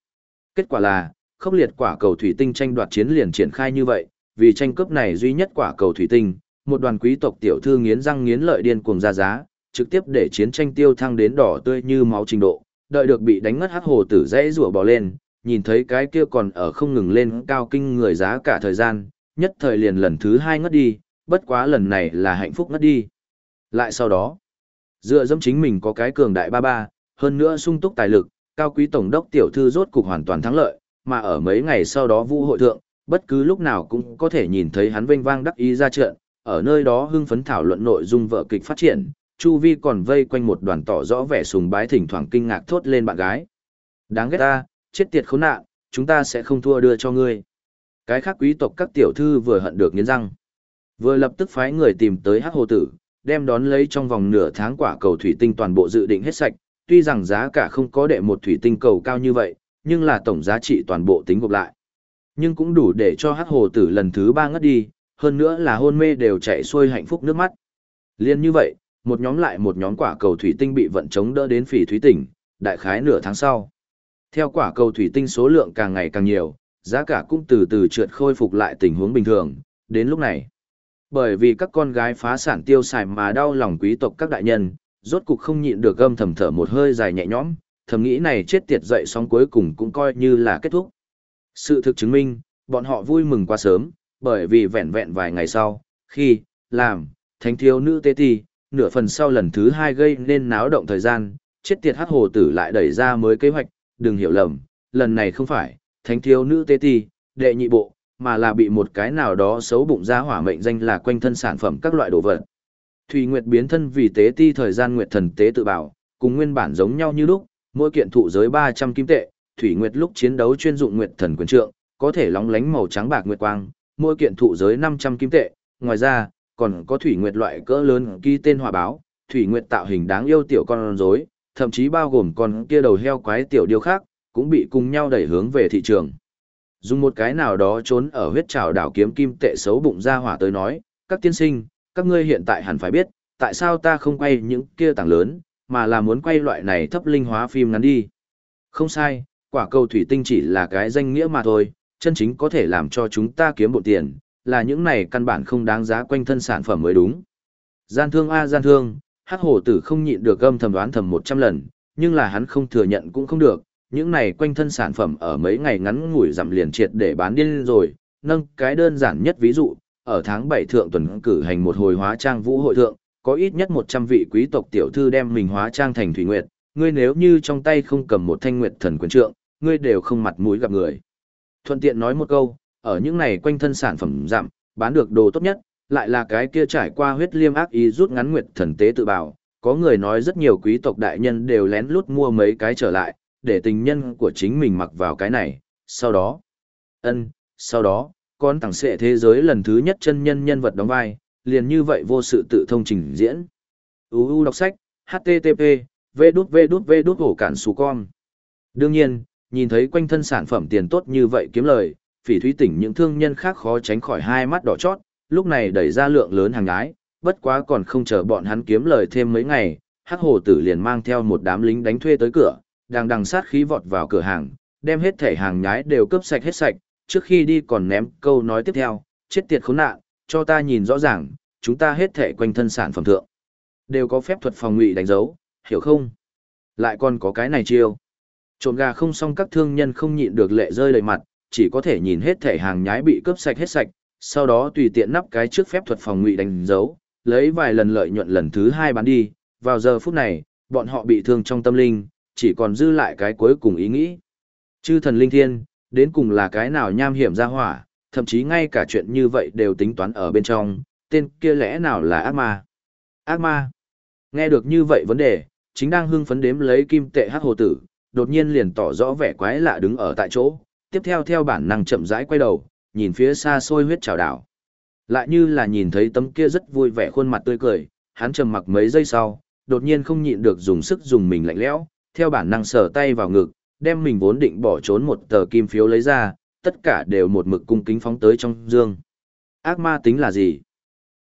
Kết quả là, khốc liệt quả cầu thủy tinh tranh đoạt chiến liền triển khai như vậy, vì tranh cướp này duy nhất quả cầu thủy tinh, một đoàn quý tộc tiểu thư nghiến răng nghiến lợi điên cuồng ra giá, trực tiếp để chiến tranh tiêu thăng đến đỏ tươi như máu trình độ, đợi được bị đánh ngất hắc hồ tử dãy rủa bò lên, nhìn thấy cái kia còn ở không ngừng lên cao kinh người giá cả thời gian, nhất thời liền lần thứ hai ngất đi, bất quá lần này là hạnh phúc ngất đi. Lại sau đó, dựa dẫm chính mình có cái cường đại ba ba, hơn nữa sung túc tài lực, cao quý tổng đốc tiểu thư rốt cục hoàn toàn thắng lợi, mà ở mấy ngày sau đó vu hội thượng, bất cứ lúc nào cũng có thể nhìn thấy hắn vênh vang đắc ý ra trận, ở nơi đó hưng phấn thảo luận nội dung vợ kịch phát triển, chu vi còn vây quanh một đoàn tỏ rõ vẻ sùng bái thỉnh thoảng kinh ngạc thốt lên bạn gái. Đáng ghét ta, chết tiệt khốn nạn, chúng ta sẽ không thua đưa cho ngươi. Cái khác quý tộc các tiểu thư vừa hận được nghiến răng. Vừa lập tức phái người tìm tới hắc hồ tử, đem đón lấy trong vòng nửa tháng quả cầu thủy tinh toàn bộ dự định hết sạch, tuy rằng giá cả không có đệ một thủy tinh cầu cao như vậy, nhưng là tổng giá trị toàn bộ tính gộp lại. Nhưng cũng đủ để cho hắc hồ tử lần thứ ba ngất đi, hơn nữa là hôn mê đều chạy xuôi hạnh phúc nước mắt. Liên như vậy, một nhóm lại một nhóm quả cầu thủy tinh bị vận chống đỡ đến phỉ thúy tỉnh, đại khái nửa tháng sau. Theo quả cầu thủy tinh số lượng càng ngày càng nhiều, giá cả cũng từ từ trượt khôi phục lại tình huống bình thường, đến lúc này. Bởi vì các con gái phá sản tiêu xài mà đau lòng quý tộc các đại nhân, rốt cục không nhịn được gâm thầm thở một hơi dài nhẹ nhõm, thầm nghĩ này chết tiệt dậy xong cuối cùng cũng coi như là kết thúc. Sự thực chứng minh, bọn họ vui mừng quá sớm, bởi vì vẹn vẹn vài ngày sau, khi, làm, thánh thiếu nữ tê ti, nửa phần sau lần thứ hai gây nên náo động thời gian, chết tiệt hát hồ tử lại đẩy ra mới kế hoạch, đừng hiểu lầm, lần này không phải, thánh thiếu nữ tê ti, đệ nhị bộ, mà là bị một cái nào đó xấu bụng ra hỏa mệnh danh là quanh thân sản phẩm các loại đồ vật. Thủy Nguyệt biến thân vì tế ti thời gian Nguyệt thần tế tự bảo, cùng nguyên bản giống nhau như lúc, mỗi kiện thụ giới 300 kim tệ, Thủy Nguyệt lúc chiến đấu chuyên dụng Nguyệt thần quyền trượng, có thể lóng lánh màu trắng bạc nguyệt quang, mỗi kiện thụ giới 500 kim tệ, ngoài ra, còn có Thủy Nguyệt loại cỡ lớn ký tên hỏa báo, Thủy Nguyệt tạo hình đáng yêu tiểu con rối, thậm chí bao gồm con kia đầu heo quái tiểu điêu khác, cũng bị cùng nhau đẩy hướng về thị trường. Dùng một cái nào đó trốn ở huyết trào đảo kiếm kim tệ xấu bụng ra hỏa tới nói, các tiên sinh, các ngươi hiện tại hẳn phải biết, tại sao ta không quay những kia tảng lớn, mà là muốn quay loại này thấp linh hóa phim ngắn đi. Không sai, quả cầu thủy tinh chỉ là cái danh nghĩa mà thôi, chân chính có thể làm cho chúng ta kiếm bộ tiền, là những này căn bản không đáng giá quanh thân sản phẩm mới đúng. Gian thương a gian thương, hắc hổ tử không nhịn được gâm thầm đoán thầm 100 lần, nhưng là hắn không thừa nhận cũng không được, những này quanh thân sản phẩm ở mấy ngày ngắn ngủi giảm liền triệt để bán điên rồi, nâng cái đơn giản nhất ví dụ, ở tháng 7 thượng tuần cử hành một hồi hóa trang vũ hội thượng, có ít nhất 100 vị quý tộc tiểu thư đem mình hóa trang thành thủy nguyệt, ngươi nếu như trong tay không cầm một thanh nguyệt thần quyền trượng, ngươi đều không mặt mũi gặp người. Thuận tiện nói một câu, ở những này quanh thân sản phẩm giảm, bán được đồ tốt nhất, lại là cái kia trải qua huyết liêm ác ý rút ngắn nguyệt thần tế tự bảo, có người nói rất nhiều quý tộc đại nhân đều lén lút mua mấy cái trở lại, để tình nhân của chính mình mặc vào cái này, sau đó, ân, sau đó, con thằng sệ thế giới lần thứ nhất chân nhân nhân vật đóng vai, liền như vậy vô sự tự thông trình diễn. UU đọc sách, HTTP, V đút V đút V đút hổ cản xù con. Đương nhiên, nhìn thấy quanh thân sản phẩm tiền tốt như vậy kiếm lời, phỉ thúy tỉnh những thương nhân khác khó tránh khỏi hai mắt đỏ chót, lúc này đẩy ra lượng lớn hàng ái, bất quá còn không chờ bọn hắn kiếm lời thêm mấy ngày, hắc hồ tử liền mang theo một đám lính đánh thuê tới cửa, đang đằng sát khí vọt vào cửa hàng, đem hết thể hàng nhái đều cướp sạch hết sạch, trước khi đi còn ném câu nói tiếp theo, chết tiệt khốn nạn, cho ta nhìn rõ ràng, chúng ta hết thể quanh thân sản phẩm thượng. Đều có phép thuật phòng ngụy đánh dấu, hiểu không? Lại còn có cái này chiêu. Trộm gà không xong các thương nhân không nhịn được lệ rơi đầy mặt, chỉ có thể nhìn hết thể hàng nhái bị cướp sạch hết sạch, sau đó tùy tiện nắp cái trước phép thuật phòng ngụy đánh dấu, lấy vài lần lợi nhuận lần thứ hai bán đi, vào giờ phút này, bọn họ bị thương trong tâm linh, chỉ còn dư lại cái cuối cùng ý nghĩ. Chư thần linh thiên, đến cùng là cái nào nham hiểm ra hỏa, thậm chí ngay cả chuyện như vậy đều tính toán ở bên trong, tên kia lẽ nào là ác ma. Ác ma. Nghe được như vậy vấn đề, chính đang hưng phấn đếm lấy kim tệ hắc hồ tử, đột nhiên liền tỏ rõ vẻ quái lạ đứng ở tại chỗ, tiếp theo theo bản năng chậm rãi quay đầu, nhìn phía xa xôi huyết trào đảo. Lại như là nhìn thấy tấm kia rất vui vẻ khuôn mặt tươi cười, hắn trầm mặc mấy giây sau, đột nhiên không nhịn được dùng sức dùng mình lạnh lẽo, theo bản năng sờ tay vào ngực, đem mình vốn định bỏ trốn một tờ kim phiếu lấy ra, tất cả đều một mực cung kính phóng tới trong dương. Ác ma tính là gì?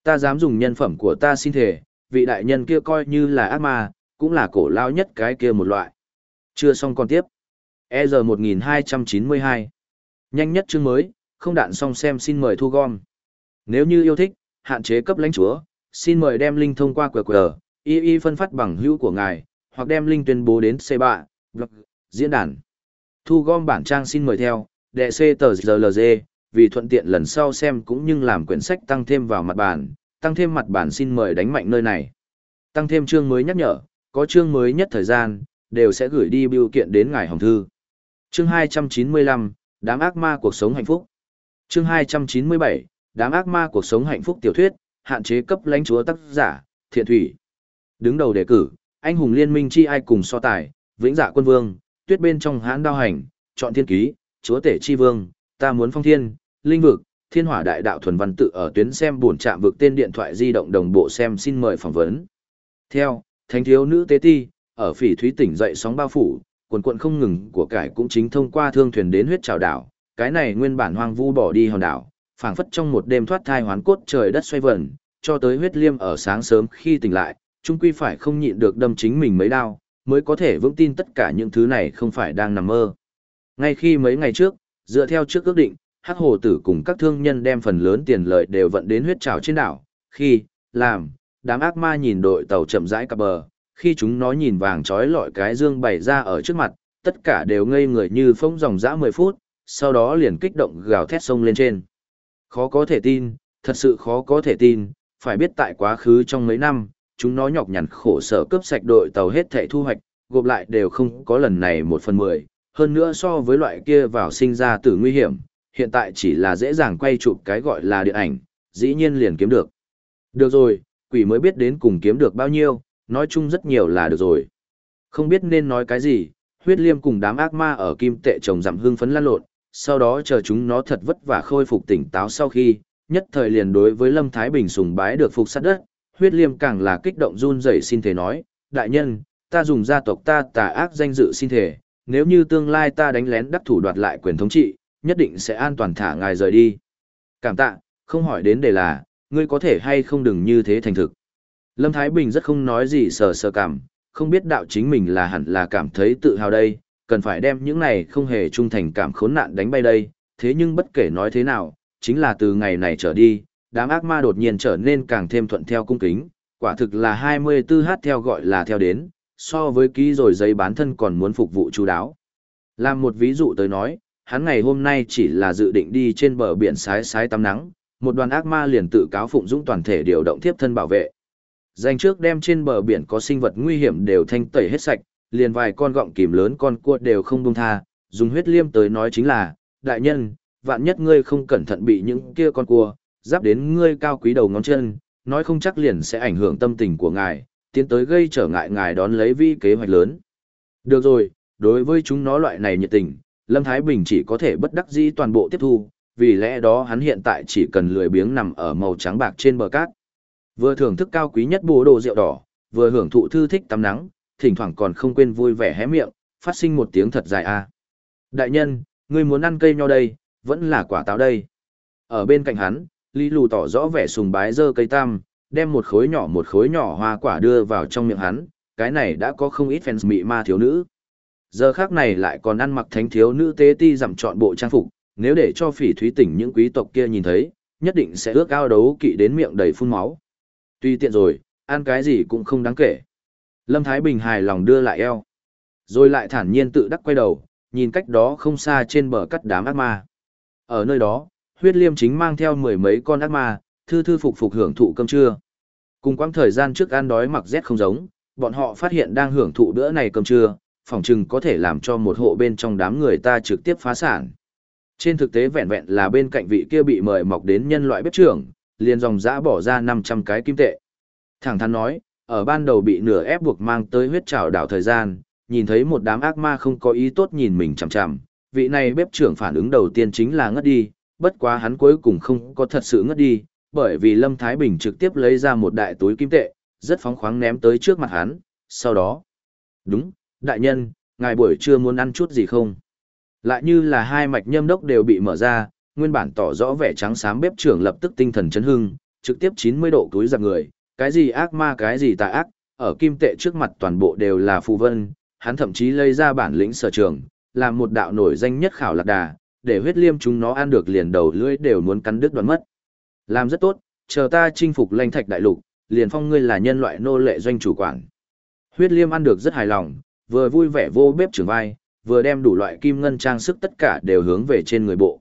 Ta dám dùng nhân phẩm của ta xin thể, vị đại nhân kia coi như là ác ma, cũng là cổ lao nhất cái kia một loại. Chưa xong còn tiếp. EZ 1292. Nhanh nhất chương mới, không đạn xong xem xin mời thu gom. Nếu như yêu thích, hạn chế cấp lãnh chúa, xin mời đem link thông qua QR, y y phân phát bằng hữu của ngài, hoặc đem link tuyên bố đến C3, blog, diễn đàn. Thu gom bản trang xin mời theo, đệ C tờ GLG, vì thuận tiện lần sau xem cũng như làm quyển sách tăng thêm vào mặt bản, tăng thêm mặt bản xin mời đánh mạnh nơi này. Tăng thêm chương mới nhắc nhở, có chương mới nhất thời gian, đều sẽ gửi đi biểu kiện đến ngài hồng thư. Chương 295, đám ác ma cuộc sống hạnh phúc. Chương 297, đám ác ma cuộc sống hạnh phúc tiểu thuyết, hạn chế cấp lãnh chúa tác giả, thiện thủy. Đứng đầu đề cử, anh hùng liên minh chi ai cùng so tài, vĩnh dạ quân vương, tuyết bên trong hãn đao hành, chọn thiên ký, chúa tể chi vương, ta muốn phong thiên, linh vực, thiên hỏa đại đạo thuần văn tự ở tuyến xem buồn chạm vực tên điện thoại di động đồng bộ xem xin mời phỏng vấn. Theo, thánh thiếu nữ tế ti, ở phỉ thúy tỉnh dậy sóng bao phủ, quần quận không ngừng của cải cũng chính thông qua thương thuyền đến huyết trào đảo, cái này nguyên bản hoang vu bỏ đi hòn đảo, phảng phất trong một đêm thoát thai hoán cốt trời đất xoay vần, cho tới huyết liêm ở sáng sớm khi tỉnh lại, chung quy phải không nhịn được đâm chính mình mấy đau, mới có thể vững tin tất cả những thứ này không phải đang nằm mơ. Ngay khi mấy ngày trước, dựa theo trước ước định, Hắc Hồ Tử cùng các thương nhân đem phần lớn tiền lợi đều vận đến huyết trào trên đảo, khi, làm, đám ác ma nhìn đội tàu chậm rãi cập bờ, khi chúng nó nhìn vàng trói lọi cái dương bày ra ở trước mặt, tất cả đều ngây người như phông dòng dã 10 phút, sau đó liền kích động gào thét sông lên trên. Khó có thể tin, thật sự khó có thể tin, phải biết tại quá khứ trong mấy năm, chúng nó nhọc nhằn khổ sở cướp sạch đội tàu hết thảy thu hoạch, gộp lại đều không có lần này một phần mười, hơn nữa so với loại kia vào sinh ra tử nguy hiểm, hiện tại chỉ là dễ dàng quay chụp cái gọi là điện ảnh, dĩ nhiên liền kiếm được. Được rồi, quỷ mới biết đến cùng kiếm được bao nhiêu, nói chung rất nhiều là được rồi. Không biết nên nói cái gì, huyết liêm cùng đám ác ma ở kim tệ trồng giảm hương phấn lan lộn, sau đó chờ chúng nó thật vất vả khôi phục tỉnh táo sau khi, nhất thời liền đối với Lâm Thái Bình sùng bái được phục sát đất, huyết liêm càng là kích động run rẩy xin thể nói, đại nhân, ta dùng gia tộc ta tà ác danh dự xin thể, nếu như tương lai ta đánh lén đắc thủ đoạt lại quyền thống trị, nhất định sẽ an toàn thả ngài rời đi. Cảm tạ, không hỏi đến đề là, ngươi có thể hay không đừng như thế thành thực. Lâm Thái Bình rất không nói gì sờ sờ cảm, không biết đạo chính mình là hẳn là cảm thấy tự hào đây, cần phải đem những này không hề trung thành cảm khốn nạn đánh bay đây, thế nhưng bất kể nói thế nào, chính là từ ngày này trở đi, đám ác ma đột nhiên trở nên càng thêm thuận theo cung kính, quả thực là 24h theo gọi là theo đến, so với ký rồi giấy bán thân còn muốn phục vụ chú đáo. Làm một ví dụ tới nói, hắn ngày hôm nay chỉ là dự định đi trên bờ biển sái sái tắm nắng, một đoàn ác ma liền tự cáo phụng dũng toàn thể điều động tiếp thân bảo vệ. Dành trước đem trên bờ biển có sinh vật nguy hiểm đều thanh tẩy hết sạch, liền vài con gọng kìm lớn con cua đều không buông tha, dùng huyết liêm tới nói chính là, đại nhân, vạn nhất ngươi không cẩn thận bị những kia con cua, giáp đến ngươi cao quý đầu ngón chân, nói không chắc liền sẽ ảnh hưởng tâm tình của ngài, tiến tới gây trở ngại ngài đón lấy vi kế hoạch lớn. Được rồi, đối với chúng nó loại này nhiệt tình, Lâm Thái Bình chỉ có thể bất đắc dĩ toàn bộ tiếp thu, vì lẽ đó hắn hiện tại chỉ cần lười biếng nằm ở màu trắng bạc trên bờ cát. Vừa thưởng thức cao quý nhất bồ đồ rượu đỏ, vừa hưởng thụ thư thích tắm nắng, thỉnh thoảng còn không quên vui vẻ hé miệng, phát sinh một tiếng thật dài a. Đại nhân, ngươi muốn ăn cây nho đây, vẫn là quả táo đây. Ở bên cạnh hắn, Lý Lù tỏ rõ vẻ sùng bái dơ cây tam, đem một khối nhỏ một khối nhỏ hoa quả đưa vào trong miệng hắn, cái này đã có không ít fans mị ma thiếu nữ. Giờ khác này lại còn ăn mặc thánh thiếu nữ tế ti giảm chọn bộ trang phục, nếu để cho phỉ thúy tỉnh những quý tộc kia nhìn thấy, nhất định sẽ ước ao đấu kỵ đến miệng đầy phun máu. Tuy tiện rồi, ăn cái gì cũng không đáng kể. Lâm Thái Bình hài lòng đưa lại eo. Rồi lại thản nhiên tự đắc quay đầu, nhìn cách đó không xa trên bờ cắt đám ác ma. Ở nơi đó, huyết liêm chính mang theo mười mấy con ác ma, thư thư phục phục hưởng thụ cơm trưa. Cùng quãng thời gian trước ăn đói mặc rét không giống, bọn họ phát hiện đang hưởng thụ bữa này cơm trưa, phỏng chừng có thể làm cho một hộ bên trong đám người ta trực tiếp phá sản. Trên thực tế vẹn vẹn là bên cạnh vị kia bị mời mọc đến nhân loại bếp trưởng, liền dòng dã bỏ ra 500 cái kim tệ. Thẳng thắn nói, ở ban đầu bị nửa ép buộc mang tới huyết trảo đảo thời gian, nhìn thấy một đám ác ma không có ý tốt nhìn mình chằm chằm, vị này bếp trưởng phản ứng đầu tiên chính là ngất đi, bất quá hắn cuối cùng không có thật sự ngất đi, bởi vì Lâm Thái Bình trực tiếp lấy ra một đại túi kim tệ, rất phóng khoáng ném tới trước mặt hắn, sau đó. Đúng, đại nhân, ngài buổi trưa muốn ăn chút gì không? Lại như là hai mạch nhâm đốc đều bị mở ra, nguyên bản tỏ rõ vẻ trắng xám bếp trưởng lập tức tinh thần chấn hưng, trực tiếp 90 độ túi giặc người, cái gì ác ma cái gì tà ác, ở kim tệ trước mặt toàn bộ đều là phù vân, hắn thậm chí lấy ra bản lĩnh sở trường, làm một đạo nổi danh nhất khảo lạc đà, để huyết liêm chúng nó ăn được liền đầu lưỡi đều muốn cắn đứt đoạn mất. Làm rất tốt, chờ ta chinh phục lanh thạch đại lục, liền phong ngươi là nhân loại nô lệ doanh chủ quản. Huyết liêm ăn được rất hài lòng, vừa vui vẻ vô bếp trưởng vai, vừa đem đủ loại kim ngân trang sức tất cả đều hướng về trên người bộ.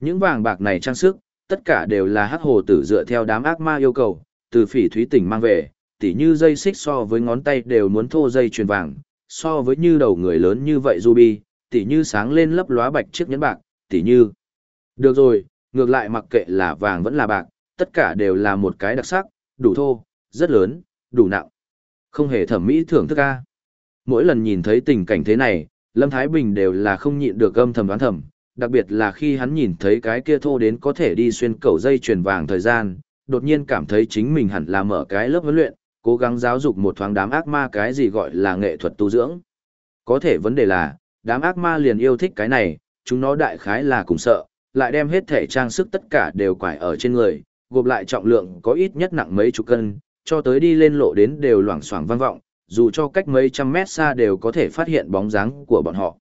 Những vàng bạc này trang sức, tất cả đều là hắc hồ tử dựa theo đám ác ma yêu cầu, từ phỉ thúy tỉnh mang về, tỉ như dây xích so với ngón tay đều muốn thô dây chuyền vàng, so với như đầu người lớn như vậy ruby, tỉ như sáng lên lấp lóa bạch chiếc nhẫn bạc, tỉ như. Được rồi, ngược lại mặc kệ là vàng vẫn là bạc, tất cả đều là một cái đặc sắc, đủ thô, rất lớn, đủ nặng. Không hề thẩm mỹ thưởng thức ca. Mỗi lần nhìn thấy tình cảnh thế này, Lâm Thái Bình đều là không nhịn được âm thầm đoán thầm, đặc biệt là khi hắn nhìn thấy cái kia thô đến có thể đi xuyên cầu dây chuyền vàng thời gian, đột nhiên cảm thấy chính mình hẳn là mở cái lớp huấn luyện, cố gắng giáo dục một thoáng đám ác ma cái gì gọi là nghệ thuật tu dưỡng. Có thể vấn đề là, đám ác ma liền yêu thích cái này, chúng nó đại khái là cùng sợ, lại đem hết thể trang sức tất cả đều quải ở trên người, gộp lại trọng lượng có ít nhất nặng mấy chục cân, cho tới đi lên lộ đến đều loảng xoảng vang vọng, dù cho cách mấy trăm mét xa đều có thể phát hiện bóng dáng của bọn họ.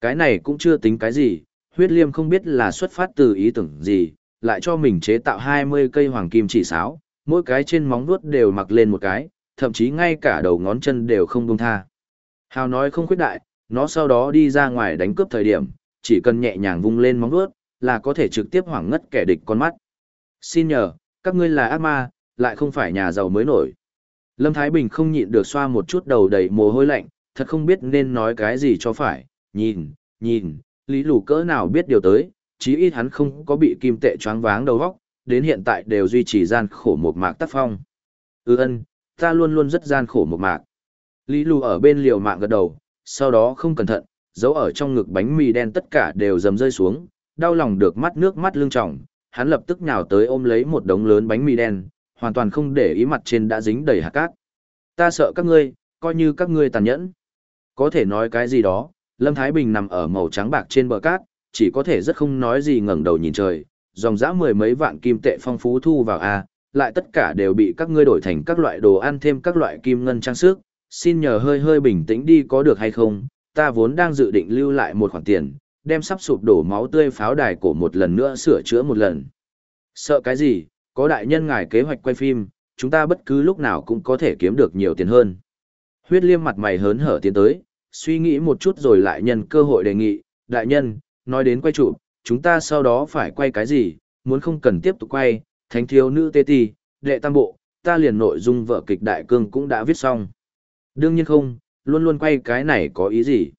Cái này cũng chưa tính cái gì, huyết liêm không biết là xuất phát từ ý tưởng gì, lại cho mình chế tạo 20 cây hoàng kim chỉ sáo, mỗi cái trên móng vuốt đều mặc lên một cái, thậm chí ngay cả đầu ngón chân đều không buông tha. Hào nói không khuyết đại, nó sau đó đi ra ngoài đánh cướp thời điểm, chỉ cần nhẹ nhàng vung lên móng vuốt, là có thể trực tiếp hoảng ngất kẻ địch con mắt. Xin nhờ, các ngươi là ác ma, lại không phải nhà giàu mới nổi. Lâm Thái Bình không nhịn được xoa một chút đầu đầy mồ hôi lạnh, thật không biết nên nói cái gì cho phải, nhìn, nhìn, lý lù cỡ nào biết điều tới, chí ít hắn không có bị kim tệ choáng váng đầu óc, đến hiện tại đều duy trì gian khổ một mạc tác phong. Ừ ân, ta luôn luôn rất gian khổ một mạc. Lý lù ở bên liều mạng gật đầu, sau đó không cẩn thận, giấu ở trong ngực bánh mì đen tất cả đều dầm rơi xuống, đau lòng được mắt nước mắt lưng trọng hắn lập tức nhào tới ôm lấy một đống lớn bánh mì đen, hoàn toàn không để ý mặt trên đã dính đầy hạt cát. Ta sợ các ngươi, coi như các ngươi tàn nhẫn. Có thể nói cái gì đó, Lâm Thái Bình nằm ở màu trắng bạc trên bờ cát, chỉ có thể rất không nói gì ngẩng đầu nhìn trời, dòng dã mười mấy vạn kim tệ phong phú thu vào a, lại tất cả đều bị các ngươi đổi thành các loại đồ ăn thêm các loại kim ngân trang sức, xin nhờ hơi hơi bình tĩnh đi có được hay không, ta vốn đang dự định lưu lại một khoản tiền, đem sắp sụp đổ máu tươi pháo đài cổ một lần nữa sửa chữa một lần. Sợ cái gì, có đại nhân ngài kế hoạch quay phim, chúng ta bất cứ lúc nào cũng có thể kiếm được nhiều tiền hơn. Huyết liêm mặt mày hớn hở tiến tới, suy nghĩ một chút rồi lại nhân cơ hội đề nghị, đại nhân, nói đến quay trụ, chúng ta sau đó phải quay cái gì, muốn không cần tiếp tục quay, thánh thiếu nữ tê Tì, đệ tam bộ, ta liền nội dung vợ kịch đại cương cũng đã viết xong. Đương nhiên không, luôn luôn quay cái này có ý gì.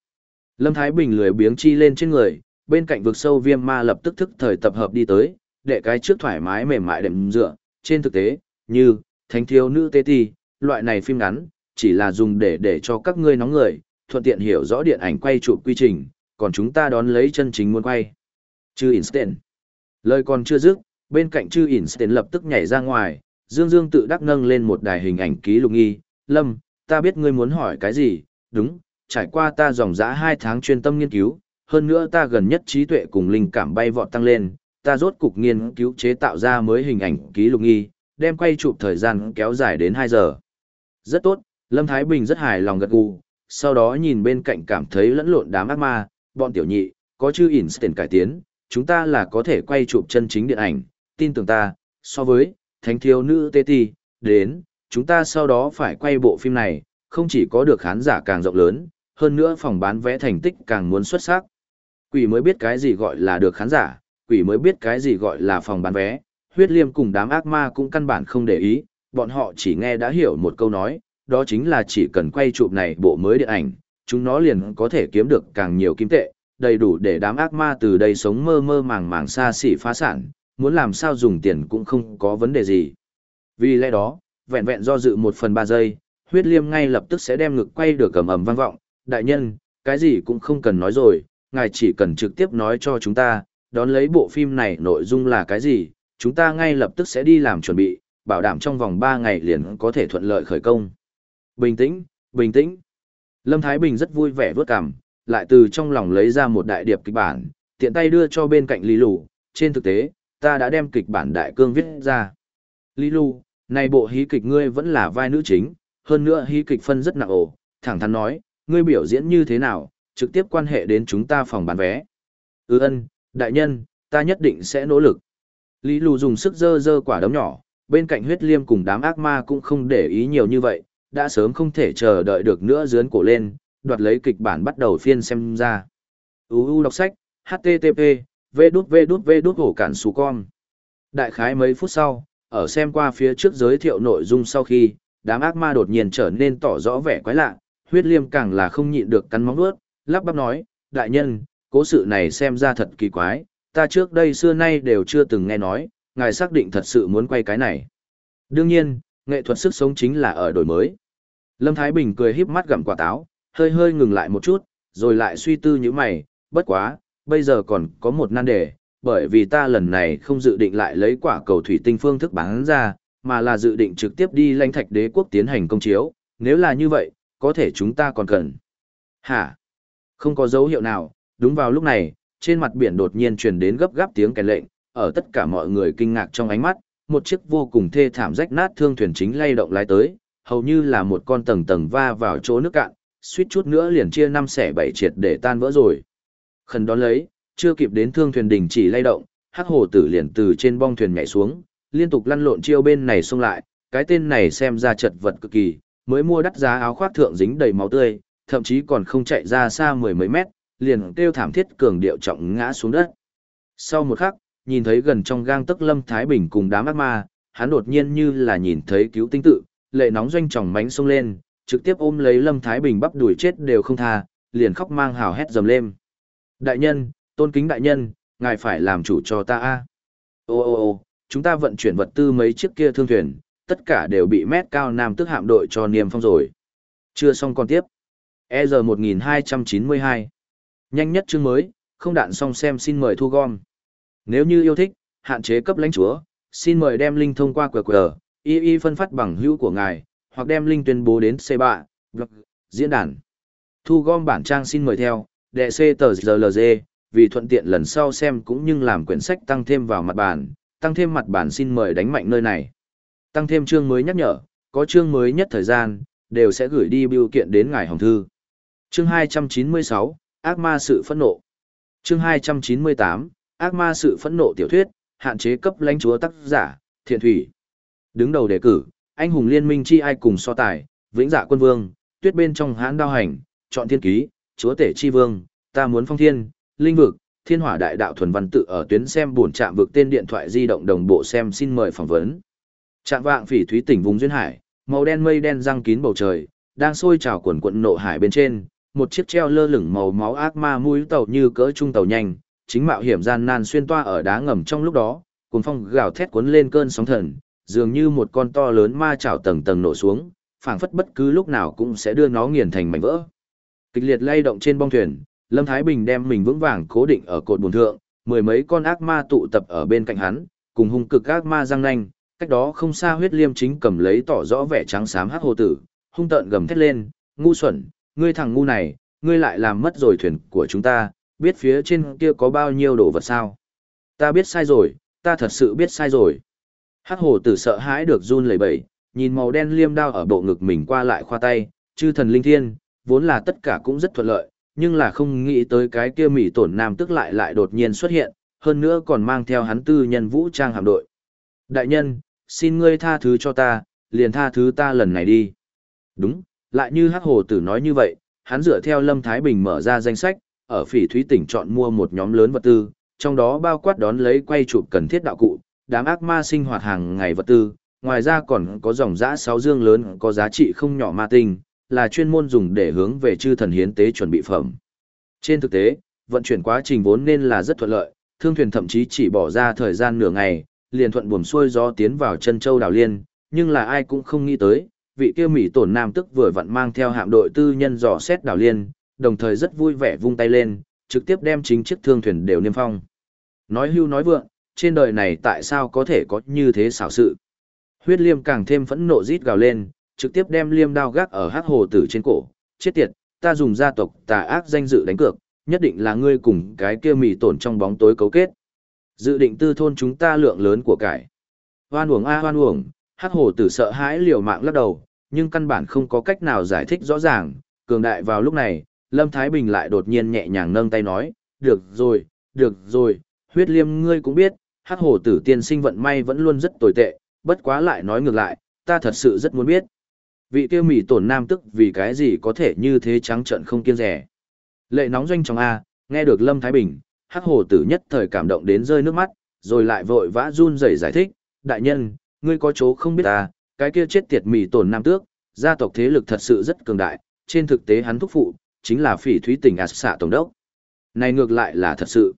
Lâm Thái Bình lười biếng chi lên trên người, bên cạnh vực sâu viêm ma lập tức thức thời tập hợp đi tới, để cái trước thoải mái mềm mại đệm dựa, trên thực tế, như, thánh thiếu nữ tê ti, loại này phim ngắn, chỉ là dùng để để cho các ngươi nóng người, thuận tiện hiểu rõ điện ảnh quay chụp quy trình, còn chúng ta đón lấy chân chính muốn quay. Chư Instant. Lời còn chưa dứt, bên cạnh chư Instant lập tức nhảy ra ngoài, Dương Dương tự đắc nâng lên một đài hình ảnh ký lục nghi. Lâm, ta biết ngươi muốn hỏi cái gì, đúng, trải qua ta dòng dã hai tháng chuyên tâm nghiên cứu, hơn nữa ta gần nhất trí tuệ cùng linh cảm bay vọt tăng lên, ta rốt cục nghiên cứu chế tạo ra mới hình ảnh ký lục nghi, đem quay chụp thời gian kéo dài đến 2 giờ. Rất tốt, Lâm Thái Bình rất hài lòng gật gù, sau đó nhìn bên cạnh cảm thấy lẫn lộn đám ác ma, bọn tiểu nhị, có chư tiền cải tiến, chúng ta là có thể quay chụp chân chính điện ảnh, tin tưởng ta, so với, thánh thiếu nữ tê ti, đến, chúng ta sau đó phải quay bộ phim này, không chỉ có được khán giả càng rộng lớn, hơn nữa phòng bán vé thành tích càng muốn xuất sắc. Quỷ mới biết cái gì gọi là được khán giả, quỷ mới biết cái gì gọi là phòng bán vé, huyết liêm cùng đám ác ma cũng căn bản không để ý, bọn họ chỉ nghe đã hiểu một câu nói, đó chính là chỉ cần quay chụp này bộ mới điện ảnh, chúng nó liền có thể kiếm được càng nhiều kim tệ, đầy đủ để đám ác ma từ đây sống mơ mơ màng màng xa xỉ phá sản, muốn làm sao dùng tiền cũng không có vấn đề gì. Vì lẽ đó, vẹn vẹn do dự một phần ba giây, huyết liêm ngay lập tức sẽ đem ngực quay được cầm ầm vang vọng, đại nhân, cái gì cũng không cần nói rồi, ngài chỉ cần trực tiếp nói cho chúng ta, đón lấy bộ phim này nội dung là cái gì, chúng ta ngay lập tức sẽ đi làm chuẩn bị, bảo đảm trong vòng 3 ngày liền có thể thuận lợi khởi công. Bình tĩnh, bình tĩnh. Lâm Thái Bình rất vui vẻ vớt cằm, lại từ trong lòng lấy ra một đại điệp kịch bản, tiện tay đưa cho bên cạnh Lý Lù, trên thực tế, ta đã đem kịch bản đại cương viết ra. Lý Lù, này bộ hí kịch ngươi vẫn là vai nữ chính, hơn nữa hí kịch phân rất nặng ổ, thẳng thắn nói, ngươi biểu diễn như thế nào, trực tiếp quan hệ đến chúng ta phòng bán vé. Ừ ân, đại nhân, ta nhất định sẽ nỗ lực. Lý Lù dùng sức dơ dơ quả đấm nhỏ, bên cạnh huyết liêm cùng đám ác ma cũng không để ý nhiều như vậy, đã sớm không thể chờ đợi được nữa dướn cổ lên, đoạt lấy kịch bản bắt đầu phiên xem ra. UU đọc sách, HTTP, v đút v đút v đút hổ cản xù con. Đại khái mấy phút sau, ở xem qua phía trước giới thiệu nội dung sau khi, đám ác ma đột nhiên trở nên tỏ rõ vẻ quái lạ, huyết liêm càng là không nhịn được cắn móng vuốt, lắp bắp nói, đại nhân, cố sự này xem ra thật kỳ quái, ta trước đây xưa nay đều chưa từng nghe nói, ngài xác định thật sự muốn quay cái này. Đương nhiên, nghệ thuật sức sống chính là ở đổi mới. Lâm Thái Bình cười híp mắt gặm quả táo, hơi hơi ngừng lại một chút, rồi lại suy tư như mày, bất quá, bây giờ còn có một nan đề, bởi vì ta lần này không dự định lại lấy quả cầu thủy tinh phương thức bán ra, mà là dự định trực tiếp đi lãnh thạch đế quốc tiến hành công chiếu, nếu là như vậy, có thể chúng ta còn cần. Hả? Không có dấu hiệu nào, đúng vào lúc này, trên mặt biển đột nhiên truyền đến gấp gáp tiếng kèn lệnh, ở tất cả mọi người kinh ngạc trong ánh mắt, một chiếc vô cùng thê thảm rách nát thương thuyền chính lay động lái tới, hầu như là một con tầng tầng va vào chỗ nước cạn, suýt chút nữa liền chia năm xẻ bảy triệt để tan vỡ rồi. Khẩn đón lấy, chưa kịp đến thương thuyền đình chỉ lay động, hắc hồ tử liền từ trên bong thuyền nhảy xuống, liên tục lăn lộn chiêu bên này xông lại, cái tên này xem ra chật vật cực kỳ, mới mua đắt giá áo khoác thượng dính đầy máu tươi, thậm chí còn không chạy ra xa mười mấy mét, liền kêu thảm thiết cường điệu trọng ngã xuống đất. Sau một khắc, nhìn thấy gần trong gang tức Lâm Thái Bình cùng đám ác ma, hắn đột nhiên như là nhìn thấy cứu tinh tự, lệ nóng doanh tròng mánh xông lên, trực tiếp ôm lấy Lâm Thái Bình bắp đuổi chết đều không tha, liền khóc mang hào hét dầm lên. Đại nhân, tôn kính đại nhân, ngài phải làm chủ cho ta a. Ô ô ô, chúng ta vận chuyển vật tư mấy chiếc kia thương thuyền, tất cả đều bị mét cao nam tức hạm đội cho niềm phong rồi. Chưa xong còn tiếp. EZ 1292. Nhanh nhất chương mới, không đạn xong xem xin mời thu gom. Nếu như yêu thích, hạn chế cấp lãnh chúa, xin mời đem link thông qua QR, y y phân phát bằng hữu của ngài, hoặc đem link tuyên bố đến C3, blog, diễn đàn. Thu gom bản trang xin mời theo, đệ C tờ GLG, vì thuận tiện lần sau xem cũng như làm quyển sách tăng thêm vào mặt bản, tăng thêm mặt bản xin mời đánh mạnh nơi này. Tăng thêm chương mới nhắc nhở, có chương mới nhất thời gian, đều sẽ gửi đi biểu kiện đến ngài hồng thư. Chương 296, Ác ma sự phẫn nộ. Chương 298, Ác ma sự phẫn nộ tiểu thuyết, hạn chế cấp lãnh chúa tác giả, thiện thủy. Đứng đầu đề cử, anh hùng liên minh chi ai cùng so tài, vĩnh dạ quân vương, tuyết bên trong hãn đao hành, chọn thiên ký, chúa tể chi vương, ta muốn phong thiên, linh vực, thiên hỏa đại đạo thuần văn tự ở tuyến xem buồn trạm vực tên điện thoại di động đồng bộ xem xin mời phỏng vấn. Trạm vạng phỉ thúy tỉnh vùng duyên hải, màu đen mây đen răng kín bầu trời, đang sôi trào quần quận nộ hải bên trên, một chiếc treo lơ lửng màu máu ác ma mũi tàu như cỡ trung tàu nhanh, chính mạo hiểm gian nan xuyên toa ở đá ngầm trong lúc đó, cuồng phong gào thét cuốn lên cơn sóng thần, dường như một con to lớn ma chảo tầng tầng nổ xuống, phảng phất bất cứ lúc nào cũng sẽ đưa nó nghiền thành mảnh vỡ. Kịch liệt lay động trên bong thuyền, Lâm Thái Bình đem mình vững vàng cố định ở cột buồn thượng, mười mấy con ác ma tụ tập ở bên cạnh hắn, cùng hung cực ác ma răng nanh, cách đó không xa huyết liêm chính cầm lấy tỏ rõ vẻ trắng xám hắc hồ tử, hung tợn gầm thét lên, ngu xuẩn, ngươi thằng ngu này, ngươi lại làm mất rồi thuyền của chúng ta, biết phía trên kia có bao nhiêu đồ vật sao? Ta biết sai rồi, ta thật sự biết sai rồi. Hắc hồ tử sợ hãi được run lẩy bẩy, nhìn màu đen liêm đao ở bộ ngực mình qua lại khoa tay, chư thần linh thiên, vốn là tất cả cũng rất thuận lợi, nhưng là không nghĩ tới cái kia mỉ tổn nam tức lại lại đột nhiên xuất hiện, hơn nữa còn mang theo hắn tư nhân vũ trang hạm đội. Đại nhân, xin ngươi tha thứ cho ta, liền tha thứ ta lần này đi. Đúng, lại như hắc hồ tử nói như vậy, hắn dựa theo Lâm Thái Bình mở ra danh sách, ở phỉ thúy tỉnh chọn mua một nhóm lớn vật tư, trong đó bao quát đón lấy quay chụp cần thiết đạo cụ, đám ác ma sinh hoạt hàng ngày vật tư, ngoài ra còn có dòng dã sáu dương lớn có giá trị không nhỏ ma tinh, là chuyên môn dùng để hướng về chư thần hiến tế chuẩn bị phẩm. Trên thực tế, vận chuyển quá trình vốn nên là rất thuận lợi, thương thuyền thậm chí chỉ bỏ ra thời gian nửa ngày, liền thuận buồm xuôi gió tiến vào chân châu đảo liên, nhưng là ai cũng không nghĩ tới, vị kia mỹ tổn nam tức vừa vặn mang theo hạm đội tư nhân dò xét đảo liên, đồng thời rất vui vẻ vung tay lên, trực tiếp đem chính chiếc thương thuyền đều niêm phong. Nói hưu nói vượng, trên đời này tại sao có thể có như thế xảo sự. Huyết liêm càng thêm phẫn nộ rít gào lên, trực tiếp đem liêm đao gác ở hắc hồ tử trên cổ, chết tiệt, ta dùng gia tộc tà ác danh dự đánh cược, nhất định là ngươi cùng cái kia mì tổn trong bóng tối cấu kết. Dự định tư thôn chúng ta lượng lớn của cải. Hoan uổng a hoan uổng, hắc hồ tử sợ hãi liều mạng lắc đầu, nhưng căn bản không có cách nào giải thích rõ ràng, cường đại vào lúc này, Lâm Thái Bình lại đột nhiên nhẹ nhàng nâng tay nói, được rồi, được rồi, huyết liêm ngươi cũng biết, hắc hồ tử tiên sinh vận may vẫn luôn rất tồi tệ, bất quá lại nói ngược lại, ta thật sự rất muốn biết. Vị tiêu mỉ tổn nam tức vì cái gì có thể như thế trắng trận không kiêng rẻ. Lệ nóng doanh trong A, nghe được Lâm Thái Bình, hắc hồ tử nhất thời cảm động đến rơi nước mắt, rồi lại vội vã run rẩy giải thích, đại nhân, ngươi có chỗ không biết ta, cái kia chết tiệt mỉ tổn nam tước, gia tộc thế lực thật sự rất cường đại, trên thực tế hắn thúc phụ, chính là phỉ thúy tỉnh ạt xạ tổng đốc. Này ngược lại là thật sự.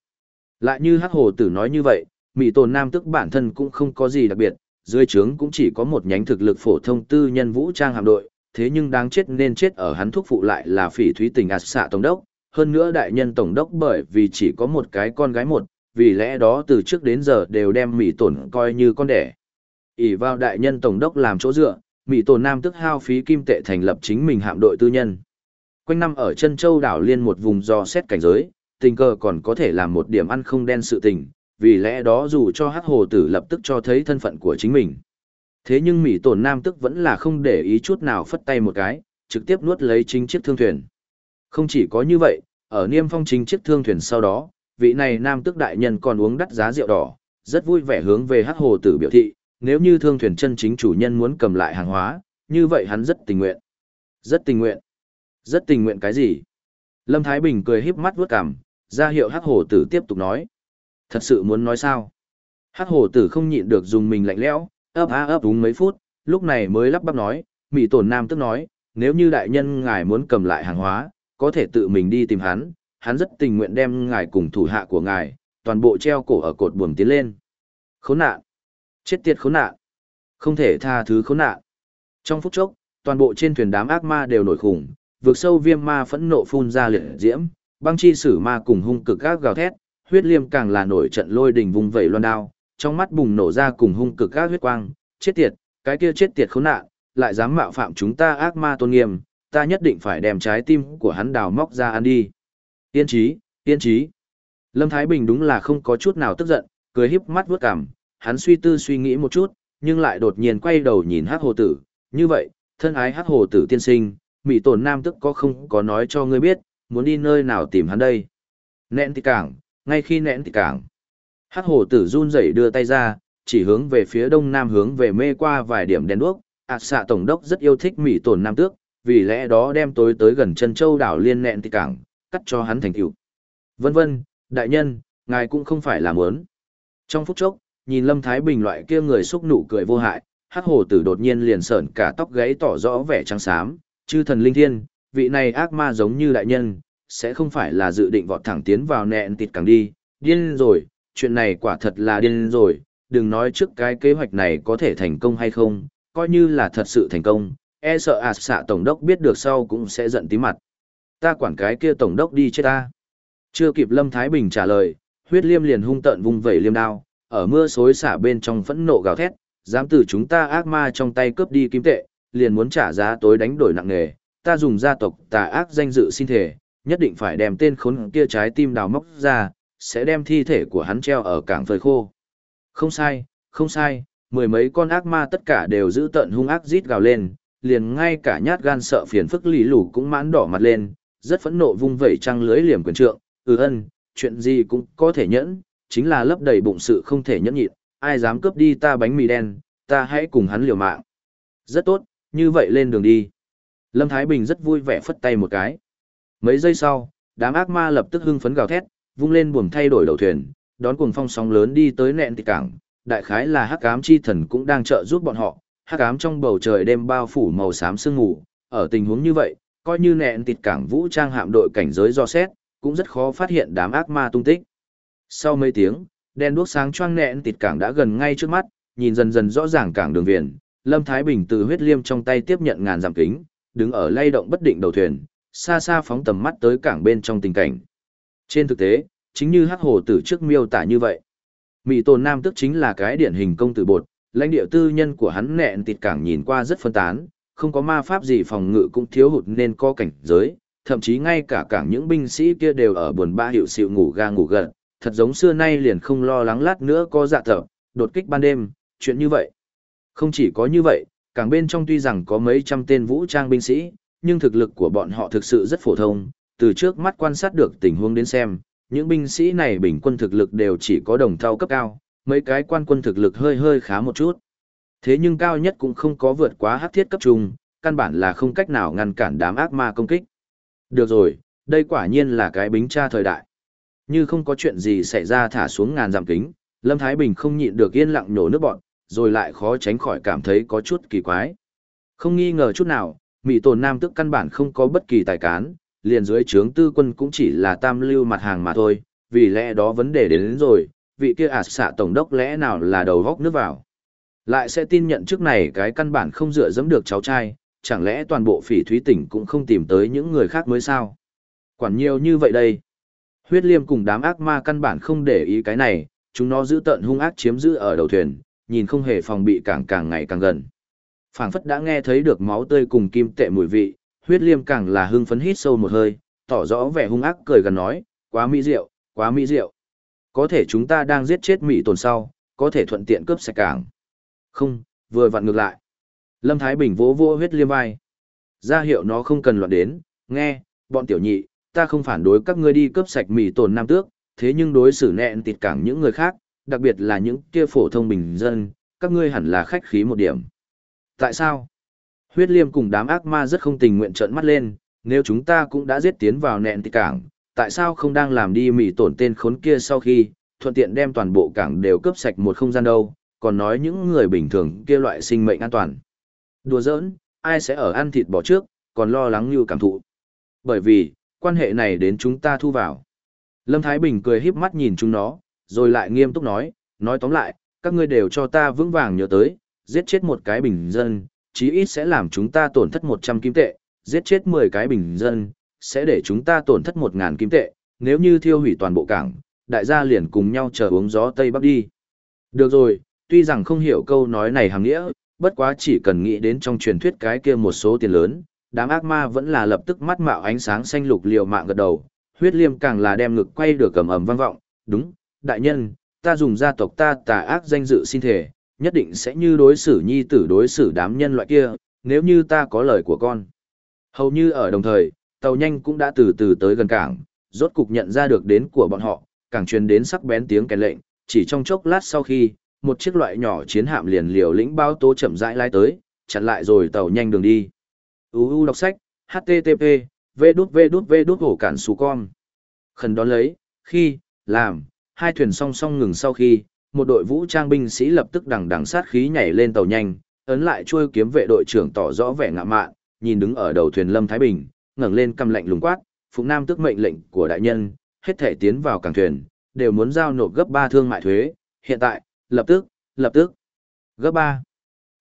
Lại như hắc hồ tử nói như vậy, mỉ tổn nam tước bản thân cũng không có gì đặc biệt, dưới trướng cũng chỉ có một nhánh thực lực phổ thông tư nhân vũ trang hạm đội, thế nhưng đáng chết nên chết ở hắn thúc phụ lại là phỉ thúy tình ạt xạ tổng đốc, hơn nữa đại nhân tổng đốc bởi vì chỉ có một cái con gái một, vì lẽ đó từ trước đến giờ đều đem mỹ tổn coi như con đẻ. ỉ vào đại nhân tổng đốc làm chỗ dựa, mỹ tổn nam tức hao phí kim tệ thành lập chính mình hạm đội tư nhân. Quanh năm ở chân châu đảo liên một vùng do xét cảnh giới, tình cờ còn có thể làm một điểm ăn không đen sự tình, vì lẽ đó dù cho hắc hồ tử lập tức cho thấy thân phận của chính mình. Thế nhưng Mỹ tổn nam tức vẫn là không để ý chút nào phất tay một cái, trực tiếp nuốt lấy chính chiếc thương thuyền. Không chỉ có như vậy, ở niêm phong chính chiếc thương thuyền sau đó, vị này nam tức đại nhân còn uống đắt giá rượu đỏ, rất vui vẻ hướng về hắc hồ tử biểu thị, nếu như thương thuyền chân chính chủ nhân muốn cầm lại hàng hóa, như vậy hắn rất tình nguyện. Rất tình nguyện. Rất tình nguyện cái gì? Lâm Thái Bình cười híp mắt vuốt cằm, ra hiệu hắc hồ tử tiếp tục nói. Thật sự muốn nói sao? Hắc Hổ tử không nhịn được dùng mình lạnh lẽo, ấp á ấp đúng mấy phút, lúc này mới lắp bắp nói, Mỹ tổn nam tức nói, nếu như đại nhân ngài muốn cầm lại hàng hóa, có thể tự mình đi tìm hắn, hắn rất tình nguyện đem ngài cùng thủ hạ của ngài, toàn bộ treo cổ ở cột buồm tiến lên. Khốn nạn! Chết tiệt khốn nạn! Không thể tha thứ khốn nạn! Trong phút chốc, toàn bộ trên thuyền đám ác ma đều nổi khủng, vượt sâu viêm ma phẫn nộ phun ra liệt diễm, băng chi sử ma cùng hung cực gác gào thét, huyết liêm càng là nổi trận lôi đình vùng vẩy loan đao, trong mắt bùng nổ ra cùng hung cực các huyết quang, chết tiệt, cái kia chết tiệt khốn nạn, lại dám mạo phạm chúng ta ác ma tôn nghiêm, ta nhất định phải đem trái tim của hắn đào móc ra ăn đi. Tiên trí, tiên trí. Lâm Thái Bình đúng là không có chút nào tức giận, cười híp mắt vuốt cằm, hắn suy tư suy nghĩ một chút, nhưng lại đột nhiên quay đầu nhìn hắc hồ tử, như vậy, thân ái hắc hồ tử tiên sinh, mỹ tổn nam tức có không có nói cho ngươi biết, muốn đi nơi nào tìm hắn đây. Nện thì cảng, ngay khi nén thì cảng. Hắc hồ tử run rẩy đưa tay ra, chỉ hướng về phía đông nam hướng về mê qua vài điểm đèn đuốc, ạt xạ tổng đốc rất yêu thích mỹ tổn nam tước, vì lẽ đó đem tối tới gần chân châu đảo liên nẹn thì cảng, cắt cho hắn thành cựu Vân vân, đại nhân, ngài cũng không phải là muốn. Trong phút chốc, nhìn Lâm Thái Bình loại kia người xúc nụ cười vô hại, hắc hồ tử đột nhiên liền sởn cả tóc gáy tỏ rõ vẻ trắng xám, chư thần linh thiên, vị này ác ma giống như đại nhân, sẽ không phải là dự định vọt thẳng tiến vào nẹn tịt càng đi, điên rồi, chuyện này quả thật là điên rồi, đừng nói trước cái kế hoạch này có thể thành công hay không, coi như là thật sự thành công, e sợ ạt xạ tổng đốc biết được sau cũng sẽ giận tí mặt. Ta quản cái kia tổng đốc đi chết ta. Chưa kịp Lâm Thái Bình trả lời, huyết liêm liền hung tợn vung vẩy liêm đao, ở mưa xối xả bên trong phẫn nộ gào thét, dám từ chúng ta ác ma trong tay cướp đi kim tệ, liền muốn trả giá tối đánh đổi nặng nề, ta dùng gia tộc tà ác danh dự xin thể, nhất định phải đem tên khốn kia trái tim đào móc ra, sẽ đem thi thể của hắn treo ở cảng phơi khô. Không sai, không sai, mười mấy con ác ma tất cả đều giữ tận hung ác rít gào lên, liền ngay cả nhát gan sợ phiền phức lì lù cũng mãn đỏ mặt lên, rất phẫn nộ vung vẩy trăng lưới liềm quyền trượng, ừ ân, chuyện gì cũng có thể nhẫn, chính là lấp đầy bụng sự không thể nhẫn nhịn, ai dám cướp đi ta bánh mì đen, ta hãy cùng hắn liều mạng. Rất tốt, như vậy lên đường đi. Lâm Thái Bình rất vui vẻ phất tay một cái. Mấy giây sau, đám ác ma lập tức hưng phấn gào thét, vung lên buồm thay đổi đầu thuyền, đón cuồng phong sóng lớn đi tới nẹn tịch cảng. Đại khái là hắc ám chi thần cũng đang trợ giúp bọn họ, hắc ám trong bầu trời đêm bao phủ màu xám sương mù. Ở tình huống như vậy, coi như nẹn tịch cảng vũ trang hạm đội cảnh giới do xét, cũng rất khó phát hiện đám ác ma tung tích. Sau mấy tiếng, đèn đuốc sáng choang nẹn tịt cảng đã gần ngay trước mắt, nhìn dần dần rõ ràng cảng đường viền, Lâm Thái Bình từ huyết liêm trong tay tiếp nhận ngàn giảm kính, đứng ở lay động bất định đầu thuyền, xa xa phóng tầm mắt tới cảng bên trong tình cảnh. Trên thực tế, chính như hắc hồ tử trước miêu tả như vậy. Mỹ tồn nam tức chính là cái điển hình công tử bột, lãnh địa tư nhân của hắn nẹn tịt cảng nhìn qua rất phân tán, không có ma pháp gì phòng ngự cũng thiếu hụt nên có cảnh giới, thậm chí ngay cả cảng những binh sĩ kia đều ở buồn ba hiệu xịu ngủ ga ngủ gật, thật giống xưa nay liền không lo lắng lát nữa có dạ tập, đột kích ban đêm, chuyện như vậy. Không chỉ có như vậy, cảng bên trong tuy rằng có mấy trăm tên vũ trang binh sĩ, nhưng thực lực của bọn họ thực sự rất phổ thông, từ trước mắt quan sát được tình huống đến xem, những binh sĩ này bình quân thực lực đều chỉ có đồng thau cấp cao, mấy cái quan quân thực lực hơi hơi khá một chút. Thế nhưng cao nhất cũng không có vượt quá hắc thiết cấp trung, căn bản là không cách nào ngăn cản đám ác ma công kích. Được rồi, đây quả nhiên là cái bính tra thời đại. Như không có chuyện gì xảy ra thả xuống ngàn giảm kính, Lâm Thái Bình không nhịn được yên lặng nổ nước bọn, rồi lại khó tránh khỏi cảm thấy có chút kỳ quái. Không nghi ngờ chút nào, Mỹ tồn nam tức căn bản không có bất kỳ tài cán, liền dưới trướng tư quân cũng chỉ là tam lưu mặt hàng mà thôi, vì lẽ đó vấn đề đến, đến rồi, vị kia ả xạ tổng đốc lẽ nào là đầu góc nước vào. Lại sẽ tin nhận trước này cái căn bản không dựa dẫm được cháu trai, chẳng lẽ toàn bộ phỉ thúy tỉnh cũng không tìm tới những người khác mới sao? Quản nhiều như vậy đây. Huyết liêm cùng đám ác ma căn bản không để ý cái này, chúng nó giữ tận hung ác chiếm giữ ở đầu thuyền, nhìn không hề phòng bị càng càng ngày càng gần phảng phất đã nghe thấy được máu tươi cùng kim tệ mùi vị, huyết liêm càng là hưng phấn hít sâu một hơi, tỏ rõ vẻ hung ác cười gần nói, quá mỹ diệu, quá mỹ diệu. Có thể chúng ta đang giết chết mỹ tồn sau, có thể thuận tiện cướp sạch cảng. Không, vừa vặn ngược lại. Lâm Thái Bình vỗ vỗ huyết liêm vai. Ra hiệu nó không cần loạn đến, nghe, bọn tiểu nhị, ta không phản đối các ngươi đi cướp sạch mỹ tồn nam tước, thế nhưng đối xử nẹn tịt cảng những người khác, đặc biệt là những kia phổ thông bình dân, các ngươi hẳn là khách khí một điểm. Tại sao? Huyết liêm cùng đám ác ma rất không tình nguyện trợn mắt lên, nếu chúng ta cũng đã giết tiến vào nẹn thì cảng, tại sao không đang làm đi mỉ tổn tên khốn kia sau khi, thuận tiện đem toàn bộ cảng đều cướp sạch một không gian đâu, còn nói những người bình thường kia loại sinh mệnh an toàn. Đùa giỡn, ai sẽ ở ăn thịt bò trước, còn lo lắng như cảm thụ. Bởi vì, quan hệ này đến chúng ta thu vào. Lâm Thái Bình cười híp mắt nhìn chúng nó, rồi lại nghiêm túc nói, nói tóm lại, các ngươi đều cho ta vững vàng nhớ tới, giết chết một cái bình dân, chí ít sẽ làm chúng ta tổn thất 100 kim tệ, giết chết 10 cái bình dân, sẽ để chúng ta tổn thất 1.000 kim tệ, nếu như thiêu hủy toàn bộ cảng, đại gia liền cùng nhau chờ uống gió Tây Bắc đi. Được rồi, tuy rằng không hiểu câu nói này hàng nghĩa, bất quá chỉ cần nghĩ đến trong truyền thuyết cái kia một số tiền lớn, đám ác ma vẫn là lập tức mắt mạo ánh sáng xanh lục liều mạng gật đầu, huyết liêm càng là đem ngực quay được cầm ầm vang vọng, đúng, đại nhân, ta dùng gia tộc ta tà ác danh dự xin thể, nhất định sẽ như đối xử nhi tử đối xử đám nhân loại kia, nếu như ta có lời của con. Hầu như ở đồng thời, tàu nhanh cũng đã từ từ tới gần cảng, rốt cục nhận ra được đến của bọn họ, càng truyền đến sắc bén tiếng kèn lệnh, chỉ trong chốc lát sau khi, một chiếc loại nhỏ chiến hạm liền liều lĩnh bao tố chậm rãi lái tới, chặn lại rồi tàu nhanh đường đi. UU đọc sách, http, v đút v đút v đút hổ cản xù con. Khẩn đón lấy, khi, làm, hai thuyền song song ngừng sau khi, một đội vũ trang binh sĩ lập tức đằng đằng sát khí nhảy lên tàu nhanh, ấn lại chuôi kiếm vệ đội trưởng tỏ rõ vẻ ngạ mạn, nhìn đứng ở đầu thuyền Lâm Thái Bình, ngẩng lên cầm lệnh lùng quát, Phụng Nam tức mệnh lệnh của đại nhân, hết thể tiến vào cảng thuyền, đều muốn giao nộp gấp 3 thương mại thuế, hiện tại, lập tức, lập tức. Gấp 3.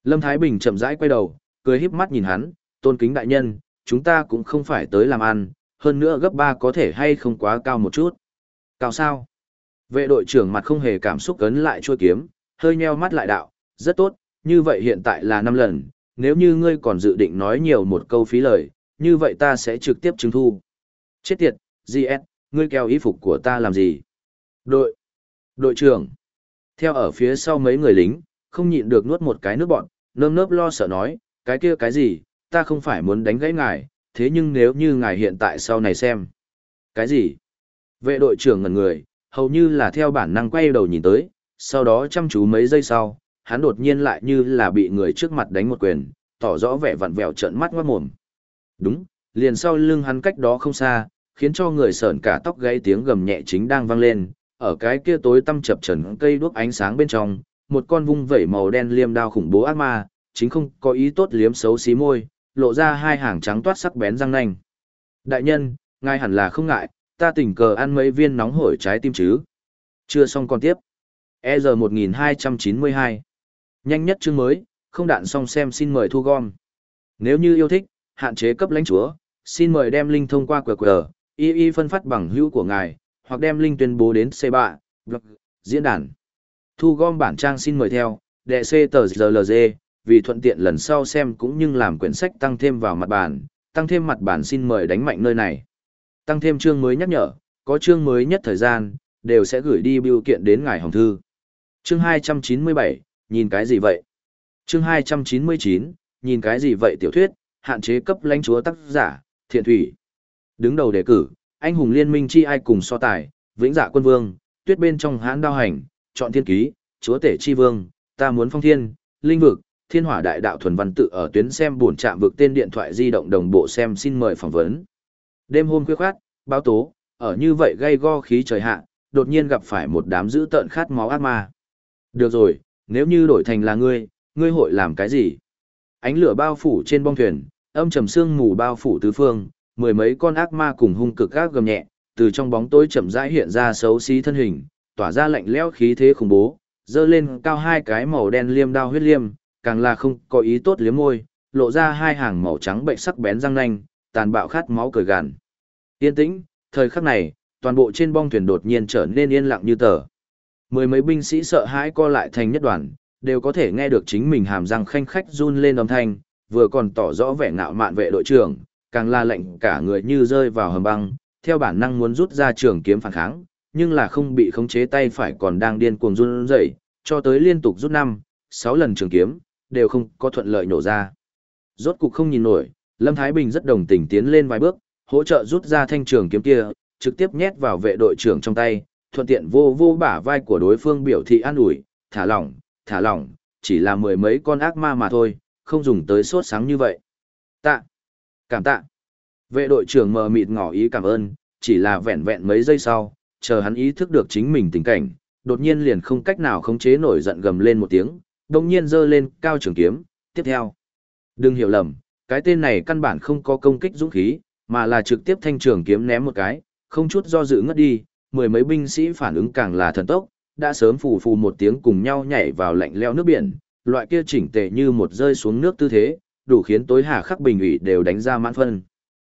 Lâm Thái Bình chậm rãi quay đầu, cười híp mắt nhìn hắn, tôn kính đại nhân, chúng ta cũng không phải tới làm ăn, hơn nữa gấp 3 có thể hay không quá cao một chút. Cao sao? Vệ đội trưởng mặt không hề cảm xúc cấn lại chuôi kiếm, hơi nheo mắt lại đạo, rất tốt, như vậy hiện tại là 5 lần, nếu như ngươi còn dự định nói nhiều một câu phí lời, như vậy ta sẽ trực tiếp chứng thu. Chết tiệt, GS, ngươi kéo y phục của ta làm gì? Đội, đội trưởng, theo ở phía sau mấy người lính, không nhịn được nuốt một cái nước bọn, nơm nớp lo sợ nói, cái kia cái gì, ta không phải muốn đánh gãy ngài, thế nhưng nếu như ngài hiện tại sau này xem. Cái gì? Vệ đội trưởng ngẩn người, hầu như là theo bản năng quay đầu nhìn tới, sau đó chăm chú mấy giây sau, hắn đột nhiên lại như là bị người trước mặt đánh một quyền, tỏ rõ vẻ vặn vẹo trợn mắt ngoát mồm. Đúng, liền sau lưng hắn cách đó không xa, khiến cho người sởn cả tóc gáy tiếng gầm nhẹ chính đang vang lên, ở cái kia tối tăm chập trần cây đuốc ánh sáng bên trong, một con vung vẩy màu đen liêm đao khủng bố ác ma, chính không có ý tốt liếm xấu xí môi, lộ ra hai hàng trắng toát sắc bén răng nanh. Đại nhân, ngài hẳn là không ngại, ta tình cờ ăn mấy viên nóng hổi trái tim chứ. Chưa xong còn tiếp. E giờ 1292. Nhanh nhất chương mới, không đạn xong xem xin mời thu gom. Nếu như yêu thích, hạn chế cấp lãnh chúa, xin mời đem link thông qua QR, y y phân phát bằng hữu của ngài, hoặc đem link tuyên bố đến C3, blog, diễn đàn. Thu gom bản trang xin mời theo, đệ C tờ GLG, vì thuận tiện lần sau xem cũng như làm quyển sách tăng thêm vào mặt bản, tăng thêm mặt bản xin mời đánh mạnh nơi này. Tăng thêm chương mới nhắc nhở, có chương mới nhất thời gian, đều sẽ gửi đi biểu kiện đến ngài hồng thư. Chương 297, nhìn cái gì vậy? Chương 299, nhìn cái gì vậy tiểu thuyết, hạn chế cấp lãnh chúa tác giả, thiện thủy. Đứng đầu đề cử, anh hùng liên minh chi ai cùng so tài, vĩnh dạ quân vương, tuyết bên trong hãn đao hành, chọn thiên ký, chúa tể chi vương, ta muốn phong thiên, linh vực, thiên hỏa đại đạo thuần văn tự ở tuyến xem buồn chạm vực tên điện thoại di động đồng bộ xem xin mời phỏng vấn. Đêm hôm khuya khoát, báo tố, ở như vậy gây go khí trời hạ, đột nhiên gặp phải một đám dữ tợn khát máu ác ma. Được rồi, nếu như đổi thành là ngươi, ngươi hội làm cái gì? Ánh lửa bao phủ trên bong thuyền, âm trầm sương mù bao phủ tứ phương, mười mấy con ác ma cùng hung cực ác gầm nhẹ, từ trong bóng tối chậm rãi hiện ra xấu xí thân hình, tỏa ra lạnh lẽo khí thế khủng bố, dơ lên cao hai cái màu đen liêm đao huyết liêm, càng là không có ý tốt liếm môi, lộ ra hai hàng màu trắng bệnh sắc bén răng nanh, tàn bạo khát máu cười gàn. Yên tĩnh, thời khắc này, toàn bộ trên bong thuyền đột nhiên trở nên yên lặng như tờ. Mười mấy binh sĩ sợ hãi co lại thành nhất đoàn, đều có thể nghe được chính mình hàm răng khanh khách run lên âm thanh, vừa còn tỏ rõ vẻ ngạo mạn vệ đội trưởng, càng la lệnh cả người như rơi vào hầm băng, theo bản năng muốn rút ra trường kiếm phản kháng, nhưng là không bị khống chế tay phải còn đang điên cuồng run rẩy, cho tới liên tục rút năm, sáu lần trường kiếm, đều không có thuận lợi nổ ra. Rốt cục không nhìn nổi, Lâm Thái Bình rất đồng tình tiến lên vài bước, hỗ trợ rút ra thanh trường kiếm kia, trực tiếp nhét vào vệ đội trưởng trong tay, thuận tiện vô vô bả vai của đối phương biểu thị an ủi, thả lỏng, thả lỏng, chỉ là mười mấy con ác ma mà thôi, không dùng tới sốt sáng như vậy. Tạ, cảm tạ. Vệ đội trưởng mờ mịt ngỏ ý cảm ơn, chỉ là vẹn vẹn mấy giây sau, chờ hắn ý thức được chính mình tình cảnh, đột nhiên liền không cách nào khống chế nổi giận gầm lên một tiếng, đồng nhiên giơ lên cao trường kiếm, tiếp theo. Đừng hiểu lầm, cái tên này căn bản không có công kích dũng khí, mà là trực tiếp thanh trường kiếm ném một cái, không chút do dự ngất đi, mười mấy binh sĩ phản ứng càng là thần tốc, đã sớm phù phù một tiếng cùng nhau nhảy vào lạnh leo nước biển, loại kia chỉnh tề như một rơi xuống nước tư thế, đủ khiến tối hà khắc bình ủy đều đánh ra mãn phân.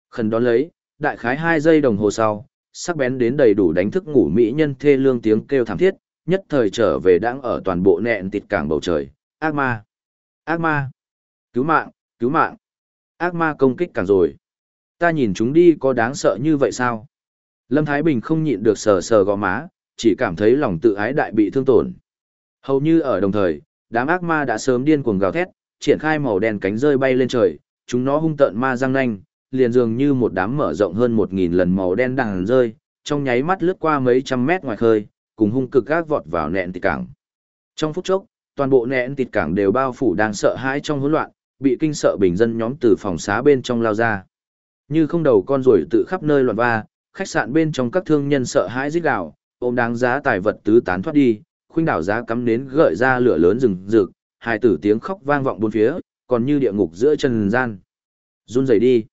Khẩn đón lấy, đại khái 2 giây đồng hồ sau, sắc bén đến đầy đủ đánh thức ngủ mỹ nhân thê lương tiếng kêu thảm thiết, nhất thời trở về đang ở toàn bộ nẹn tịt cảng bầu trời, ác ma, ác ma, cứu mạng, cứu mạng, ác ma công kích càng rồi. Ta nhìn chúng đi có đáng sợ như vậy sao? Lâm Thái Bình không nhịn được sờ sờ gò má, chỉ cảm thấy lòng tự ái đại bị thương tổn. Hầu như ở đồng thời, đám ác ma đã sớm điên cuồng gào thét, triển khai màu đen cánh rơi bay lên trời, chúng nó hung tợn ma răng nanh, liền dường như một đám mở rộng hơn một nghìn lần màu đen đằng rơi, trong nháy mắt lướt qua mấy trăm mét ngoài khơi, cùng hung cực gác vọt vào nẹn tịt cảng. Trong phút chốc, toàn bộ nẹn tịt cảng đều bao phủ đang sợ hãi trong hỗn loạn, bị kinh sợ bình dân nhóm từ phòng xá bên trong lao ra. Như không đầu con ruồi tự khắp nơi loạn va, khách sạn bên trong các thương nhân sợ hãi rít gào, ôm đáng giá tài vật tứ tán thoát đi, khuynh đảo giá cắm nến gợi ra lửa lớn rừng rực, hai tử tiếng khóc vang vọng bốn phía, còn như địa ngục giữa trần gian. Run rẩy đi,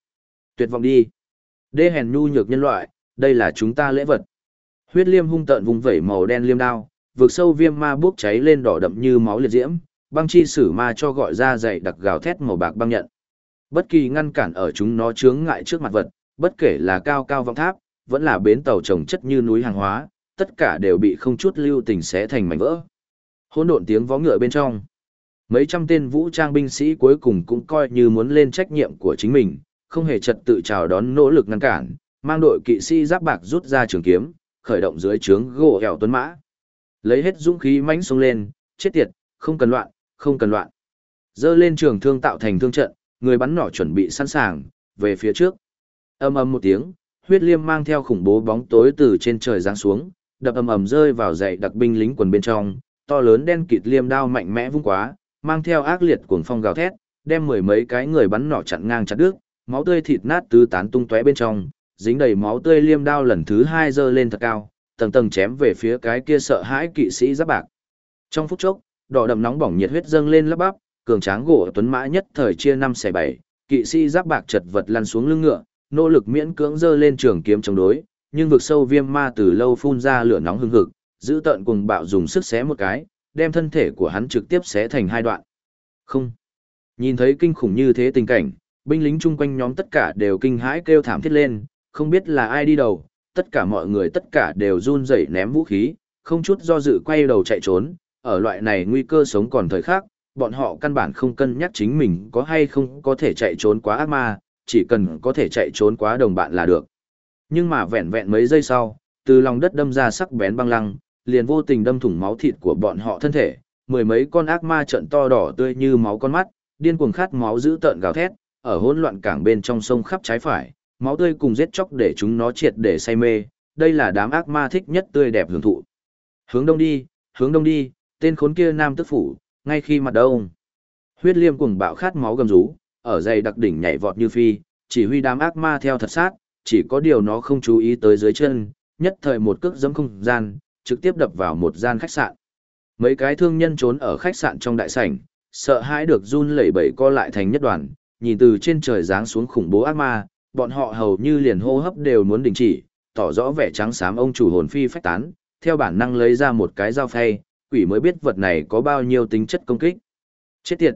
tuyệt vọng đi. Đê hèn nhu nhược nhân loại, đây là chúng ta lễ vật. Huyết liêm hung tợn vùng vẩy màu đen liêm đao, vực sâu viêm ma bốc cháy lên đỏ đậm như máu liệt diễm, băng chi sử ma cho gọi ra dạy đặc gào thét màu bạc băng nhận. Bất kỳ ngăn cản ở chúng nó chướng ngại trước mặt vật, bất kể là cao cao vọng tháp, vẫn là bến tàu trồng chất như núi hàng hóa, tất cả đều bị không chút lưu tình xé thành mảnh vỡ. Hỗn độn tiếng vó ngựa bên trong. Mấy trăm tên vũ trang binh sĩ cuối cùng cũng coi như muốn lên trách nhiệm của chính mình, không hề trật tự chào đón nỗ lực ngăn cản, mang đội kỵ sĩ giáp bạc rút ra trường kiếm, khởi động dưới trướng gỗ hẻo tuấn mã. Lấy hết dũng khí mãnh xông lên, chết tiệt, không cần loạn, không cần loạn. Dơ lên trường thương tạo thành thương trận, người bắn nỏ chuẩn bị sẵn sàng, về phía trước. Âm ầm một tiếng, huyết liêm mang theo khủng bố bóng tối từ trên trời giáng xuống, đập ầm ầm rơi vào dãy đặc binh lính quần bên trong, to lớn đen kịt liêm đao mạnh mẽ vung quá, mang theo ác liệt cuồng phong gào thét, đem mười mấy cái người bắn nỏ chặn ngang chặt đứt, máu tươi thịt nát tứ tán tung tóe bên trong, dính đầy máu tươi liêm đao lần thứ hai giơ lên thật cao, tầng tầng chém về phía cái kia sợ hãi kỵ sĩ giáp bạc. Trong phút chốc, đỏ đậm nóng bỏng nhiệt huyết dâng lên lấp bắp, cường tráng gỗ tuấn mã nhất thời chia năm xẻ bảy, kỵ sĩ giáp bạc chật vật lăn xuống lưng ngựa, nỗ lực miễn cưỡng giơ lên trường kiếm chống đối, nhưng vực sâu viêm ma từ lâu phun ra lửa nóng hừng hực, giữ tận cùng bạo dùng sức xé một cái, đem thân thể của hắn trực tiếp xé thành hai đoạn. Không. Nhìn thấy kinh khủng như thế tình cảnh, binh lính chung quanh nhóm tất cả đều kinh hãi kêu thảm thiết lên, không biết là ai đi đầu, tất cả mọi người tất cả đều run rẩy ném vũ khí, không chút do dự quay đầu chạy trốn, ở loại này nguy cơ sống còn thời khắc, bọn họ căn bản không cân nhắc chính mình có hay không có thể chạy trốn quá ác ma, chỉ cần có thể chạy trốn quá đồng bạn là được. Nhưng mà vẹn vẹn mấy giây sau, từ lòng đất đâm ra sắc bén băng lăng, liền vô tình đâm thủng máu thịt của bọn họ thân thể, mười mấy con ác ma trận to đỏ tươi như máu con mắt, điên cuồng khát máu giữ tợn gào thét, ở hỗn loạn cảng bên trong sông khắp trái phải, máu tươi cùng giết chóc để chúng nó triệt để say mê, đây là đám ác ma thích nhất tươi đẹp hưởng thụ. Hướng đông đi, hướng đông đi, tên khốn kia nam tức phủ, ngay khi mặt đông. Huyết liêm cuồng bạo khát máu gầm rú, ở dày đặc đỉnh nhảy vọt như phi, chỉ huy đám ác ma theo thật sát, chỉ có điều nó không chú ý tới dưới chân, nhất thời một cước giẫm không gian, trực tiếp đập vào một gian khách sạn. Mấy cái thương nhân trốn ở khách sạn trong đại sảnh, sợ hãi được run lẩy bẩy co lại thành nhất đoàn, nhìn từ trên trời giáng xuống khủng bố ác ma, bọn họ hầu như liền hô hấp đều muốn đình chỉ, tỏ rõ vẻ trắng xám ông chủ hồn phi phách tán, theo bản năng lấy ra một cái dao phay, quỷ mới biết vật này có bao nhiêu tính chất công kích. Chết tiệt!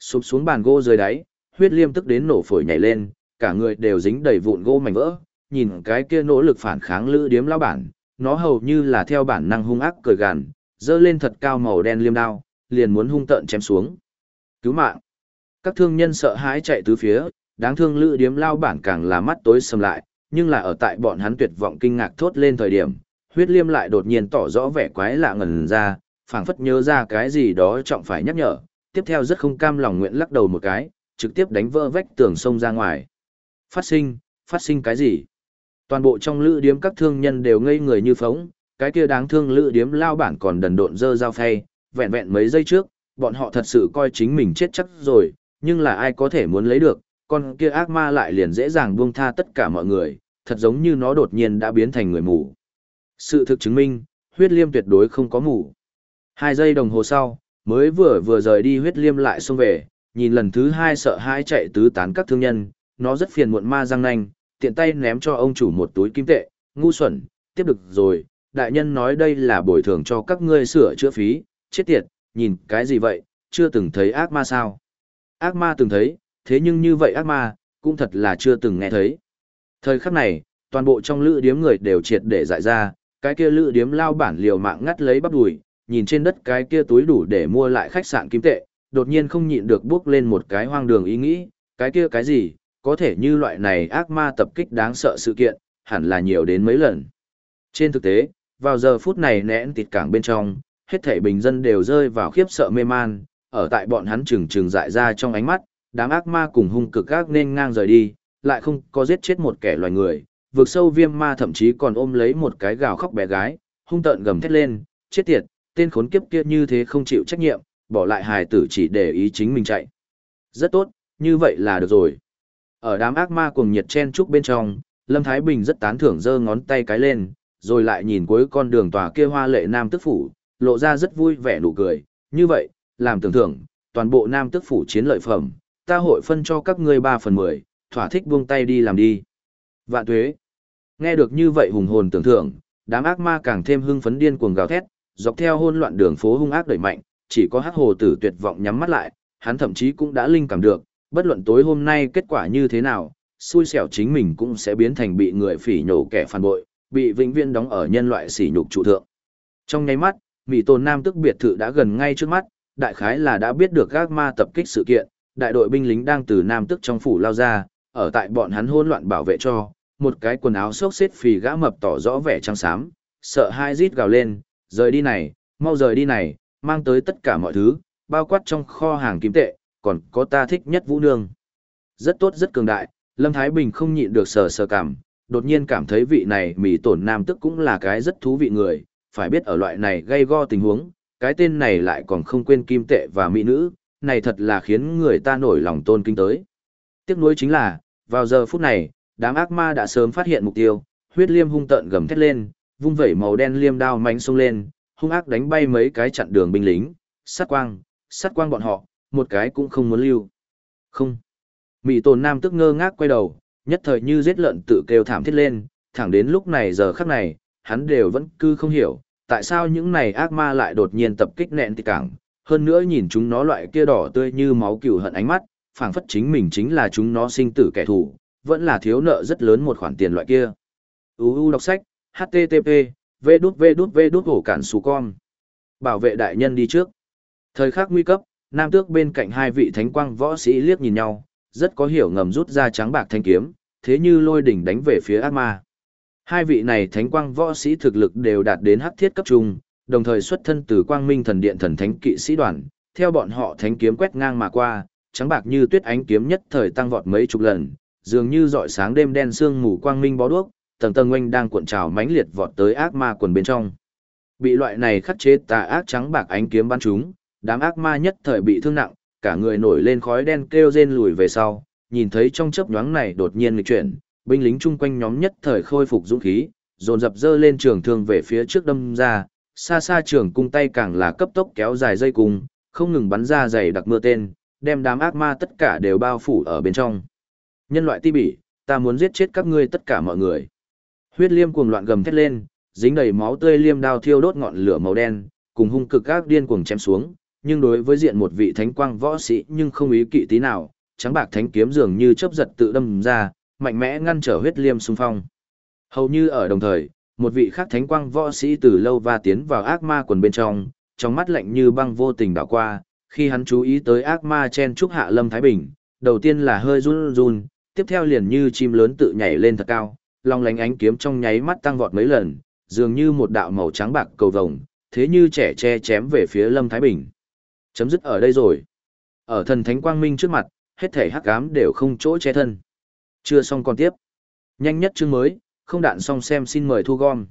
Sụp xuống bàn gỗ dưới đáy, huyết liêm tức đến nổ phổi nhảy lên, cả người đều dính đầy vụn gỗ mảnh vỡ, nhìn cái kia nỗ lực phản kháng lữ điếm lao bản, nó hầu như là theo bản năng hung ác cười gằn, dơ lên thật cao màu đen liêm đao, liền muốn hung tợn chém xuống. Cứu mạng! Các thương nhân sợ hãi chạy tứ phía, đáng thương lữ điếm lao bản càng là mắt tối sầm lại, nhưng là ở tại bọn hắn tuyệt vọng kinh ngạc thốt lên thời điểm, huyết liêm lại đột nhiên tỏ rõ vẻ quái lạ ngần ra, phảng phất nhớ ra cái gì đó trọng phải nhắc nhở, tiếp theo rất không cam lòng nguyện lắc đầu một cái, trực tiếp đánh vỡ vách tường sông ra ngoài. Phát sinh, phát sinh cái gì? Toàn bộ trong lữ điếm các thương nhân đều ngây người như phóng, cái kia đáng thương lữ điếm lao bản còn đần độn dơ dao phay, vẹn vẹn mấy giây trước, bọn họ thật sự coi chính mình chết chắc rồi, nhưng là ai có thể muốn lấy được, con kia ác ma lại liền dễ dàng buông tha tất cả mọi người, thật giống như nó đột nhiên đã biến thành người mù. Sự thực chứng minh, huyết liêm tuyệt đối không có mù. Hai giây đồng hồ sau, mới vừa vừa rời đi huyết liêm lại xông về, nhìn lần thứ hai sợ hãi chạy tứ tán các thương nhân, nó rất phiền muộn ma răng nanh, tiện tay ném cho ông chủ một túi kim tệ, ngu xuẩn, tiếp được rồi, đại nhân nói đây là bồi thường cho các ngươi sửa chữa phí, chết tiệt, nhìn cái gì vậy, chưa từng thấy ác ma sao? Ác ma từng thấy, thế nhưng như vậy ác ma, cũng thật là chưa từng nghe thấy. Thời khắc này, toàn bộ trong lữ điếm người đều triệt để dại ra, cái kia lữ điếm lao bản liều mạng ngắt lấy bắp đùi, nhìn trên đất cái kia túi đủ để mua lại khách sạn kim tệ, đột nhiên không nhịn được bước lên một cái hoang đường ý nghĩ, cái kia cái gì, có thể như loại này ác ma tập kích đáng sợ sự kiện, hẳn là nhiều đến mấy lần. Trên thực tế, vào giờ phút này nén tịt cảng bên trong, hết thảy bình dân đều rơi vào khiếp sợ mê man, ở tại bọn hắn trừng trừng dại ra trong ánh mắt, đám ác ma cùng hung cực ác nên ngang rời đi, lại không có giết chết một kẻ loài người, vượt sâu viêm ma thậm chí còn ôm lấy một cái gào khóc bé gái, hung tợn gầm thét lên, chết tiệt, tên khốn kiếp kia như thế không chịu trách nhiệm, bỏ lại hài tử chỉ để ý chính mình chạy. Rất tốt, như vậy là được rồi. Ở đám ác ma cuồng nhiệt chen trúc bên trong, Lâm Thái Bình rất tán thưởng giơ ngón tay cái lên, rồi lại nhìn cuối con đường tòa kia hoa lệ nam tức phủ, lộ ra rất vui vẻ nụ cười. Như vậy, làm tưởng thưởng, toàn bộ nam tức phủ chiến lợi phẩm, ta hội phân cho các ngươi 3 phần 10, thỏa thích buông tay đi làm đi. Vạn tuế. Nghe được như vậy hùng hồn tưởng thưởng, đám ác ma càng thêm hưng phấn điên cuồng gào thét, dọc theo hỗn loạn đường phố hung ác đẩy mạnh, chỉ có hắc hồ tử tuyệt vọng nhắm mắt lại, hắn thậm chí cũng đã linh cảm được, bất luận tối hôm nay kết quả như thế nào, xui xẻo chính mình cũng sẽ biến thành bị người phỉ nhổ kẻ phản bội, bị vĩnh viễn đóng ở nhân loại sỉ nhục trụ thượng. Trong nháy mắt, Mỹ Tôn Nam tức biệt thự đã gần ngay trước mắt, đại khái là đã biết được các ma tập kích sự kiện, đại đội binh lính đang từ Nam tức trong phủ lao ra, ở tại bọn hắn hỗn loạn bảo vệ cho, một cái quần áo xốc xếp phì gã mập tỏ rõ vẻ trắng xám, sợ hai rít gào lên, rời đi này, mau rời đi này, mang tới tất cả mọi thứ, bao quát trong kho hàng kim tệ, còn có ta thích nhất vũ nương. Rất tốt rất cường đại, Lâm Thái Bình không nhịn được sờ sờ cảm, đột nhiên cảm thấy vị này mỹ tổn nam tức cũng là cái rất thú vị người, phải biết ở loại này gây go tình huống, cái tên này lại còn không quên kim tệ và mỹ nữ, này thật là khiến người ta nổi lòng tôn kính tới. Tiếc nuối chính là, vào giờ phút này, đám ác ma đã sớm phát hiện mục tiêu, huyết liêm hung tợn gầm thét lên, vung vẩy màu đen liêm đao mánh xông lên, hung ác đánh bay mấy cái chặn đường binh lính, sát quang, sát quang bọn họ, một cái cũng không muốn lưu. Không. Mỹ tồn nam tức ngơ ngác quay đầu, nhất thời như giết lợn tự kêu thảm thiết lên, thẳng đến lúc này giờ khắc này, hắn đều vẫn cứ không hiểu, tại sao những này ác ma lại đột nhiên tập kích nẹn tịch cảng, hơn nữa nhìn chúng nó loại kia đỏ tươi như máu cừu hận ánh mắt, phảng phất chính mình chính là chúng nó sinh tử kẻ thù, vẫn là thiếu nợ rất lớn một khoản tiền loại kia. UU đọc sách, http, v đút v đút v đút hổ cản xù con. Bảo vệ đại nhân đi trước. Thời khắc nguy cấp, nam tước bên cạnh hai vị thánh quang võ sĩ liếc nhìn nhau, rất có hiểu ngầm rút ra trắng bạc thanh kiếm, thế như lôi đỉnh đánh về phía ác ma. Hai vị này thánh quang võ sĩ thực lực đều đạt đến hắc thiết cấp trung, đồng thời xuất thân từ quang minh thần điện thần thánh kỵ sĩ đoàn, theo bọn họ thánh kiếm quét ngang mà qua, trắng bạc như tuyết ánh kiếm nhất thời tăng vọt mấy chục lần, dường như dọi sáng đêm đen sương mù quang minh bó đuốc, tầng tầng oanh đang cuộn trào mãnh liệt vọt tới ác ma quần bên trong. Bị loại này khắc chế tà ác trắng bạc ánh kiếm bắn chúng, đám ác ma nhất thời bị thương nặng, cả người nổi lên khói đen kêu rên lùi về sau, nhìn thấy trong chớp nhoáng này đột nhiên nghịch chuyển, binh lính chung quanh nhóm nhất thời khôi phục dũng khí, dồn dập dơ lên trường thương về phía trước đâm ra, xa xa trường cung tay càng là cấp tốc kéo dài dây cung, không ngừng bắn ra dày đặc mưa tên, đem đám ác ma tất cả đều bao phủ ở bên trong. Nhân loại ti bỉ, ta muốn giết chết các ngươi tất cả mọi người. Huyết liêm cuồng loạn gầm thét lên, dính đầy máu tươi liêm đao thiêu đốt ngọn lửa màu đen, cùng hung cực các điên cuồng chém xuống, nhưng đối với diện một vị thánh quang võ sĩ nhưng không ý kỵ tí nào, trắng bạc thánh kiếm dường như chớp giật tự đâm ra, mạnh mẽ ngăn trở huyết liêm xung phong. Hầu như ở đồng thời, một vị khác thánh quang võ sĩ từ lâu va tiến vào ác ma quần bên trong, trong mắt lạnh như băng vô tình đảo qua, khi hắn chú ý tới ác ma chen trúc hạ lâm thái bình, đầu tiên là hơi run run, tiếp theo liền như chim lớn tự nhảy lên thật cao, long lánh ánh kiếm trong nháy mắt tăng vọt mấy lần, dường như một đạo màu trắng bạc cầu vồng, thế như trẻ che chém về phía lâm thái bình. Chấm dứt ở đây rồi. Ở thần thánh quang minh trước mặt, hết thể hắc ám đều không chỗ che thân. Chưa xong còn tiếp. Nhanh nhất chương mới, không đạn xong xem xin mời thu gom.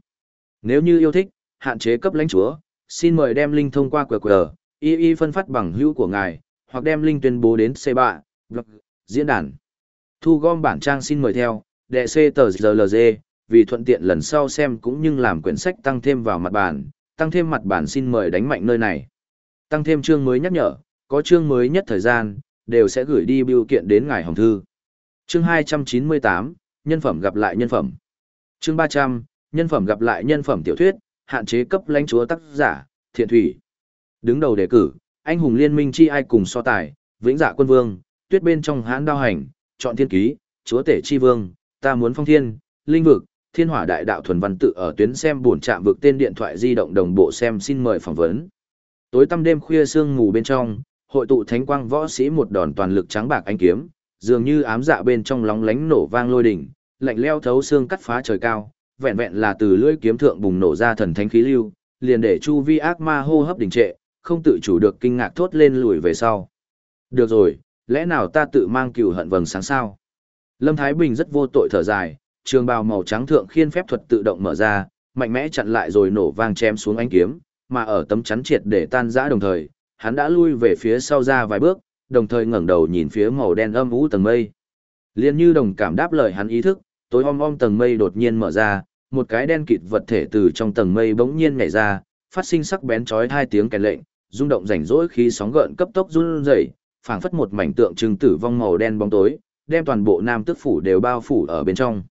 Nếu như yêu thích, hạn chế cấp lãnh chúa, xin mời đem link thông qua QR, y y phân phát bằng hữu của ngài, hoặc đem link tuyên bố đến C3, blog, diễn đàn. Thu gom bản trang xin mời theo, đệ C tờ GLG, vì thuận tiện lần sau xem cũng như làm quyển sách tăng thêm vào mặt bản, tăng thêm mặt bản xin mời đánh mạnh nơi này. Tăng thêm chương mới nhắc nhở, có chương mới nhất thời gian, đều sẽ gửi đi biểu kiện đến ngài hồng thư. Chương 298, nhân phẩm gặp lại nhân phẩm. Chương 300, nhân phẩm gặp lại nhân phẩm tiểu thuyết, hạn chế cấp lãnh chúa tác giả, thiện thủy. Đứng đầu đề cử, anh hùng liên minh chi ai cùng so tài, vĩnh dạ quân vương, tuyết bên trong hãn đao hành, chọn thiên ký, chúa tể chi vương, ta muốn phong thiên, linh vực, thiên hỏa đại đạo thuần văn tự ở tuyến xem buồn chạm vực tên điện thoại di động đồng bộ xem xin mời phỏng vấn. Tối tăm đêm khuya sương ngủ bên trong, hội tụ thánh quang võ sĩ một đòn toàn lực trắng bạc ánh kiếm, dường như ám dạ bên trong lóng lánh nổ vang lôi đỉnh, lạnh leo thấu xương cắt phá trời cao, vẹn vẹn là từ lưỡi kiếm thượng bùng nổ ra thần thánh khí lưu, liền để chu vi ác ma hô hấp đình trệ, không tự chủ được kinh ngạc thốt lên lùi về sau. Được rồi, lẽ nào ta tự mang cừu hận vầng sáng sao? Lâm Thái Bình rất vô tội thở dài, trường bào màu trắng thượng khiên phép thuật tự động mở ra, mạnh mẽ chặn lại rồi nổ vang chém xuống ánh kiếm, mà ở tấm chắn triệt để tan rã đồng thời, hắn đã lui về phía sau ra vài bước, đồng thời ngẩng đầu nhìn phía màu đen âm u tầng mây. Liên như đồng cảm đáp lời hắn ý thức, tối om om tầng mây đột nhiên mở ra, một cái đen kịt vật thể từ trong tầng mây bỗng nhiên nhảy ra, phát sinh sắc bén chói hai tiếng kèn lệnh, rung động rảnh rỗi khi sóng gợn cấp tốc run rẩy, phảng phất một mảnh tượng trưng tử vong màu đen bóng tối, đem toàn bộ Nam tước phủ đều bao phủ ở bên trong.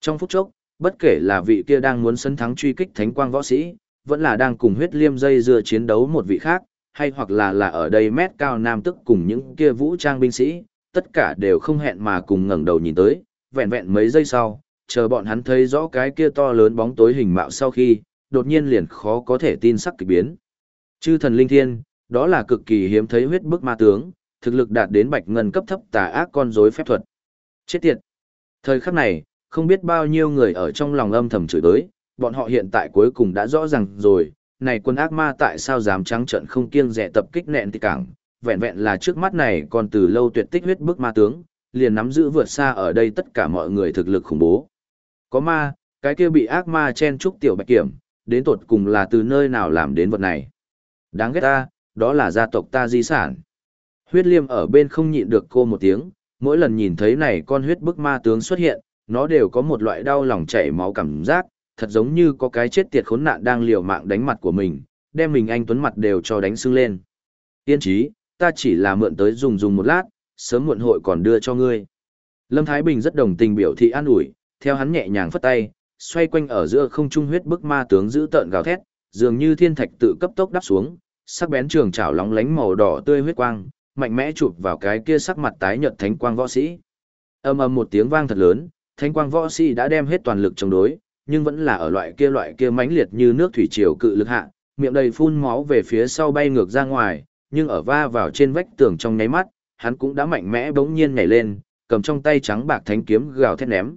Trong phút chốc, bất kể là vị kia đang muốn sân thắng truy kích thánh quang võ sĩ, vẫn là đang cùng huyết liêm dây dưa chiến đấu một vị khác, hay hoặc là là ở đây mét cao Nam Tức cùng những kia vũ trang binh sĩ, tất cả đều không hẹn mà cùng ngẩng đầu nhìn tới, vẹn vẹn mấy giây sau, chờ bọn hắn thấy rõ cái kia to lớn bóng tối hình mạo sau khi, đột nhiên liền khó có thể tin sắc kỳ biến. Chư thần linh thiên, đó là cực kỳ hiếm thấy huyết bức ma tướng, thực lực đạt đến bạch ngân cấp thấp tà ác con rối phép thuật. Chết tiệt! Thời khắc này, không biết bao nhiêu người ở trong lòng âm thầm chửi tới, bọn họ hiện tại cuối cùng đã rõ ràng rồi, này quân ác ma tại sao dám trắng trận không kiêng rẻ tập kích nẹn tị cảng, vẹn vẹn là trước mắt này còn từ lâu tuyệt tích huyết bức ma tướng, liền nắm giữ vượt xa ở đây tất cả mọi người thực lực khủng bố. Có ma, cái kia bị ác ma chen trúc tiểu bạch kiểm, đến tột cùng là từ nơi nào làm đến vật này. Đáng ghét ta, đó là gia tộc ta di sản. Huyết liêm ở bên không nhịn được cô một tiếng, mỗi lần nhìn thấy này con huyết bức ma tướng xuất hiện, nó đều có một loại đau lòng chảy máu cảm giác, thật giống như có cái chết tiệt khốn nạn đang liều mạng đánh mặt của mình, đem mình anh tuấn mặt đều cho đánh sưng lên. Tiên trí, ta chỉ là mượn tới dùng dùng một lát, sớm muộn hội còn đưa cho ngươi. Lâm Thái Bình rất đồng tình biểu thị an ủi, theo hắn nhẹ nhàng phất tay, xoay quanh ở giữa không trung huyết bức ma tướng giữ tợn gào thét, dường như thiên thạch tự cấp tốc đắp xuống, sắc bén trường chảo lóng lánh màu đỏ tươi huyết quang, mạnh mẽ chụp vào cái kia sắc mặt tái nhợt thánh quang võ sĩ. Ầm ầm một tiếng vang thật lớn, thánh quang võ sĩ đã đem hết toàn lực chống đối, nhưng vẫn là ở loại kia loại kia mãnh liệt như nước thủy triều cự lực hạ, miệng đầy phun máu về phía sau bay ngược ra ngoài, nhưng ở va vào trên vách tường trong nháy mắt, hắn cũng đã mạnh mẽ bỗng nhiên nhảy lên, cầm trong tay trắng bạc thánh kiếm gào thét ném.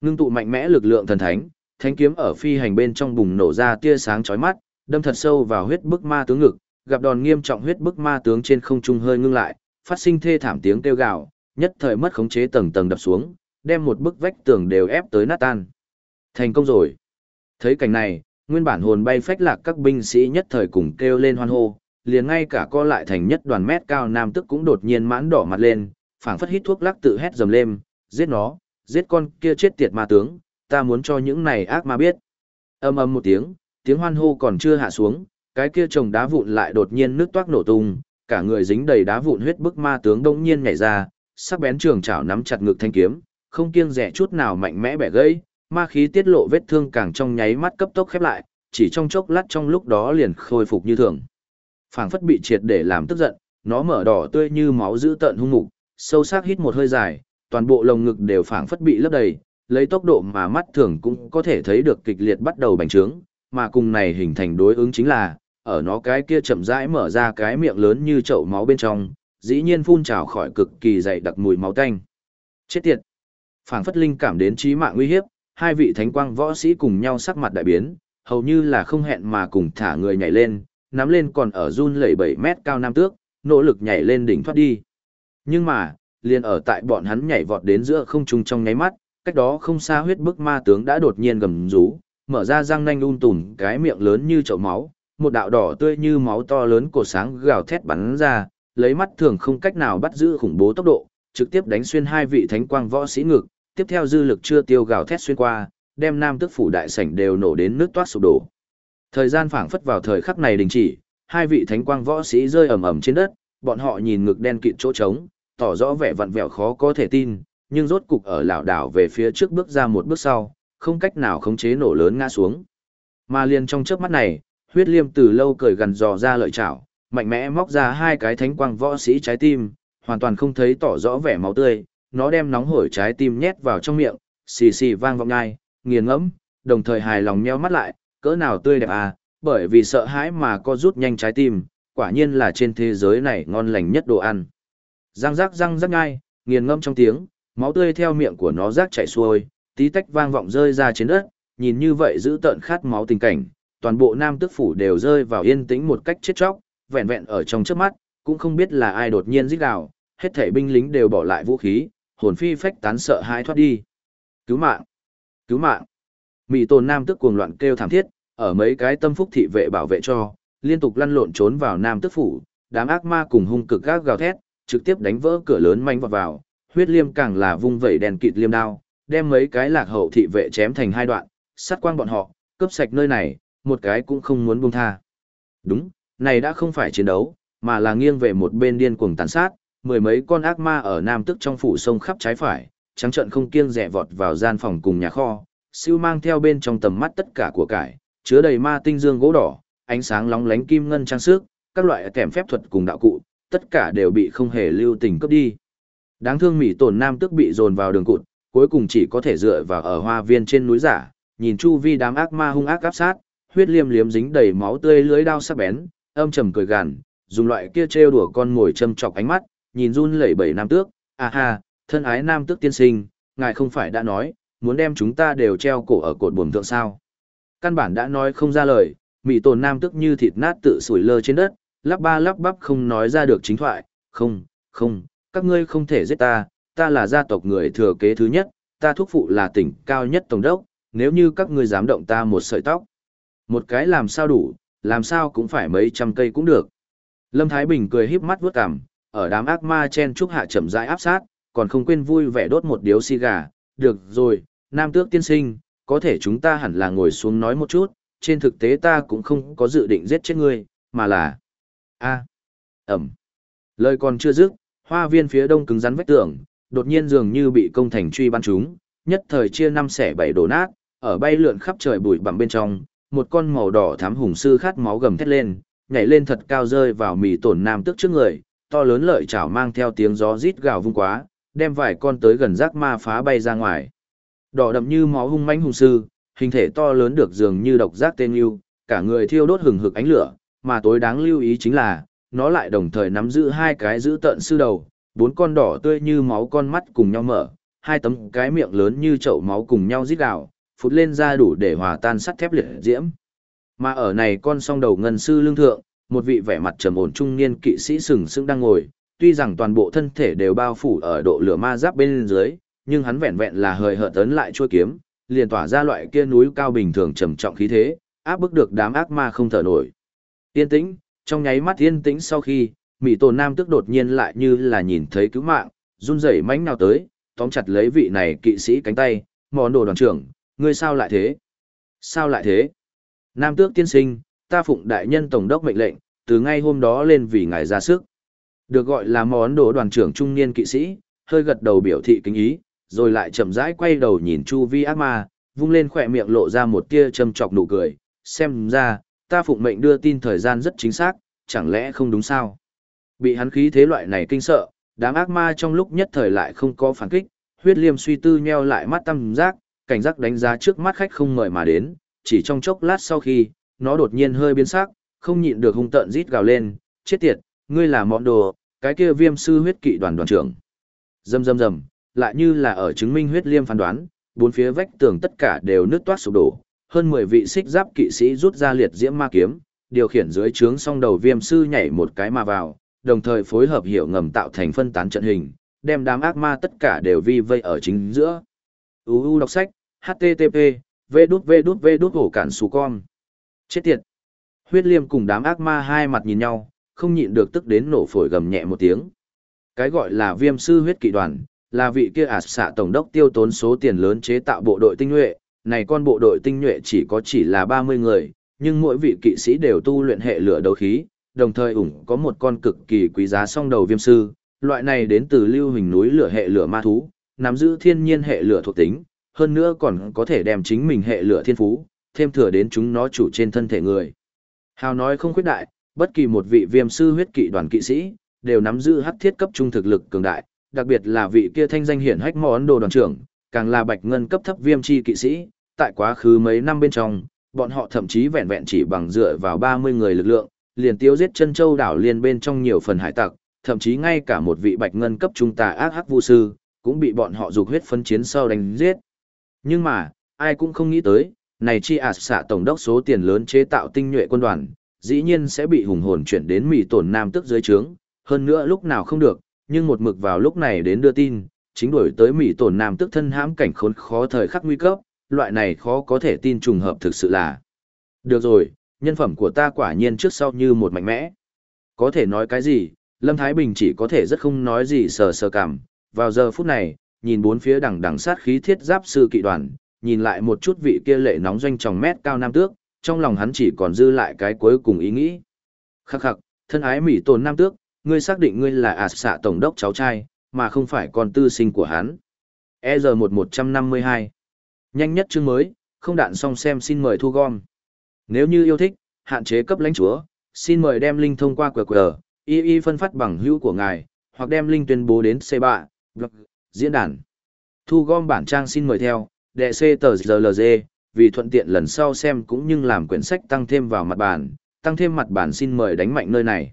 Ngưng tụ mạnh mẽ lực lượng thần thánh, thánh kiếm ở phi hành bên trong bùng nổ ra tia sáng chói mắt, đâm thật sâu vào huyết bức ma tướng ngực, gặp đòn nghiêm trọng huyết bức ma tướng trên không trung hơi ngưng lại, phát sinh thê thảm tiếng kêu gào, nhất thời mất khống chế tầng tầng đập xuống, đem một bức vách tường đều ép tới nát tan. Thành công rồi. Thấy cảnh này, nguyên bản hồn bay phách lạc các binh sĩ nhất thời cùng kêu lên hoan hô, liền ngay cả co lại thành nhất đoàn mét cao nam tức cũng đột nhiên mãn đỏ mặt lên, phảng phất hít thuốc lắc tự hét dầm lên, giết nó, giết con kia chết tiệt ma tướng, ta muốn cho những này ác ma biết. Âm ầm một tiếng, tiếng hoan hô còn chưa hạ xuống, cái kia chồng đá vụn lại đột nhiên nước toát nổ tung, cả người dính đầy đá vụn huyết bức ma tướng đông nhiên nhảy ra, sắc bén trường chảo nắm chặt ngực thanh kiếm, không kiêng rẻ chút nào mạnh mẽ bẻ gãy, ma khí tiết lộ vết thương càng trong nháy mắt cấp tốc khép lại, chỉ trong chốc lát trong lúc đó liền khôi phục như thường. Phảng phất bị triệt để làm tức giận, nó mở đỏ tươi như máu dữ tợn hung mục, sâu sắc hít một hơi dài, toàn bộ lồng ngực đều phảng phất bị lấp đầy, lấy tốc độ mà mắt thường cũng có thể thấy được kịch liệt bắt đầu bành trướng, mà cùng này hình thành đối ứng chính là, ở nó cái kia chậm rãi mở ra cái miệng lớn như chậu máu bên trong, dĩ nhiên phun trào khỏi cực kỳ dày đặc mùi máu tanh. Chết tiệt! Phảng phất linh cảm đến chí mạng nguy hiếp, hai vị thánh quang võ sĩ cùng nhau sắc mặt đại biến, hầu như là không hẹn mà cùng thả người nhảy lên, nắm lên còn ở run lẩy 7 mét cao nam tước, nỗ lực nhảy lên đỉnh thoát đi. Nhưng mà, liền ở tại bọn hắn nhảy vọt đến giữa không trung trong nháy mắt, cách đó không xa huyết bức ma tướng đã đột nhiên gầm rú, mở ra răng nanh un tùm cái miệng lớn như chậu máu, một đạo đỏ tươi như máu to lớn cổ sáng gào thét bắn ra, lấy mắt thường không cách nào bắt giữ khủng bố tốc độ, trực tiếp đánh xuyên hai vị thánh quang võ sĩ ngực, tiếp theo dư lực chưa tiêu gào thét xuyên qua, đem nam tức phủ đại sảnh đều nổ đến nước toát sụp đổ. Thời gian phảng phất vào thời khắc này đình chỉ, hai vị thánh quang võ sĩ rơi ầm ầm trên đất, bọn họ nhìn ngực đen kịt chỗ trống, tỏ rõ vẻ vặn vẹo khó có thể tin, nhưng rốt cục ở lảo đảo về phía trước bước ra một bước sau, không cách nào khống chế nổ lớn ngã xuống. Mà liền trong chớp mắt này, huyết liêm từ lâu cởi gần dò ra lợi chảo, mạnh mẽ móc ra hai cái thánh quang võ sĩ trái tim, hoàn toàn không thấy tỏ rõ vẻ máu tươi, nó đem nóng hổi trái tim nhét vào trong miệng, xì xì vang vọng ngai, nghiền ngẫm, đồng thời hài lòng nheo mắt lại, cỡ nào tươi đẹp à, bởi vì sợ hãi mà co rút nhanh trái tim, quả nhiên là trên thế giới này ngon lành nhất đồ ăn. Răng rắc răng rắc ngai, nghiền ngâm trong tiếng, máu tươi theo miệng của nó rác chảy xuôi, tí tách vang vọng rơi ra trên đất, nhìn như vậy giữ tợn khát máu tình cảnh, toàn bộ nam tước phủ đều rơi vào yên tĩnh một cách chết chóc, vẹn vẹn ở trong trước mắt, cũng không biết là ai đột nhiên rít gào, hết thảy binh lính đều bỏ lại vũ khí, hồn phi phách tán sợ hãi thoát đi. Cứu mạng! Cứu mạng! Mỹ tồn nam tước cuồng loạn kêu thảm thiết, ở mấy cái tâm phúc thị vệ bảo vệ cho, liên tục lăn lộn trốn vào nam tước phủ, đám ác ma cùng hung cực gác gào thét, trực tiếp đánh vỡ cửa lớn manh vào vào, huyết liêm càng là vung vẩy đèn kịt liêm đao, đem mấy cái lạc hậu thị vệ chém thành hai đoạn, sát quang bọn họ, cướp sạch nơi này, một cái cũng không muốn buông tha. Đúng, này đã không phải chiến đấu, mà là nghiêng về một bên điên cuồng tàn sát, mười mấy con ác ma ở nam tức trong phủ sông khắp trái phải, trắng trận không kiêng rẻ vọt vào gian phòng cùng nhà kho, siêu mang theo bên trong tầm mắt tất cả của cải, chứa đầy ma tinh dương gỗ đỏ, ánh sáng lóng lánh kim ngân trang sức, các loại kèm phép thuật cùng đạo cụ, tất cả đều bị không hề lưu tình cướp đi. Đáng thương mỹ tổn nam tức bị dồn vào đường cụt, cuối cùng chỉ có thể dựa vào ở hoa viên trên núi giả, nhìn chu vi đám ác ma hung ác áp sát, huyết liêm liếm dính đầy máu tươi lưới đao sắc bén, âm trầm cười gằn, dùng loại kia trêu đùa con ngồi châm chọc ánh mắt, nhìn run lẩy bẩy nam tước, "A ha, thân ái nam tước tiên sinh, ngài không phải đã nói, muốn đem chúng ta đều treo cổ ở cột buồm thượng sao?" Căn bản đã nói không ra lời, Mị tồn nam tước như thịt nát tự sủi lơ trên đất, lắp ba lắp bắp không nói ra được chính thoại, "Không, không, các ngươi không thể giết ta, ta là gia tộc người thừa kế thứ nhất, ta thúc phụ là tỉnh cao nhất tổng đốc, nếu như các ngươi dám động ta một sợi tóc, một cái làm sao đủ, làm sao cũng phải mấy trăm cây cũng được. Lâm Thái Bình cười híp mắt vuốt cằm, ở đám ác ma chen trúc hạ chậm rãi áp sát, còn không quên vui vẻ đốt một điếu xì gà. Được rồi, Nam Tước tiên sinh, có thể chúng ta hẳn là ngồi xuống nói một chút, trên thực tế ta cũng không có dự định giết chết ngươi, mà là... a ẩm. Lời còn chưa dứt, hoa viên phía đông cứng rắn vách tường, đột nhiên dường như bị công thành truy bắn chúng, nhất thời chia năm xẻ bảy đổ nát, ở bay lượn khắp trời bụi bặm bên trong, một con màu đỏ thám hùng sư khát máu gầm thét lên, nhảy lên thật cao rơi vào mì tổn nam tức trước người, to lớn lợi chảo mang theo tiếng gió rít gào vung quá, đem vài con tới gần rác ma phá bay ra ngoài. Đỏ đậm như máu hung mãnh hùng sư, hình thể to lớn được dường như độc giác tên yêu, cả người thiêu đốt hừng hực ánh lửa, mà tối đáng lưu ý chính là, nó lại đồng thời nắm giữ hai cái giữ tận sư đầu, bốn con đỏ tươi như máu con mắt cùng nhau mở, hai tấm cái miệng lớn như chậu máu cùng nhau rít gào, phụt lên ra đủ để hòa tan sắt thép liệt diễm. Mà ở này con song đầu ngân sư lương thượng, một vị vẻ mặt trầm ổn trung niên kỵ sĩ sừng sững đang ngồi, tuy rằng toàn bộ thân thể đều bao phủ ở độ lửa ma giáp bên dưới, nhưng hắn vẹn vẹn là hời hợt tấn lại chua kiếm, liền tỏa ra loại kia núi cao bình thường trầm trọng khí thế, áp bức được đám ác ma không thở nổi. Yên tĩnh, trong nháy mắt yên tĩnh sau khi, Mỹ Tổ Nam tức đột nhiên lại như là nhìn thấy cứu mạng, run rẩy mãnh nào tới, tóm chặt lấy vị này kỵ sĩ cánh tay, món đồ đoàn trưởng, ngươi sao lại thế? Sao lại thế? Nam tước tiên sinh, ta phụng đại nhân tổng đốc mệnh lệnh, từ ngay hôm đó lên vì ngài ra sức. Được gọi là món đồ đoàn trưởng trung niên kỵ sĩ, hơi gật đầu biểu thị kính ý, rồi lại chậm rãi quay đầu nhìn chu vi ác ma, vung lên khỏe miệng lộ ra một tia châm chọc nụ cười, xem ra, ta phụng mệnh đưa tin thời gian rất chính xác, chẳng lẽ không đúng sao? Bị hắn khí thế loại này kinh sợ, đám ác ma trong lúc nhất thời lại không có phản kích, huyết liêm suy tư nheo lại mắt tâm giác, cảnh giác đánh giá trước mắt khách không mời mà đến, chỉ trong chốc lát sau khi, nó đột nhiên hơi biến sắc, không nhịn được hung tợn rít gào lên, chết tiệt, ngươi là món đồ, cái kia viêm sư huyết kỵ đoàn đoàn trưởng. dầm dầm dầm lại như là ở chứng minh huyết liêm phán đoán, bốn phía vách tường tất cả đều nứt toát sụp đổ, hơn 10 vị xích giáp kỵ sĩ rút ra liệt diễm ma kiếm, điều khiển dưới trướng song đầu viêm sư nhảy một cái mà vào, đồng thời phối hợp hiệu ngầm tạo thành phân tán trận hình, đem đám ác ma tất cả đều vi vây ở chính giữa. UU đọc sách, http, v đút v đút v đút hổ cản xù con. Chết tiệt. Huyết liêm cùng đám ác ma hai mặt nhìn nhau, không nhịn được tức đến nổ phổi gầm nhẹ một tiếng. Cái gọi là viêm sư huyết kỵ đoàn, là vị kia ạt xạ tổng đốc tiêu tốn số tiền lớn chế tạo bộ đội tinh nhuệ, này con bộ đội tinh nhuệ chỉ có chỉ là 30 người, nhưng mỗi vị kỵ sĩ đều tu luyện hệ lửa đấu khí, đồng thời ủng có một con cực kỳ quý giá song đầu viêm sư, loại này đến từ lưu hình núi lửa hệ lửa ma thú, nắm giữ thiên nhiên hệ lửa thuộc tính, hơn nữa còn có thể đem chính mình hệ lửa thiên phú, thêm thừa đến chúng nó chủ trên thân thể người. Hào nói không khuyết đại, bất kỳ một vị viêm sư huyết kỵ đoàn kỵ sĩ, đều nắm giữ hắc thiết cấp trung thực lực cường đại, đặc biệt là vị kia thanh danh hiển hách món đồ đoàn trưởng, càng là bạch ngân cấp thấp viêm chi kỵ sĩ, tại quá khứ mấy năm bên trong, bọn họ thậm chí vẹn vẹn chỉ bằng dựa vào 30 người lực lượng, liền tiêu giết chân châu đảo liên bên trong nhiều phần hải tặc, thậm chí ngay cả một vị bạch ngân cấp trung tà ác hắc vu sư, cũng bị bọn họ dục huyết phân chiến sau đánh giết. Nhưng mà, ai cũng không nghĩ tới, này chi ạt xạ tổng đốc số tiền lớn chế tạo tinh nhuệ quân đoàn, dĩ nhiên sẽ bị hùng hồn chuyển đến mỉ tổn nam tức dưới trướng, hơn nữa lúc nào không được, nhưng một mực vào lúc này đến đưa tin, chính đổi tới mỉ tổn nam tức thân hãm cảnh khốn khó thời khắc nguy cấp, loại này khó có thể tin trùng hợp thực sự là. Được rồi, nhân phẩm của ta quả nhiên trước sau như một mạnh mẽ. Có thể nói cái gì, Lâm Thái Bình chỉ có thể rất không nói gì sờ sờ cảm, vào giờ phút này, nhìn bốn phía đằng đằng sát khí thiết giáp sư kỵ đoàn, nhìn lại một chút vị kia lệ nóng doanh tròng mét cao nam tước, trong lòng hắn chỉ còn dư lại cái cuối cùng ý nghĩ. Khắc khắc, thân ái mỹ tồn nam tước, ngươi xác định ngươi là ạt xạ tổng đốc cháu trai, mà không phải con tư sinh của hắn. EZ1152 Nhanh nhất chương mới, không đạn xong xem xin mời thu gom. Nếu như yêu thích, hạn chế cấp lãnh chúa, xin mời đem link thông qua QR, y y phân phát bằng hữu của ngài, hoặc đem link tuyên bố đến C3, blog, diễn đàn. Thu gom bản trang xin mời theo, đệ C tờ GLG, vì thuận tiện lần sau xem cũng như làm quyển sách tăng thêm vào mặt bản, tăng thêm mặt bản xin mời đánh mạnh nơi này.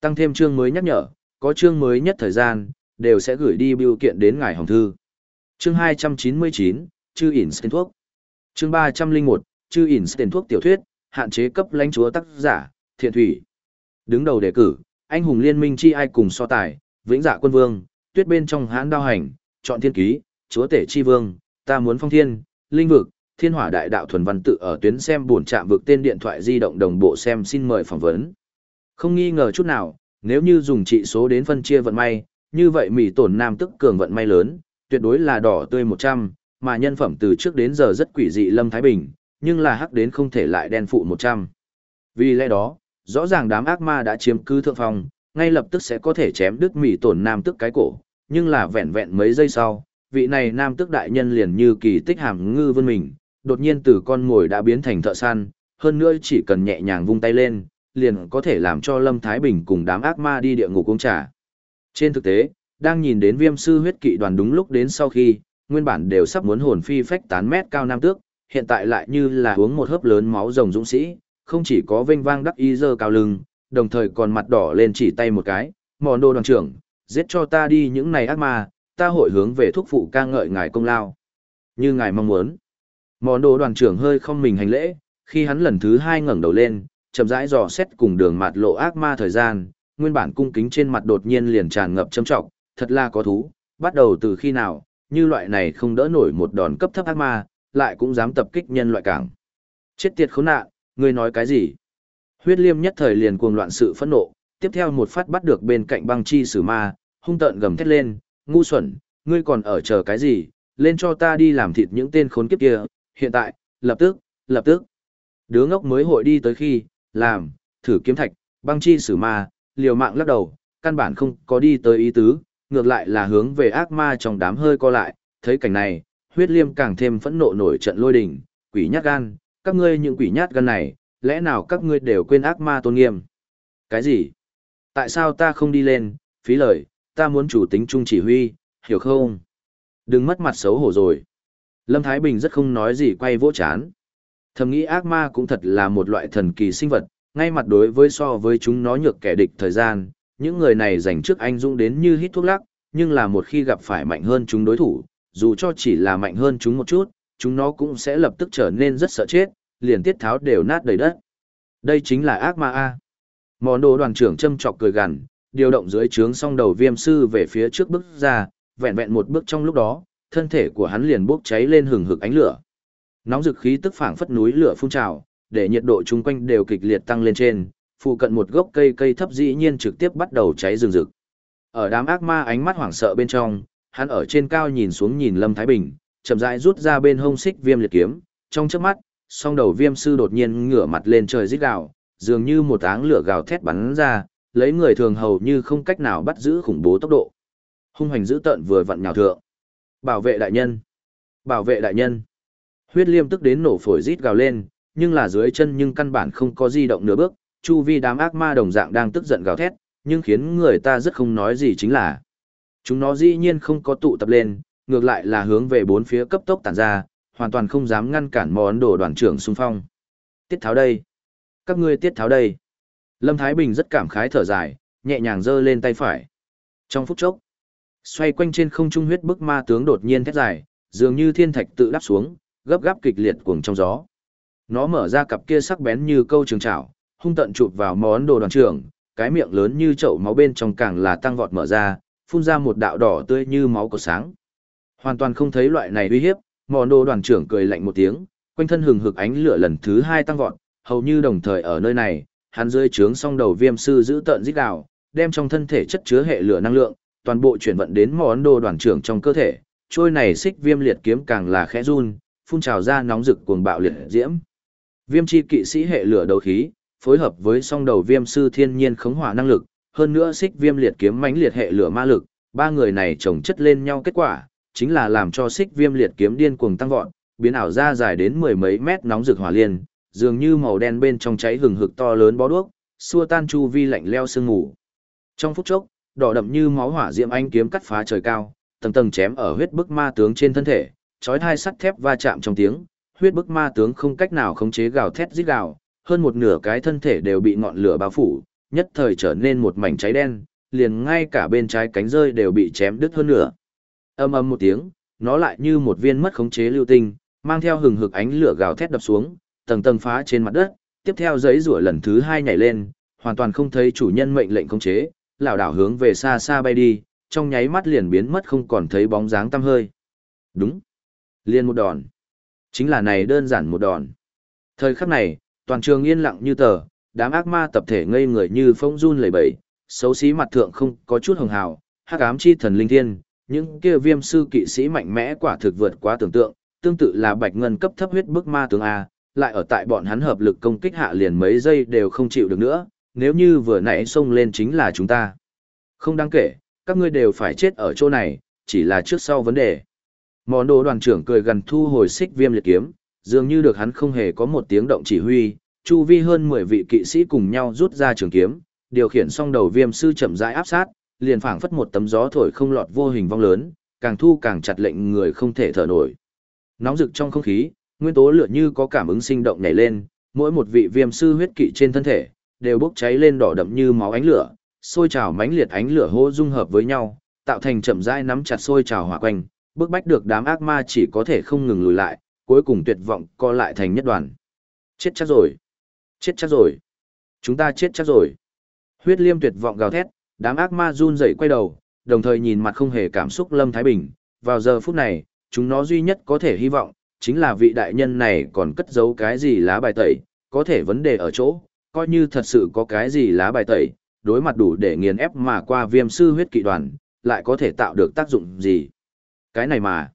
Tăng thêm chương mới nhắc nhở, có chương mới nhất thời gian, đều sẽ gửi đi biểu kiện đến ngài hồng thư. Chương 299, chư ỉn tên thuốc. Chương 301, chư ỉn tên thuốc tiểu thuyết, hạn chế cấp lãnh chúa tác giả, thiện thủy. Đứng đầu đề cử, anh hùng liên minh chi ai cùng so tài, vĩnh dạ quân vương, tuyết bên trong hãn đao hành, chọn thiên ký, chúa tể chi vương, ta muốn phong thiên, linh vực, thiên hỏa đại đạo thuần văn tự ở tuyến xem buồn chạm vực tên điện thoại di động đồng bộ xem xin mời phỏng vấn. Không nghi ngờ chút nào, nếu như dùng trị số đến phân chia vận may, như vậy mỹ tổn nam tức cường vận may lớn, tuyệt đối là đỏ tươi 100, mà nhân phẩm từ trước đến giờ rất quỷ dị Lâm Thái Bình, nhưng là hắc đến không thể lại đen phụ 100. Vì lẽ đó, rõ ràng đám ác ma đã chiếm cứ thượng phong, ngay lập tức sẽ có thể chém đứt mỉ tổn nam tức cái cổ, nhưng là vẹn vẹn mấy giây sau, vị này nam tức đại nhân liền như kỳ tích hàm ngư vươn mình, đột nhiên từ con ngồi đã biến thành thợ săn, hơn nữa chỉ cần nhẹ nhàng vung tay lên, liền có thể làm cho Lâm Thái Bình cùng đám ác ma đi địa ngục uống trà. Trên thực tế, đang nhìn đến viêm sư huyết kỵ đoàn đúng lúc đến sau khi, nguyên bản đều sắp muốn hồn phi phách tán mét cao nam tước, hiện tại lại như là uống một hớp lớn máu rồng dũng sĩ, không chỉ có vinh vang đắc y dơ cao lưng, đồng thời còn mặt đỏ lên chỉ tay một cái, mòn đồ đoàn trưởng, giết cho ta đi những này ác ma, ta hội hướng về thúc phụ ca ngợi ngài công lao. Như ngài mong muốn. Mòn đồ đoàn trưởng hơi không mình hành lễ, khi hắn lần thứ hai ngẩng đầu lên, chậm rãi dò xét cùng đường mặt lộ ác ma thời gian, nguyên bản cung kính trên mặt đột nhiên liền tràn ngập châm trọng, thật là có thú, bắt đầu từ khi nào, như loại này không đỡ nổi một đòn cấp thấp ác ma, lại cũng dám tập kích nhân loại cảng. Chết tiệt khốn nạn, ngươi nói cái gì? Huyết liêm nhất thời liền cuồng loạn sự phẫn nộ, tiếp theo một phát bắt được bên cạnh băng chi sử ma, hung tợn gầm thét lên, ngu xuẩn, ngươi còn ở chờ cái gì, lên cho ta đi làm thịt những tên khốn kiếp kia, hiện tại, lập tức, lập tức. Đứa ngốc mới hội đi tới khi, làm, thử kiếm thạch, băng chi sử ma, liều mạng lắc đầu, căn bản không có đi tới ý tứ, ngược lại là hướng về ác ma trong đám hơi co lại, thấy cảnh này, huyết liêm càng thêm phẫn nộ nổi trận lôi đình, quỷ nhát gan, các ngươi những quỷ nhát gan này, lẽ nào các ngươi đều quên ác ma tôn nghiêm? Cái gì? Tại sao ta không đi lên, phí lời, ta muốn chủ tính trung chỉ huy, hiểu không? Đừng mất mặt xấu hổ rồi. Lâm Thái Bình rất không nói gì quay vỗ chán. Thầm nghĩ ác ma cũng thật là một loại thần kỳ sinh vật, ngay mặt đối với so với chúng nó nhược kẻ địch thời gian, những người này dành trước anh dũng đến như hít thuốc lắc, nhưng là một khi gặp phải mạnh hơn chúng đối thủ, dù cho chỉ là mạnh hơn chúng một chút, chúng nó cũng sẽ lập tức trở nên rất sợ chết, liền tiết tháo đều nát đầy đất. Đây chính là ác ma A. Món đồ đoàn trưởng châm chọc cười gằn, điều động dưới trướng song đầu viêm sư về phía trước bước ra, vẹn vẹn một bước trong lúc đó, thân thể của hắn liền bốc cháy lên hừng hực ánh lửa. Nóng dực khí tức phảng phất núi lửa phun trào, để nhiệt độ chung quanh đều kịch liệt tăng lên trên, phụ cận một gốc cây cây thấp dĩ nhiên trực tiếp bắt đầu cháy rừng rực. Ở đám ác ma ánh mắt hoảng sợ bên trong, hắn ở trên cao nhìn xuống nhìn Lâm Thái Bình, chậm rãi rút ra bên hông xích viêm liệt kiếm, trong chớp mắt, song đầu viêm sư đột nhiên ngửa mặt lên trời rít gào, dường như một áng lửa gào thét bắn ra, lấy người thường hầu như không cách nào bắt giữ khủng bố tốc độ. Hung hành dữ tợn vừa vặn nhào thượng. Bảo vệ đại nhân! Bảo vệ đại nhân! Huyết liêm tức đến nổ phổi rít gào lên, nhưng là dưới chân nhưng căn bản không có di động nửa bước, chu vi đám ác ma đồng dạng đang tức giận gào thét, nhưng khiến người ta rất không nói gì chính là chúng nó dĩ nhiên không có tụ tập lên, ngược lại là hướng về bốn phía cấp tốc tản ra, hoàn toàn không dám ngăn cản món đồ đoàn trưởng xung phong. Tiết tháo đây! Các ngươi tiết tháo đây! Lâm Thái Bình rất cảm khái thở dài, nhẹ nhàng giơ lên tay phải. Trong phút chốc, xoay quanh trên không trung huyết bức ma tướng đột nhiên thét dài, dường như thiên thạch tự đáp xuống, gấp gáp kịch liệt cuồng trong gió, Nó mở ra cặp kia sắc bén như câu trường trảo, hung tận chụp vào món đồ đoàn trưởng, cái miệng lớn như chậu máu bên trong càng là tăng vọt mở ra, phun ra một đạo đỏ tươi như máu của sáng. Hoàn toàn không thấy loại này uy hiếp, món đồ đoàn trưởng cười lạnh một tiếng, quanh thân hừng hực ánh lửa lần thứ hai tăng vọt, hầu như đồng thời ở nơi này, hắn rơi trướng song đầu viêm sư giữ tợn dích đạo đem trong thân thể chất chứa hệ lửa năng lượng, toàn bộ chuyển vận đến món đồ đoàn trưởng trong cơ thể, trôi này xích viêm liệt kiếm càng là khẽ run, phun trào ra nóng rực cuồng bạo liệt diễm. Viêm chi kỵ sĩ hệ lửa đầu khí, phối hợp với song đầu viêm sư thiên nhiên khống hỏa năng lực, hơn nữa xích viêm liệt kiếm mãnh liệt hệ lửa ma lực, ba người này chồng chất lên nhau kết quả, chính là làm cho xích viêm liệt kiếm điên cuồng tăng vọt, biến ảo ra dài đến mười mấy mét nóng rực hỏa liên, dường như màu đen bên trong cháy hừng hực to lớn bó đuốc, xua tan chu vi lạnh leo sương mù. Trong phút chốc, đỏ đậm như máu hỏa diễm anh kiếm cắt phá trời cao, tầng tầng chém ở huyết bức ma tướng trên thân thể, chói hai sắt thép va chạm trong tiếng, huyết bức ma tướng không cách nào khống chế gào thét rít gào, hơn một nửa cái thân thể đều bị ngọn lửa bao phủ, nhất thời trở nên một mảnh cháy đen, liền ngay cả bên trái cánh rơi đều bị chém đứt hơn nửa. Âm ầm một tiếng, nó lại như một viên mất khống chế lưu tinh, mang theo hừng hực ánh lửa gào thét đập xuống, tầng tầng phá trên mặt đất, tiếp theo giấy rủa lần thứ hai nhảy lên, hoàn toàn không thấy chủ nhân mệnh lệnh khống chế, lảo đảo hướng về xa xa bay đi, trong nháy mắt liền biến mất không còn thấy bóng dáng tăm hơi. Đúng. Liên một đòn. Chính là này đơn giản một đòn. Thời khắc này, toàn trường yên lặng như tờ, đám ác ma tập thể ngây người như phong run lẩy bẩy, xấu xí mặt thượng không có chút hồng hào, hắc ám chi thần linh thiên, những kia viêm sư kỵ sĩ mạnh mẽ quả thực vượt quá tưởng tượng, tương tự là bạch ngân cấp thấp huyết bức ma tướng A, lại ở tại bọn hắn hợp lực công kích hạ liền mấy giây đều không chịu được nữa, nếu như vừa nãy xông lên chính là chúng ta. Không đáng kể, các ngươi đều phải chết ở chỗ này, chỉ là trước sau vấn đề. Món đồ đoàn trưởng cười gần thu hồi xích viêm liệt kiếm, dường như được hắn không hề có một tiếng động chỉ huy, chu vi hơn 10 vị kỵ sĩ cùng nhau rút ra trường kiếm, điều khiển xong đầu viêm sư chậm rãi áp sát, liền phảng phất một tấm gió thổi không lọt vô hình vong lớn, càng thu càng chặt lệnh người không thể thở nổi. Nóng rực trong không khí, nguyên tố lửa như có cảm ứng sinh động nhảy lên, mỗi một vị viêm sư huyết kỵ trên thân thể đều bốc cháy lên đỏ đậm như máu ánh lửa, sôi trào mãnh liệt ánh lửa hô dung hợp với nhau, tạo thành chậm rãi nắm chặt sôi trào hỏa quanh, bức bách được đám ác ma chỉ có thể không ngừng lùi lại, cuối cùng tuyệt vọng co lại thành nhất đoàn. Chết chắc rồi. Chết chắc rồi. Chúng ta chết chắc rồi. Huyết liêm tuyệt vọng gào thét, đám ác ma run rẩy quay đầu, đồng thời nhìn mặt không hề cảm xúc Lâm Thái Bình. Vào giờ phút này, chúng nó duy nhất có thể hy vọng, chính là vị đại nhân này còn cất giấu cái gì lá bài tẩy, có thể vấn đề ở chỗ, coi như thật sự có cái gì lá bài tẩy, đối mặt đủ để nghiền ép mà qua viêm sư huyết kỵ đoàn, lại có thể tạo được tác dụng gì. Cái này mà.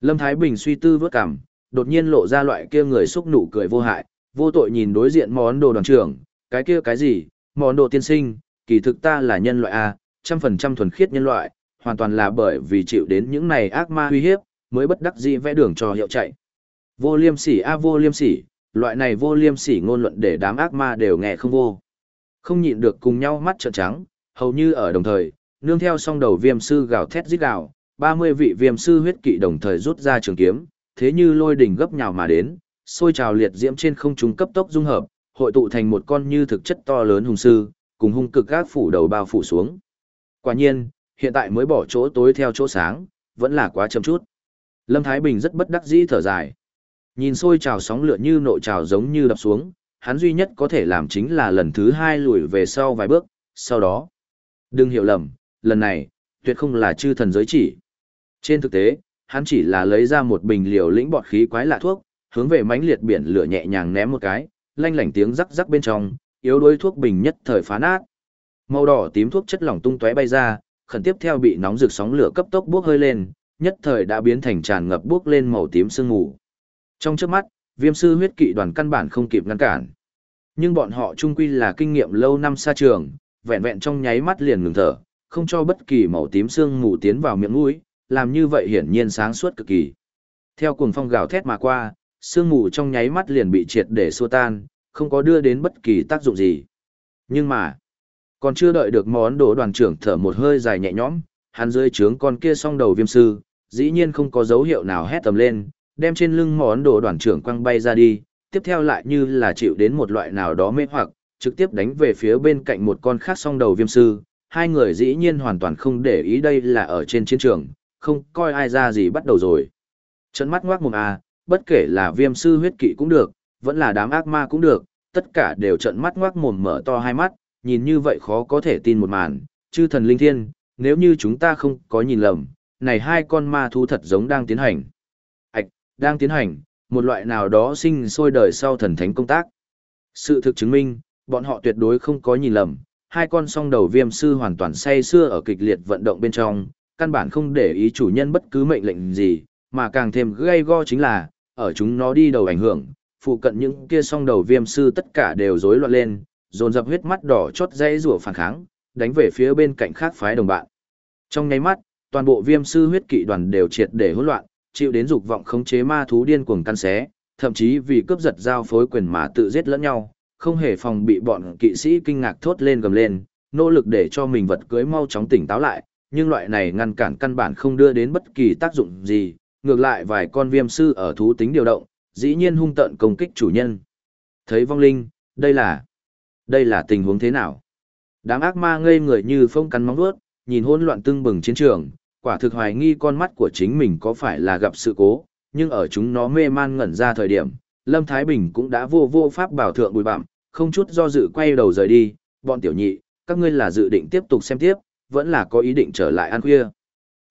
Lâm Thái Bình suy tư vớt cằm, đột nhiên lộ ra loại kia người xúc nụ cười vô hại, vô tội nhìn đối diện món đồ đoàn trưởng, cái kia cái gì, món đồ tiên sinh, kỳ thực ta là nhân loại A, trăm phần trăm thuần khiết nhân loại, hoàn toàn là bởi vì chịu đến những này ác ma uy hiếp, mới bất đắc dĩ vẽ đường cho hiệu chạy. Vô liêm sỉ a vô liêm sỉ, loại này vô liêm sỉ ngôn luận để đám ác ma đều nghe không vô. Không nhịn được cùng nhau mắt trợn trắng, hầu như ở đồng thời, nương theo song đầu viêm sư gào thét rít gào, 30 vị viêm sư huyết kỵ đồng thời rút ra trường kiếm, thế như lôi đỉnh gấp nhào mà đến, sôi trào liệt diễm trên không trung cấp tốc dung hợp, hội tụ thành một con như thực chất to lớn hùng sư, cùng hung cực gác phủ đầu bao phủ xuống. Quả nhiên, hiện tại mới bỏ chỗ tối theo chỗ sáng, vẫn là quá chậm chút. Lâm Thái Bình rất bất đắc dĩ thở dài. Nhìn sôi trào sóng lửa như nộ trào giống như đập xuống, hắn duy nhất có thể làm chính là lần thứ hai lùi về sau vài bước, sau đó. Đừng hiểu lầm, lần này, tuyệt không là chư thần giới chỉ. Trên thực tế, hắn chỉ là lấy ra một bình liều lĩnh bọt khí quái lạ thuốc, hướng về mánh liệt biển lửa nhẹ nhàng ném một cái, lanh lảnh tiếng rắc rắc bên trong, yếu đuối thuốc bình nhất thời phá nát. Màu đỏ tím thuốc chất lỏng tung tóe bay ra, khẩn tiếp theo bị nóng rực sóng lửa cấp tốc bốc hơi lên, nhất thời đã biến thành tràn ngập bốc lên màu tím sương mù. Trong chớp mắt, Viêm sư huyết kỵ đoàn căn bản không kịp ngăn cản. Nhưng bọn họ trung quy là kinh nghiệm lâu năm xa trường, vẹn vẹn trong nháy mắt liền ngừng thở, không cho bất kỳ màu tím sương mù tiến vào miệng mũi, làm như vậy hiển nhiên sáng suốt cực kỳ. Theo cuồng phong gào thét mà qua, sương mù trong nháy mắt liền bị triệt để xua tan, không có đưa đến bất kỳ tác dụng gì. Nhưng mà, còn chưa đợi được món đồ đoàn trưởng thở một hơi dài nhẹ nhõm, hắn dưới trướng con kia song đầu viêm sư, dĩ nhiên không có dấu hiệu nào hét tầm lên, đem trên lưng món đồ đoàn trưởng quăng bay ra đi, tiếp theo lại như là chịu đến một loại nào đó mê hoặc, trực tiếp đánh về phía bên cạnh một con khác song đầu viêm sư. Hai người dĩ nhiên hoàn toàn không để ý đây là ở trên chiến trường, không coi ai ra gì bắt đầu rồi. Trận mắt ngoác mồm à, bất kể là viêm sư huyết kỵ cũng được, vẫn là đám ác ma cũng được, tất cả đều trợn mắt ngoác mồm mở to hai mắt, nhìn như vậy khó có thể tin một màn, chư thần linh thiên, nếu như chúng ta không có nhìn lầm, này hai con ma thú thật giống đang tiến hành. Ảch, đang tiến hành, một loại nào đó sinh sôi đời sau thần thánh công tác. Sự thực chứng minh, bọn họ tuyệt đối không có nhìn lầm, hai con song đầu viêm sư hoàn toàn say xưa ở kịch liệt vận động bên trong, căn bản không để ý chủ nhân bất cứ mệnh lệnh gì, mà càng thêm gây go chính là, ở chúng nó đi đầu ảnh hưởng, phụ cận những kia song đầu viêm sư tất cả đều rối loạn lên, dồn dập huyết mắt đỏ chót dây rủa phản kháng, đánh về phía bên cạnh khác phái đồng bạn. Trong nháy mắt, toàn bộ viêm sư huyết kỵ đoàn đều triệt để hỗn loạn, chịu đến dục vọng khống chế ma thú điên cuồng căn xé, thậm chí vì cướp giật giao phối quyền mà tự giết lẫn nhau, không hề phòng bị bọn kỵ sĩ kinh ngạc thốt lên gầm lên, nỗ lực để cho mình vật cưới mau chóng tỉnh táo lại, nhưng loại này ngăn cản căn bản không đưa đến bất kỳ tác dụng gì, ngược lại vài con viêm sư ở thú tính điều động, dĩ nhiên hung tợn công kích chủ nhân. Thấy vong linh, đây là, đây là tình huống thế nào? Đám ác ma ngây người như phong cắn móng vuốt, nhìn hỗn loạn tưng bừng chiến trường, quả thực hoài nghi con mắt của chính mình có phải là gặp sự cố, nhưng ở chúng nó mê man ngẩn ra thời điểm, Lâm Thái Bình cũng đã vô vô pháp bảo thượng bùi bạm, không chút do dự quay đầu rời đi, bọn tiểu nhị, các ngươi là dự định tiếp tục xem tiếp, vẫn là có ý định trở lại ăn khuya.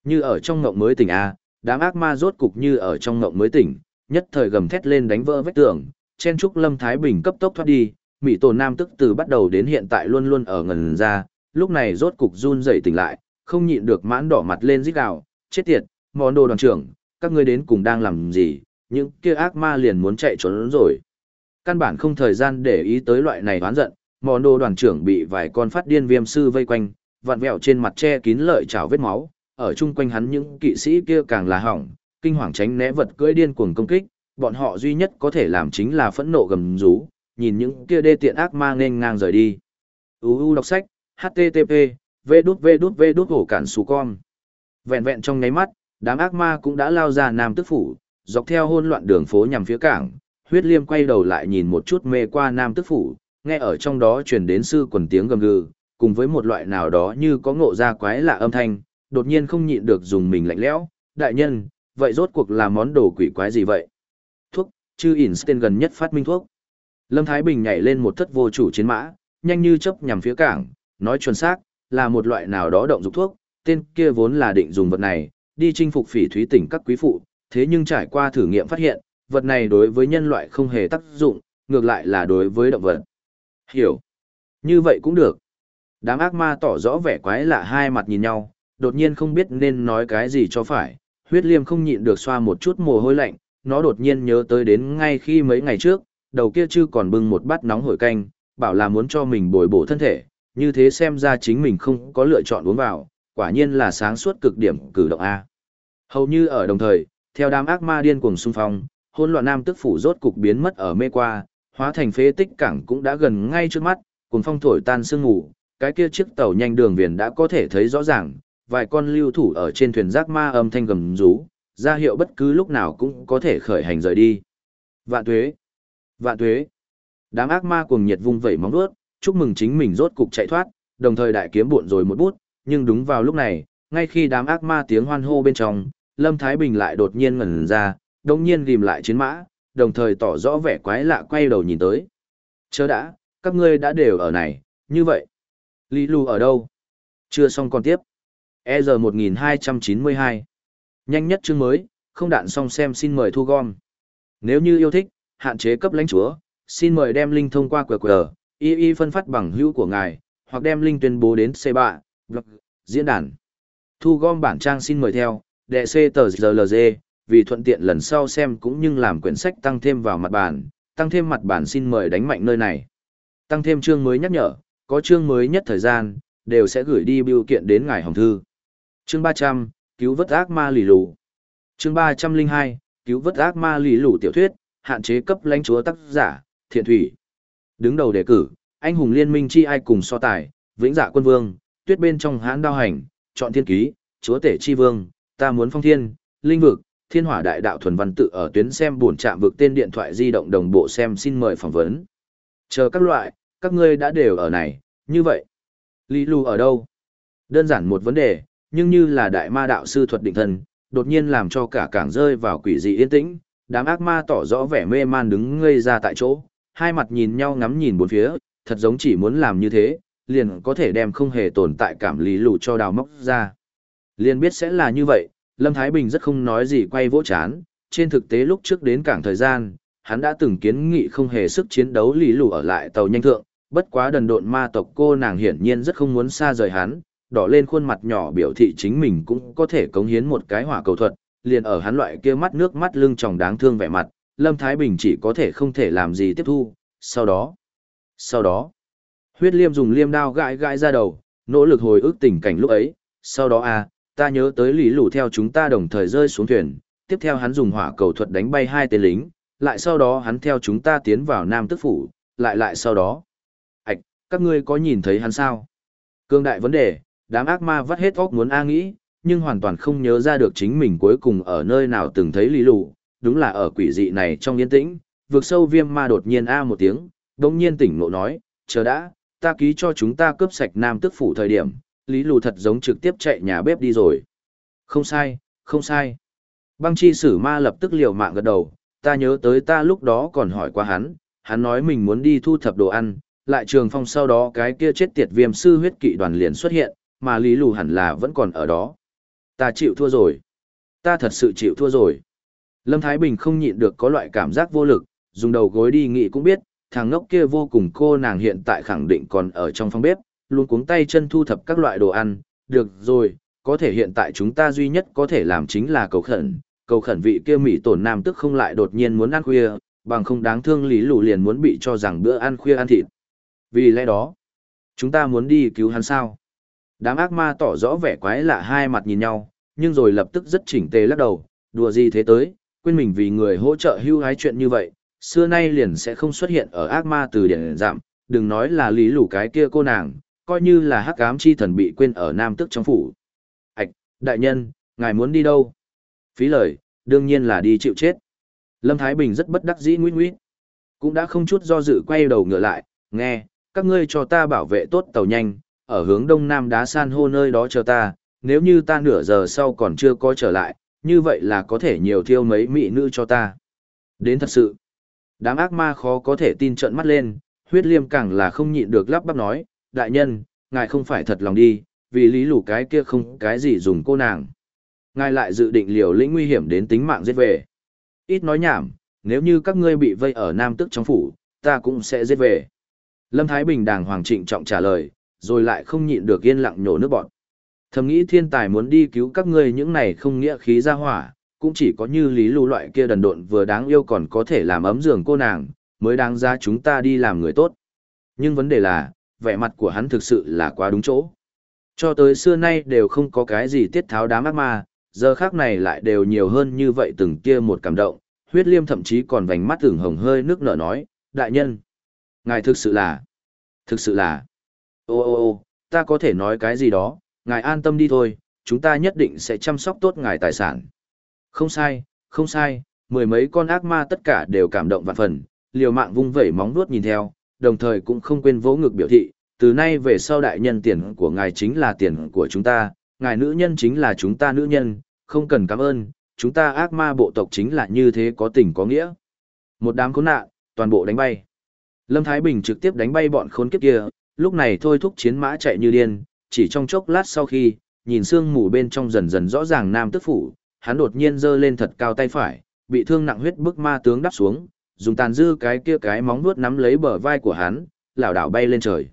Như ở trong ngộng mới tỉnh A, đám ác ma rốt cục như ở trong ngộng mới tỉnh, nhất thời gầm thét lên đánh vỡ vách tường, chen trúc Lâm Thái Bình cấp tốc thoát đi, Mỹ Tổ Nam tức từ bắt đầu đến hiện tại luôn luôn ở ngần ra, lúc này rốt cục run rẩy tỉnh lại, không nhịn được mãn đỏ mặt lên rít gào, chết tiệt, món đồ đoàn trưởng, các ngươi đến cùng đang làm gì, những kia ác ma liền muốn chạy trốn rồi. Căn bản không thời gian để ý tới loại này oán giận, món đồ đoàn trưởng bị vài con phát điên viêm sư vây quanh, vặn vẹo trên mặt che kín lợi trào vết máu, ở chung quanh hắn những kỵ sĩ kia càng là hỏng, kinh hoàng tránh né vật cưỡi điên cuồng công kích, bọn họ duy nhất có thể làm chính là phẫn nộ gầm rú, nhìn những kia đê tiện ác ma nên ngang rời đi. UU đọc sách, http, v hổ cản xù con. Vẹn vẹn trong nháy mắt, đám ác ma cũng đã lao ra nam tức phủ, dọc theo hôn loạn đường phố nhằm phía cảng, huyết liêm quay đầu lại nhìn một chút mê qua nam tức phủ, nghe ở trong đó truyền đến sư quần tiếng gầm gừ, cùng với một loại nào đó như có ngộ ra quái lạ âm thanh, đột nhiên không nhịn được dùng mình lạnh lẽo, đại nhân, vậy rốt cuộc là món đồ quỷ quái gì vậy? Thuốc, chư Einstein gần nhất phát minh thuốc. Lâm Thái Bình nhảy lên một thất vô chủ chiến mã, nhanh như chớp nhằm phía cảng, nói chuẩn xác, là một loại nào đó động dục thuốc, tên kia vốn là định dùng vật này, đi chinh phục phỉ thúy tỉnh các quý phụ, thế nhưng trải qua thử nghiệm phát hiện, vật này đối với nhân loại không hề tác dụng, ngược lại là đối với động vật. Hiểu. Như vậy cũng được. Đám ác ma tỏ rõ vẻ quái lạ hai mặt nhìn nhau, đột nhiên không biết nên nói cái gì cho phải. Huyết liêm không nhịn được xoa một chút mồ hôi lạnh, nó đột nhiên nhớ tới đến ngay khi mấy ngày trước, đầu kia chưa còn bưng một bát nóng hổi canh, bảo là muốn cho mình bồi bổ thân thể, như thế xem ra chính mình không có lựa chọn uống vào, quả nhiên là sáng suốt cực điểm cử động A. Hầu như ở đồng thời, theo đám ác ma điên cuồng xung phong, hôn loạn nam tức phủ rốt cục biến mất ở mê qua, hóa thành phế tích cảng cũng đã gần ngay trước mắt, cùng phong thổi tan sương ngủ, cái kia chiếc tàu nhanh đường viền đã có thể thấy rõ ràng, vài con lưu thủ ở trên thuyền rác ma âm thanh gầm rú, ra hiệu bất cứ lúc nào cũng có thể khởi hành rời đi. Vạn tuế! Vạn tuế! Đám ác ma cuồng nhiệt vung vẩy móng vuốt, chúc mừng chính mình rốt cục chạy thoát, đồng thời đại kiếm buộn rồi một bút, nhưng đúng vào lúc này, ngay khi đám ác ma tiếng hoan hô bên trong, Lâm Thái Bình lại đột nhiên ngẩn ra, đồng nhiên ghim lại chiến mã, đồng thời tỏ rõ vẻ quái lạ quay đầu nhìn tới. Chớ đã, các ngươi đã đều ở này, như vậy. Lý Lù ở đâu? Chưa xong còn tiếp. EZ 1292. Nhanh nhất chương mới, không đạn xong xem xin mời thu gom. Nếu như yêu thích, hạn chế cấp lãnh chúa, xin mời đem link thông qua QR, y y phân phát bằng hữu của ngài, hoặc đem link tuyên bố đến C3, blog, diễn đàn. Thu gom bản trang xin mời theo, đệ C tờ GLG, vì thuận tiện lần sau xem cũng như làm quyển sách tăng thêm vào mặt bản, tăng thêm mặt bản xin mời đánh mạnh nơi này. Tăng thêm chương mới nhắc nhở, có chương mới nhất thời gian, đều sẽ gửi đi biểu kiện đến ngài hồng thư. Chương 300, cứu vớt ác ma lì lù. Chương 302, cứu vớt ác ma lì lù tiểu thuyết, hạn chế cấp lãnh chúa tác giả, thiện thủy. Đứng đầu đề cử, anh hùng liên minh chi ai cùng so tài, vĩnh dạ quân vương, tuyết bên trong hãn đao hành, chọn thiên ký, chúa tể chi vương, ta muốn phong thiên, linh vực, thiên hỏa đại đạo thuần văn tự ở tuyến xem buồn chạm vực tên điện thoại di động đồng bộ xem xin mời phỏng vấn. Chờ các loại, các ngươi đã đều ở này, như vậy. Lý lù ở đâu? Đơn giản một vấn đề, nhưng như là đại ma đạo sư thuật định thần, đột nhiên làm cho cả cảng rơi vào quỷ dị yên tĩnh, đám ác ma tỏ rõ vẻ mê man đứng ngây ra tại chỗ, hai mặt nhìn nhau ngắm nhìn bốn phía, thật giống chỉ muốn làm như thế, liền có thể đem không hề tồn tại cảm lý lù cho đào móc ra. Liền biết sẽ là như vậy, Lâm Thái Bình rất không nói gì quay vỗ chán, trên thực tế lúc trước đến cảng thời gian, hắn đã từng kiến nghị không hề sức chiến đấu lý lù ở lại tàu nhanh thượng, bất quá đần độn ma tộc cô nàng hiển nhiên rất không muốn xa rời hắn, đỏ lên khuôn mặt nhỏ biểu thị chính mình cũng có thể cống hiến một cái hỏa cầu thuật, liền ở hắn loại kia mắt nước mắt lưng tròng đáng thương vẻ mặt, Lâm Thái Bình chỉ có thể không thể làm gì tiếp thu, sau đó, sau đó, huyết liêm dùng liêm đao gãi gãi ra đầu, nỗ lực hồi ức tình cảnh lúc ấy, sau đó à, ta nhớ tới lý lù theo chúng ta đồng thời rơi xuống thuyền, tiếp theo hắn dùng hỏa cầu thuật đánh bay hai tên lính, lại sau đó hắn theo chúng ta tiến vào Nam Tức Phủ, lại lại sau đó. Ảch, các ngươi có nhìn thấy hắn sao? Cương đại vấn đề, đám ác ma vắt hết óc muốn A nghĩ, nhưng hoàn toàn không nhớ ra được chính mình cuối cùng ở nơi nào từng thấy lý lù, đúng là ở quỷ dị này trong yên tĩnh, vượt sâu viêm ma đột nhiên A một tiếng, đồng nhiên tỉnh ngộ nói, chờ đã, ta ký cho chúng ta cướp sạch Nam Tức Phủ thời điểm, lý lù thật giống trực tiếp chạy nhà bếp đi rồi. Không sai, không sai. Băng chi sử ma lập tức liều mạng gật đầu, ta nhớ tới ta lúc đó còn hỏi qua hắn, hắn nói mình muốn đi thu thập đồ ăn, lại trường phong sau đó cái kia chết tiệt viêm sư huyết kỵ đoàn liền xuất hiện, mà lý lù hẳn là vẫn còn ở đó. Ta chịu thua rồi. Ta thật sự chịu thua rồi. Lâm Thái Bình không nhịn được có loại cảm giác vô lực, dùng đầu gối đi nghĩ cũng biết, thằng ngốc kia vô cùng cô nàng hiện tại khẳng định còn ở trong phòng bếp, luôn cuống tay chân thu thập các loại đồ ăn, được rồi, có thể hiện tại chúng ta duy nhất có thể làm chính là cầu khẩn, cầu khẩn vị kia mỹ tổn nam tức không lại đột nhiên muốn ăn khuya, bằng không đáng thương lý lù liền muốn bị cho rằng bữa ăn khuya ăn thịt. Vì lẽ đó, chúng ta muốn đi cứu hắn sao? Đám ác ma tỏ rõ vẻ quái lạ hai mặt nhìn nhau, nhưng rồi lập tức rất chỉnh tề lắc đầu, đùa gì thế tới, quên mình vì người hỗ trợ hưu hái chuyện như vậy, xưa nay liền sẽ không xuất hiện ở ác ma từ điển giảm, đừng nói là lý lủ cái kia cô nàng, coi như là hắc ám chi thần bị quên ở nam tức trong phủ. Ảch, đại nhân, ngài muốn đi đâu? Phí lời, đương nhiên là đi chịu chết. Lâm Thái Bình rất bất đắc dĩ nguyết nguyết. Cũng đã không chút do dự quay đầu ngựa lại, nghe, các ngươi cho ta bảo vệ tốt tàu nhanh, ở hướng đông nam đá san hô nơi đó chờ ta, nếu như ta nửa giờ sau còn chưa có trở lại, như vậy là có thể nhiều thiêu mấy mỹ nữ cho ta. Đến thật sự, đám ác ma khó có thể tin trận mắt lên, huyết liêm càng là không nhịn được lắp bắp nói, đại nhân, ngài không phải thật lòng đi, vì lý lủ cái kia không cái gì dùng cô nàng. Ngài lại dự định liều lĩnh nguy hiểm đến tính mạng giết về. Ít nói nhảm, nếu như các ngươi bị vây ở Nam Tức trong phủ, ta cũng sẽ giết về. Lâm Thái Bình đàng hoàng trịnh trọng trả lời, rồi lại không nhịn được yên lặng nhổ nước bọt. Thầm nghĩ thiên tài muốn đi cứu các ngươi những này không nghĩa khí ra hỏa, cũng chỉ có như lý lưu loại kia đần độn vừa đáng yêu còn có thể làm ấm giường cô nàng, mới đáng ra chúng ta đi làm người tốt. Nhưng vấn đề là, vẻ mặt của hắn thực sự là quá đúng chỗ. Cho tới xưa nay đều không có cái gì tiết tháo đám ác ma, giờ khác này lại đều nhiều hơn như vậy từng kia một cảm động, huyết liêm thậm chí còn vành mắt tưởng hồng hơi nước nở nói, đại nhân, ngài thực sự là, thực sự là, ô ô ô, ta có thể nói cái gì đó, ngài an tâm đi thôi, chúng ta nhất định sẽ chăm sóc tốt ngài tài sản. Không sai, không sai, mười mấy con ác ma tất cả đều cảm động vạn phần, liều mạng vung vẩy móng vuốt nhìn theo, đồng thời cũng không quên vỗ ngực biểu thị, từ nay về sau đại nhân tiền của ngài chính là tiền của chúng ta, ngài nữ nhân chính là chúng ta nữ nhân, không cần cảm ơn, chúng ta ác ma bộ tộc chính là như thế có tình có nghĩa. Một đám khốn nạn, toàn bộ đánh bay. Lâm Thái Bình trực tiếp đánh bay bọn khốn kiếp kia, lúc này thôi thúc chiến mã chạy như điên, chỉ trong chốc lát sau khi, nhìn sương mù bên trong dần dần rõ ràng nam tức phủ, hắn đột nhiên giơ lên thật cao tay phải, bị thương nặng huyết bức ma tướng đắp xuống, dùng tàn dư cái kia cái móng vuốt nắm lấy bờ vai của hắn, lảo đảo bay lên trời.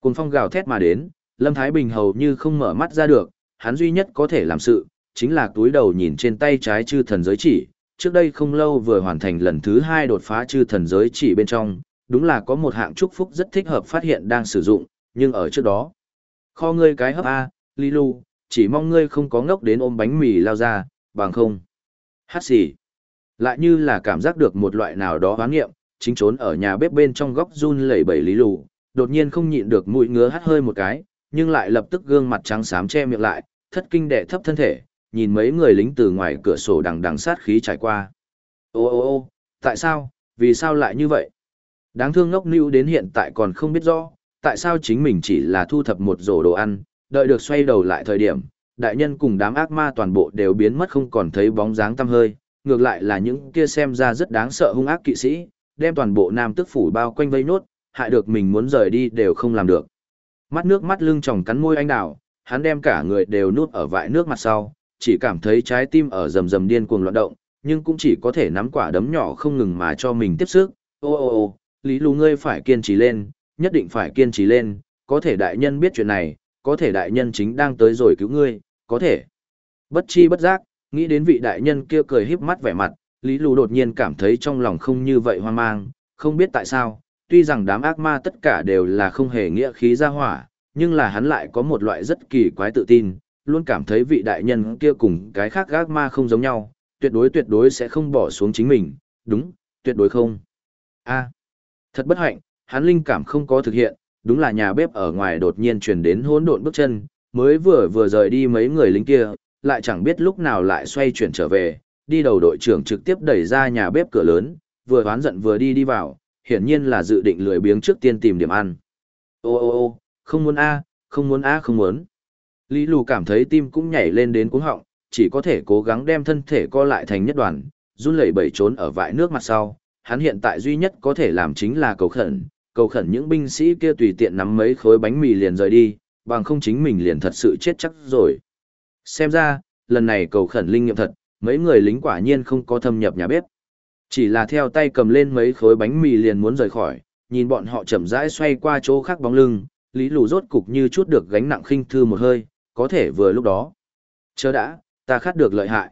Cùng phong gào thét mà đến, Lâm Thái Bình hầu như không mở mắt ra được, hắn duy nhất có thể làm sự, chính là túi đầu nhìn trên tay trái chư thần giới chỉ. Trước đây không lâu vừa hoàn thành lần thứ hai đột phá chư thần giới chỉ bên trong, đúng là có một hạng chúc phúc rất thích hợp phát hiện đang sử dụng, nhưng ở trước đó. Kho ngươi cái hấp A, Lilu, chỉ mong ngươi không có ngốc đến ôm bánh mì lao ra, bằng không. Hát xỉ. Lại như là cảm giác được một loại nào đó hoán nghiệm, chính trốn ở nhà bếp bên trong góc run lẩy bẩy Lý Lù, đột nhiên không nhịn được mũi ngứa hắt hơi một cái, nhưng lại lập tức gương mặt trắng xám che miệng lại, thất kinh đệ thấp thân thể, nhìn mấy người lính từ ngoài cửa sổ đằng đằng sát khí trải qua. Ô ô ô, tại sao, vì sao lại như vậy? Đáng thương ngốc nữ đến hiện tại còn không biết rõ, tại sao chính mình chỉ là thu thập một rổ đồ ăn, đợi được xoay đầu lại thời điểm, đại nhân cùng đám ác ma toàn bộ đều biến mất không còn thấy bóng dáng tăm hơi, ngược lại là những kia xem ra rất đáng sợ hung ác kỵ sĩ, đem toàn bộ nam tức phủ bao quanh vây nốt, hại được mình muốn rời đi đều không làm được. Mắt nước mắt lưng tròng cắn môi anh đào, hắn đem cả người đều nuốt ở vại nước mặt sau, chỉ cảm thấy trái tim ở rầm rầm điên cuồng loạn động, nhưng cũng chỉ có thể nắm quả đấm nhỏ không ngừng mà cho mình tiếp sức. Ô ô ô, Lý Lù ngươi phải kiên trì lên, nhất định phải kiên trì lên, có thể đại nhân biết chuyện này, có thể đại nhân chính đang tới rồi cứu ngươi, có thể. Bất chi bất giác, nghĩ đến vị đại nhân kia cười híp mắt vẻ mặt, Lý Lù đột nhiên cảm thấy trong lòng không như vậy hoang mang, không biết tại sao, tuy rằng đám ác ma tất cả đều là không hề nghĩa khí ra hỏa, nhưng là hắn lại có một loại rất kỳ quái tự tin, luôn cảm thấy vị đại nhân kia cùng cái khác ác ma không giống nhau, tuyệt đối tuyệt đối sẽ không bỏ xuống chính mình, đúng, tuyệt đối không. a thật bất hạnh, hắn linh cảm không có thực hiện, đúng là nhà bếp ở ngoài đột nhiên truyền đến hỗn độn bước chân, mới vừa vừa rời đi mấy người lính kia, lại chẳng biết lúc nào lại xoay chuyển trở về, đi đầu đội trưởng trực tiếp đẩy ra nhà bếp cửa lớn, vừa oán giận vừa đi đi vào, hiển nhiên là dự định lười biếng trước tiên tìm điểm ăn. Ô ô ô, không muốn a, không muốn a không muốn. Lý Lù cảm thấy tim cũng nhảy lên đến cuống họng, chỉ có thể cố gắng đem thân thể co lại thành nhất đoàn, run lẩy bẩy trốn ở vại nước mặt sau. Hắn hiện tại duy nhất có thể làm chính là cầu khẩn, cầu khẩn những binh sĩ kia tùy tiện nắm mấy khối bánh mì liền rời đi, bằng không chính mình liền thật sự chết chắc rồi. Xem ra, lần này cầu khẩn linh nghiệm thật, mấy người lính quả nhiên không có thâm nhập nhà bếp. Chỉ là theo tay cầm lên mấy khối bánh mì liền muốn rời khỏi, nhìn bọn họ chậm rãi xoay qua chỗ khác bóng lưng, Lý Lù rốt cục như chút được gánh nặng khinh thư một hơi, có thể vừa lúc đó. Chờ đã, ta khát được lợi hại.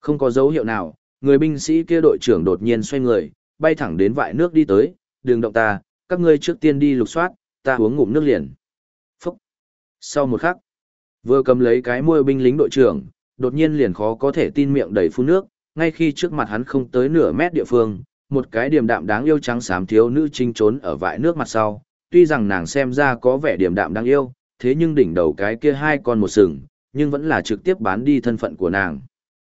Không có dấu hiệu nào, người binh sĩ kia đội trưởng đột nhiên xoay người, bay thẳng đến vại nước đi tới, đường động ta, các ngươi trước tiên đi lục soát, ta uống ngụm nước liền. Phúc. Sau một khắc, vừa cầm lấy cái môi binh lính đội trưởng, đột nhiên liền khó có thể tin miệng đầy phun nước, ngay khi trước mặt hắn không tới nửa mét địa phương, một cái điềm đạm đáng yêu trắng xám thiếu nữ trinh trốn ở vại nước mặt sau, tuy rằng nàng xem ra có vẻ điềm đạm đáng yêu, thế nhưng đỉnh đầu cái kia hai con một sừng, nhưng vẫn là trực tiếp bán đi thân phận của nàng.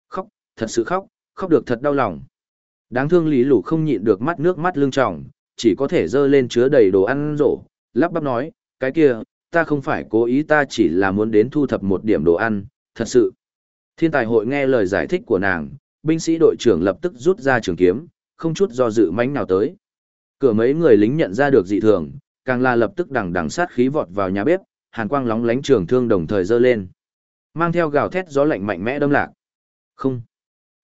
Khóc, thật sự khóc, khóc được thật đau lòng. Đáng thương Lý Lũ không nhịn được mắt nước mắt lưng tròng, chỉ có thể dơ lên chứa đầy đồ ăn rổ, lắp bắp nói, cái kia, ta không phải cố ý ta chỉ là muốn đến thu thập một điểm đồ ăn, thật sự. Thiên tài hội nghe lời giải thích của nàng, binh sĩ đội trưởng lập tức rút ra trường kiếm, không chút do dự mánh nào tới. Cửa mấy người lính nhận ra được dị thường, càng là lập tức đằng đằng sát khí vọt vào nhà bếp, hàn quang lóng lánh trường thương đồng thời dơ lên. Mang theo gào thét gió lạnh mạnh mẽ đâm lạc. Không.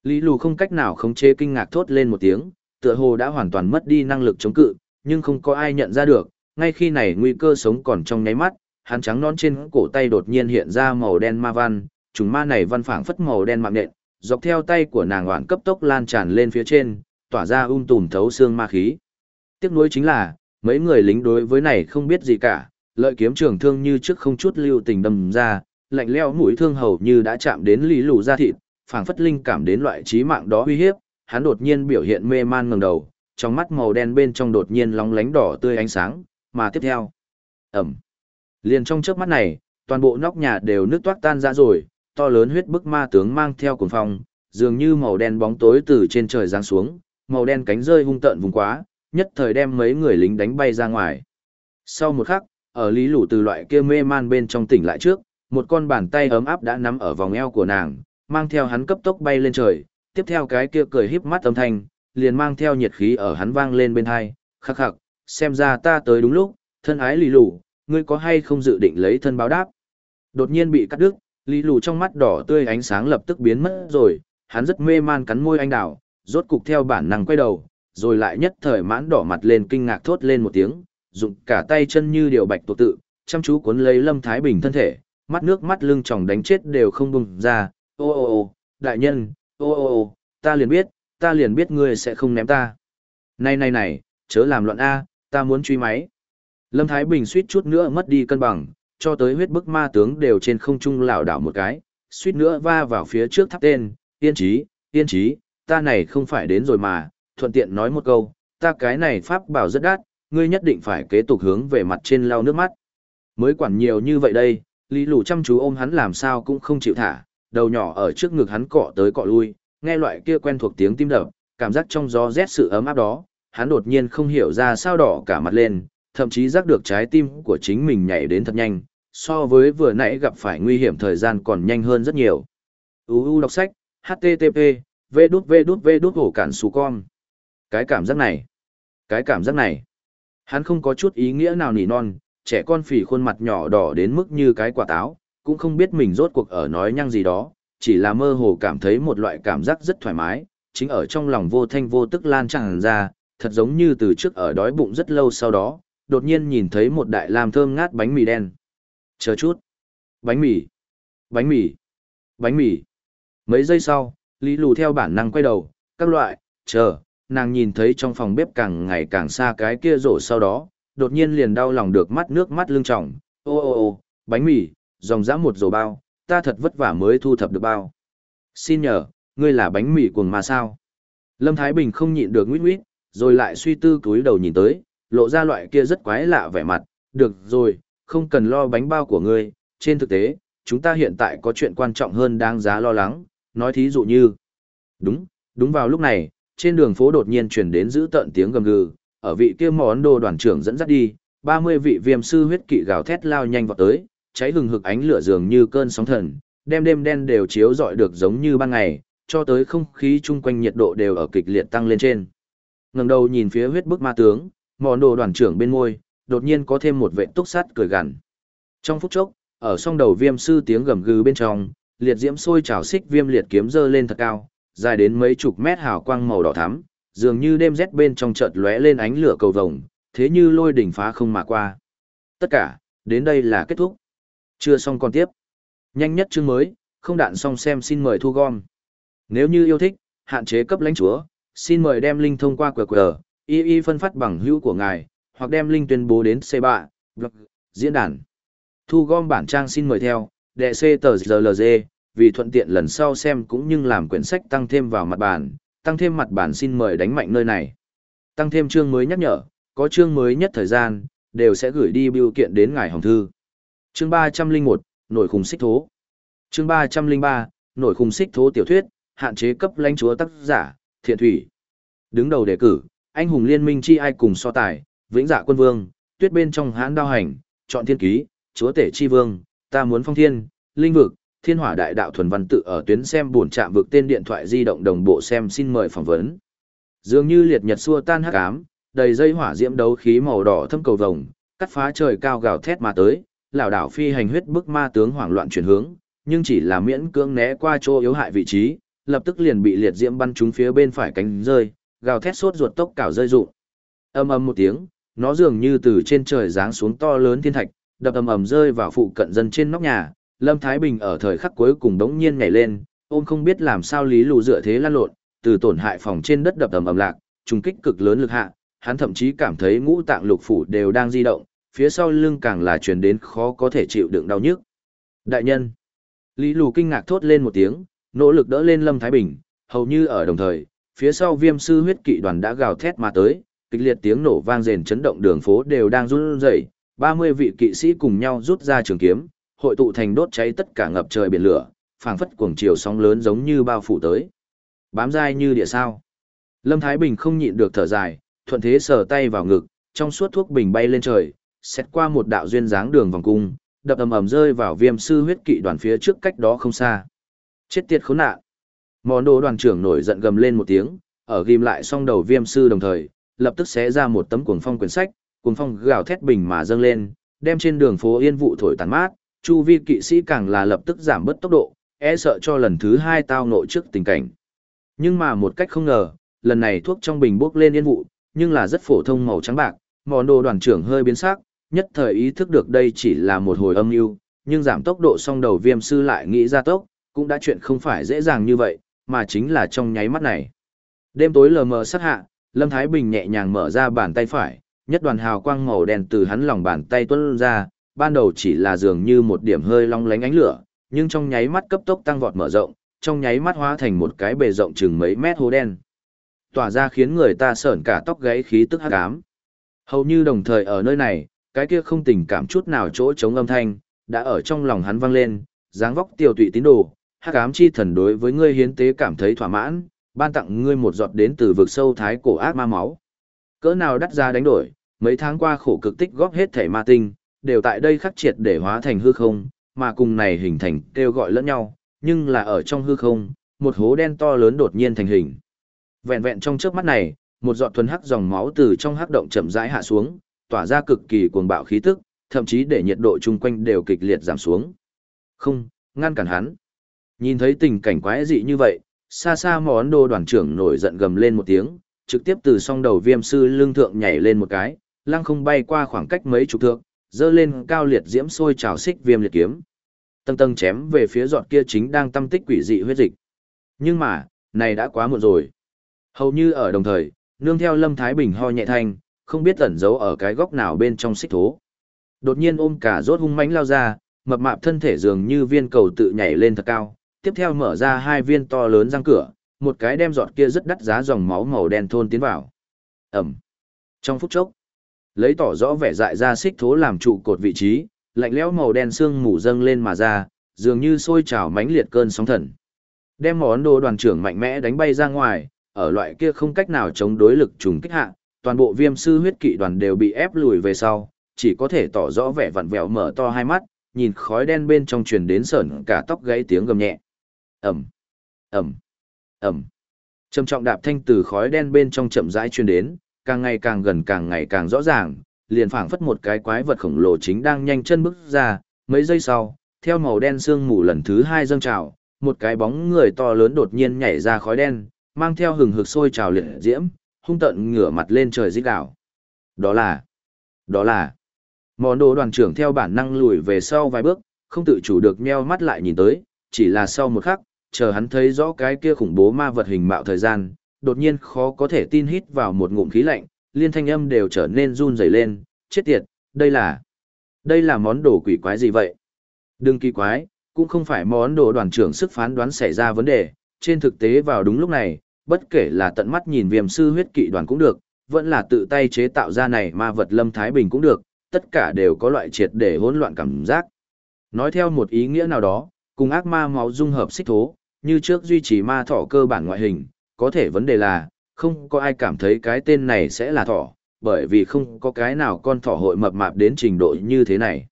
Lý lù không cách nào khống chế kinh ngạc thốt lên một tiếng, tựa hồ đã hoàn toàn mất đi năng lực chống cự, nhưng không có ai nhận ra được, ngay khi này nguy cơ sống còn trong nháy mắt, hắn trắng non trên cổ tay đột nhiên hiện ra màu đen ma văn, trùng ma này văn phảng phất màu đen mạng nện, dọc theo tay của nàng hoạn cấp tốc lan tràn lên phía trên, tỏa ra um tùm thấu xương ma khí. Tiếc nuối chính là, mấy người lính đối với này không biết gì cả, lợi kiếm trường thương như trước không chút lưu tình đâm ra, lạnh leo mũi thương hầu như đã chạm đến lý lù da thịt, phảng phất linh cảm đến loại trí mạng đó uy hiếp, hắn đột nhiên biểu hiện mê man ngẩng đầu, trong mắt màu đen bên trong đột nhiên lóng lánh đỏ tươi ánh sáng, mà tiếp theo, ầm. Liền trong chớp mắt này, toàn bộ nóc nhà đều nứt toát tan ra rồi, to lớn huyết bức ma tướng mang theo cuồng phong, dường như màu đen bóng tối từ trên trời giáng xuống, màu đen cánh rơi hung tợn vùng quá, nhất thời đem mấy người lính đánh bay ra ngoài. Sau một khắc, ở lý lũ từ loại kia mê man bên trong tỉnh lại trước, một con bàn tay ấm áp đã nắm ở vòng eo của nàng, mang theo hắn cấp tốc bay lên trời, tiếp theo cái kia cười híp mắt âm thanh, liền mang theo nhiệt khí ở hắn vang lên bên hai, khắc khắc, xem ra ta tới đúng lúc, thân ái lý lũ, ngươi có hay không dự định lấy thân báo đáp. Đột nhiên bị cắt đứt, lý lũ trong mắt đỏ tươi ánh sáng lập tức biến mất rồi, hắn rất mê man cắn môi anh đào, rốt cục theo bản năng quay đầu, rồi lại nhất thời mãn đỏ mặt lên kinh ngạc thốt lên một tiếng, dụng cả tay chân như điều bạch tổ tự, chăm chú cuốn lấy Lâm Thái Bình thân thể, mắt nước mắt lưng tròng đánh chết đều không bùng ra, ô ô ô, đại nhân, ô ô ô, ta liền biết, ta liền biết ngươi sẽ không ném ta. Này này này, chớ làm loạn A, ta muốn truy máy. Lâm Thái Bình suýt chút nữa mất đi cân bằng, cho tới huyết bức ma tướng đều trên không trung lảo đảo một cái, suýt nữa va vào phía trước tháp tên, yên trí, yên trí, ta này không phải đến rồi mà, thuận tiện nói một câu, ta cái này pháp bảo rất đắt, ngươi nhất định phải kế tục hướng về mặt trên lau nước mắt. Mới quản nhiều như vậy đây, Lý Lũ chăm chú ôm hắn làm sao cũng không chịu thả, đầu nhỏ ở trước ngực hắn cọ tới cọ lui, nghe loại kia quen thuộc tiếng tim đập, cảm giác trong gió rét sự ấm áp đó, hắn đột nhiên không hiểu ra sao đỏ cả mặt lên, thậm chí giác được trái tim của chính mình nhảy đến thật nhanh, so với vừa nãy gặp phải nguy hiểm thời gian còn nhanh hơn rất nhiều. UU đọc sách, http, vê đút vê đút vê đút hổ cản xù con. Cái cảm giác này, cái cảm giác này. Hắn không có chút ý nghĩa nào nỉ non, trẻ con phỉ khuôn mặt nhỏ đỏ đến mức như cái quả táo, cũng không biết mình rốt cuộc ở nói nhăng gì đó, chỉ là mơ hồ cảm thấy một loại cảm giác rất thoải mái, chính ở trong lòng vô thanh vô tức lan tràn ra, thật giống như từ trước ở đói bụng rất lâu sau đó, đột nhiên nhìn thấy một đại làm thơm ngát bánh mì đen. Chờ chút. Bánh mì. Bánh mì. Bánh mì. Mấy giây sau, Lý Lù theo bản năng quay đầu, các loại, chờ, nàng nhìn thấy trong phòng bếp càng ngày càng xa cái kia rổ sau đó, đột nhiên liền đau lòng được mắt nước mắt lưng tròng. Ô ô ô, bánh mì, dòng dã một rổ bao, ta thật vất vả mới thu thập được bao. Xin nhờ, ngươi là bánh mì cuồng mà sao? Lâm Thái Bình không nhịn được nguyết nguyết, rồi lại suy tư túi đầu nhìn tới, lộ ra loại kia rất quái lạ vẻ mặt. Được rồi, không cần lo bánh bao của ngươi, trên thực tế, chúng ta hiện tại có chuyện quan trọng hơn đáng giá lo lắng, nói thí dụ như. Đúng, đúng vào lúc này, trên đường phố đột nhiên chuyển đến giữ tận tiếng gầm gừ, ở vị kia món đồ đoàn trưởng dẫn dắt đi, 30 vị viêm sư huyết kỵ gào thét lao nhanh vào tới, cháy hừng hực ánh lửa dường như cơn sóng thần, đem đêm đen đều chiếu rọi được giống như ban ngày, cho tới không khí chung quanh nhiệt độ đều ở kịch liệt tăng lên trên. Ngẩng đầu nhìn phía huyết bức ma tướng, món đồ đoàn trưởng bên môi, đột nhiên có thêm một vệ túc sắt cười gằn. Trong phút chốc, ở song đầu viêm sư tiếng gầm gừ bên trong, liệt diễm sôi trào xích viêm liệt kiếm dơ lên thật cao, dài đến mấy chục mét hào quang màu đỏ thắm, dường như đêm rét bên trong chợt lóe lên ánh lửa cầu vồng, thế như lôi đỉnh phá không mà qua. Tất cả, đến đây là kết thúc. Chưa xong còn tiếp. Nhanh nhất chương mới, không đạn xong xem xin mời thu gom. Nếu như yêu thích, hạn chế cấp lãnh chúa, xin mời đem link thông qua QR, y y phân phát bằng hữu của ngài, hoặc đem link tuyên bố đến C3, blog, diễn đàn. Thu gom bản trang xin mời theo, đệ C tờ GLG, vì thuận tiện lần sau xem cũng như làm quyển sách tăng thêm vào mặt bản, tăng thêm mặt bản xin mời đánh mạnh nơi này. Tăng thêm chương mới nhắc nhở, có chương mới nhất thời gian, đều sẽ gửi đi biểu kiện đến ngài hồng thư. Chương 301, nổi khùng xích thố. Chương 303, nổi khùng xích thố tiểu thuyết, hạn chế cấp lãnh chúa tác giả, thiện thủy. Đứng đầu đề cử, anh hùng liên minh chi ai cùng so tài, vĩnh dạ quân vương, tuyết bên trong hãn đao hành, chọn thiên ký, chúa tể chi vương, ta muốn phong thiên, linh vực, thiên hỏa đại đạo thuần văn tự ở tuyến xem buồn chạm vực tên điện thoại di động đồng bộ xem xin mời phỏng vấn. Dường như liệt nhật xua tan hắc ám, đầy dây hỏa diễm đấu khí màu đỏ thâm cầu vồng, cắt phá trời cao gào thét mà tới, lão đảo phi hành huyết bức ma tướng hoảng loạn chuyển hướng, nhưng chỉ là miễn cưỡng né qua chỗ yếu hại vị trí, lập tức liền bị liệt diễm bắn trúng phía bên phải cánh rơi, gào thét sốt ruột tốc cảo rơi rụng. Ầm ầm một tiếng, nó dường như từ trên trời giáng xuống to lớn thiên thạch, đập ầm ầm rơi vào phụ cận dân trên nóc nhà, Lâm Thái Bình ở thời khắc cuối cùng đống nhiên nhảy lên, ôm không biết làm sao lý lù dựa thế lan lộn, từ tổn hại phòng trên đất đập ầm ầm lạc, trùng kích cực lớn lực hạ, hắn thậm chí cảm thấy ngũ tạng lục phủ đều đang di động, phía sau lưng càng là truyền đến khó có thể chịu đựng đau nhức. Đại nhân. Lý lù kinh ngạc thốt lên một tiếng, nỗ lực đỡ lên Lâm Thái Bình, hầu như ở đồng thời, phía sau viêm sư huyết kỵ đoàn đã gào thét mà tới, kịch liệt tiếng nổ vang rền chấn động đường phố đều đang run rẩy, 30 vị kỵ sĩ cùng nhau rút ra trường kiếm, hội tụ thành đốt cháy tất cả ngập trời biển lửa, phảng phất cuồng chiều sóng lớn giống như bao phủ tới. Bám dai như địa sao. Lâm Thái Bình không nhịn được thở dài, thuận thế sờ tay vào ngực, trong suốt thuốc bình bay lên trời, xét qua một đạo duyên dáng đường vòng cung, đập ầm ầm rơi vào viêm sư huyết kỵ đoàn phía trước cách đó không xa. Chết tiệt khốn nạn. Món đồ đoàn trưởng nổi giận gầm lên một tiếng, ở ghim lại song đầu viêm sư đồng thời, lập tức xé ra một tấm cuồng phong quyển sách, cuồng phong gào thét bình mà dâng lên, đem trên đường phố yên vụ thổi tàn mát, chu vi kỵ sĩ càng là lập tức giảm bớt tốc độ, e sợ cho lần thứ hai tao nội trước tình cảnh. Nhưng mà một cách không ngờ, lần này thuốc trong bình bốc lên yên vụ, nhưng là rất phổ thông màu trắng bạc, món đồ đoàn trưởng hơi biến sắc, nhất thời ý thức được đây chỉ là một hồi âm mưu, nhưng giảm tốc độ song đầu viêm sư lại nghĩ ra tốc, cũng đã chuyện không phải dễ dàng như vậy, mà chính là trong nháy mắt này. Đêm tối lờ mờ sát hạ, Lâm Thái Bình nhẹ nhàng mở ra bàn tay phải, nhất đoàn hào quang màu đen từ hắn lòng bàn tay tuôn ra, ban đầu chỉ là dường như một điểm hơi long lánh ánh lửa, nhưng trong nháy mắt cấp tốc tăng vọt mở rộng, trong nháy mắt hóa thành một cái bề rộng chừng mấy mét hố đen. Tỏa ra khiến người ta sởn cả tóc gáy khí tức hắc ám. Hầu như đồng thời ở nơi này, cái kia không tình cảm chút nào chỗ chống âm thanh, đã ở trong lòng hắn vang lên, dáng vóc tiêu tụy tín đồ, hắc ám chi thần đối với ngươi hiến tế cảm thấy thỏa mãn, ban tặng ngươi một giọt đến từ vực sâu thái cổ ác ma máu. Cỡ nào đắt ra đánh đổi, mấy tháng qua khổ cực tích góp hết thể ma tinh, đều tại đây khắc triệt để hóa thành hư không, mà cùng này hình thành kêu gọi lẫn nhau, nhưng là ở trong hư không, một hố đen to lớn đột nhiên thành hình. Vẹn vẹn trong trước mắt này, một giọt thuần hắc dòng máu từ trong hắc động chậm rãi hạ xuống, tỏa ra cực kỳ cuồng bạo khí tức, thậm chí để nhiệt độ chung quanh đều kịch liệt giảm xuống. Không, ngăn cản hắn. Nhìn thấy tình cảnh quái dị như vậy, xa xa món đồ đoàn trưởng nổi giận gầm lên một tiếng, trực tiếp từ song đầu viêm sư lưng thượng nhảy lên một cái, lăng không bay qua khoảng cách mấy chục thước, dơ lên cao liệt diễm sôi trào xích viêm liệt kiếm. Tầng tầng chém về phía giọt kia chính đang tâm tích quỷ dị huyết dịch. Nhưng mà, này đã quá muộn rồi. Hầu như ở đồng thời, nương theo Lâm Thái Bình ho nhẹ thanh, không biết ẩn giấu ở cái góc nào bên trong xích thố. Đột nhiên ôm cả rốt hung mãnh lao ra, mập mạp thân thể dường như viên cầu tự nhảy lên thật cao, tiếp theo mở ra hai viên to lớn răng cửa, một cái đem giọt kia rất đắt giá dòng máu màu đen thôn tiến vào. Ẩm. Trong phút chốc, lấy tỏ rõ vẻ dại ra xích thố làm trụ cột vị trí, lạnh lẽo màu đen xương mù dâng lên mà ra, dường như sôi trào mãnh liệt cơn sóng thần. Đem món đồ đoàn trưởng mạnh mẽ đánh bay ra ngoài, ở loại kia không cách nào chống đối lực trùng kích hạ, toàn bộ viêm sư huyết kỵ đoàn đều bị ép lùi về sau, chỉ có thể tỏ rõ vẻ vặn vẹo mở to hai mắt, nhìn khói đen bên trong truyền đến sởn cả tóc gãy tiếng gầm nhẹ. ầm, ầm, ầm, Trầm trọng đạp thanh từ khói đen bên trong chậm rãi truyền đến, càng ngày càng gần càng ngày càng rõ ràng, liền phảng phất một cái quái vật khổng lồ chính đang nhanh chân bước ra, mấy giây sau, theo màu đen sương mù lần thứ hai dâng trào, một cái bóng người to lớn đột nhiên nhảy ra khói đen, mang theo hừng hực sôi trào liệt diễm, hung tận ngửa mặt lên trời rít đảo. Đó là, đó là, món đồ đoàn trưởng theo bản năng lùi về sau vài bước, không tự chủ được nheo mắt lại nhìn tới, chỉ là sau một khắc, chờ hắn thấy rõ cái kia khủng bố ma vật hình mạo thời gian, đột nhiên khó có thể tin hít vào một ngụm khí lạnh, liên thanh âm đều trở nên run rẩy lên, chết tiệt, đây là, đây là món đồ quỷ quái gì vậy? Đừng kỳ quái, cũng không phải món đồ đoàn trưởng sức phán đoán xảy ra vấn đề, trên thực tế vào đúng lúc này, bất kể là tận mắt nhìn viêm sư huyết kỵ đoàn cũng được, vẫn là tự tay chế tạo ra này ma vật lâm thái bình cũng được, tất cả đều có loại triệt để hỗn loạn cảm giác. Nói theo một ý nghĩa nào đó, cùng ác ma máu dung hợp xích thố, như trước duy trì ma thỏ cơ bản ngoại hình, có thể vấn đề là, không có ai cảm thấy cái tên này sẽ là thỏ, bởi vì không có cái nào con thỏ hội mập mạp đến trình độ như thế này.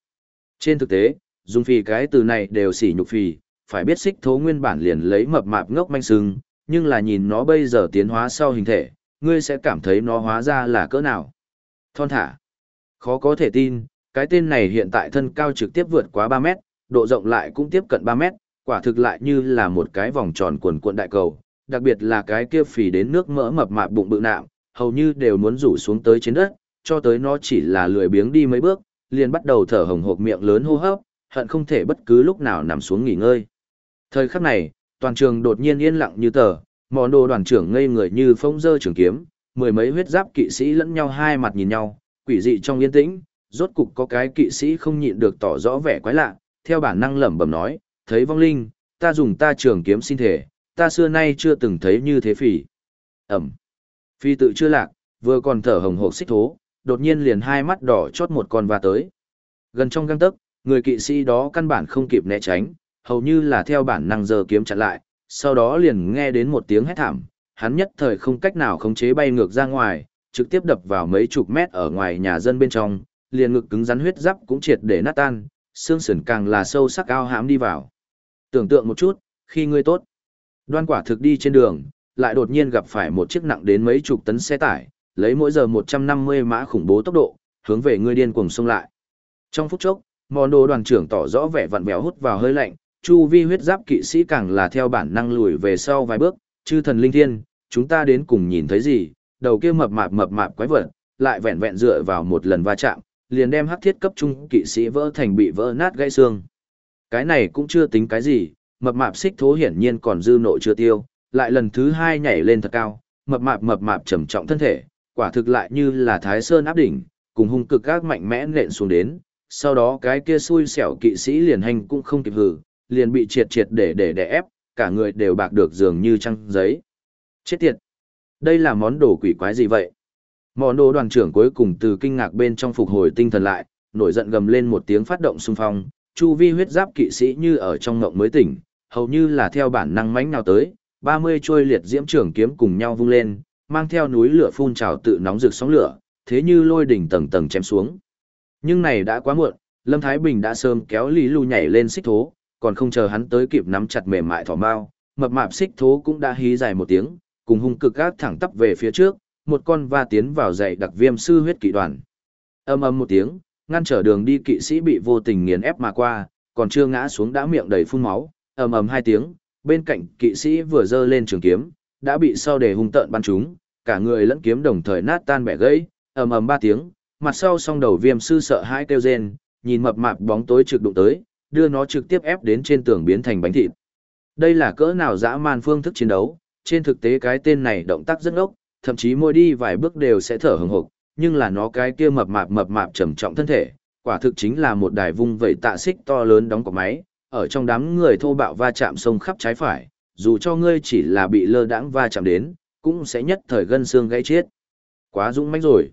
Trên thực tế, dùng phì cái từ này đều xỉ nhục phì, phải biết xích thố nguyên bản liền lấy mập mạp ngốc manh sưng, nhưng là nhìn nó bây giờ tiến hóa sau hình thể, ngươi sẽ cảm thấy nó hóa ra là cỡ nào. Thon thả. Khó có thể tin, cái tên này hiện tại thân cao trực tiếp vượt quá 3 mét, độ rộng lại cũng tiếp cận 3 mét, quả thực lại như là một cái vòng tròn cuộn cuộn đại cầu, đặc biệt là cái kia phì đến nước mỡ mập mạp bụng bự nạm, hầu như đều muốn rủ xuống tới trên đất, cho tới nó chỉ là lười biếng đi mấy bước, liền bắt đầu thở hồng hộc miệng lớn hô hấp, hận không thể bất cứ lúc nào nằm xuống nghỉ ngơi. Thời khắc này, toàn trường đột nhiên yên lặng như tờ, món đồ đoàn trưởng ngây người như phong dơ trường kiếm, mười mấy huyết giáp kỵ sĩ lẫn nhau hai mặt nhìn nhau, quỷ dị trong yên tĩnh, rốt cục có cái kỵ sĩ không nhịn được tỏ rõ vẻ quái lạ, theo bản năng lẩm bẩm nói, thấy vong linh, ta dùng ta trường kiếm xin thể, ta xưa nay chưa từng thấy như thế phỉ. Ẩm. Phi tự chưa lạc, vừa còn thở hồng hộc xích thố, đột nhiên liền hai mắt đỏ chót một con va tới. Gần trong găng tấc, người kỵ sĩ đó căn bản không kịp né tránh, hầu như là theo bản năng giờ kiếm chặn lại, sau đó liền nghe đến một tiếng hét thảm, hắn nhất thời không cách nào khống chế bay ngược ra ngoài, trực tiếp đập vào mấy chục mét ở ngoài nhà dân bên trong, liền ngực cứng rắn huyết giáp cũng triệt để nát tan, xương sườn càng là sâu sắc ao hãm đi vào. Tưởng tượng một chút, khi ngươi tốt, đoan quả thực đi trên đường, lại đột nhiên gặp phải một chiếc nặng đến mấy chục tấn xe tải, lấy mỗi giờ 150 mã khủng bố tốc độ, hướng về ngươi điên cuồng xông lại. Trong phút chốc, mòn đồ đoàn trưởng tỏ rõ vẻ vặn béo hút vào hơi lạnh, chu vi huyết giáp kỵ sĩ càng là theo bản năng lùi về sau vài bước, chư thần linh thiên, chúng ta đến cùng nhìn thấy gì, đầu kia mập mạp mập mạp quái vật, lại vẹn vẹn dựa vào một lần va chạm, liền đem hắc thiết cấp trung kỵ sĩ vỡ thành bị vỡ nát gãy xương. Cái này cũng chưa tính cái gì, mập mạp xích thố hiển nhiên còn dư nội chưa tiêu, lại lần thứ hai nhảy lên thật cao, mập mạp mập mạp trầm trọng thân thể, quả thực lại như là thái sơn áp đỉnh, cùng hung cực các mạnh mẽ nện xuống đến, sau đó cái kia xui xẻo kỵ sĩ liền hành cũng không kịp hử, liền bị triệt triệt để để đè ép, cả người đều bạc được dường như trăng giấy. Chết tiệt! Đây là món đồ quỷ quái gì vậy? Món đồ đoàn trưởng cuối cùng từ kinh ngạc bên trong phục hồi tinh thần lại, nổi giận gầm lên một tiếng phát động xung phong, chu vi huyết giáp kỵ sĩ như ở trong ngộng mới tỉnh, hầu như là theo bản năng mãnh nào tới, 30 trôi liệt diễm trưởng kiếm cùng nhau vung lên, mang theo núi lửa phun trào tự nóng rực sóng lửa, thế như lôi đỉnh tầng tầng chém xuống. Nhưng này đã quá muộn, Lâm Thái Bình đã sớm kéo Lý Lưu nhảy lên xích thố, còn không chờ hắn tới kịp nắm chặt mềm mại thỏ mao, mập mạp xích thố cũng đã hí dài một tiếng, cùng hung cực gác thẳng tắp về phía trước, một con va tiến vào dạy đặc viêm sư huyết kỵ đoàn. Âm âm một tiếng, ngăn trở đường đi kỵ sĩ bị vô tình nghiền ép mà qua, còn chưa ngã xuống đã miệng đầy phun máu, ầm ầm hai tiếng, bên cạnh kỵ sĩ vừa giơ lên trường kiếm, đã bị sau đề hung tợn bắn trúng, cả người lẫn kiếm đồng thời nát tan bẻ gãy, ầm ầm ba tiếng, mặt sau song đầu viêm sư sợ hãi kêu rên, nhìn mập mạp bóng tối trực đụng tới, đưa nó trực tiếp ép đến trên tường biến thành bánh thịt. Đây là cỡ nào dã man phương thức chiến đấu, trên thực tế cái tên này động tác rất ngốc, thậm chí mỗi đi vài bước đều sẽ thở hừng hực, nhưng là nó cái kia mập mạp mập mạp trầm trọng thân thể, quả thực chính là một đài vung vẩy tạ xích to lớn đóng của máy, ở trong đám người thô bạo va chạm sông khắp trái phải, dù cho ngươi chỉ là bị lơ đãng va chạm đến, cũng sẽ nhất thời gân xương gãy chết. Quá dũng mãnh rồi.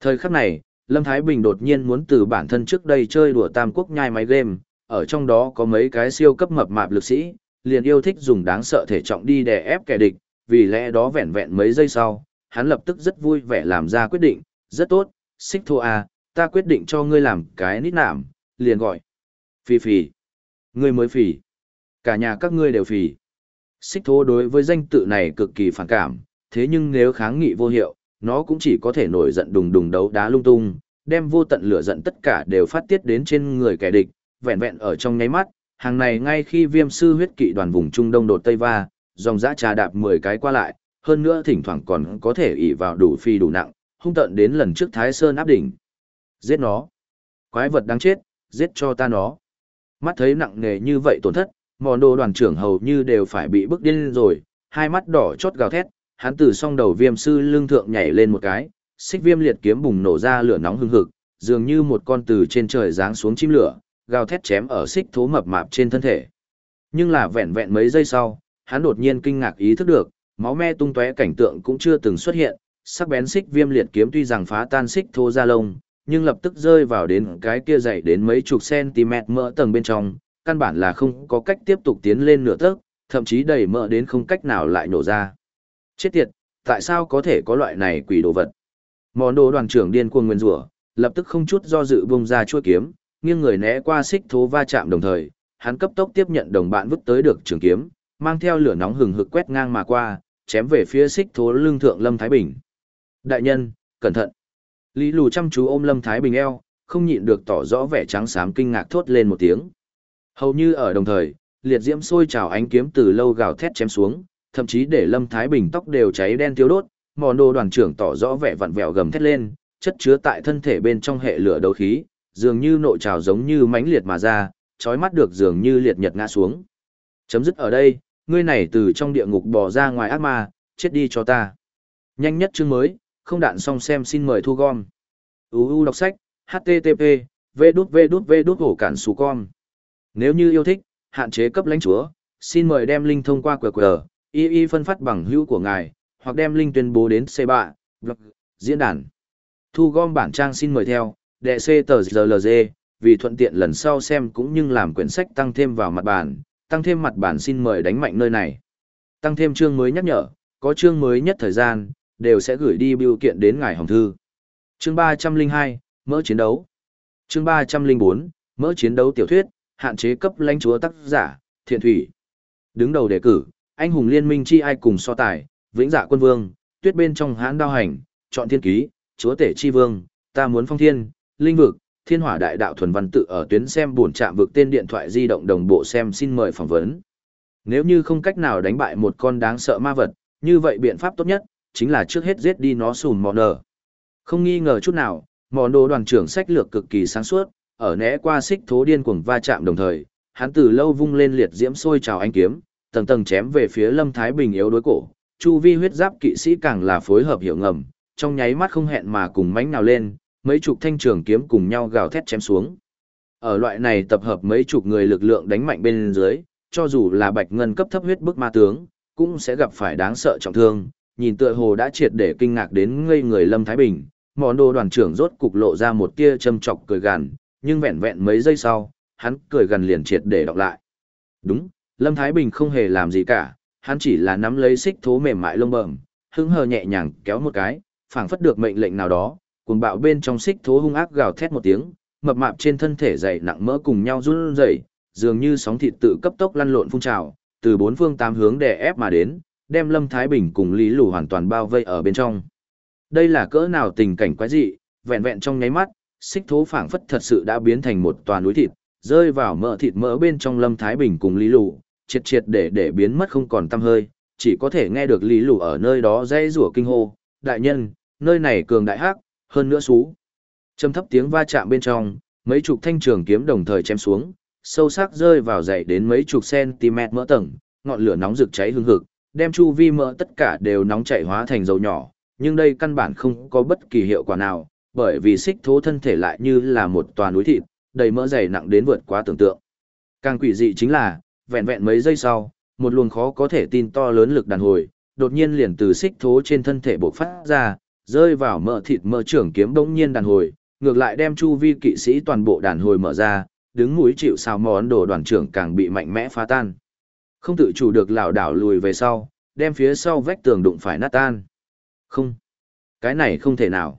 Thời khắc này, Lâm Thái Bình đột nhiên muốn từ bản thân trước đây chơi đùa tam quốc nhai máy game, ở trong đó có mấy cái siêu cấp mập mạp lực sĩ, liền yêu thích dùng đáng sợ thể trọng đi đè ép kẻ địch, vì lẽ đó vẹn vẹn mấy giây sau, hắn lập tức rất vui vẻ làm ra quyết định, rất tốt, xích thua à, ta quyết định cho ngươi làm cái nít nảm liền gọi. Phì phì. Ngươi mới phì. Cả nhà các ngươi đều phì. Xích thô đối với danh tự này cực kỳ phản cảm, thế nhưng nếu kháng nghị vô hiệu, nó cũng chỉ có thể nổi giận đùng đùng đấu đá lung tung, đem vô tận lửa giận tất cả đều phát tiết đến trên người kẻ địch, vẹn vẹn ở trong nháy mắt, hàng này ngay khi viêm sư huyết kỵ đoàn vùng Trung Đông đột Tây Va, dòng dã trà đạp 10 cái qua lại, hơn nữa thỉnh thoảng còn có thể ỷ vào đủ phi đủ nặng, hung tận đến lần trước Thái Sơn áp đỉnh. Giết nó. Quái vật đáng chết, giết cho ta nó. Mắt thấy nặng nề như vậy tổn thất, mòn đồ đoàn trưởng hầu như đều phải bị bức điên rồi, hai mắt đỏ chót gào thét, hắn từ song đầu viêm sư lưng thượng nhảy lên một cái, xích viêm liệt kiếm bùng nổ ra lửa nóng hừng hực, dường như một con từ trên trời giáng xuống chim lửa, gào thét chém ở xích thố mập mạp trên thân thể. Nhưng là vẹn vẹn mấy giây sau, hắn đột nhiên kinh ngạc ý thức được, máu me tung tóe cảnh tượng cũng chưa từng xuất hiện, sắc bén xích viêm liệt kiếm tuy rằng phá tan xích thô ra lông, nhưng lập tức rơi vào đến cái kia dày đến mấy chục cm mỡ tầng bên trong, căn bản là không có cách tiếp tục tiến lên nửa tấc, thậm chí đầy mỡ đến không cách nào lại nổ ra. Chết tiệt, tại sao có thể có loại này quỷ đồ vật? Món đồ đoàn trưởng điên cuồng nguyên rủa, lập tức không chút do dự bung ra chuôi kiếm, nghiêng người né qua xích thố va chạm đồng thời, hắn cấp tốc tiếp nhận đồng bạn vứt tới được trường kiếm, mang theo lửa nóng hừng hực quét ngang mà qua, chém về phía xích thố lưng thượng Lâm Thái Bình. Đại nhân, cẩn thận. Lý lù chăm chú ôm Lâm Thái Bình eo, không nhịn được tỏ rõ vẻ trắng xám kinh ngạc thốt lên một tiếng. Hầu như ở đồng thời, liệt diễm sôi trào ánh kiếm từ lâu gào thét chém xuống, thậm chí để Lâm Thái Bình tóc đều cháy đen thiếu đốt, mòn đồ đoàn trưởng tỏ rõ vẻ vặn vẹo gầm thét lên, chất chứa tại thân thể bên trong hệ lửa đấu khí, dường như nội trào giống như mãnh liệt mà ra, chói mắt được dường như liệt nhật ngã xuống. Chấm dứt ở đây, ngươi này từ trong địa ngục bò ra ngoài ác ma, chết đi cho ta. Nhanh nhất chương mới, không đạn xong xem xin mời thu gom. UU đọc sách, http, v đút v đút v đút hổ cản xù con. Nếu như yêu thích, hạn chế cấp lãnh chúa, xin mời đem link thông qua QR, y y phân phát bằng hữu của ngài, hoặc đem link tuyên bố đến C3, blog, diễn đàn. Thu gom bản trang xin mời theo, đệ C tờ GLG, vì thuận tiện lần sau xem cũng như làm quyển sách tăng thêm vào mặt bản, tăng thêm mặt bản xin mời đánh mạnh nơi này. Tăng thêm chương mới nhắc nhở, có chương mới nhất thời gian, đều sẽ gửi đi biểu kiện đến ngài hồng thư. Chương 302, mỡ chiến đấu. Chương 304, mỡ chiến đấu tiểu thuyết, hạn chế cấp lãnh chúa tác giả, thiện thủy. Đứng đầu đề cử, anh hùng liên minh chi ai cùng so tài, vĩnh dạ quân vương, tuyết bên trong hãn đao hành, chọn thiên ký, chúa tể chi vương, ta muốn phong thiên, linh vực, thiên hỏa đại đạo thuần văn tự ở tuyến xem buồn chạm vực tên điện thoại di động đồng bộ xem xin mời phỏng vấn. Nếu như không cách nào đánh bại một con đáng sợ ma vật, như vậy biện pháp tốt nhất, chính là trước hết giết đi nó sùn mòn nở. Không nghi ngờ chút nào, mòn đồ đoàn trưởng sách lược cực kỳ sáng suốt, ở né qua xích thố điên cuồng va chạm đồng thời, hắn từ lâu vung lên liệt diễm sôi trào anh kiếm, tầng tầng chém về phía Lâm Thái Bình yếu đối cổ, chu vi huyết giáp kỵ sĩ càng là phối hợp hiệu ngầm, trong nháy mắt không hẹn mà cùng mánh nào lên, mấy chục thanh trường kiếm cùng nhau gào thét chém xuống. Ở loại này tập hợp mấy chục người lực lượng đánh mạnh bên dưới, cho dù là bạch ngân cấp thấp huyết bức ma tướng, cũng sẽ gặp phải đáng sợ trọng thương, nhìn tựa hồ đã triệt để kinh ngạc đến ngây người Lâm Thái Bình, món đồ đoàn trưởng rốt cục lộ ra một tia châm chọc cười gằn, nhưng vẹn vẹn mấy giây sau, hắn cười gằn liền triệt để đọc lại. Đúng, Lâm Thái Bình không hề làm gì cả, hắn chỉ là nắm lấy xích thố mềm mại lông bẩm, hứng hờ nhẹ nhàng kéo một cái, phảng phất được mệnh lệnh nào đó, cuồng bạo bên trong xích thố hung ác gào thét một tiếng, mập mạp trên thân thể dày nặng mỡ cùng nhau run rẩy, dường như sóng thịt tự cấp tốc lăn lộn phun trào, từ bốn phương tám hướng đè ép mà đến, đem Lâm Thái Bình cùng Lý Lù hoàn toàn bao vây ở bên trong. Đây là cỡ nào tình cảnh quái dị, vẹn vẹn trong nháy mắt, xích thố phảng phất thật sự đã biến thành một toàn núi thịt, rơi vào mỡ thịt mỡ bên trong Lâm Thái Bình cùng Lý Lù, triệt triệt để để biến mất không còn tăm hơi, chỉ có thể nghe được Lý Lù ở nơi đó dây rủa kinh hô, đại nhân, nơi này cường đại hắc, hơn nữa xú. Trầm thấp tiếng va chạm bên trong, mấy chục thanh trường kiếm đồng thời chém xuống, sâu sắc rơi vào dày đến mấy chục cm mỡ tầng, ngọn lửa nóng rực cháy hương hực, đem chu vi mỡ tất cả đều nóng chảy hóa thành dầu nhỏ, nhưng đây căn bản không có bất kỳ hiệu quả nào, bởi vì xích thố thân thể lại như là một tòa núi thịt, đầy mỡ dày nặng đến vượt quá tưởng tượng. Càng quỷ dị chính là, vẹn vẹn mấy giây sau, một luồng khó có thể tin to lớn lực đàn hồi, đột nhiên liền từ xích thố trên thân thể bộc phát ra, rơi vào mỡ thịt mỡ trưởng kiếm bỗng nhiên đàn hồi, ngược lại đem chu vi kỵ sĩ toàn bộ đàn hồi mở ra, đứng mũi chịu sao món đồ đoàn trưởng càng bị mạnh mẽ phá tan. Không tự chủ được lảo đảo lùi về sau, đem phía sau vách tường đụng phải nát tan. Không. Cái này không thể nào.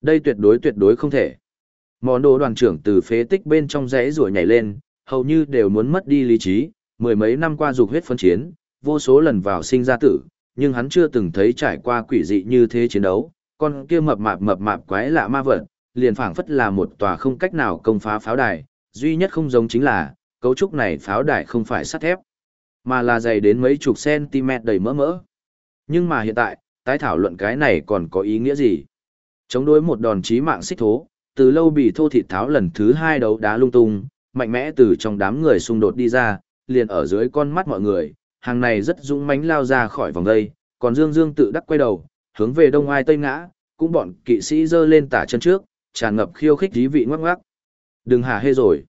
Đây tuyệt đối tuyệt đối không thể. Món đồ đoàn trưởng từ phế tích bên trong rẽ rùa nhảy lên, hầu như đều muốn mất đi lý trí, mười mấy năm qua dục huyết phân chiến, vô số lần vào sinh ra tử, nhưng hắn chưa từng thấy trải qua quỷ dị như thế chiến đấu, con kia mập mạp mập mạp quái lạ ma vật, liền phảng phất là một tòa không cách nào công phá pháo đài, duy nhất không giống chính là, cấu trúc này pháo đài không phải sắt thép, mà là dày đến mấy chục cm đầy mỡ mỡ. Nhưng mà hiện tại, tái thảo luận cái này còn có ý nghĩa gì? Chống đối một đòn chí mạng xích thố, từ lâu bị thô thịt tháo lần thứ hai đấu đá lung tung, mạnh mẽ từ trong đám người xung đột đi ra, liền ở dưới con mắt mọi người, hàng này rất dũng mãnh lao ra khỏi vòng đây, còn Dương Dương tự đắc quay đầu, hướng về đông ai tây ngã, cũng bọn kỵ sĩ giơ lên tả chân trước, tràn ngập khiêu khích dí vị ngoắc ngoắc. Đừng hà hê rồi.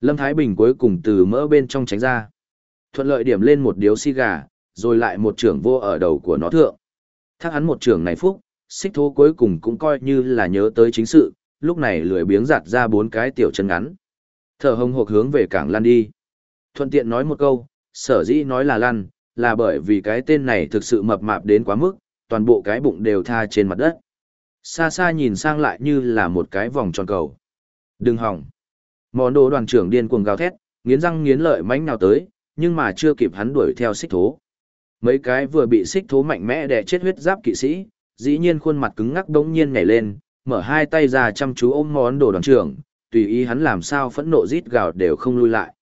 Lâm Thái Bình cuối cùng từ mỡ bên trong tránh ra. Thuận lợi điểm lên một điếu xi gà, rồi lại một trưởng vô ở đầu của nó thượng. Thác hắn một trưởng này phúc, xích thố cuối cùng cũng coi như là nhớ tới chính sự, lúc này lười biếng giặt ra bốn cái tiểu chân ngắn. Thở hồng hộc hướng về cảng lăn đi. Thuận tiện nói một câu, sở dĩ nói là lăn, là bởi vì cái tên này thực sự mập mạp đến quá mức, toàn bộ cái bụng đều tha trên mặt đất. Xa xa nhìn sang lại như là một cái vòng tròn cầu. Đừng hỏng. Món đồ đoàn trưởng điên cuồng gào thét, nghiến răng nghiến lợi mánh nào tới, nhưng mà chưa kịp hắn đuổi theo xích thố. Mấy cái vừa bị xích thố mạnh mẽ đè chết huyết giáp kỵ sĩ, dĩ nhiên khuôn mặt cứng ngắc đống nhiên nhảy lên, mở hai tay ra chăm chú ôm món đồ đoàn trưởng, tùy ý hắn làm sao phẫn nộ rít gào đều không lui lại.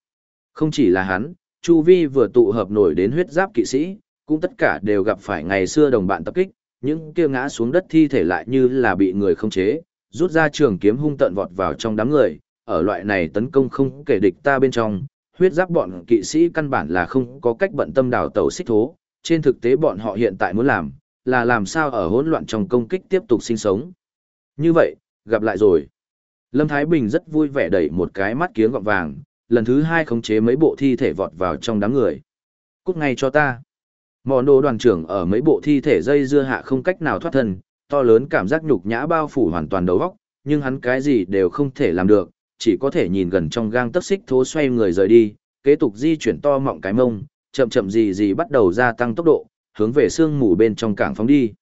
Không chỉ là hắn, Chu Vi vừa tụ hợp nổi đến huyết giáp kỵ sĩ, cũng tất cả đều gặp phải ngày xưa đồng bạn tập kích, những kia ngã xuống đất thi thể lại như là bị người không chế, rút ra trường kiếm hung tận vọt vào trong đám người, ở loại này tấn công không kể địch ta bên trong, huyết giáp bọn kỵ sĩ căn bản là không có cách bận tâm đào tẩu xích thố, trên thực tế bọn họ hiện tại muốn làm, là làm sao ở hỗn loạn trong công kích tiếp tục sinh sống. Như vậy, gặp lại rồi. Lâm Thái Bình rất vui vẻ đẩy một cái mắt kiếng gọng vàng, lần thứ hai khống chế mấy bộ thi thể vọt vào trong đám người. Cút ngay cho ta. Mòn đồ đoàn trưởng ở mấy bộ thi thể dây dưa hạ không cách nào thoát thân, to lớn cảm giác nhục nhã bao phủ hoàn toàn đầu óc, nhưng hắn cái gì đều không thể làm được, chỉ có thể nhìn gần trong gang tấc xích thố xoay người rời đi, kế tục di chuyển to mọng cái mông, chậm chậm gì gì bắt đầu gia tăng tốc độ, hướng về sương mù bên trong cảng phóng đi.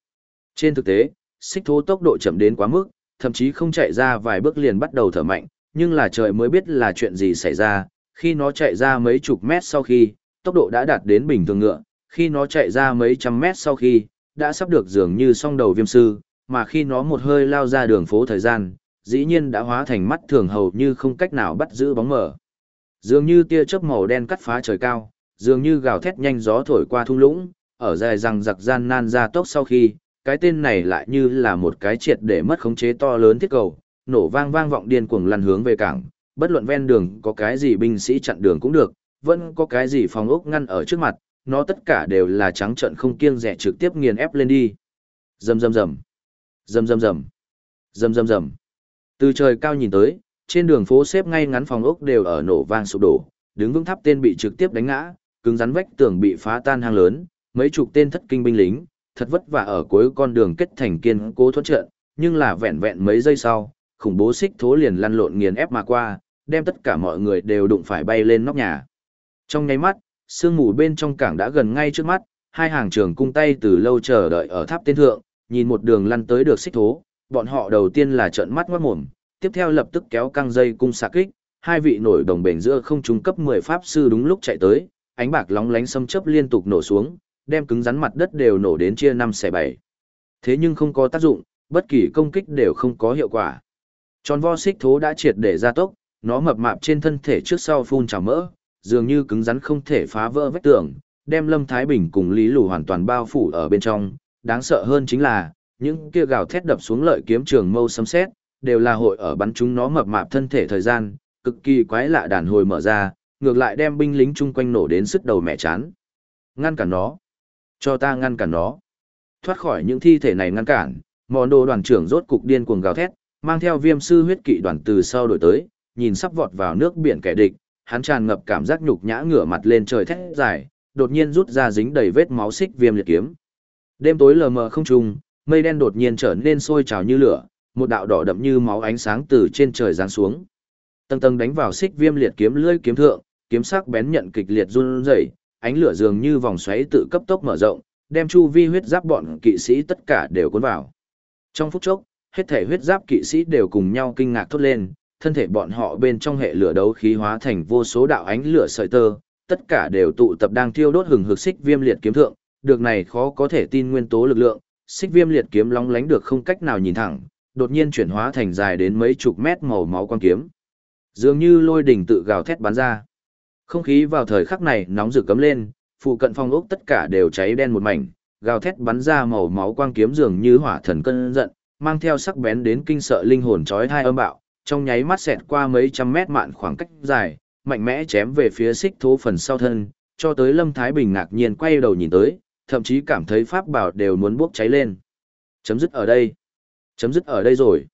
Trên thực tế, xích thố tốc độ chậm đến quá mức, thậm chí không chạy ra vài bước liền bắt đầu thở mạnh, nhưng là trời mới biết là chuyện gì xảy ra, khi nó chạy ra mấy chục mét sau khi, tốc độ đã đạt đến bình thường ngựa, khi nó chạy ra mấy trăm mét sau khi, đã sắp được dường như song đầu viêm sư, mà khi nó một hơi lao ra đường phố thời gian, dĩ nhiên đã hóa thành mắt thường hầu như không cách nào bắt giữ bóng mở. Dường như tia chớp màu đen cắt phá trời cao, dường như gào thét nhanh gió thổi qua thung lũng, ở dài rằng giặc gian nan ra tốc sau khi, cái tên này lại như là một cái triệt để mất khống chế to lớn thiết cầu, nổ vang vang vọng điên cuồng lăn hướng về cảng, bất luận ven đường có cái gì binh sĩ chặn đường cũng được, vẫn có cái gì phòng ốc ngăn ở trước mặt, nó tất cả đều là trắng trận không kiêng rẻ trực tiếp nghiền ép lên đi. Rầm rầm rầm. Rầm rầm rầm. Rầm rầm rầm. Từ trời cao nhìn tới, trên đường phố xếp ngay ngắn phòng ốc đều ở nổ vang sụp đổ, đứng vững tháp tên bị trực tiếp đánh ngã, cứng rắn vách tường bị phá tan hang lớn, mấy chục tên thất kinh binh lính, thật vất vả ở cuối con đường kết thành kiên cố thoát trận, nhưng là vẹn vẹn mấy giây sau, khủng bố xích thố liền lăn lộn nghiền ép mà qua, đem tất cả mọi người đều đụng phải bay lên nóc nhà. Trong nháy mắt, sương mù bên trong cảng đã gần ngay trước mắt, hai hàng trường cung tay từ lâu chờ đợi ở tháp tên thượng, nhìn một đường lăn tới được xích thố, bọn họ đầu tiên là trợn mắt ngoát mồm, tiếp theo lập tức kéo căng dây cung xạ kích, hai vị nổi đồng bền giữa không trung cấp 10 pháp sư đúng lúc chạy tới, ánh bạc lóng lánh xâm chớp liên tục nổ xuống, đem cứng rắn mặt đất đều nổ đến chia năm xẻ bảy. Thế nhưng không có tác dụng, bất kỳ công kích đều không có hiệu quả. Tròn vo xích thố đã triệt để gia tốc, nó mập mạp trên thân thể trước sau phun trào mỡ, dường như cứng rắn không thể phá vỡ vách tường, đem Lâm Thái Bình cùng Lý Lù hoàn toàn bao phủ ở bên trong. Đáng sợ hơn chính là, những kia gào thét đập xuống lợi kiếm trường mâu sấm sét, đều là hội ở bắn chúng nó mập mạp thân thể thời gian, cực kỳ quái lạ đàn hồi mở ra, ngược lại đem binh lính chung quanh nổ đến sức đầu mẹ chán. Ngăn cản nó. Cho ta ngăn cản nó. Thoát khỏi những thi thể này ngăn cản, món đồ đoàn trưởng rốt cục điên cuồng gào thét, mang theo viêm sư huyết kỵ đoàn từ sau đổi tới, nhìn sắp vọt vào nước biển kẻ địch, hắn tràn ngập cảm giác nhục nhã ngửa mặt lên trời thét dài, đột nhiên rút ra dính đầy vết máu xích viêm liệt kiếm. Đêm tối lờ mờ không trùng, mây đen đột nhiên trở nên sôi trào như lửa, một đạo đỏ đậm như máu ánh sáng từ trên trời giáng xuống. Tầng tầng đánh vào xích viêm liệt kiếm lưỡi kiếm thượng, kiếm sắc bén nhận kịch liệt run rẩy, ánh lửa dường như vòng xoáy tự cấp tốc mở rộng, đem chu vi huyết giáp bọn kỵ sĩ tất cả đều cuốn vào. Trong phút chốc, hết thể huyết giáp kỵ sĩ đều cùng nhau kinh ngạc thốt lên, thân thể bọn họ bên trong hệ lửa đấu khí hóa thành vô số đạo ánh lửa sợi tơ, tất cả đều tụ tập đang thiêu đốt hừng hực xích viêm liệt kiếm thượng, được này khó có thể tin nguyên tố lực lượng, xích viêm liệt kiếm long lánh được không cách nào nhìn thẳng, đột nhiên chuyển hóa thành dài đến mấy chục mét màu máu quang kiếm. Dường như lôi đỉnh tự gào thét bắn ra. Không khí vào thời khắc này nóng rực cấm lên, phụ cận phong ốc tất cả đều cháy đen một mảnh, gào thét bắn ra màu máu quang kiếm dường như hỏa thần cơn giận, mang theo sắc bén đến kinh sợ linh hồn chói tai âm bạo, trong nháy mắt xẹt qua mấy trăm mét mạn khoảng cách dài, mạnh mẽ chém về phía xích thố phần sau thân, cho tới Lâm Thái Bình ngạc nhiên quay đầu nhìn tới, thậm chí cảm thấy pháp bảo đều muốn bốc cháy lên. Chấm dứt ở đây. Chấm dứt ở đây rồi.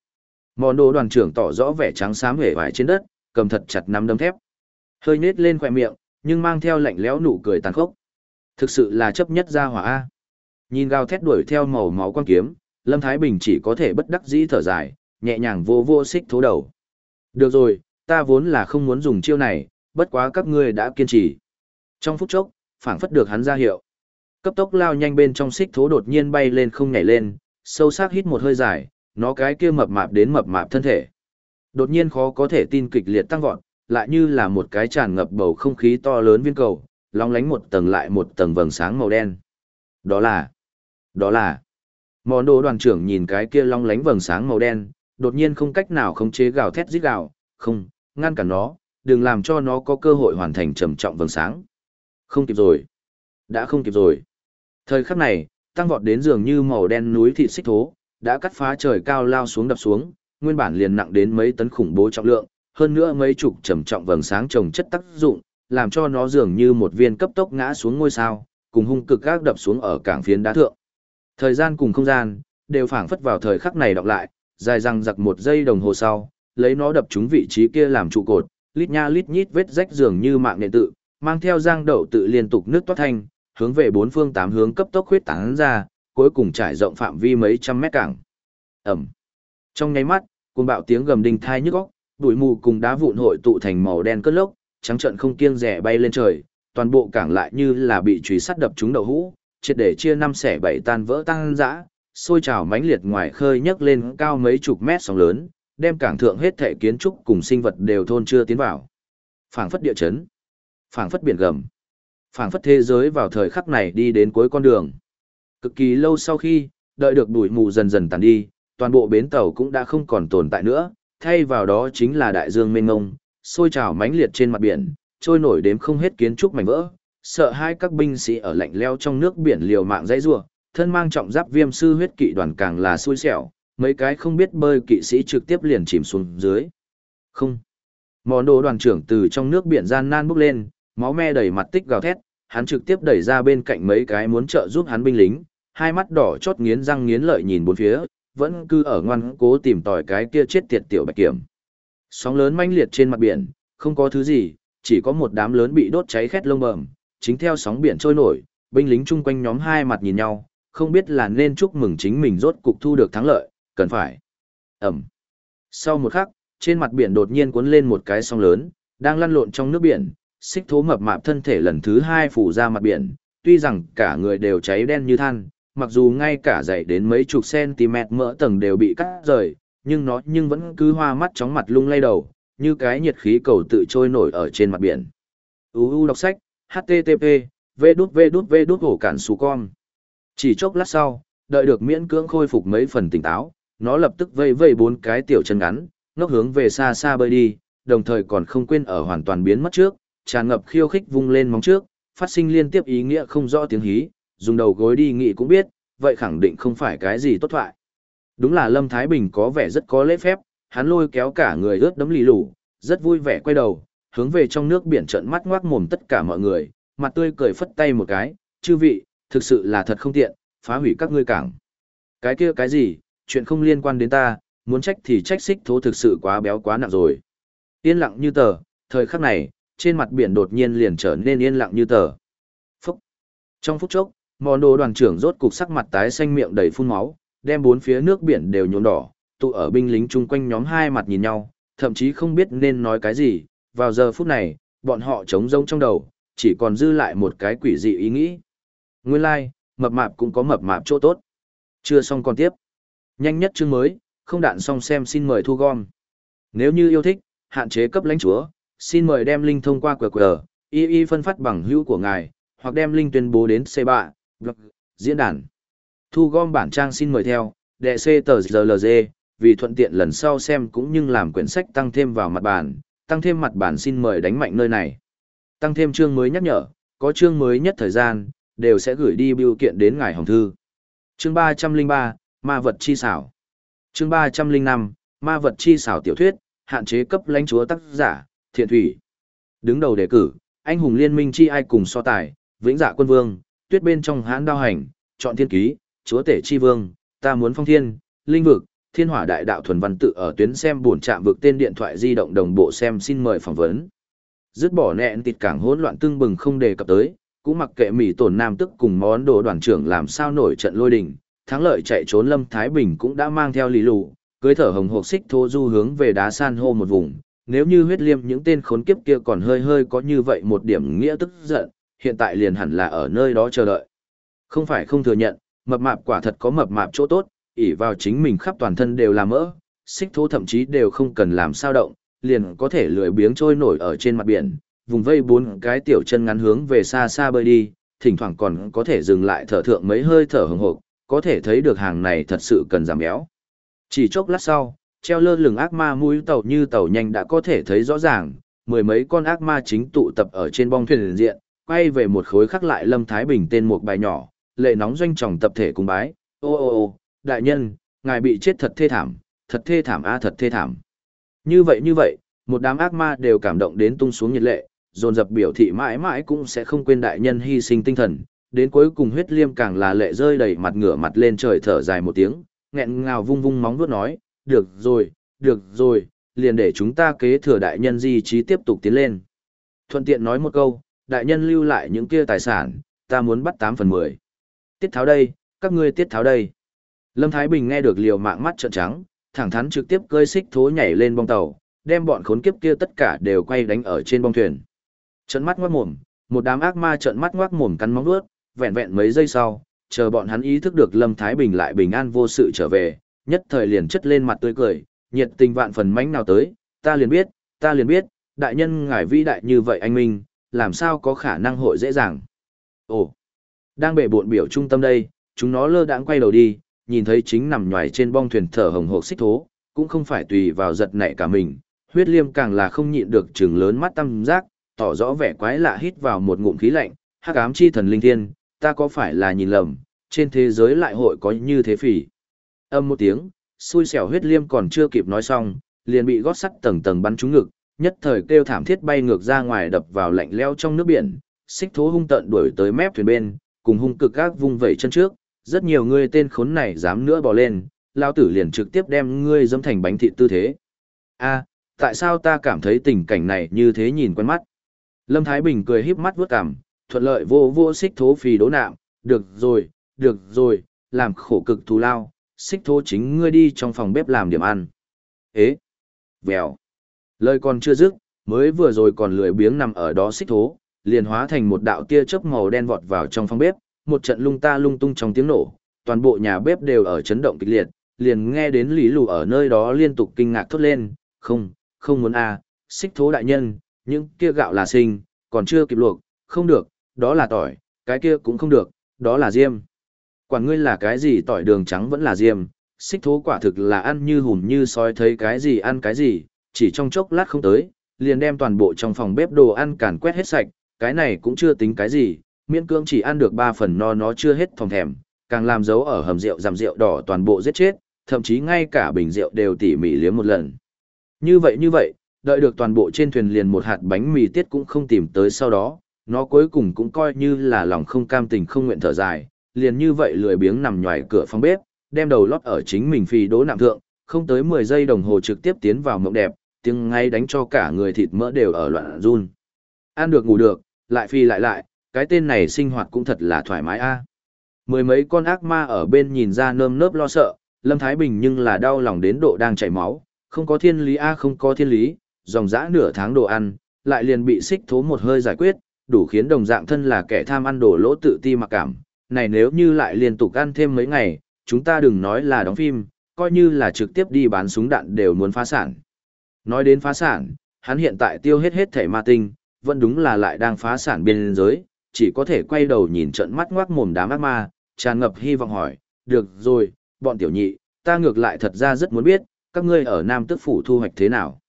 Mòn đồ đoàn trưởng tỏ rõ vẻ trắng xám hề vải trên đất, cầm thật chặt nắm đấm thép. Hơi nết lên khỏe miệng, nhưng mang theo lạnh lẽo nụ cười tàn khốc. Thực sự là chấp nhất ra hỏa A. Nhìn gào thét đuổi theo màu máu quan kiếm, Lâm Thái Bình chỉ có thể bất đắc dĩ thở dài, nhẹ nhàng vô vô xích thố đầu. Được rồi, ta vốn là không muốn dùng chiêu này, bất quá các ngươi đã kiên trì. Trong phút chốc, phảng phất được hắn ra hiệu. Cấp tốc lao nhanh bên trong xích thố đột nhiên bay lên không nhảy lên, sâu sắc hít một hơi dài, nó cái kia mập mạp đến mập mạp thân thể. Đột nhiên khó có thể tin kịch liệt tăng vọt, lại như là một cái tràn ngập bầu không khí to lớn viên cầu, long lánh một tầng lại một tầng vầng sáng màu đen. Đó là, đó là, món đồ đoàn trưởng nhìn cái kia long lánh vầng sáng màu đen, đột nhiên không cách nào khống chế gào thét rít gào, không, ngăn cản nó, đừng làm cho nó có cơ hội hoàn thành trầm trọng vầng sáng. Không kịp rồi, đã không kịp rồi. Thời khắc này, tăng vọt đến dường như màu đen núi thịt xích thố, đã cắt phá trời cao lao xuống đập xuống, nguyên bản liền nặng đến mấy tấn khủng bố trọng lượng, hơn nữa mấy chục trầm trọng vầng sáng trồng chất tác dụng, làm cho nó dường như một viên cấp tốc ngã xuống ngôi sao, cùng hung cực gác đập xuống ở cảng phiến đá thượng. Thời gian cùng không gian đều phảng phất vào thời khắc này đọc lại, dài răng giặc một giây đồng hồ sau, lấy nó đập trúng vị trí kia làm trụ cột, lít nha lít nhít vết rách dường như mạng nền tự, mang theo giang đậu tự liên tục nước toát thanh, hướng về bốn phương tám hướng cấp tốc huyết tán ra, cuối cùng trải rộng phạm vi mấy trăm mét cảng. Ẩm. Trong nháy mắt, cuồng bạo tiếng gầm đinh thai nhức óc, bụi mù cùng đá vụn hội tụ thành màu đen cất lốc, trắng trận không kiêng rẻ bay lên trời, toàn bộ cảng lại như là bị truy sắt đập trúng đậu hũ, triệt để chia năm xẻ bảy tan vỡ tăng dã, sôi trào mãnh liệt ngoài khơi nhấc lên cao mấy chục mét sóng lớn, đem cảng thượng hết thể kiến trúc cùng sinh vật đều thôn chưa tiến vào. Phảng phất địa chấn, phảng phất biển gầm, phảng phất thế giới vào thời khắc này đi đến cuối con đường. Cực kỳ lâu sau khi, đợi được bụi mù dần dần tàn đi, toàn bộ bến tàu cũng đã không còn tồn tại nữa, thay vào đó chính là đại dương mênh mông, sôi trào mãnh liệt trên mặt biển, trôi nổi đếm không hết kiến trúc mảnh vỡ, sợ hai các binh sĩ ở lạnh leo trong nước biển liều mạng dãy rủa, thân mang trọng giáp viêm sư huyết kỵ đoàn càng là xui xẻo, mấy cái không biết bơi kỵ sĩ trực tiếp liền chìm xuống dưới. Không. Món đồ đoàn trưởng từ trong nước biển gian nan bốc lên, máu me đầy mặt tích gào thét, hắn trực tiếp đẩy ra bên cạnh mấy cái muốn trợ giúp hắn binh lính, hai mắt đỏ chót nghiến răng nghiến lợi nhìn bốn phía, vẫn cứ ở ngoan cố tìm tòi cái kia chết tiệt tiểu bạch kiểm. Sóng lớn manh liệt trên mặt biển, không có thứ gì, chỉ có một đám lớn bị đốt cháy khét lông bầm, chính theo sóng biển trôi nổi, binh lính chung quanh nhóm hai mặt nhìn nhau, không biết là nên chúc mừng chính mình rốt cục thu được thắng lợi, cần phải. Ẩm. Sau một khắc, trên mặt biển đột nhiên cuốn lên một cái sóng lớn, đang lăn lộn trong nước biển, xích thố mập mạp thân thể lần thứ hai phủ ra mặt biển, tuy rằng cả người đều cháy đen như than, mặc dù ngay cả dày đến mấy chục cm mỡ tầng đều bị cắt rời, nhưng nó nhưng vẫn cứ hoa mắt chóng mặt lung lay đầu, như cái nhiệt khí cầu tự trôi nổi ở trên mặt biển. UU đọc sách, http v đút v đút v đút hổ cản xù con chỉ chốc lát sau đợi được miễn cưỡng khôi phục mấy phần tỉnh táo nó lập tức vây vây bốn cái tiểu chân ngắn nó hướng về xa xa bơi đi đồng thời còn không quên ở hoàn toàn biến mất trước tràn ngập khiêu khích vung lên móng trước phát sinh liên tiếp ý nghĩa không rõ tiếng hí dùng đầu gối đi nghị cũng biết vậy khẳng định không phải cái gì tốt thoại. Đúng là lâm thái bình có vẻ rất có lễ phép hắn lôi kéo cả người ướt đấm lì lủ rất vui vẻ quay đầu hướng về trong nước biển trợn mắt ngoác mồm tất cả mọi người mặt tươi cười phất tay một cái, chư vị, thực sự là thật không tiện, phá hủy các ngươi cảng. Cái kia cái gì, chuyện không liên quan đến ta, muốn trách thì trách xích thố thực sự quá béo quá nặng rồi. Yên lặng như tờ, thời khắc này, trên mặt biển đột nhiên liền trở nên yên lặng như tờ. Phúc! Trong phút chốc, mòn đồ đoàn trưởng rốt cục sắc mặt tái xanh miệng đầy phun máu, đem bốn phía nước biển đều nhuộm đỏ, tụ ở binh lính chung quanh nhóm hai mặt nhìn nhau, thậm chí không biết nên nói cái gì. Vào giờ phút này, bọn họ trống rỗng trong đầu, chỉ còn dư lại một cái quỷ dị ý nghĩ. Nguyên lai, like, mập mạp cũng có mập mạp chỗ tốt. Chưa xong còn tiếp. Nhanh nhất chương mới, không đạn xong xem xin mời thu gom. Nếu như yêu thích, hạn chế cấp lãnh chúa, xin mời đem link thông qua QR, y y phân phát bằng hữu của ngài, hoặc đem link tuyên bố đến C3, blog, diễn đàn. Thu gom bản trang xin mời theo, đệ C tờ GLG, vì thuận tiện lần sau xem cũng như làm quyển sách tăng thêm vào mặt bản, tăng thêm mặt bản xin mời đánh mạnh nơi này. Tăng thêm chương mới nhắc nhở, có chương mới nhất thời gian, đều sẽ gửi đi biểu kiện đến ngài hồng thư. Chương 303, Ma vật chi xảo. Chương 305, Ma vật chi xảo tiểu thuyết, hạn chế cấp lãnh chúa tác giả, thiện thủy. Đứng đầu đề cử, anh hùng liên minh chi ai cùng so tài, vĩnh dạ quân vương, tuyết bên trong hãn đao hành, chọn thiên ký, chúa tể chi vương, ta muốn phong thiên, linh vực, thiên hỏa đại đạo thuần văn tự ở tuyến xem buồn chạm vực tên điện thoại di động đồng bộ xem xin mời phỏng vấn dứt bỏ nẹn tịt cảng hỗn loạn tương bừng không đề cập tới, cũng mặc kệ mỹ tổn nam tức cùng món đồ đoàn trưởng làm sao nổi trận lôi đình, thắng lợi chạy trốn Lâm Thái Bình cũng đã mang theo lý lụ, cưới thở hồng hộc xích thô du hướng về đá san hô một vùng. Nếu như huyết liêm những tên khốn kiếp kia còn hơi hơi có như vậy một điểm nghĩa tức giận, hiện tại liền hẳn là ở nơi đó chờ đợi. Không phải không thừa nhận, mập mạp quả thật có mập mạp chỗ tốt, ỉ vào chính mình khắp toàn thân đều là mỡ, xích thô thậm chí đều không cần làm sao động, liền có thể lười biếng trôi nổi ở trên mặt biển, vùng vây bốn cái tiểu chân ngắn hướng về xa xa bơi đi, thỉnh thoảng còn có thể dừng lại thở thượng mấy hơi thở hồng hộp, có thể thấy được hàng này thật sự cần giảm béo. Chỉ chốc lát sau, treo lơ lửng ác ma mũi tàu như tàu nhanh đã có thể thấy rõ ràng, mười mấy con ác ma chính tụ tập ở trên bong thuyền diện, quay về một khối khắc lại Lâm Thái Bình tên một bài nhỏ, lệ nóng doanh trọng tập thể cùng bái, ô ô ô, đại nhân, ngài bị chết thật thê thảm, thật thê thảm a thật thê thảm. Như vậy như vậy, một đám ác ma đều cảm động đến tung xuống nhiệt lệ, dồn dập biểu thị mãi mãi cũng sẽ không quên đại nhân hy sinh tinh thần, đến cuối cùng huyết liêm càng là lệ rơi đầy mặt ngửa mặt lên trời thở dài một tiếng, nghẹn ngào vung vung móng vuốt nói, được rồi, được rồi, liền để chúng ta kế thừa đại nhân di trí tiếp tục tiến lên. Thuận tiện nói một câu, đại nhân lưu lại những kia tài sản, ta muốn bắt 8 phần 10. Tiết tháo đây, các ngươi tiết tháo đây. Lâm Thái Bình nghe được liều mạng mắt trợn trắng, thẳng thắn trực tiếp cơi xích thố nhảy lên bong tàu, đem bọn khốn kiếp kia tất cả đều quay đánh ở trên bong thuyền. Trận mắt ngoác mồm, một đám ác ma trận mắt ngoác mồm cắn móng vuốt, vẹn vẹn mấy giây sau, chờ bọn hắn ý thức được Lâm Thái Bình lại bình an vô sự trở về, nhất thời liền chất lên mặt tươi cười, nhiệt tình vạn phần mãnh nào tới, ta liền biết, ta liền biết, đại nhân ngài vĩ đại như vậy anh minh, làm sao có khả năng hội dễ dàng. Ồ, đang bể buộn biểu trung tâm đây, chúng nó lơ đãng quay đầu đi, nhìn thấy chính nằm nhoài trên bong thuyền thở hồng hộc xích thố, cũng không phải tùy vào giật nảy cả mình, huyết liêm càng là không nhịn được chừng lớn mắt tâm giác, tỏ rõ vẻ quái lạ hít vào một ngụm khí lạnh, hắc ám chi thần linh thiên, ta có phải là nhìn lầm, trên thế giới lại hội có như thế phỉ. Âm một tiếng, xui xẻo huyết liêm còn chưa kịp nói xong, liền bị gót sắt tầng tầng bắn trúng ngực, nhất thời kêu thảm thiết bay ngược ra ngoài đập vào lạnh leo trong nước biển, xích thố hung tận đuổi tới mép thuyền bên, cùng hung cực các vung vẩy chân trước, rất nhiều người tên khốn này dám nữa bỏ lên, lao tử liền trực tiếp đem ngươi dâm thành bánh thịt tư thế. a tại sao ta cảm thấy tình cảnh này như thế nhìn quen mắt? Lâm Thái Bình cười híp mắt vuốt cằm, thuận lợi vô vô xích thố phì đố nạm, được rồi, được rồi, làm khổ cực thù lao, xích thố chính ngươi đi trong phòng bếp làm điểm ăn. Ế, vèo, lời còn chưa dứt, mới vừa rồi còn lười biếng nằm ở đó xích thố, liền hóa thành một đạo tia chớp màu đen vọt vào trong phòng bếp, một trận lung ta lung tung trong tiếng nổ, toàn bộ nhà bếp đều ở chấn động kịch liệt, liền nghe đến Lý Lù ở nơi đó liên tục kinh ngạc thốt lên, không, không muốn à, xích thố đại nhân, những kia gạo là sinh, còn chưa kịp luộc, không được, đó là tỏi, cái kia cũng không được, đó là diêm. Quản ngươi là cái gì tỏi đường trắng vẫn là diêm, xích thố quả thực là ăn như hùm như sói thấy cái gì ăn cái gì, chỉ trong chốc lát không tới, liền đem toàn bộ trong phòng bếp đồ ăn càn quét hết sạch, cái này cũng chưa tính cái gì, miễn cưỡng chỉ ăn được ba phần no nó chưa hết thòng thèm, càng làm dấu ở hầm rượu giảm rượu đỏ toàn bộ giết chết, thậm chí ngay cả bình rượu đều tỉ mỉ liếm một lần. Như vậy như vậy, đợi được toàn bộ trên thuyền liền một hạt bánh mì tiết cũng không tìm tới sau đó, nó cuối cùng cũng coi như là lòng không cam tình không nguyện thở dài, liền như vậy lười biếng nằm ngoài cửa phòng bếp, đem đầu lót ở chính mình phi đố nạm thượng, không tới 10 giây đồng hồ trực tiếp tiến vào mộng đẹp, tiếng ngay đánh cho cả người thịt mỡ đều ở loạn run. Ăn được ngủ được, lại phi lại lại, cái tên này sinh hoạt cũng thật là thoải mái a. À. Mười mấy con ác ma ở bên nhìn ra nơm nớp lo sợ, Lâm Thái Bình nhưng là đau lòng đến độ đang chảy máu, không có thiên lý a không có thiên lý, dòng dã nửa tháng đồ ăn, lại liền bị xích thố một hơi giải quyết, đủ khiến đồng dạng thân là kẻ tham ăn đồ lỗ tự ti mặc cảm. Này nếu như lại liên tục ăn thêm mấy ngày, chúng ta đừng nói là đóng phim, coi như là trực tiếp đi bán súng đạn đều muốn phá sản. Nói đến phá sản, hắn hiện tại tiêu hết hết thể ma tinh, vẫn đúng là lại đang phá sản biên giới, chỉ có thể quay đầu nhìn trận mắt ngoác mồm đám ác ma, tràn ngập hy vọng hỏi, được rồi, bọn tiểu nhị, ta ngược lại thật ra rất muốn biết, các ngươi ở Nam Tức Phủ thu hoạch thế nào.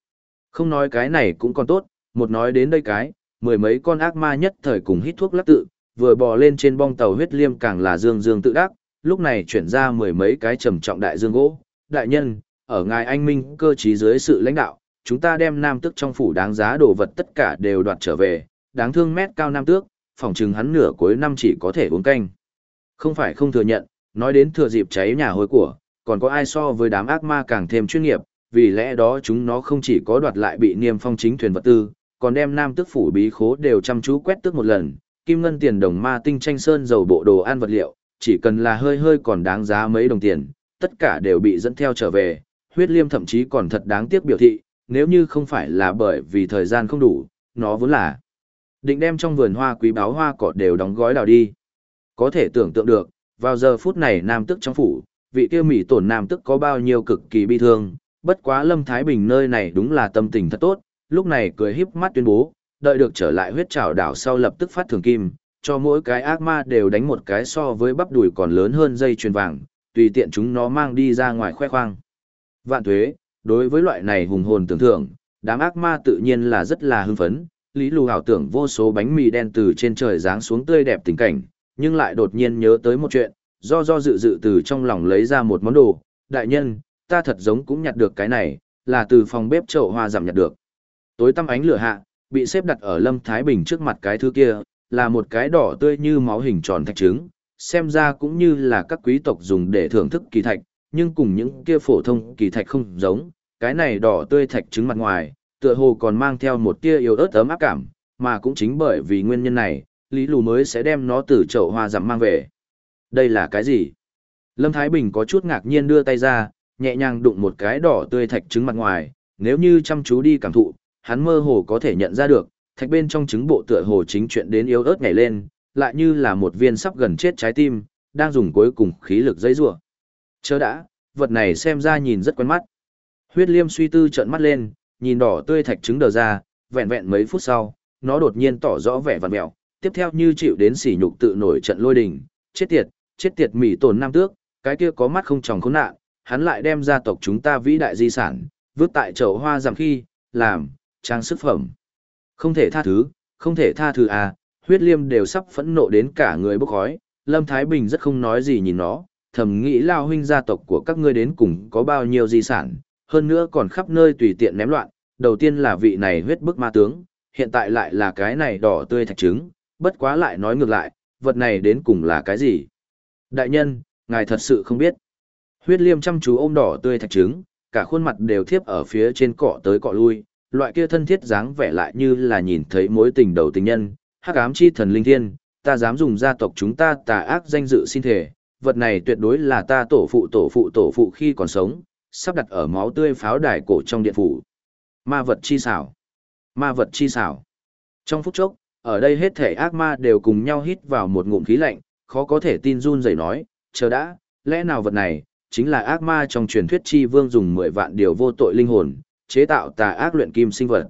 Không nói cái này cũng còn tốt, một nói đến đây cái, mười mấy con ác ma nhất thời cùng hít thuốc lắc tự, vừa bò lên trên bong tàu huyết liêm càng là dương dương tự đắc, lúc này chuyển ra mười mấy cái trầm trọng đại dương gỗ. Đại nhân, ở ngài anh minh cơ trí dưới sự lãnh đạo, chúng ta đem nam tước trong phủ đáng giá đồ vật tất cả đều đoạt trở về, đáng thương mét cao nam tước, phòng chừng hắn nửa cuối năm chỉ có thể uống canh. Không phải không thừa nhận, nói đến thừa dịp cháy nhà hôi của, còn có ai so với đám ác ma càng thêm chuyên nghiệp, vì lẽ đó chúng nó không chỉ có đoạt lại bị niêm phong chính thuyền vật tư, còn đem nam tước phủ bí khố đều chăm chú quét tước một lần, kim ngân tiền đồng ma tinh tranh sơn dầu bộ đồ ăn vật liệu, chỉ cần là hơi hơi còn đáng giá mấy đồng tiền, tất cả đều bị dẫn theo trở về, huyết liêm thậm chí còn thật đáng tiếc biểu thị, nếu như không phải là bởi vì thời gian không đủ, nó vốn là định đem trong vườn hoa quý báo hoa cỏ đều đóng gói đào đi. Có thể tưởng tượng được, vào giờ phút này nam tức trong phủ, vị kia mỹ tổn nam tức có bao nhiêu cực kỳ bi thương, bất quá Lâm Thái Bình nơi này đúng là tâm tình thật tốt, lúc này cười híp mắt tuyên bố, đợi được trở lại huyết trảo đảo sau lập tức phát thường kim, cho mỗi cái ác ma đều đánh một cái so với bắp đùi còn lớn hơn dây chuyền vàng, tùy tiện chúng nó mang đi ra ngoài khoe khoang. Vạn thuế, đối với loại này hùng hồn tưởng thưởng, đám ác ma tự nhiên là rất là hưng phấn, Lý Lù ảo tưởng vô số bánh mì đen từ trên trời giáng xuống tươi đẹp tình cảnh, nhưng lại đột nhiên nhớ tới một chuyện, do do dự dự từ trong lòng lấy ra một món đồ, đại nhân, ta thật giống cũng nhặt được cái này, là từ phòng bếp chậu hoa giảm nhặt được. Tối tăm ánh lửa hạ, bị xếp đặt ở Lâm Thái Bình trước mặt cái thứ kia, là một cái đỏ tươi như máu hình tròn thạch trứng, xem ra cũng như là các quý tộc dùng để thưởng thức kỳ thạch, nhưng cùng những kia phổ thông kỳ thạch không giống, cái này đỏ tươi thạch trứng mặt ngoài, tựa hồ còn mang theo một tia yếu ớt ấm áp cảm, mà cũng chính bởi vì nguyên nhân này, Lý Lù mới sẽ đem nó từ chậu hoa giảm mang về. Đây là cái gì? Lâm Thái Bình có chút ngạc nhiên đưa tay ra, nhẹ nhàng đụng một cái đỏ tươi thạch trứng mặt ngoài, nếu như chăm chú đi cảm thụ, hắn mơ hồ có thể nhận ra được, thạch bên trong trứng bộ tựa hồ chính chuyện đến yếu ớt nhảy lên, lại như là một viên sắp gần chết trái tim, đang dùng cuối cùng khí lực dây rủa. Chớ đã, vật này xem ra nhìn rất quen mắt. Huyết liêm suy tư trợn mắt lên, nhìn đỏ tươi thạch trứng đờ ra, vẹn vẹn mấy phút sau, nó đột nhiên tỏ rõ vẻ vặn mèo tiếp theo như chịu đến sỉ nhục tự nổi trận lôi đình, chết tiệt, chết tiệt mỉ tổn nam tước, cái kia có mắt không tròng khốn nạn, hắn lại đem gia tộc chúng ta vĩ đại di sản, vứt tại chậu hoa giảm khi, làm, trang sức phẩm. Không thể tha thứ, không thể tha thứ à, huyết liêm đều sắp phẫn nộ đến cả người bốc khói, Lâm Thái Bình rất không nói gì nhìn nó, thầm nghĩ lao huynh gia tộc của các ngươi đến cùng có bao nhiêu di sản, hơn nữa còn khắp nơi tùy tiện ném loạn, đầu tiên là vị này huyết bức ma tướng, hiện tại lại là cái này đỏ tươi thạch trứng, bất quá lại nói ngược lại, vật này đến cùng là cái gì? Đại nhân, ngài thật sự không biết. Huyết liêm chăm chú ôm đỏ tươi thạch trứng, cả khuôn mặt đều thiếp ở phía trên cọ tới cọ lui, loại kia thân thiết dáng vẻ lại như là nhìn thấy mối tình đầu tình nhân, hắc ám chi thần linh thiên, ta dám dùng gia tộc chúng ta tà ác danh dự xin thể, vật này tuyệt đối là ta tổ phụ tổ phụ tổ phụ khi còn sống, sắp đặt ở máu tươi pháo đài cổ trong điện phủ. Ma vật chi xảo. Ma vật chi xảo. Trong phút chốc, ở đây hết thể ác ma đều cùng nhau hít vào một ngụm khí lạnh, khó có thể tin run rẩy nói, chờ đã, lẽ nào vật này, chính là ác ma trong truyền thuyết chi vương dùng 10 vạn điều vô tội linh hồn, chế tạo tà ác luyện kim sinh vật.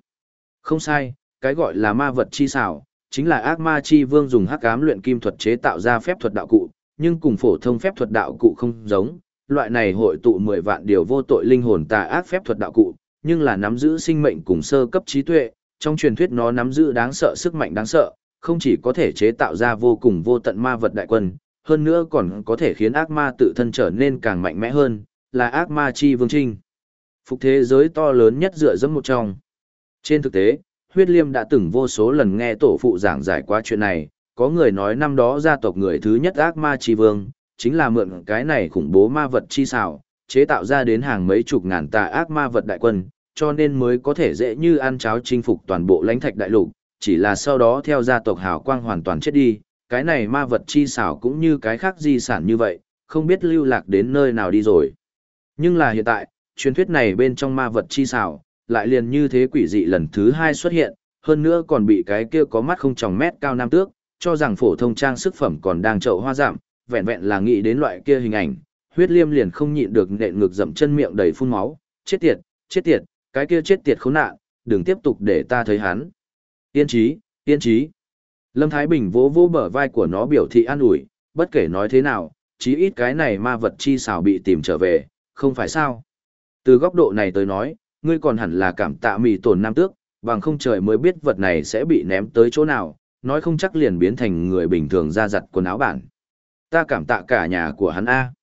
Không sai, cái gọi là ma vật chi xảo, chính là ác ma chi vương dùng hắc ám luyện kim thuật chế tạo ra phép thuật đạo cụ, nhưng cùng phổ thông phép thuật đạo cụ không giống, loại này hội tụ 10 vạn điều vô tội linh hồn tà ác phép thuật đạo cụ, nhưng là nắm giữ sinh mệnh cùng sơ cấp trí tuệ, trong truyền thuyết nó nắm giữ đáng sợ sức mạnh đáng sợ, không chỉ có thể chế tạo ra vô cùng vô tận ma vật đại quân, hơn nữa còn có thể khiến ác ma tự thân trở nên càng mạnh mẽ hơn, là ác ma chi vương trinh. Phục thế giới to lớn nhất dựa dẫm một trong. Trên thực tế, huyết liêm đã từng vô số lần nghe tổ phụ giảng giải qua chuyện này, có người nói năm đó gia tộc người thứ nhất ác ma chi vương, chính là mượn cái này khủng bố ma vật chi xảo, chế tạo ra đến hàng mấy chục ngàn tà ác ma vật đại quân, cho nên mới có thể dễ như ăn cháo chinh phục toàn bộ lãnh thạch đại lục, chỉ là sau đó theo gia tộc hào quang hoàn toàn chết đi, cái này ma vật chi xảo cũng như cái khác di sản như vậy, không biết lưu lạc đến nơi nào đi rồi. Nhưng là hiện tại, truyền thuyết này bên trong ma vật chi xảo, lại liền như thế quỷ dị lần thứ hai xuất hiện, hơn nữa còn bị cái kia có mắt không tròng mét cao nam tước, cho rằng phổ thông trang sức phẩm còn đang trậu hoa giảm, vẹn vẹn là nghĩ đến loại kia hình ảnh, huyết liêm liền không nhịn được nện ngực dậm chân miệng đầy phun máu, chết tiệt, chết tiệt, cái kia chết tiệt khốn nạn, đừng tiếp tục để ta thấy hắn. Yên trí, yên trí. Lâm Thái Bình vỗ vỗ bờ vai của nó biểu thị an ủi, bất kể nói thế nào, chí ít cái này ma vật chi xảo bị tìm trở về, không phải sao. Từ góc độ này tới nói, ngươi còn hẳn là cảm tạ mì tổn nam tước, bằng không trời mới biết vật này sẽ bị ném tới chỗ nào, nói không chắc liền biến thành người bình thường ra giặt quần áo bản. Ta cảm tạ cả nhà của hắn A.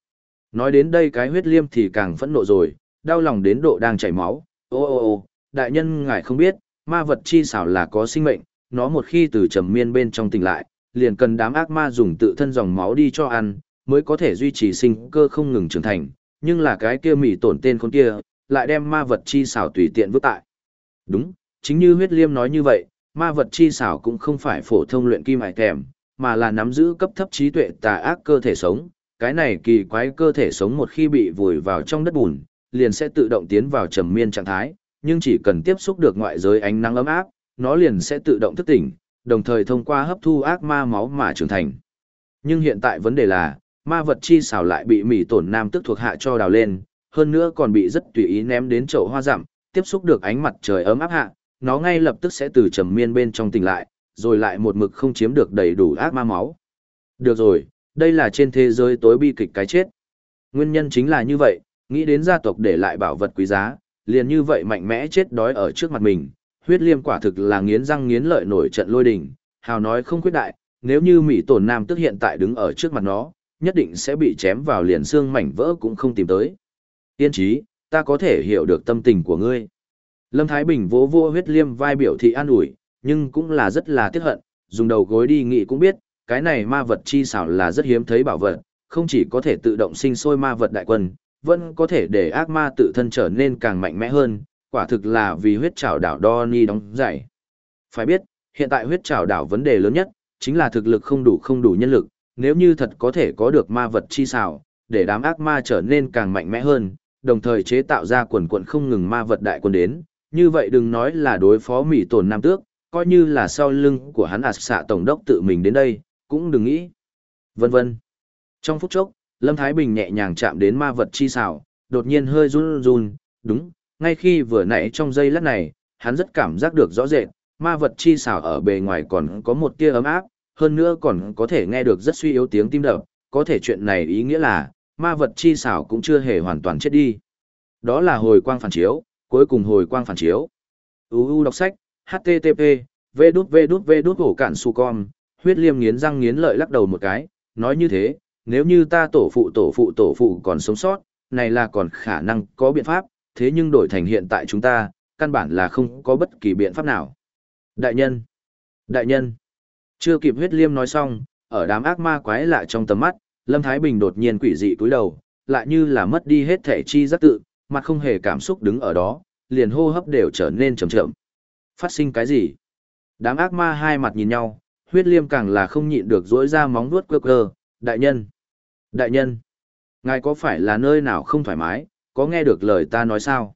Nói đến đây cái huyết liêm thì càng phẫn nộ rồi, đau lòng đến độ đang chảy máu. Ô ô ô, đại nhân ngài không biết, ma vật chi xảo là có sinh mệnh, nó một khi từ trầm miên bên trong tỉnh lại, liền cần đám ác ma dùng tự thân dòng máu đi cho ăn, mới có thể duy trì sinh cơ không ngừng trưởng thành, nhưng là cái kia mỉ tổn tên con kia, lại đem ma vật chi xảo tùy tiện vứt tại. Đúng, chính như huyết liêm nói như vậy, ma vật chi xảo cũng không phải phổ thông luyện kim hải thèm, mà là nắm giữ cấp thấp trí tuệ tà ác cơ thể sống. Cái này kỳ quái cơ thể sống một khi bị vùi vào trong đất bùn, liền sẽ tự động tiến vào trầm miên trạng thái, nhưng chỉ cần tiếp xúc được ngoại giới ánh nắng ấm áp, nó liền sẽ tự động thức tỉnh, đồng thời thông qua hấp thu ác ma máu mà trưởng thành. Nhưng hiện tại vấn đề là, ma vật chi xảo lại bị mỉ tổn nam tức thuộc hạ cho đào lên, hơn nữa còn bị rất tùy ý ném đến chậu hoa rậm, tiếp xúc được ánh mặt trời ấm áp hạ, nó ngay lập tức sẽ từ trầm miên bên trong tỉnh lại, rồi lại một mực không chiếm được đầy đủ ác ma máu. Được rồi, đây là trên thế giới tối bi kịch cái chết. Nguyên nhân chính là như vậy, nghĩ đến gia tộc để lại bảo vật quý giá, liền như vậy mạnh mẽ chết đói ở trước mặt mình, huyết liêm quả thực là nghiến răng nghiến lợi nổi trận lôi đình, hào nói không quyết đại, nếu như Mỹ tổn nam tức hiện tại đứng ở trước mặt nó, nhất định sẽ bị chém vào liền xương mảnh vỡ cũng không tìm tới. Tiên trí, ta có thể hiểu được tâm tình của ngươi. Lâm Thái Bình vỗ vô huyết liêm vai biểu thị an ủi, nhưng cũng là rất là tiếc hận, dùng đầu gối đi nghị cũng biết, cái này ma vật chi xảo là rất hiếm thấy bảo vật, không chỉ có thể tự động sinh sôi ma vật đại quân, vẫn có thể để ác ma tự thân trở nên càng mạnh mẽ hơn, quả thực là vì huyết trảo đảo Donny đóng giải. Phải biết, hiện tại huyết trảo đảo vấn đề lớn nhất, chính là thực lực không đủ không đủ nhân lực, nếu như thật có thể có được ma vật chi xảo, để đám ác ma trở nên càng mạnh mẽ hơn, đồng thời chế tạo ra quần quận không ngừng ma vật đại quân đến, như vậy đừng nói là đối phó mỹ tổn nam tước, coi như là sau lưng của hắn ạt xạ tổng đốc tự mình đến đây, cũng đừng nghĩ. Vân vân. Trong phút chốc, Lâm Thái Bình nhẹ nhàng chạm đến ma vật chi xảo, đột nhiên hơi run run, đúng, ngay khi vừa nãy trong giây lát này, hắn rất cảm giác được rõ rệt, ma vật chi xảo ở bề ngoài còn có một tia ấm áp, hơn nữa còn có thể nghe được rất suy yếu tiếng tim đập, có thể chuyện này ý nghĩa là, ma vật chi xảo cũng chưa hề hoàn toàn chết đi. Đó là hồi quang phản chiếu, cuối cùng hồi quang phản chiếu. UU đọc sách, http, v đút v đút v đút hổ cản su con, huyết liêm nghiến răng nghiến lợi lắc đầu một cái, nói như thế, nếu như ta tổ phụ tổ phụ tổ phụ còn sống sót, này là còn khả năng có biện pháp, thế nhưng đổi thành hiện tại chúng ta, căn bản là không có bất kỳ biện pháp nào. Đại nhân! Đại nhân! Chưa kịp huyết liêm nói xong, ở đám ác ma quái lạ trong tầm mắt, Lâm Thái Bình đột nhiên quỷ dị cúi đầu, lại như là mất đi hết thể chi giác tự, mặt không hề cảm xúc đứng ở đó, liền hô hấp đều trở nên trầm chậm. Phát sinh cái gì? Đám ác ma hai mặt nhìn nhau, huyết liêm càng là không nhịn được dỗi ra móng vuốt cơ cơ, đại nhân. Đại nhân, ngài có phải là nơi nào không thoải mái, có nghe được lời ta nói sao?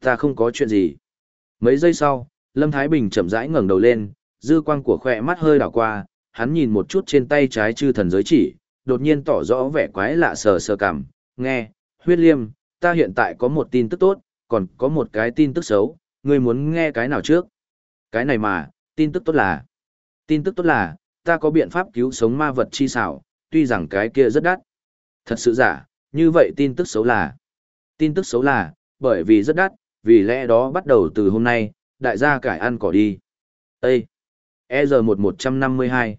Ta không có chuyện gì. Mấy giây sau, Lâm Thái Bình chậm rãi ngẩng đầu lên, dư quang của khỏe mắt hơi đảo qua, hắn nhìn một chút trên tay trái chư thần giới chỉ, đột nhiên tỏ rõ vẻ quái lạ sờ sờ cảm, nghe, huyết liêm, ta hiện tại có một tin tức tốt, còn có một cái tin tức xấu, ngươi muốn nghe cái nào trước? Cái này mà, tin tức tốt là, Tin tức tốt là, ta có biện pháp cứu sống ma vật chi xảo, tuy rằng cái kia rất đắt. Thật sự giả, như vậy tin tức xấu là. Tin tức xấu là, bởi vì rất đắt, vì lẽ đó bắt đầu từ hôm nay, đại gia cải ăn cỏ đi. Ê! EZ1152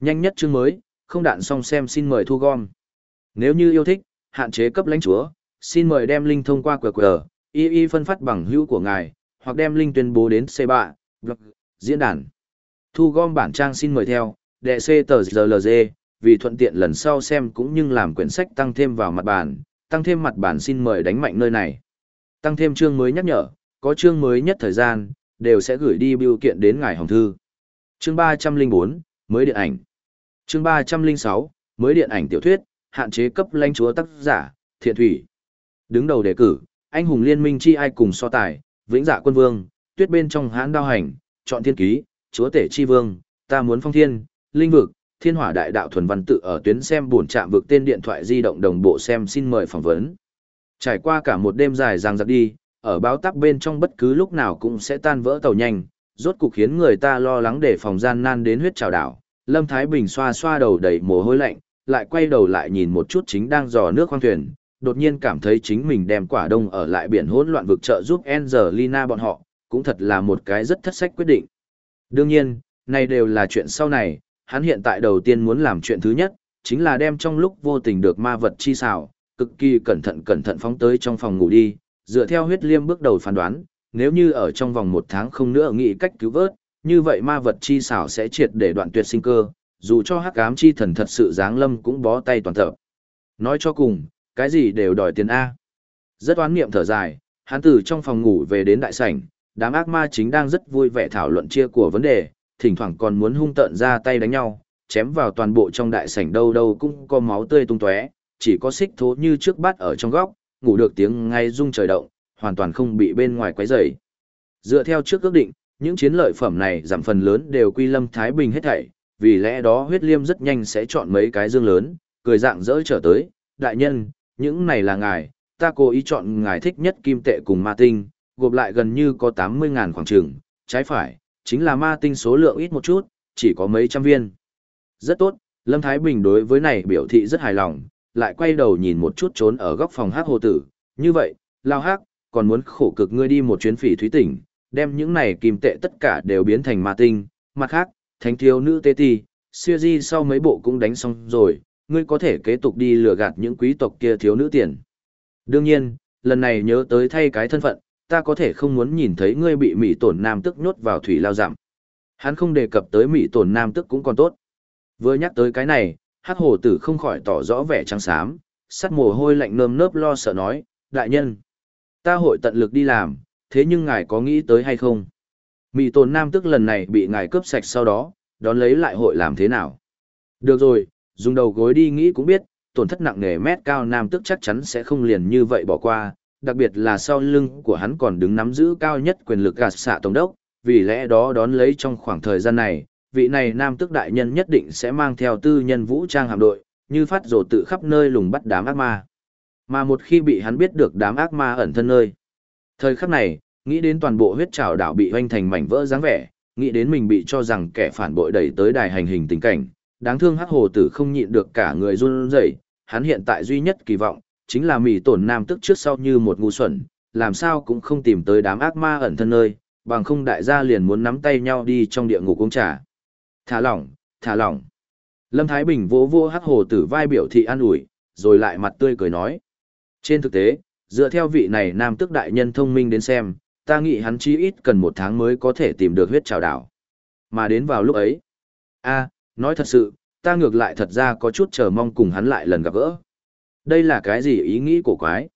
Nhanh nhất chương mới, không đạn xong xem xin mời thu gom. Nếu như yêu thích, hạn chế cấp lãnh chúa, xin mời đem link thông qua QR, y y phân phát bằng hữu của ngài, hoặc đem link tuyên bố đến C3, blog, diễn đàn. Thu gom bản trang xin mời theo, đệ C tờ GLG, vì thuận tiện lần sau xem cũng như làm quyển sách tăng thêm vào mặt bản, tăng thêm mặt bản xin mời đánh mạnh nơi này. Tăng thêm chương mới nhắc nhở, có chương mới nhất thời gian, đều sẽ gửi đi biểu kiện đến ngài hồng thư. Chương 304, mới điện ảnh. Chương 306, mới điện ảnh tiểu thuyết, hạn chế cấp lãnh chúa tác giả, thiện thủy. Đứng đầu đề cử, anh hùng liên minh chi ai cùng so tài, vĩnh dạ quân vương, tuyết bên trong hãn đao hành, chọn thiên ký, chúa tể chi vương, ta muốn phong thiên, linh vực, thiên hỏa đại đạo thuần văn tự ở tuyến xem buồn chạm vực tên điện thoại di động đồng bộ xem xin mời phỏng vấn. Trải qua cả một đêm dài ràng giặc đi, ở báo tắc bên trong bất cứ lúc nào cũng sẽ tan vỡ tàu nhanh, rốt cục khiến người ta lo lắng để phòng gian nan đến huyết trào đảo. Lâm Thái Bình xoa xoa đầu đầy mồ hôi lạnh, lại quay đầu lại nhìn một chút chính đang dò nước khoang thuyền, đột nhiên cảm thấy chính mình đem quả đông ở lại biển hỗn loạn vực trợ giúp Angelina bọn họ, cũng thật là một cái rất thất sách quyết định. Đương nhiên, này đều là chuyện sau này, hắn hiện tại đầu tiên muốn làm chuyện thứ nhất, chính là đem trong lúc vô tình được ma vật chi xảo, cực kỳ cẩn thận cẩn thận phóng tới trong phòng ngủ đi, dựa theo huyết liêm bước đầu phán đoán, nếu như ở trong vòng một tháng không nữa nghĩ cách cứu vớt, như vậy ma vật chi xảo sẽ triệt để đoạn tuyệt sinh cơ, dù cho hắc ám chi thần thật sự giáng lâm cũng bó tay toàn thở. Nói cho cùng, cái gì đều đòi tiền A. Rất oán niệm thở dài, hắn từ trong phòng ngủ về đến đại sảnh, đám ác ma chính đang rất vui vẻ thảo luận chia của vấn đề, thỉnh thoảng còn muốn hung tợn ra tay đánh nhau, chém vào toàn bộ trong đại sảnh đâu đâu cũng có máu tươi tung tóe, chỉ có xích thố như trước bát ở trong góc, ngủ được tiếng ngay rung trời động, hoàn toàn không bị bên ngoài quấy rầy. Dựa theo trước ước định, những chiến lợi phẩm này giảm phần lớn đều quy lâm Thái Bình hết thảy, vì lẽ đó huyết liêm rất nhanh sẽ chọn mấy cái dương lớn, cười dạng dỡ trở tới, đại nhân, những này là ngài, ta cố ý chọn ngài thích nhất kim tệ cùng ma tinh, gộp lại gần như có 80.000 khoảng trường, trái phải, chính là ma tinh số lượng ít một chút, chỉ có mấy trăm viên. Rất tốt, Lâm Thái Bình đối với này biểu thị rất hài lòng, lại quay đầu nhìn một chút trốn ở góc phòng hát hồ tử, như vậy, lao hát, còn muốn khổ cực ngươi đi một chuyến phỉ thúy tỉnh, đem những này kim tệ tất cả đều biến thành ma tinh, mặt khác, thánh thiếu nữ tê ti, siêu di sau mấy bộ cũng đánh xong rồi, ngươi có thể kế tục đi lừa gạt những quý tộc kia thiếu nữ tiền. Đương nhiên, lần này nhớ tới thay cái thân phận, ta có thể không muốn nhìn thấy ngươi bị mỹ tổn nam tức nhốt vào thủy lao giảm. Hắn không đề cập tới mỹ tổn nam tức cũng còn tốt. Vừa nhắc tới cái này, hắc hồ tử không khỏi tỏ rõ vẻ trắng xám, sắt mồ hôi lạnh nơm nớp lo sợ nói, đại nhân, ta hội tận lực đi làm, thế nhưng ngài có nghĩ tới hay không? Mỹ tổn nam tức lần này bị ngài cướp sạch sau đó, đón lấy lại hội làm thế nào? Được rồi, dùng đầu gối đi nghĩ cũng biết, tổn thất nặng nề mét cao nam tức chắc chắn sẽ không liền như vậy bỏ qua, đặc biệt là sau lưng của hắn còn đứng nắm giữ cao nhất quyền lực gạt xạ tổng đốc, vì lẽ đó đón lấy trong khoảng thời gian này, vị này nam tức đại nhân nhất định sẽ mang theo tư nhân vũ trang hạm đội, như phát rồ tự khắp nơi lùng bắt đám ác ma. Mà một khi bị hắn biết được đám ác ma ẩn thân nơi. Thời khắc này, nghĩ đến toàn bộ huyết trào đảo bị hoanh thành mảnh vỡ dáng vẻ, nghĩ đến mình bị cho rằng kẻ phản bội đẩy tới đài hành hình tình cảnh, đáng thương hắc hồ tử không nhịn được cả người run rẩy, hắn hiện tại duy nhất kỳ vọng, chính là mỉ tổn nam tức trước sau như một ngu xuẩn, làm sao cũng không tìm tới đám ác ma ẩn thân nơi, bằng không đại gia liền muốn nắm tay nhau đi trong địa ngục uống trà. Thả lỏng, thả lỏng. Lâm Thái Bình vỗ vô hắc hồ tử vai biểu thị an ủi, rồi lại mặt tươi cười nói. Trên thực tế, dựa theo vị này nam tức đại nhân thông minh đến xem, ta nghĩ hắn chí ít cần một tháng mới có thể tìm được huyết trào đảo. Mà đến vào lúc ấy, a nói thật sự, ta ngược lại thật ra có chút chờ mong cùng hắn lại lần gặp gỡ. Đây là cái gì ý nghĩ của quái?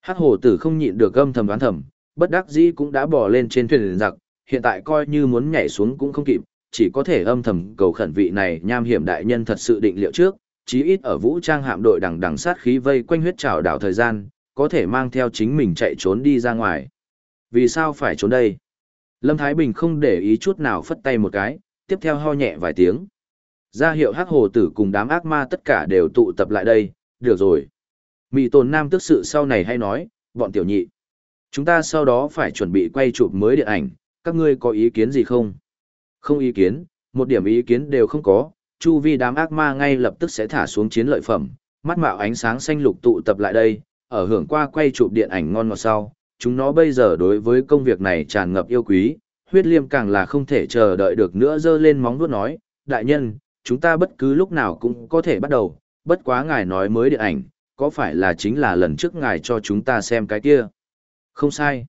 Hắc hồ tử không nhịn được gâm thầm đoán thầm, bất đắc dĩ cũng đã bỏ lên trên thuyền giặc, hiện tại coi như muốn nhảy xuống cũng không kịp, chỉ có thể âm thầm cầu khẩn vị này nham hiểm đại nhân thật sự định liệu trước, chí ít ở vũ trang hạm đội đằng đằng sát khí vây quanh huyết trảo đảo thời gian, có thể mang theo chính mình chạy trốn đi ra ngoài. Vì sao phải trốn đây? Lâm Thái Bình không để ý chút nào phất tay một cái, tiếp theo ho nhẹ vài tiếng. Ra hiệu hắc hồ tử cùng đám ác ma tất cả đều tụ tập lại đây, được rồi. Mị tồn nam tức sự sau này hay nói, bọn tiểu nhị. Chúng ta sau đó phải chuẩn bị quay chụp mới điện ảnh, các ngươi có ý kiến gì không? Không ý kiến, Một điểm ý kiến đều không có, chu vi đám ác ma ngay lập tức sẽ thả xuống chiến lợi phẩm, mắt mạo ánh sáng xanh lục tụ tập lại đây, ở hưởng qua quay chụp điện ảnh ngon ngọt sau, chúng nó bây giờ đối với công việc này tràn ngập yêu quý, huyết liêm càng là không thể chờ đợi được nữa dơ lên móng vuốt nói, đại nhân, chúng ta bất cứ lúc nào cũng có thể bắt đầu, bất quá ngài nói mới điện ảnh, có phải là chính là lần trước ngài cho chúng ta xem cái kia? Không sai.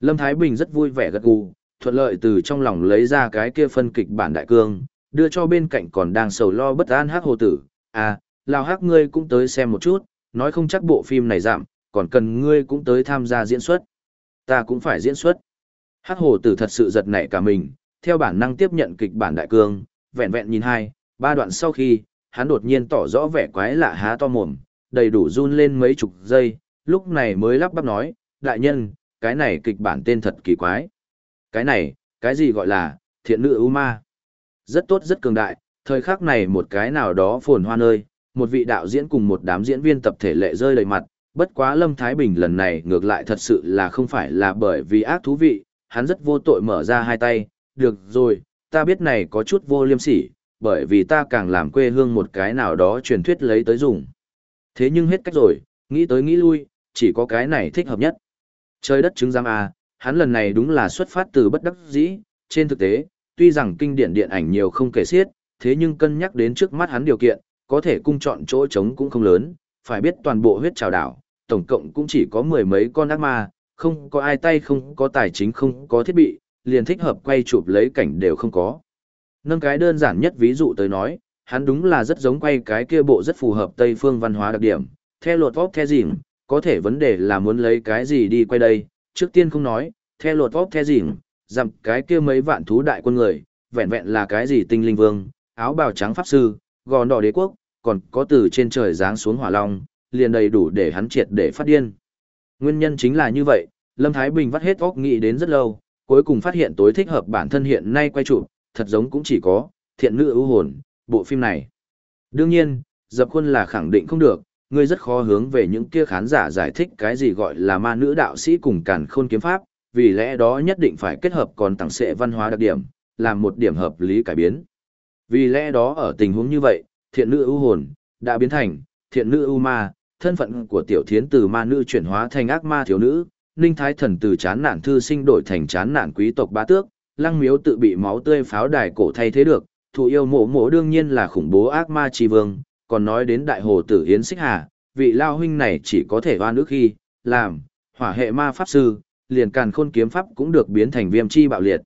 Lâm Thái Bình rất vui vẻ gật gù, thuận lợi từ trong lòng lấy ra cái kia phân kịch bản đại cương, đưa cho bên cạnh còn đang sầu lo bất an hắc hồ tử. À, lao hắc ngươi cũng tới xem một chút, nói không chắc bộ phim này giảm, còn cần ngươi cũng tới tham gia diễn xuất. Ta cũng phải diễn xuất. Hắc hồ tử thật sự giật nảy cả mình, theo bản năng tiếp nhận kịch bản đại cương, vẹn vẹn nhìn hai, ba đoạn sau khi, hắn đột nhiên tỏ rõ vẻ quái lạ há to mồm, đầy đủ run lên mấy chục giây, lúc này mới lắp bắp nói, đại nhân, cái này kịch bản tên thật kỳ quái. Cái này, cái gì gọi là, thiện nữ ưu ma. Rất tốt rất cường đại, thời khắc này một cái nào đó phồn hoa nơi, một vị đạo diễn cùng một đám diễn viên tập thể lệ rơi đầy mặt, bất quá Lâm Thái Bình lần này ngược lại thật sự là không phải là bởi vì ác thú vị, hắn rất vô tội mở ra hai tay, được rồi, ta biết này có chút vô liêm sỉ, bởi vì ta càng làm quê hương một cái nào đó truyền thuyết lấy tới dùng. Thế nhưng hết cách rồi, nghĩ tới nghĩ lui, chỉ có cái này thích hợp nhất. Trời đất chứng giam à, hắn lần này đúng là xuất phát từ bất đắc dĩ, trên thực tế, tuy rằng kinh điển điện ảnh nhiều không kể xiết, thế nhưng cân nhắc đến trước mắt hắn điều kiện, có thể cung chọn chỗ trống cũng không lớn, phải biết toàn bộ huyết trào đảo, tổng cộng cũng chỉ có mười mấy con ác ma, không có ai tay không có tài chính không có thiết bị, liền thích hợp quay chụp lấy cảnh đều không có. Nâng cái đơn giản nhất ví dụ tới nói, hắn đúng là rất giống quay cái kia bộ rất phù hợp Tây phương văn hóa đặc điểm, theo luật vóc theo dịnh, có thể vấn đề là muốn lấy cái gì đi quay đây, trước tiên không nói, theo luật vóc theo dịnh, dặm cái kia mấy vạn thú đại quân người, vẹn vẹn là cái gì tinh linh vương, áo bào trắng pháp sư, gòn đỏ đế quốc, còn có từ trên trời giáng xuống hỏa long, liền đầy đủ để hắn triệt để phát điên. Nguyên nhân chính là như vậy, Lâm Thái Bình vắt hết óc nghĩ đến rất lâu, cuối cùng phát hiện tối thích hợp bản thân hiện nay quay chụp, thật giống cũng chỉ có thiện nữ ưu hồn, bộ phim này. Đương nhiên, dập khuôn là khẳng định không được, ngươi rất khó hướng về những kia khán giả giải thích cái gì gọi là ma nữ đạo sĩ cùng càn khôn kiếm pháp, vì lẽ đó nhất định phải kết hợp còn tặng sệ văn hóa đặc điểm, làm một điểm hợp lý cải biến. Vì lẽ đó ở tình huống như vậy, thiện nữ ưu hồn, đã biến thành, thiện nữ ưu ma, thân phận của tiểu thiến từ ma nữ chuyển hóa thành ác ma thiếu nữ, ninh thái thần từ chán nản thư sinh đổi thành chán nản quý tộc bá tước, lăng miếu tự bị máu tươi pháo đài cổ thay thế được, thụ yêu mộ mộ đương nhiên là khủng bố ác ma chi vương, còn nói đến đại hồ tử Yến Xích Hà, vị lao huynh này chỉ có thể oan ước khi, làm, hỏa hệ ma pháp sư, liền càn khôn kiếm pháp cũng được biến thành viêm chi bạo liệt.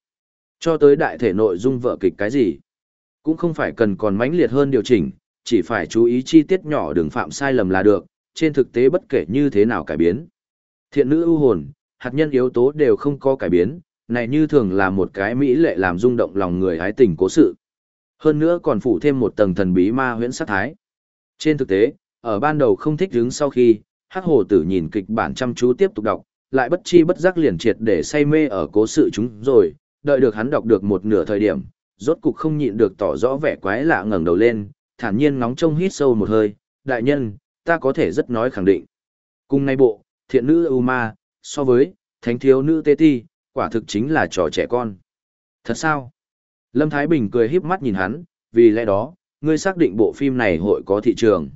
Cho tới đại thể nội dung vợ kịch cái gì, cũng không phải cần còn mãnh liệt hơn điều chỉnh, chỉ phải chú ý chi tiết nhỏ đừng phạm sai lầm là được, trên thực tế bất kể như thế nào cải biến. Thiện nữ ưu hồn, hạt nhân yếu tố đều không có cải biến, này như thường là một cái mỹ lệ làm rung động lòng người hái tình cố sự. Hơn nữa còn phủ thêm một tầng thần bí ma huyễn sát thái. Trên thực tế, ở ban đầu không thích đứng sau khi, Hắc Hồ Tử nhìn kịch bản chăm chú tiếp tục đọc, lại bất chi bất giác liền triệt để say mê ở cố sự chúng rồi, đợi được hắn đọc được một nửa thời điểm, rốt cục không nhịn được tỏ rõ vẻ quái lạ ngẩng đầu lên, thản nhiên ngóng trông hít sâu một hơi, đại nhân, ta có thể rất nói khẳng định. Cùng nay bộ, thiện nữ Uma, so với, thánh thiếu nữ Tê Ti, quả thực chính là trò trẻ con. Thật sao? Lâm Thái Bình cười híp mắt nhìn hắn, vì lẽ đó, ngươi xác định bộ phim này hội có thị trường.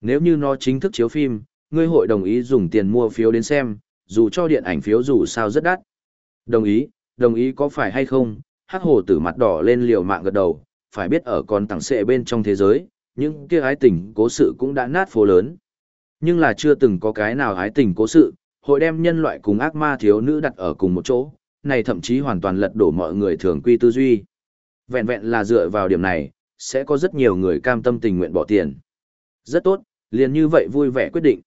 Nếu như nó chính thức chiếu phim, ngươi hội đồng ý dùng tiền mua phiếu đến xem, dù cho điện ảnh phiếu dù sao rất đắt. Đồng ý, đồng ý có phải hay không? Hắc hồ tử mặt đỏ lên liều mạng gật đầu, phải biết ở con tặng xệ bên trong thế giới, những kia ái tình cố sự cũng đã nát phố lớn. Nhưng là chưa từng có cái nào ái tình cố sự, hội đem nhân loại cùng ác ma thiếu nữ đặt ở cùng một chỗ, này thậm chí hoàn toàn lật đổ mọi người thường quy tư duy. Vẹn vẹn là dựa vào điểm này, sẽ có rất nhiều người cam tâm tình nguyện bỏ tiền. Rất tốt, liền như vậy vui vẻ quyết định.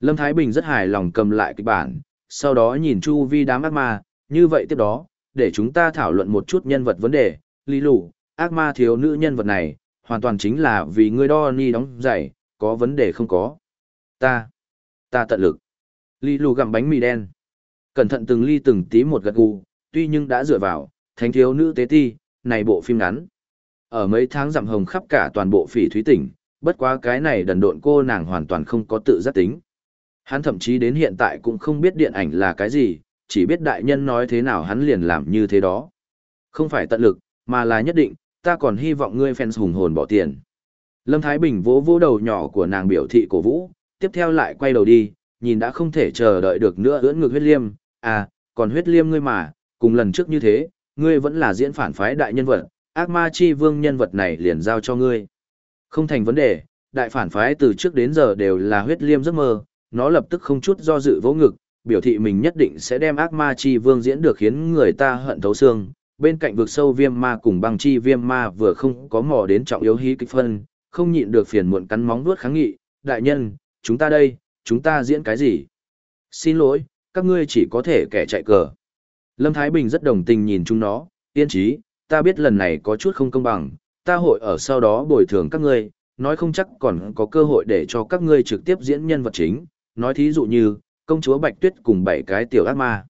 Lâm Thái Bình rất hài lòng cầm lại kịch bản, sau đó nhìn chu vi đám ác ma, như vậy tiếp đó, để chúng ta thảo luận một chút nhân vật vấn đề, lý lù, ác ma thiếu nữ nhân vật này, hoàn toàn chính là vì ngươi đo ni đóng giày, có vấn đề không có. Ta, ta tận lực. Lý lù gặm bánh mì đen. Cẩn thận từng ly từng tí một gật gù, tuy nhưng đã dựa vào, thánh thiếu nữ tế ti, này bộ phim ngắn. Ở mấy tháng giảm hồng khắp cả toàn bộ phỉ thúy tỉnh, bất quá cái này đần độn cô nàng hoàn toàn không có tự giác tính. Hắn thậm chí đến hiện tại cũng không biết điện ảnh là cái gì, chỉ biết đại nhân nói thế nào hắn liền làm như thế đó. Không phải tận lực, mà là nhất định, ta còn hy vọng ngươi fans hùng hồn bỏ tiền. Lâm Thái Bình vỗ vỗ đầu nhỏ của nàng biểu thị cổ vũ, tiếp theo lại quay đầu đi, nhìn đã không thể chờ đợi được nữa ưỡn ngược huyết liêm, à, còn huyết liêm ngươi mà, cùng lần trước như thế, ngươi vẫn là diễn phản phái đại nhân vật, ác ma chi vương nhân vật này liền giao cho ngươi. Không thành vấn đề, đại phản phái từ trước đến giờ đều là huyết liêm giấc mơ, nó lập tức không chút do dự vỗ ngực, biểu thị mình nhất định sẽ đem ác ma chi vương diễn được khiến người ta hận thấu xương. Bên cạnh vực sâu viêm ma cùng băng chi viêm ma vừa không có mò đến trọng yếu hí kịch phân, không nhịn được phiền muộn cắn móng vuốt kháng nghị, đại nhân, chúng ta đây, chúng ta diễn cái gì? Xin lỗi, các ngươi chỉ có thể kẻ chạy cờ. Lâm Thái Bình rất đồng tình nhìn chúng nó, yên trí, ta biết lần này có chút không công bằng, ta hội ở sau đó bồi thường các ngươi, nói không chắc còn có cơ hội để cho các ngươi trực tiếp diễn nhân vật chính, nói thí dụ như, công chúa Bạch Tuyết cùng bảy cái tiểu ác ma.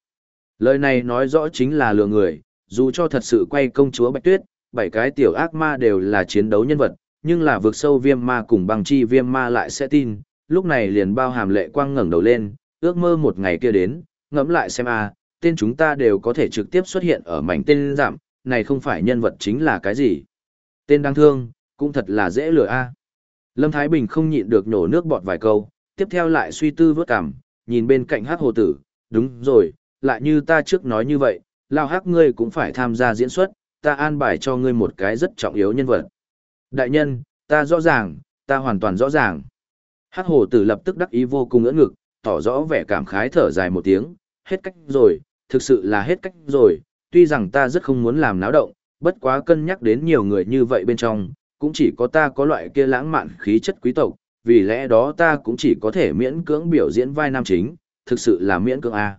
Lời này nói rõ chính là lừa người, dù cho thật sự quay công chúa Bạch Tuyết, bảy cái tiểu ác ma đều là chiến đấu nhân vật, nhưng là vượt sâu viêm ma cùng băng chi viêm ma lại sẽ tin, lúc này liền bao hàm lệ quang ngẩng đầu lên, ước mơ một ngày kia đến, ngẫm lại xem a, tên chúng ta đều có thể trực tiếp xuất hiện ở mảnh tên giảm, này không phải nhân vật chính là cái gì. Tên đáng thương, cũng thật là dễ lừa a. Lâm Thái Bình không nhịn được nổ nước bọt vài câu, tiếp theo lại suy tư vớt cảm, nhìn bên cạnh hát hồ tử, đúng rồi, lại như ta trước nói như vậy, lao hắc ngươi cũng phải tham gia diễn xuất, ta an bài cho ngươi một cái rất trọng yếu nhân vật. Đại nhân, ta rõ ràng, ta hoàn toàn rõ ràng. Hát hồ tử lập tức đắc ý vô cùng ngỡ ngực, tỏ rõ vẻ cảm khái thở dài một tiếng, hết cách rồi, thực sự là hết cách rồi, tuy rằng ta rất không muốn làm náo động, bất quá cân nhắc đến nhiều người như vậy bên trong, cũng chỉ có ta có loại kia lãng mạn khí chất quý tộc, vì lẽ đó ta cũng chỉ có thể miễn cưỡng biểu diễn vai nam chính, thực sự là miễn cưỡng A.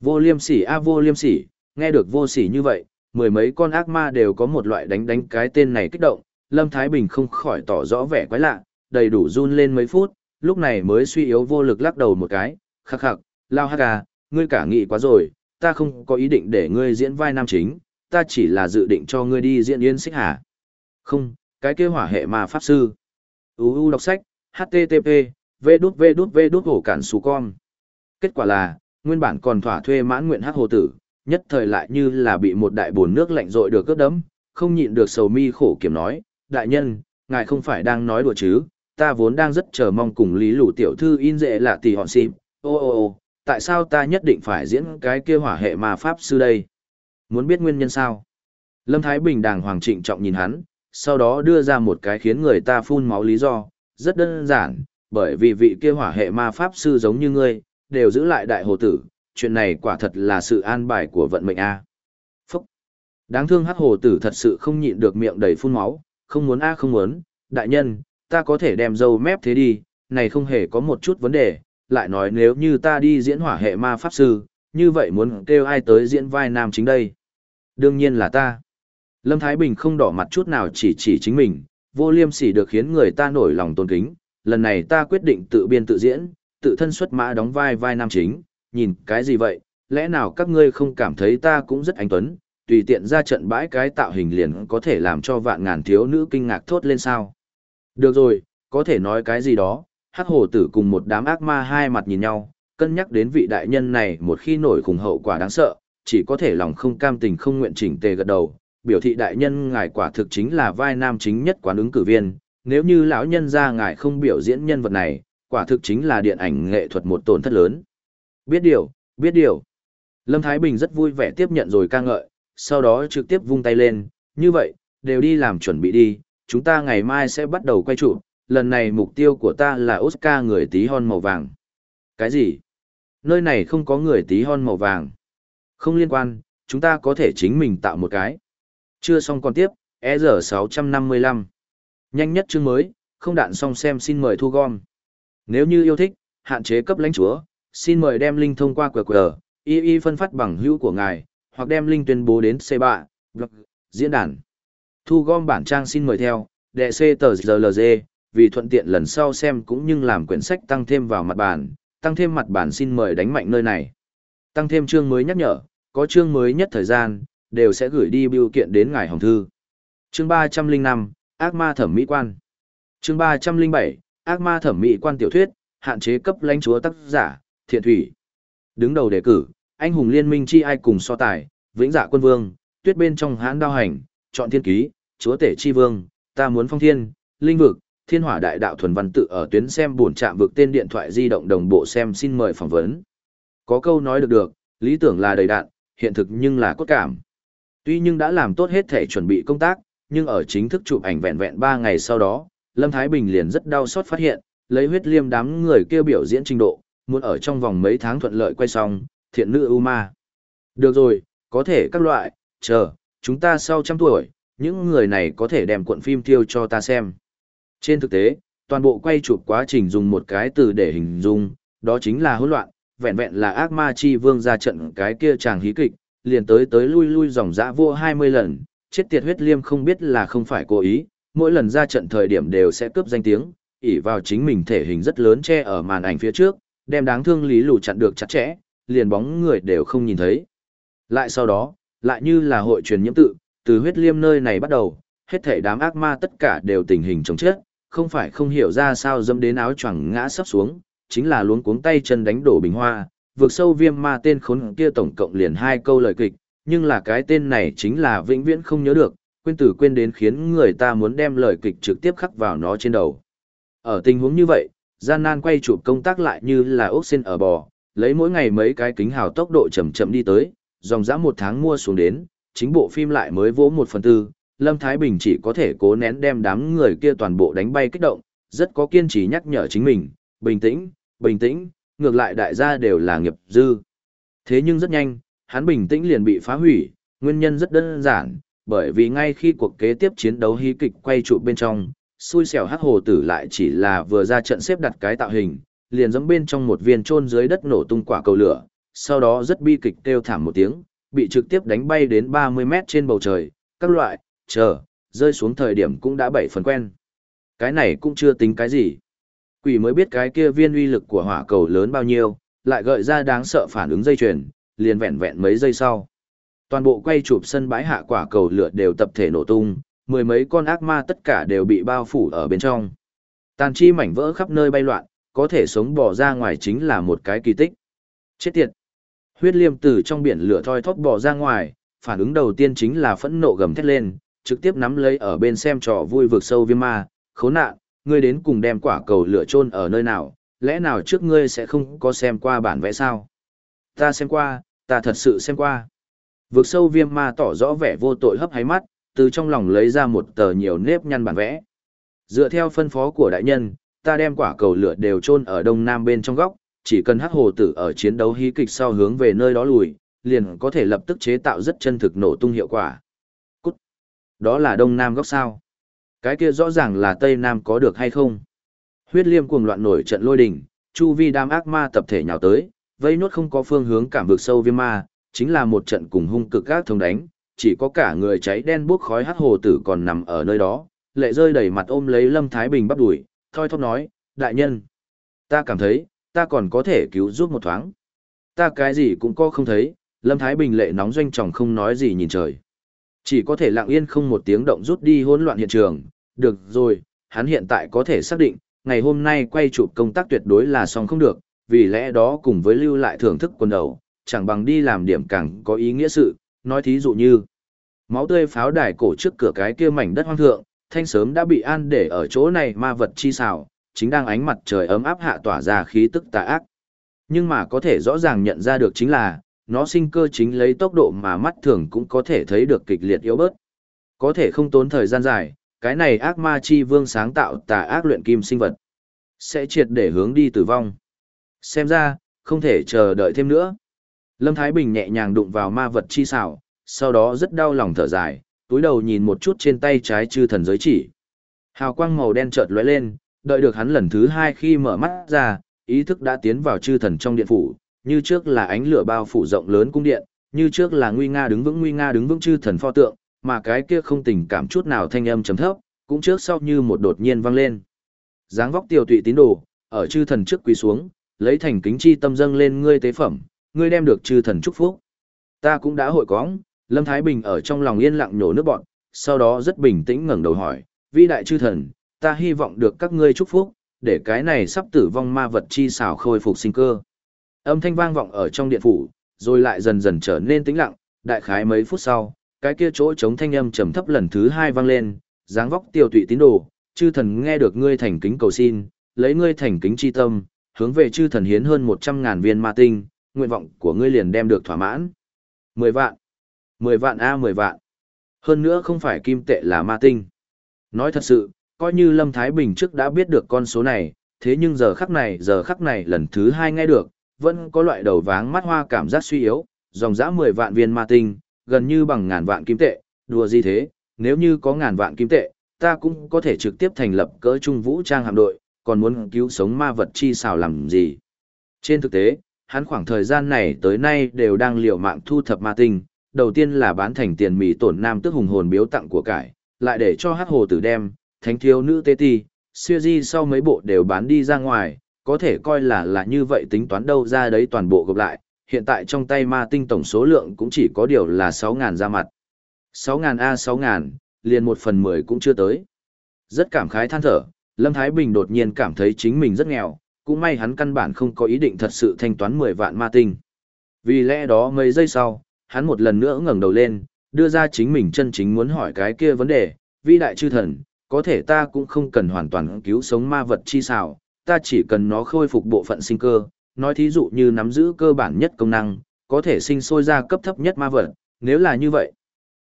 Vô liêm sỉ A vô liêm sỉ, nghe được vô sỉ như vậy, mười mấy con ác ma đều có một loại đánh đánh cái tên này kích động, Lâm Thái Bình không khỏi tỏ rõ vẻ quái lạ, đầy đủ run lên mấy phút, lúc này mới suy yếu vô lực lắc đầu một cái, khắc khắc, lao hắc à, ngươi cả nghị quá rồi, ta không có ý định để ngươi diễn vai nam chính, ta chỉ là dự định cho ngươi đi diễn yên xích hả. Không, cái kia hỏa hệ mà pháp sư. UU đọc sách, HTTP, v đút v đút v đút hổ cản xù con. Kết quả là, nguyên bản còn thỏa thuê mãn nguyện hắc hồ tử, nhất thời lại như là bị một đại bồn nước lạnh rội được cướp đấm, không nhịn được sầu mi khổ kiểm nói, đại nhân, ngài không phải đang nói đùa chứ, ta vốn đang rất chờ mong cùng lý lũ tiểu thư in dễ là tỷ hòn xịp, ô ô ô, tại sao ta nhất định phải diễn cái kia hỏa hệ mà pháp sư đây? Muốn biết nguyên nhân sao? Lâm Thái Bình đàng hoàng trịnh trọng nhìn hắn, sau đó đưa ra một cái khiến người ta phun máu lý do, rất đơn giản, bởi vì vị kia hỏa hệ ma pháp sư giống như ngươi, đều giữ lại đại hồ tử, chuyện này quả thật là sự an bài của vận mệnh a. Phúc! Đáng thương hắc hồ tử thật sự không nhịn được miệng đầy phun máu, không muốn a không muốn, đại nhân, ta có thể đem dâu mép thế đi, này không hề có một chút vấn đề, lại nói nếu như ta đi diễn hỏa hệ ma pháp sư, như vậy muốn kêu ai tới diễn vai nam chính đây? Đương nhiên là ta. Lâm Thái Bình không đỏ mặt chút nào chỉ chỉ chính mình, vô liêm sỉ được khiến người ta nổi lòng tôn kính, lần này ta quyết định tự biên tự diễn, tự thân xuất mã đóng vai vai nam chính, nhìn cái gì vậy, lẽ nào các ngươi không cảm thấy ta cũng rất anh tuấn, tùy tiện ra trận bãi cái tạo hình liền có thể làm cho vạn ngàn thiếu nữ kinh ngạc thốt lên sao. Được rồi, có thể nói cái gì đó, hắc hổ tử cùng một đám ác ma hai mặt nhìn nhau, cân nhắc đến vị đại nhân này một khi nổi khủng hậu quả đáng sợ, chỉ có thể lòng không cam tình không nguyện chỉnh tề gật đầu, biểu thị đại nhân ngài quả thực chính là vai nam chính nhất quán ứng cử viên, nếu như lão nhân ra ngài không biểu diễn nhân vật này, quả thực chính là điện ảnh nghệ thuật một tổn thất lớn. Biết điều, biết điều. Lâm Thái Bình rất vui vẻ tiếp nhận rồi ca ngợi, sau đó trực tiếp vung tay lên, như vậy, đều đi làm chuẩn bị đi, chúng ta ngày mai sẽ bắt đầu quay trụ, lần này mục tiêu của ta là Oscar người tí hon màu vàng. Cái gì? Nơi này không có người tí hon màu vàng. Không liên quan, chúng ta có thể chính mình tạo một cái. Chưa xong còn tiếp, EZ655. Nhanh nhất chương mới, không đạn xong xem xin mời thu gom. Nếu như yêu thích, hạn chế cấp lãnh chúa, xin mời đem link thông qua QR, y y phân phát bằng hữu của ngài, hoặc đem link tuyên bố đến C3, blog, diễn đàn. Thu gom bản trang xin mời theo, đệ C tờ GLG, vì thuận tiện lần sau xem cũng như làm quyển sách tăng thêm vào mặt bản, tăng thêm mặt bản xin mời đánh mạnh nơi này. Tăng thêm chương mới nhắc nhở, có chương mới nhất thời gian, đều sẽ gửi đi biểu kiện đến ngài hồng thư. Chương 305, Ác ma thẩm mỹ quan. Chương 307, Ác ma thẩm mỹ quan tiểu thuyết, hạn chế cấp lãnh chúa tác giả, Thiện Thủy. Đứng đầu đề cử, anh hùng liên minh chi ai cùng so tài, Vĩnh Dạ Quân Vương, Tuyết bên trong hãn đao hành, chọn thiên ký, chúa tể chi vương, ta muốn phong thiên, linh vực, thiên hỏa đại đạo thuần văn tự ở tuyến xem buồn chạm vực tên điện thoại di động đồng bộ xem xin mời phỏng vấn. Có câu nói được được, lý tưởng là đầy đạn, hiện thực nhưng là cốt cảm. Tuy nhưng đã làm tốt hết thể chuẩn bị công tác, nhưng ở chính thức chụp ảnh vẹn vẹn 3 ngày sau đó, Lâm Thái Bình liền rất đau xót phát hiện, lấy huyết liêm đám người kêu biểu diễn trình độ, muốn ở trong vòng mấy tháng thuận lợi quay xong, thiện nữ Uma. Được rồi, có thể các loại, chờ, chúng ta sau trăm tuổi, những người này có thể đem cuộn phim tiêu cho ta xem. Trên thực tế, toàn bộ quay chụp quá trình dùng một cái từ để hình dung, đó chính là hỗn loạn, vẹn vẹn là ác ma chi vương ra trận cái kia chàng hí kịch, liền tới tới lui lui dòng dã vua 20 lần, chết tiệt huyết liêm không biết là không phải cố ý, mỗi lần ra trận thời điểm đều sẽ cướp danh tiếng, ỷ vào chính mình thể hình rất lớn che ở màn ảnh phía trước, đem đáng thương lý lù chặn được chặt chẽ, liền bóng người đều không nhìn thấy. Lại sau đó, lại như là hội truyền nhiễm tự, từ huyết liêm nơi này bắt đầu, hết thể đám ác ma tất cả đều tình hình chống chết, không phải không hiểu ra sao dâm đến áo choàng ngã sắp xuống, chính là luống cuống tay chân đánh đổ bình hoa, vượt sâu viêm ma tên khốn kia tổng cộng liền hai câu lời kịch, nhưng là cái tên này chính là vĩnh viễn không nhớ được, quên tử quên đến khiến người ta muốn đem lời kịch trực tiếp khắc vào nó trên đầu. Ở tình huống như vậy, gian nan quay chụp công tác lại như là ốc xin ở bò, lấy mỗi ngày mấy cái kính hào tốc độ chậm chậm đi tới, dòng dã một tháng mua xuống đến, chính bộ phim lại mới vỗ một phần tư, Lâm Thái Bình chỉ có thể cố nén đem đám người kia toàn bộ đánh bay kích động, rất có kiên trì nhắc nhở chính mình, bình tĩnh, bình tĩnh, ngược lại đại gia đều là nghiệp dư. Thế nhưng rất nhanh, hắn bình tĩnh liền bị phá hủy, nguyên nhân rất đơn giản, bởi vì ngay khi cuộc kế tiếp chiến đấu hí kịch quay trụ bên trong, xui xẻo hắc hồ tử lại chỉ là vừa ra trận xếp đặt cái tạo hình, liền giống bên trong một viên trôn dưới đất nổ tung quả cầu lửa, sau đó rất bi kịch kêu thảm một tiếng, bị trực tiếp đánh bay đến 30 mét trên bầu trời, các loại, chờ, rơi xuống thời điểm cũng đã bảy phần quen. Cái này cũng chưa tính cái gì. Quỷ mới biết cái kia viên uy lực của hỏa cầu lớn bao nhiêu, lại gợi ra đáng sợ phản ứng dây chuyền, liền vẹn vẹn mấy giây sau. Toàn bộ quay chụp sân bãi hạ quả cầu lửa đều tập thể nổ tung, mười mấy con ác ma tất cả đều bị bao phủ ở bên trong. Tàn chi mảnh vỡ khắp nơi bay loạn, có thể sống bỏ ra ngoài chính là một cái kỳ tích. Chết tiệt! Huyết liêm từ trong biển lửa thoi thóp bỏ ra ngoài, phản ứng đầu tiên chính là phẫn nộ gầm thét lên, trực tiếp nắm lấy ở bên xem trò vui vực sâu viêm ma, khốn nạn, ngươi đến cùng đem quả cầu lửa chôn ở nơi nào, lẽ nào trước ngươi sẽ không có xem qua bản vẽ sao? Ta xem qua, ta thật sự xem qua. Vực sâu viêm ma tỏ rõ vẻ vô tội hấp háy mắt, từ trong lòng lấy ra một tờ nhiều nếp nhăn bản vẽ. Dựa theo phân phó của đại nhân, ta đem quả cầu lửa đều chôn ở đông nam bên trong góc, chỉ cần hắc hồ tử ở chiến đấu hí kịch sau hướng về nơi đó lùi, liền có thể lập tức chế tạo rất chân thực nổ tung hiệu quả. Cút! Đó là đông nam góc sao? Cái kia rõ ràng là tây nam có được hay không? Huyết liêm cuồng loạn nổi trận lôi đình, chu vi đám ác ma tập thể nhào tới, vây nốt không có phương hướng cảm vực sâu viêm ma, chính là một trận cùng hung cực các thông đánh, chỉ có cả người cháy đen buốc khói hắc hồ tử còn nằm ở nơi đó, lệ rơi đầy mặt ôm lấy Lâm Thái Bình bắt đuổi, thoi thóp nói, đại nhân, ta cảm thấy, ta còn có thể cứu giúp một thoáng. Ta cái gì cũng có không thấy, Lâm Thái Bình lệ nóng doanh trọng không nói gì nhìn trời. Chỉ có thể lặng yên không một tiếng động rút đi hỗn loạn hiện trường, được rồi, hắn hiện tại có thể xác định, ngày hôm nay quay chụp công tác tuyệt đối là xong không được, vì lẽ đó cùng với lưu lại thưởng thức quần đầu, chẳng bằng đi làm điểm càng có ý nghĩa sự, nói thí dụ như máu tươi pháo đài cổ trước cửa cái kia mảnh đất hoang thượng, thanh sớm đã bị an để ở chỗ này ma vật chi xảo, chính đang ánh mặt trời ấm áp hạ tỏa ra khí tức tà ác. Nhưng mà có thể rõ ràng nhận ra được chính là, nó sinh cơ chính lấy tốc độ mà mắt thường cũng có thể thấy được kịch liệt yếu bớt. Có thể không tốn thời gian dài, cái này ác ma chi vương sáng tạo tà ác luyện kim sinh vật. Sẽ triệt để hướng đi tử vong. Xem ra, không thể chờ đợi thêm nữa. Lâm Thái Bình nhẹ nhàng đụng vào ma vật chi xảo, sau đó rất đau lòng thở dài, túi đầu nhìn một chút trên tay trái chư thần giới chỉ. Hào quang màu đen chợt lóe lên, đợi được hắn lần thứ hai khi mở mắt ra, ý thức đã tiến vào chư thần trong điện phủ, như trước là ánh lửa bao phủ rộng lớn cung điện, như trước là nguy nga đứng vững nguy nga đứng vững chư thần pho tượng, mà cái kia không tình cảm chút nào thanh âm trầm thấp, cũng trước sau như một đột nhiên vang lên. Dáng vóc tiểu tụy tín đồ, ở chư thần trước quỳ xuống, lấy thành kính chi tâm dâng lên ngươi tế phẩm, ngươi đem được chư thần chúc phúc. Ta cũng đã hội cóng, Lâm Thái Bình ở trong lòng yên lặng nhổ nước bọn, sau đó rất bình tĩnh ngẩng đầu hỏi, vĩ đại chư thần, ta hy vọng được các ngươi chúc phúc, để cái này sắp tử vong ma vật chi xảo khôi phục sinh cơ. Âm thanh vang vọng ở trong điện phủ, rồi lại dần dần trở nên tĩnh lặng, đại khái mấy phút sau, cái kia chỗ chống thanh âm trầm thấp lần thứ hai vang lên, dáng vóc tiêu tụy tín đồ, chư thần nghe được ngươi thành kính cầu xin, lấy ngươi thành kính chi tâm, hướng về chư thần hiến hơn một trăm ngàn viên ma tinh, nguyện vọng của ngươi liền đem được thỏa mãn. Mười vạn. mười vạn a mười vạn. Hơn nữa không phải kim tệ là ma tinh. Nói thật sự, coi như Lâm Thái Bình trước đã biết được con số này, thế nhưng giờ khắc này, giờ khắc này lần thứ hai nghe được, vẫn có loại đầu váng mắt hoa cảm giác suy yếu, dòng dã 10 vạn viên ma tinh, gần như bằng ngàn vạn kim tệ, đùa gì thế, nếu như có ngàn vạn kim tệ, ta cũng có thể trực tiếp thành lập cỡ trung vũ trang hạm đội, còn muốn cứu sống ma vật chi xào làm gì. Trên thực tế, hắn khoảng thời gian này tới nay đều đang liều mạng thu thập ma tinh, đầu tiên là bán thành tiền mì tổn nam tức hùng hồn biếu tặng của cải, lại để cho hát hồ tử đem, thánh thiếu nữ tê ti, siêu di sau mấy bộ đều bán đi ra ngoài, có thể coi là là như vậy tính toán đâu ra đấy toàn bộ gộp lại, hiện tại trong tay ma tinh tổng số lượng cũng chỉ có điều là 6.000 ra mặt. 6.000 A 6.000, liền một phần 10 cũng chưa tới. Rất cảm khái than thở, Lâm Thái Bình đột nhiên cảm thấy chính mình rất nghèo, cũng may hắn căn bản không có ý định thật sự thanh toán 10 vạn ma tinh. Vì lẽ đó mấy giây sau, hắn một lần nữa ngẩng đầu lên, đưa ra chính mình chân chính muốn hỏi cái kia vấn đề, vi đại chư thần, có thể ta cũng không cần hoàn toàn cứu sống ma vật chi xảo, ta chỉ cần nó khôi phục bộ phận sinh cơ, nói thí dụ như nắm giữ cơ bản nhất công năng, có thể sinh sôi ra cấp thấp nhất ma vật, nếu là như vậy.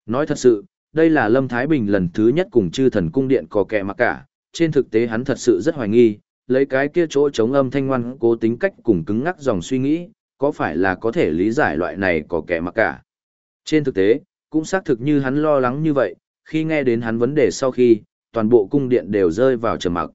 Nói thật sự, đây là Lâm Thái Bình lần thứ nhất cùng chư thần cung điện có kẻ mà cả, trên thực tế hắn thật sự rất hoài nghi, lấy cái kia chỗ chống âm thanh ngoan cố tính cách cùng cứng ngắc dòng suy nghĩ, có phải là có thể lý giải loại này có kẻ mà cả. Trên thực tế, cũng xác thực như hắn lo lắng như vậy, khi nghe đến hắn vấn đề sau khi, toàn bộ cung điện đều rơi vào trầm mặc.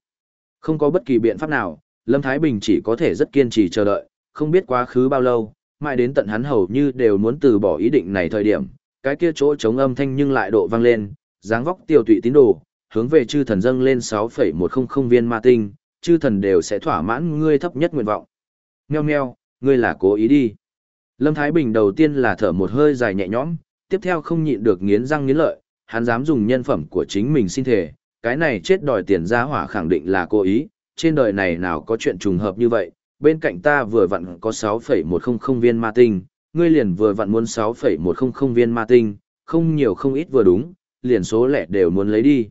Không có bất kỳ biện pháp nào, Lâm Thái Bình chỉ có thể rất kiên trì chờ đợi, không biết quá khứ bao lâu, mãi đến tận hắn hầu như đều muốn từ bỏ ý định này thời điểm, cái kia chỗ chống âm thanh nhưng lại độ vang lên, dáng vóc tiêu tụy tín đồ, hướng về chư thần dâng lên 6,100 viên ma tinh, chư thần đều sẽ thỏa mãn ngươi thấp nhất nguyện vọng. Meo meo, ngươi là cố ý đi. Lâm Thái Bình đầu tiên là thở một hơi dài nhẹ nhõm, tiếp theo không nhịn được nghiến răng nghiến lợi, hắn dám dùng nhân phẩm của chính mình xin thể, cái này chết đòi tiền ra hỏa khẳng định là cố ý, trên đời này nào có chuyện trùng hợp như vậy, bên cạnh ta vừa vặn có 6,100 viên ma tinh, ngươi liền vừa vặn muốn 6,100 viên ma tinh, không nhiều không ít vừa đúng, liền số lẻ đều muốn lấy đi.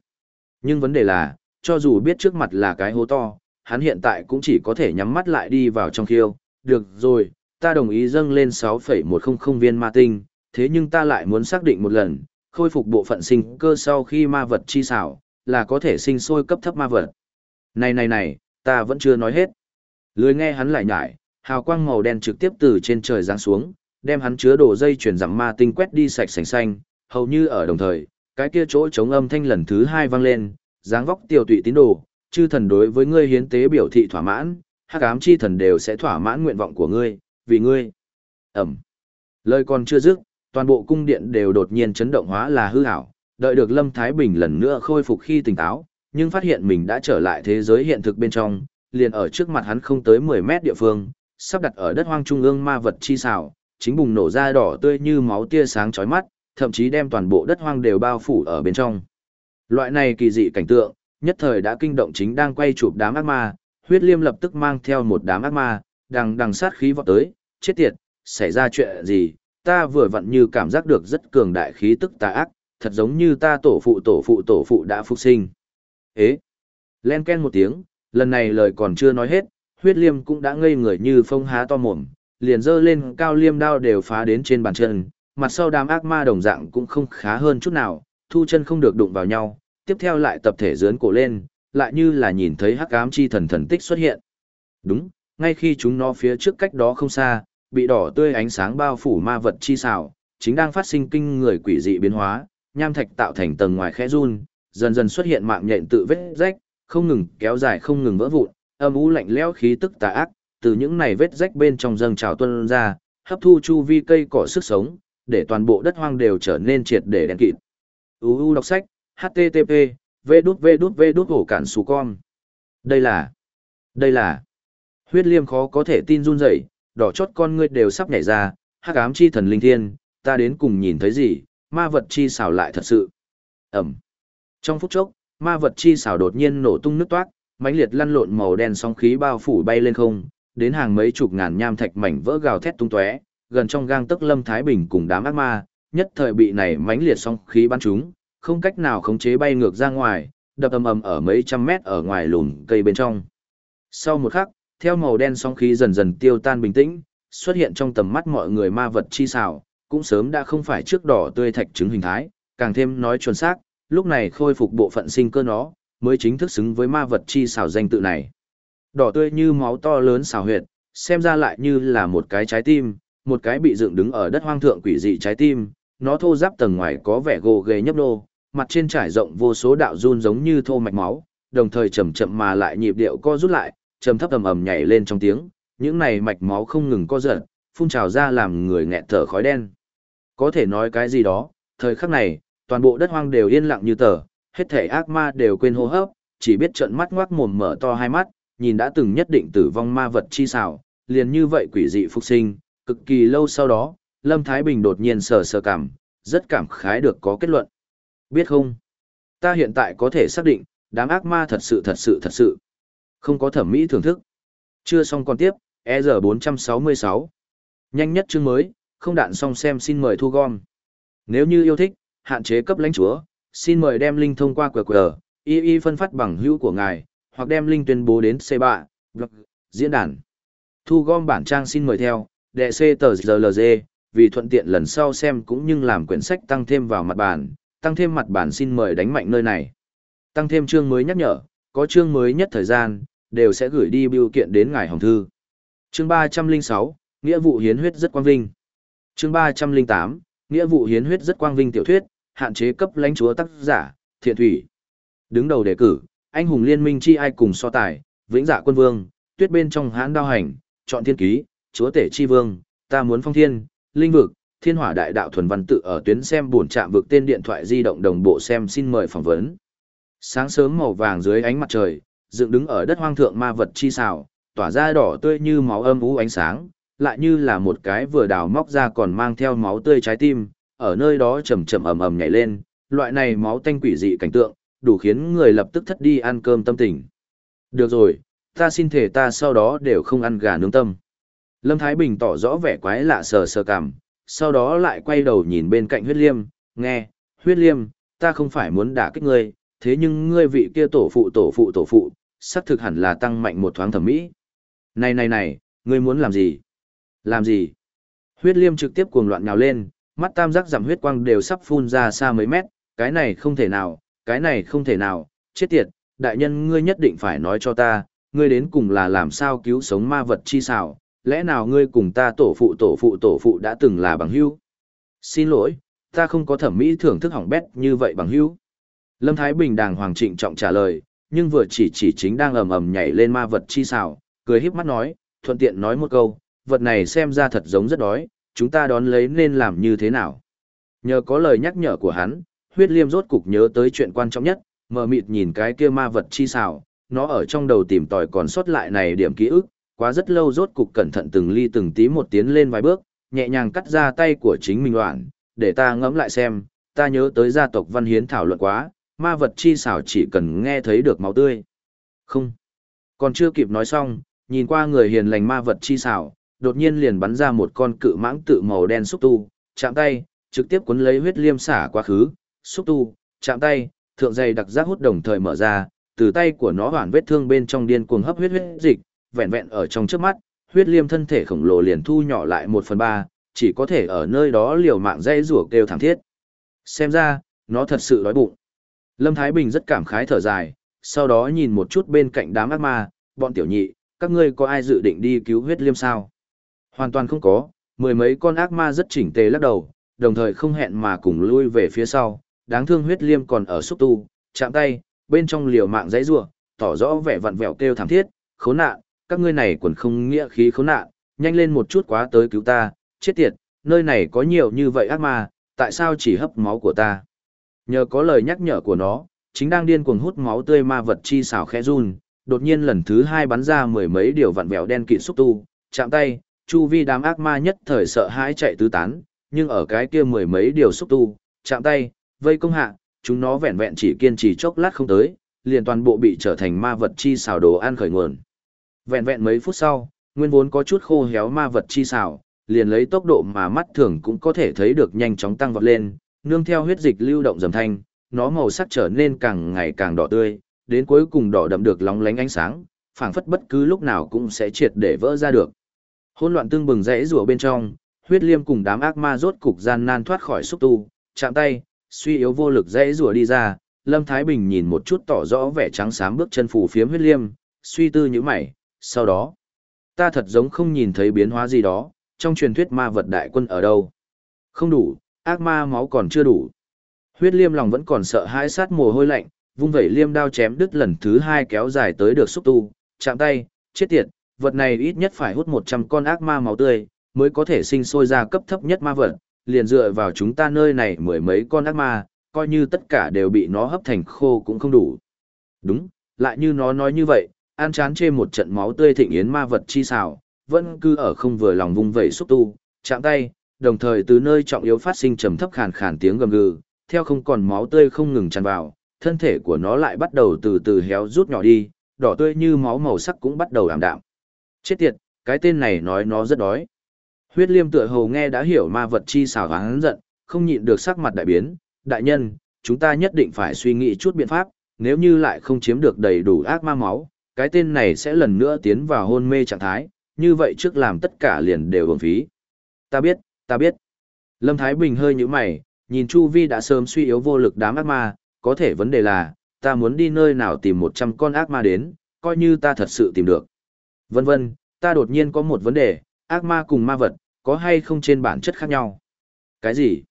Nhưng vấn đề là, cho dù biết trước mặt là cái hố to, hắn hiện tại cũng chỉ có thể nhắm mắt lại đi vào trong khiêu, được rồi, ta đồng ý dâng lên 6,100 viên ma tinh, thế nhưng ta lại muốn xác định một lần, khôi phục bộ phận sinh cơ sau khi ma vật chi xảo, là có thể sinh sôi cấp thấp ma vật. Này này này, ta vẫn chưa nói hết. Lưới nghe hắn lại nhải, hào quang màu đen trực tiếp từ trên trời giáng xuống, đem hắn chứa đồ dây chuyển giảm ma tinh quét đi sạch sành xanh, hầu như ở đồng thời, cái kia chỗ chống âm thanh lần thứ hai vang lên, dáng vóc tiêu tụy tín đồ, chư thần đối với ngươi hiến tế biểu thị thỏa mãn, hắc ám chi thần đều sẽ thỏa mãn nguyện vọng của ngươi, vì ngươi. Ẩm. Lời còn chưa dứt, toàn bộ cung điện đều đột nhiên chấn động hóa là hư ảo, đợi được Lâm Thái Bình lần nữa khôi phục khi tỉnh táo, nhưng phát hiện mình đã trở lại thế giới hiện thực bên trong, liền ở trước mặt hắn không tới 10 mét địa phương, sắp đặt ở đất hoang trung ương ma vật chi xảo, chính bùng nổ ra đỏ tươi như máu tia sáng chói mắt, thậm chí đem toàn bộ đất hoang đều bao phủ ở bên trong. Loại này kỳ dị cảnh tượng, nhất thời đã kinh động chính đang quay chụp đám ác ma, huyết liêm lập tức mang theo một đám ác ma, đằng đằng sát khí vọt tới, chết tiệt, xảy ra chuyện gì, ta vừa vặn như cảm giác được rất cường đại khí tức tà ác, thật giống như ta tổ phụ tổ phụ tổ phụ đã phục sinh. Ế! Len ken một tiếng, lần này lời còn chưa nói hết, huyết liêm cũng đã ngây người như phong há to mồm, liền dơ lên cao liêm đao đều phá đến trên bàn chân, mặt sau đám ác ma đồng dạng cũng không khá hơn chút nào, thu chân không được đụng vào nhau, tiếp theo lại tập thể dướn cổ lên, lại như là nhìn thấy hắc ám chi thần thần tích xuất hiện. Đúng, ngay khi chúng nó phía trước cách đó không xa, bị đỏ tươi ánh sáng bao phủ ma vật chi xảo, chính đang phát sinh kinh người quỷ dị biến hóa, nham thạch tạo thành tầng ngoài khẽ run, dần dần xuất hiện mạng nhện tự vết rách, không ngừng kéo dài không ngừng vỡ vụn, âm u lạnh lẽo khí tức tà ác, từ những này vết rách bên trong dâng trào tuôn ra, hấp thu chu vi cây cỏ sức sống, để toàn bộ đất hoang đều trở nên triệt để đen kịt. UU đọc sách, http, v đút v đút v đút cản con. Đây là, đây là, huyết liêm khó có thể tin run rẩy, đỏ chót con ngươi đều sắp nhảy ra, hắc ám chi thần linh thiên, ta đến cùng nhìn thấy gì, ma vật chi xảo lại thật sự. Ẩm. Trong phút chốc, ma vật chi xảo đột nhiên nổ tung nước toát, mãnh liệt lăn lộn màu đen sóng khí bao phủ bay lên không, đến hàng mấy chục ngàn nham thạch mảnh vỡ gào thét tung tóe, gần trong gang tấc Lâm Thái Bình cùng đám ác ma, nhất thời bị này mãnh liệt sóng khí bắn trúng, không cách nào khống chế bay ngược ra ngoài, đập ầm ầm ở mấy trăm mét ở ngoài lùm cây bên trong. Sau một khắc, theo màu đen sóng khí dần dần tiêu tan bình tĩnh, xuất hiện trong tầm mắt mọi người ma vật chi xảo, cũng sớm đã không phải trước đỏ tươi thạch trứng hình thái, càng thêm nói chuẩn xác, lúc này khôi phục bộ phận sinh cơ nó, mới chính thức xứng với ma vật chi xảo danh tự này. Đỏ tươi như máu to lớn xảo huyệt, xem ra lại như là một cái trái tim, một cái bị dựng đứng ở đất hoang thượng quỷ dị trái tim, nó thô giáp tầng ngoài có vẻ gồ ghề nhấp nô, mặt trên trải rộng vô số đạo run giống như thô mạch máu, đồng thời chậm chậm mà lại nhịp điệu co rút lại, trầm thấp ầm ầm nhảy lên trong tiếng, những này mạch máu không ngừng co giật, phun trào ra làm người nghẹt thở khói đen. Có thể nói cái gì đó, thời khắc này, toàn bộ đất hoang đều yên lặng như tờ, hết thể ác ma đều quên hô hấp, chỉ biết trợn mắt ngoác mồm mở to hai mắt, nhìn đã từng nhất định tử vong ma vật chi xảo, liền như vậy quỷ dị phục sinh, cực kỳ lâu sau đó, Lâm Thái Bình đột nhiên sờ sờ cảm, rất cảm khái được có kết luận. Biết không? Ta hiện tại có thể xác định, đám ác ma thật sự thật sự thật sự. Không có thẩm mỹ thưởng thức. Chưa xong còn tiếp, EZ466. Nhanh nhất chương mới, không đạn xong xem xin mời thu gom. Nếu như yêu thích, hạn chế cấp lãnh chúa, xin mời đem link thông qua QR, y y phân phát bằng hữu của ngài, hoặc đem link tuyên bố đến C3, blog, diễn đàn. Thu gom bản trang xin mời theo, đệ C tờ GLG, vì thuận tiện lần sau xem cũng như làm quyển sách tăng thêm vào mặt bản, tăng thêm mặt bản xin mời đánh mạnh nơi này. Tăng thêm chương mới nhắc nhở, có chương mới nhất thời gian, đều sẽ gửi đi biểu kiện đến ngài hồng thư. Chương 306, Nghĩa vụ hiến huyết rất quan vinh. Chương 308, Nghĩa vụ hiến huyết rất quang vinh tiểu thuyết, hạn chế cấp lãnh chúa tác giả, thiện thủy. Đứng đầu đề cử, anh hùng liên minh chi ai cùng so tài, vĩnh dạ quân vương, tuyết bên trong hãn đao hành, chọn thiên ký, chúa tể chi vương, ta muốn phong thiên, linh vực, thiên hỏa đại đạo thuần văn tự ở tuyến xem buồn chạm vực tên điện thoại di động đồng bộ xem xin mời phỏng vấn. Sáng sớm màu vàng dưới ánh mặt trời, dựng đứng ở đất hoang thượng ma vật chi xào, tỏa ra đỏ tươi như máu âm ú ánh sáng, lại như là một cái vừa đào móc ra còn mang theo máu tươi trái tim, ở nơi đó chầm chậm ầm ầm nhảy lên, loại này máu tanh quỷ dị cảnh tượng, đủ khiến người lập tức thất đi ăn cơm tâm tình. Được rồi, ta xin thể ta sau đó đều không ăn gà nướng tâm. Lâm Thái Bình tỏ rõ vẻ quái lạ sờ sờ cảm, sau đó lại quay đầu nhìn bên cạnh huyết liêm, nghe, huyết liêm, ta không phải muốn đả kích ngươi, thế nhưng ngươi vị kia tổ phụ tổ phụ tổ phụ, sắc thực hẳn là tăng mạnh một thoáng thẩm mỹ. Này này này, ngươi muốn làm gì? Làm gì? Huyết liêm trực tiếp cuồng loạn nhào lên, mắt tam giác giảm huyết quang đều sắp phun ra xa mấy mét, cái này không thể nào, cái này không thể nào, chết tiệt, đại nhân ngươi nhất định phải nói cho ta, ngươi đến cùng là làm sao cứu sống ma vật chi xảo, lẽ nào ngươi cùng ta tổ phụ tổ phụ tổ phụ đã từng là bằng hữu? Xin lỗi, ta không có thẩm mỹ thưởng thức hỏng bét như vậy bằng hữu. Lâm Thái Bình đàng hoàng trịnh trọng trả lời, nhưng vừa chỉ chỉ chính đang ầm ầm nhảy lên ma vật chi xảo, cười híp mắt nói, thuận tiện nói một câu, vật này xem ra thật giống rất đói, chúng ta đón lấy nên làm như thế nào. Nhờ có lời nhắc nhở của hắn, huyết liêm rốt cục nhớ tới chuyện quan trọng nhất, mờ mịt nhìn cái kia ma vật chi xảo, nó ở trong đầu tìm tòi còn sót lại này điểm ký ức, quá rất lâu rốt cục cẩn thận từng ly từng tí một tiến lên vài bước, nhẹ nhàng cắt ra tay của chính mình đoạn, để ta ngẫm lại xem, ta nhớ tới gia tộc Văn Hiến thảo luận quá, ma vật chi xảo chỉ cần nghe thấy được máu tươi. Không. Còn chưa kịp nói xong, nhìn qua người hiền lành ma vật chi xảo, đột nhiên liền bắn ra một con cự mãng tự màu đen xúc tu, chạm tay, trực tiếp cuốn lấy huyết liêm xả quá khứ, xúc tu, chạm tay, thượng dây đặc giác hút đồng thời mở ra, từ tay của nó hoàn vết thương bên trong điên cuồng hấp huyết huyết dịch, vẹn vẹn ở trong trước mắt, huyết liêm thân thể khổng lồ liền thu nhỏ lại một phần ba, chỉ có thể ở nơi đó liều mạng dây rủa kêu thảm thiết. Xem ra, nó thật sự đói bụng. Lâm Thái Bình rất cảm khái thở dài, sau đó nhìn một chút bên cạnh đám ác ma, bọn tiểu nhị, các ngươi có ai dự định đi cứu huyết liêm sao? Hoàn toàn không có, mười mấy con ác ma rất chỉnh tề lắc đầu, đồng thời không hẹn mà cùng lui về phía sau, đáng thương huyết liêm còn ở xúc tu, chạm tay, bên trong liều mạng giấy rủa, tỏ rõ vẻ vặn vẹo kêu thảm thiết, khốn nạn, các ngươi này quần không nghĩa khí khốn nạn, nhanh lên một chút quá tới cứu ta, chết tiệt, nơi này có nhiều như vậy ác ma, tại sao chỉ hấp máu của ta? Nhờ có lời nhắc nhở của nó, chính đang điên cuồng hút máu tươi ma vật chi xảo khẽ run, đột nhiên lần thứ hai bắn ra mười mấy điều vặn vẹo đen kịt xúc tu, chạm tay, chu vi đám ác ma nhất thời sợ hãi chạy tứ tán, nhưng ở cái kia mười mấy điều xúc tu, chạm tay, vây công hạ, chúng nó vẹn vẹn chỉ kiên trì chốc lát không tới, liền toàn bộ bị trở thành ma vật chi xào đồ ăn khởi nguồn. Vẹn vẹn mấy phút sau, nguyên vốn có chút khô héo ma vật chi xào, liền lấy tốc độ mà mắt thường cũng có thể thấy được nhanh chóng tăng vọt lên, nương theo huyết dịch lưu động dầm thanh, nó màu sắc trở nên càng ngày càng đỏ tươi, đến cuối cùng đỏ đậm được lóng lánh ánh sáng, phảng phất bất cứ lúc nào cũng sẽ triệt để vỡ ra được. Hỗn loạn tương bừng rẽ rủa bên trong, huyết liêm cùng đám ác ma rốt cục gian nan thoát khỏi xúc tu, chạm tay, suy yếu vô lực rẽ rủa đi ra, Lâm Thái Bình nhìn một chút tỏ rõ vẻ trắng xám bước chân phủ phiếm huyết liêm, suy tư như mày, sau đó, ta thật giống không nhìn thấy biến hóa gì đó, trong truyền thuyết ma vật đại quân ở đâu. Không đủ, ác ma máu còn chưa đủ. Huyết liêm lòng vẫn còn sợ hãi sát mồ hôi lạnh, vung vẩy liêm đao chém đứt lần thứ hai kéo dài tới được xúc tu, chạm tay, chết tiệt, vật này ít nhất phải hút 100 con ác ma máu tươi, mới có thể sinh sôi ra cấp thấp nhất ma vật, liền dựa vào chúng ta nơi này mười mấy con ác ma, coi như tất cả đều bị nó hấp thành khô cũng không đủ. Đúng, lại như nó nói như vậy, an chán chê một trận máu tươi thịnh yến ma vật chi xào, vẫn cứ ở không vừa lòng vung vẩy xúc tu, chạm tay, đồng thời từ nơi trọng yếu phát sinh trầm thấp khàn khàn tiếng gầm gừ, theo không còn máu tươi không ngừng tràn vào, thân thể của nó lại bắt đầu từ từ héo rút nhỏ đi, đỏ tươi như máu màu sắc cũng bắt đầu ảm đạm. Chết tiệt, cái tên này nói nó rất đói. Huyết liêm tựa hồ nghe đã hiểu ma vật chi xào hắn giận, không nhịn được sắc mặt đại biến. Đại nhân, chúng ta nhất định phải suy nghĩ chút biện pháp, nếu như lại không chiếm được đầy đủ ác ma máu, cái tên này sẽ lần nữa tiến vào hôn mê trạng thái, như vậy trước làm tất cả liền đều uổng phí. Ta biết, ta biết. Lâm Thái Bình hơi như mày, nhìn Chu Vi đã sớm suy yếu vô lực đám ác ma, có thể vấn đề là, ta muốn đi nơi nào tìm 100 con ác ma đến, coi như ta thật sự tìm được. Vân vân, ta đột nhiên có một vấn đề, ác ma cùng ma vật, có hay không trên bản chất khác nhau? Cái gì?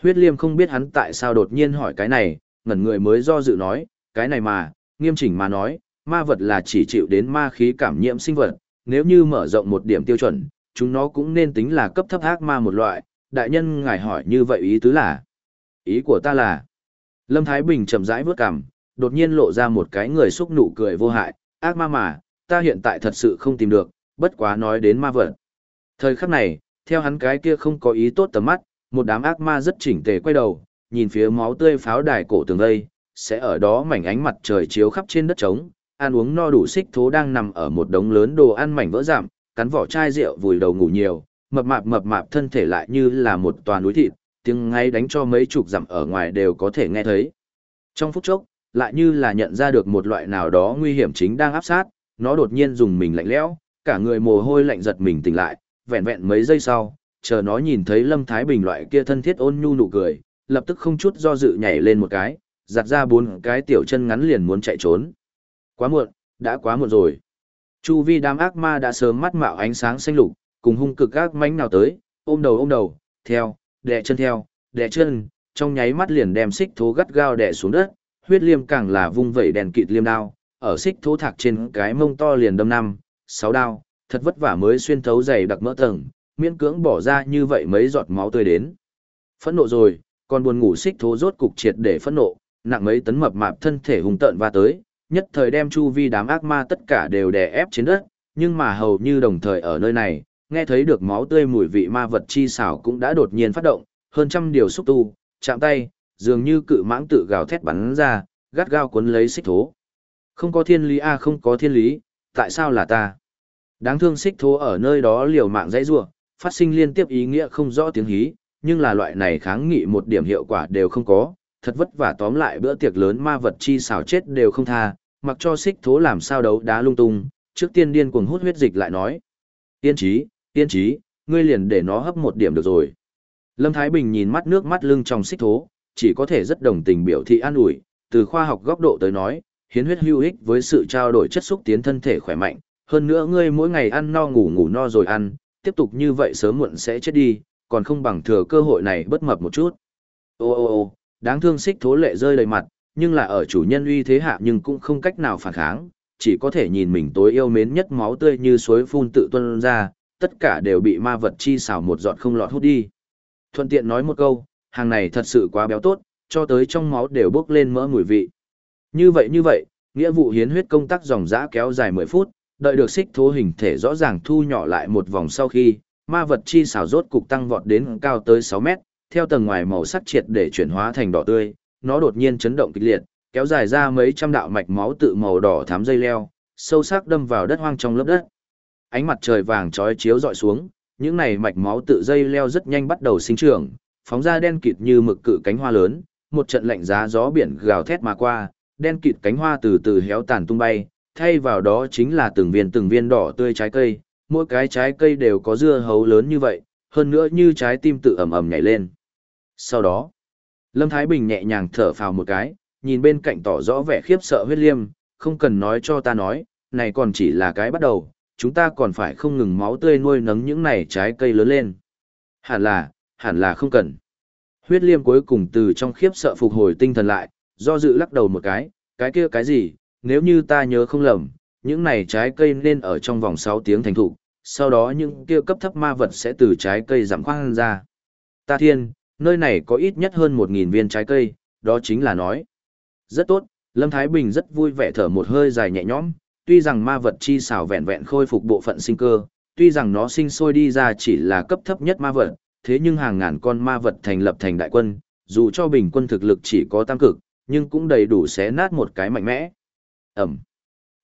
Huyết liêm không biết hắn tại sao đột nhiên hỏi cái này, ngẩn người mới do dự nói, cái này mà, nghiêm chỉnh mà nói, ma vật là chỉ chịu đến ma khí cảm nhiễm sinh vật, nếu như mở rộng một điểm tiêu chuẩn, chúng nó cũng nên tính là cấp thấp ác ma một loại, đại nhân ngài hỏi như vậy ý tứ là? Ý của ta là, Lâm Thái Bình chậm rãi vớt cằm, đột nhiên lộ ra một cái người xúc nụ cười vô hại, ác ma mà, ta hiện tại thật sự không tìm được, bất quá nói đến ma vật. Thời khắc này, theo hắn cái kia không có ý tốt tầm mắt, một đám ác ma rất chỉnh tề quay đầu, nhìn phía máu tươi pháo đài cổ tường đây, sẽ ở đó mảnh ánh mặt trời chiếu khắp trên đất trống, ăn uống no đủ xích thố đang nằm ở một đống lớn đồ ăn mảnh vỡ giảm, cắn vỏ chai rượu vùi đầu ngủ nhiều, mập mạp mập mạp thân thể lại như là một tòa núi thịt, tiếng ngay đánh cho mấy chục dặm ở ngoài đều có thể nghe thấy. Trong phút chốc, lại như là nhận ra được một loại nào đó nguy hiểm chính đang áp sát, nó đột nhiên dùng mình lạnh lẽo, cả người mồ hôi lạnh giật mình tỉnh lại, vẹn vẹn mấy giây sau, chờ nó nhìn thấy Lâm Thái Bình loại kia thân thiết ôn nhu nụ cười, lập tức không chút do dự nhảy lên một cái, giặt ra bốn cái tiểu chân ngắn liền muốn chạy trốn. Quá muộn, đã quá muộn rồi. Chu vi đám ác ma đã sớm mắt mạo ánh sáng xanh lục, cùng hung cực ác mãnh nào tới, ôm đầu ôm đầu, theo, đè chân theo, đè chân, trong nháy mắt liền đem xích thố gắt gao đè xuống đất, huyết liêm càng là vung vẩy đèn kịt liêm đao, ở xích thố thạc trên cái mông to liền đâm năm, sáu đao, thật vất vả mới xuyên thấu dày đặc mỡ tầng, miễn cưỡng bỏ ra như vậy mấy giọt máu tươi đến. Phẫn nộ rồi, còn buồn ngủ xích thố rốt cục triệt để phẫn nộ, nặng mấy tấn mập mạp thân thể hùng tợn va tới, nhất thời đem chu vi đám ác ma tất cả đều đè ép trên đất, nhưng mà hầu như đồng thời ở nơi này, nghe thấy được máu tươi mùi vị ma vật chi xảo cũng đã đột nhiên phát động, hơn trăm điều xúc tu, chạm tay, dường như cự mãng tự gào thét bắn ra, gắt gao cuốn lấy xích thố. Không có thiên lý a không có thiên lý, tại sao là ta? Đáng thương xích thố ở nơi đó liều mạng dãy rủa, phát sinh liên tiếp ý nghĩa không rõ tiếng hí, nhưng là loại này kháng nghị một điểm hiệu quả đều không có, thật vất vả tóm lại bữa tiệc lớn ma vật chi xảo chết đều không tha, mặc cho xích thố làm sao đấu đá lung tung, trước tiên điên cuồng hút huyết dịch lại nói. Tiên trí, tiên trí, ngươi liền để nó hấp một điểm được rồi. Lâm Thái Bình nhìn mắt nước mắt lưng trong xích thố, chỉ có thể rất đồng tình biểu thị an ủi, từ khoa học góc độ tới nói, hiến huyết hữu ích với sự trao đổi chất xúc tiến thân thể khỏe mạnh, hơn nữa ngươi mỗi ngày ăn no ngủ ngủ no rồi ăn, tiếp tục như vậy sớm muộn sẽ chết đi, còn không bằng thừa cơ hội này bất mập một chút. Ô ô ô, đáng thương xích thố lệ rơi đầy mặt, nhưng là ở chủ nhân uy thế hạ nhưng cũng không cách nào phản kháng, chỉ có thể nhìn mình tối yêu mến nhất máu tươi như suối phun tự tuôn ra, tất cả đều bị ma vật chi xào một giọt không lọt hút đi. Thuận tiện nói một câu, hàng này thật sự quá béo tốt, cho tới trong máu đều bốc lên mỡ mùi vị. Như vậy như vậy, nghĩa vụ hiến huyết công tác dòng dã kéo dài 10 phút, đợi được xích thố hình thể rõ ràng thu nhỏ lại một vòng sau khi, ma vật chi xảo rốt cục tăng vọt đến cao tới 6 mét, theo tầng ngoài màu sắc triệt để chuyển hóa thành đỏ tươi, nó đột nhiên chấn động kịch liệt, kéo dài ra mấy trăm đạo mạch máu tự màu đỏ thắm dây leo, sâu sắc đâm vào đất hoang trong lớp đất. Ánh mặt trời vàng chói chiếu dọi xuống, những này mạch máu tự dây leo rất nhanh bắt đầu sinh trưởng, phóng ra đen kịt như mực cự cánh hoa lớn, một trận lạnh giá gió biển gào thét mà qua, đen kịt cánh hoa từ từ héo tàn tung bay, thay vào đó chính là từng viên từng viên đỏ tươi trái cây, mỗi cái trái cây đều có dưa hấu lớn như vậy, hơn nữa như trái tim tự ầm ầm nhảy lên. Sau đó, Lâm Thái Bình nhẹ nhàng thở phào một cái, nhìn bên cạnh tỏ rõ vẻ khiếp sợ huyết liêm, không cần nói cho ta nói, này còn chỉ là cái bắt đầu, chúng ta còn phải không ngừng máu tươi nuôi nấng những này trái cây lớn lên. Hẳn là, hẳn là không cần. Huyết liêm cuối cùng từ trong khiếp sợ phục hồi tinh thần lại, do dự lắc đầu một cái, cái kia cái gì, nếu như ta nhớ không lầm, những này trái cây nên ở trong vòng 6 tiếng thành thụ, sau đó những kia cấp thấp ma vật sẽ từ trái cây giảm khoang ra. Ta thiên, nơi này có ít nhất hơn 1.000 viên trái cây, đó chính là nói. Rất tốt, Lâm Thái Bình rất vui vẻ thở một hơi dài nhẹ nhõm, tuy rằng ma vật chi xảo vẹn vẹn khôi phục bộ phận sinh cơ, tuy rằng nó sinh sôi đi ra chỉ là cấp thấp nhất ma vật, thế nhưng hàng ngàn con ma vật thành lập thành đại quân, dù cho bình quân thực lực chỉ có tam cực, nhưng cũng đầy đủ xé nát một cái mạnh mẽ. Ẩm.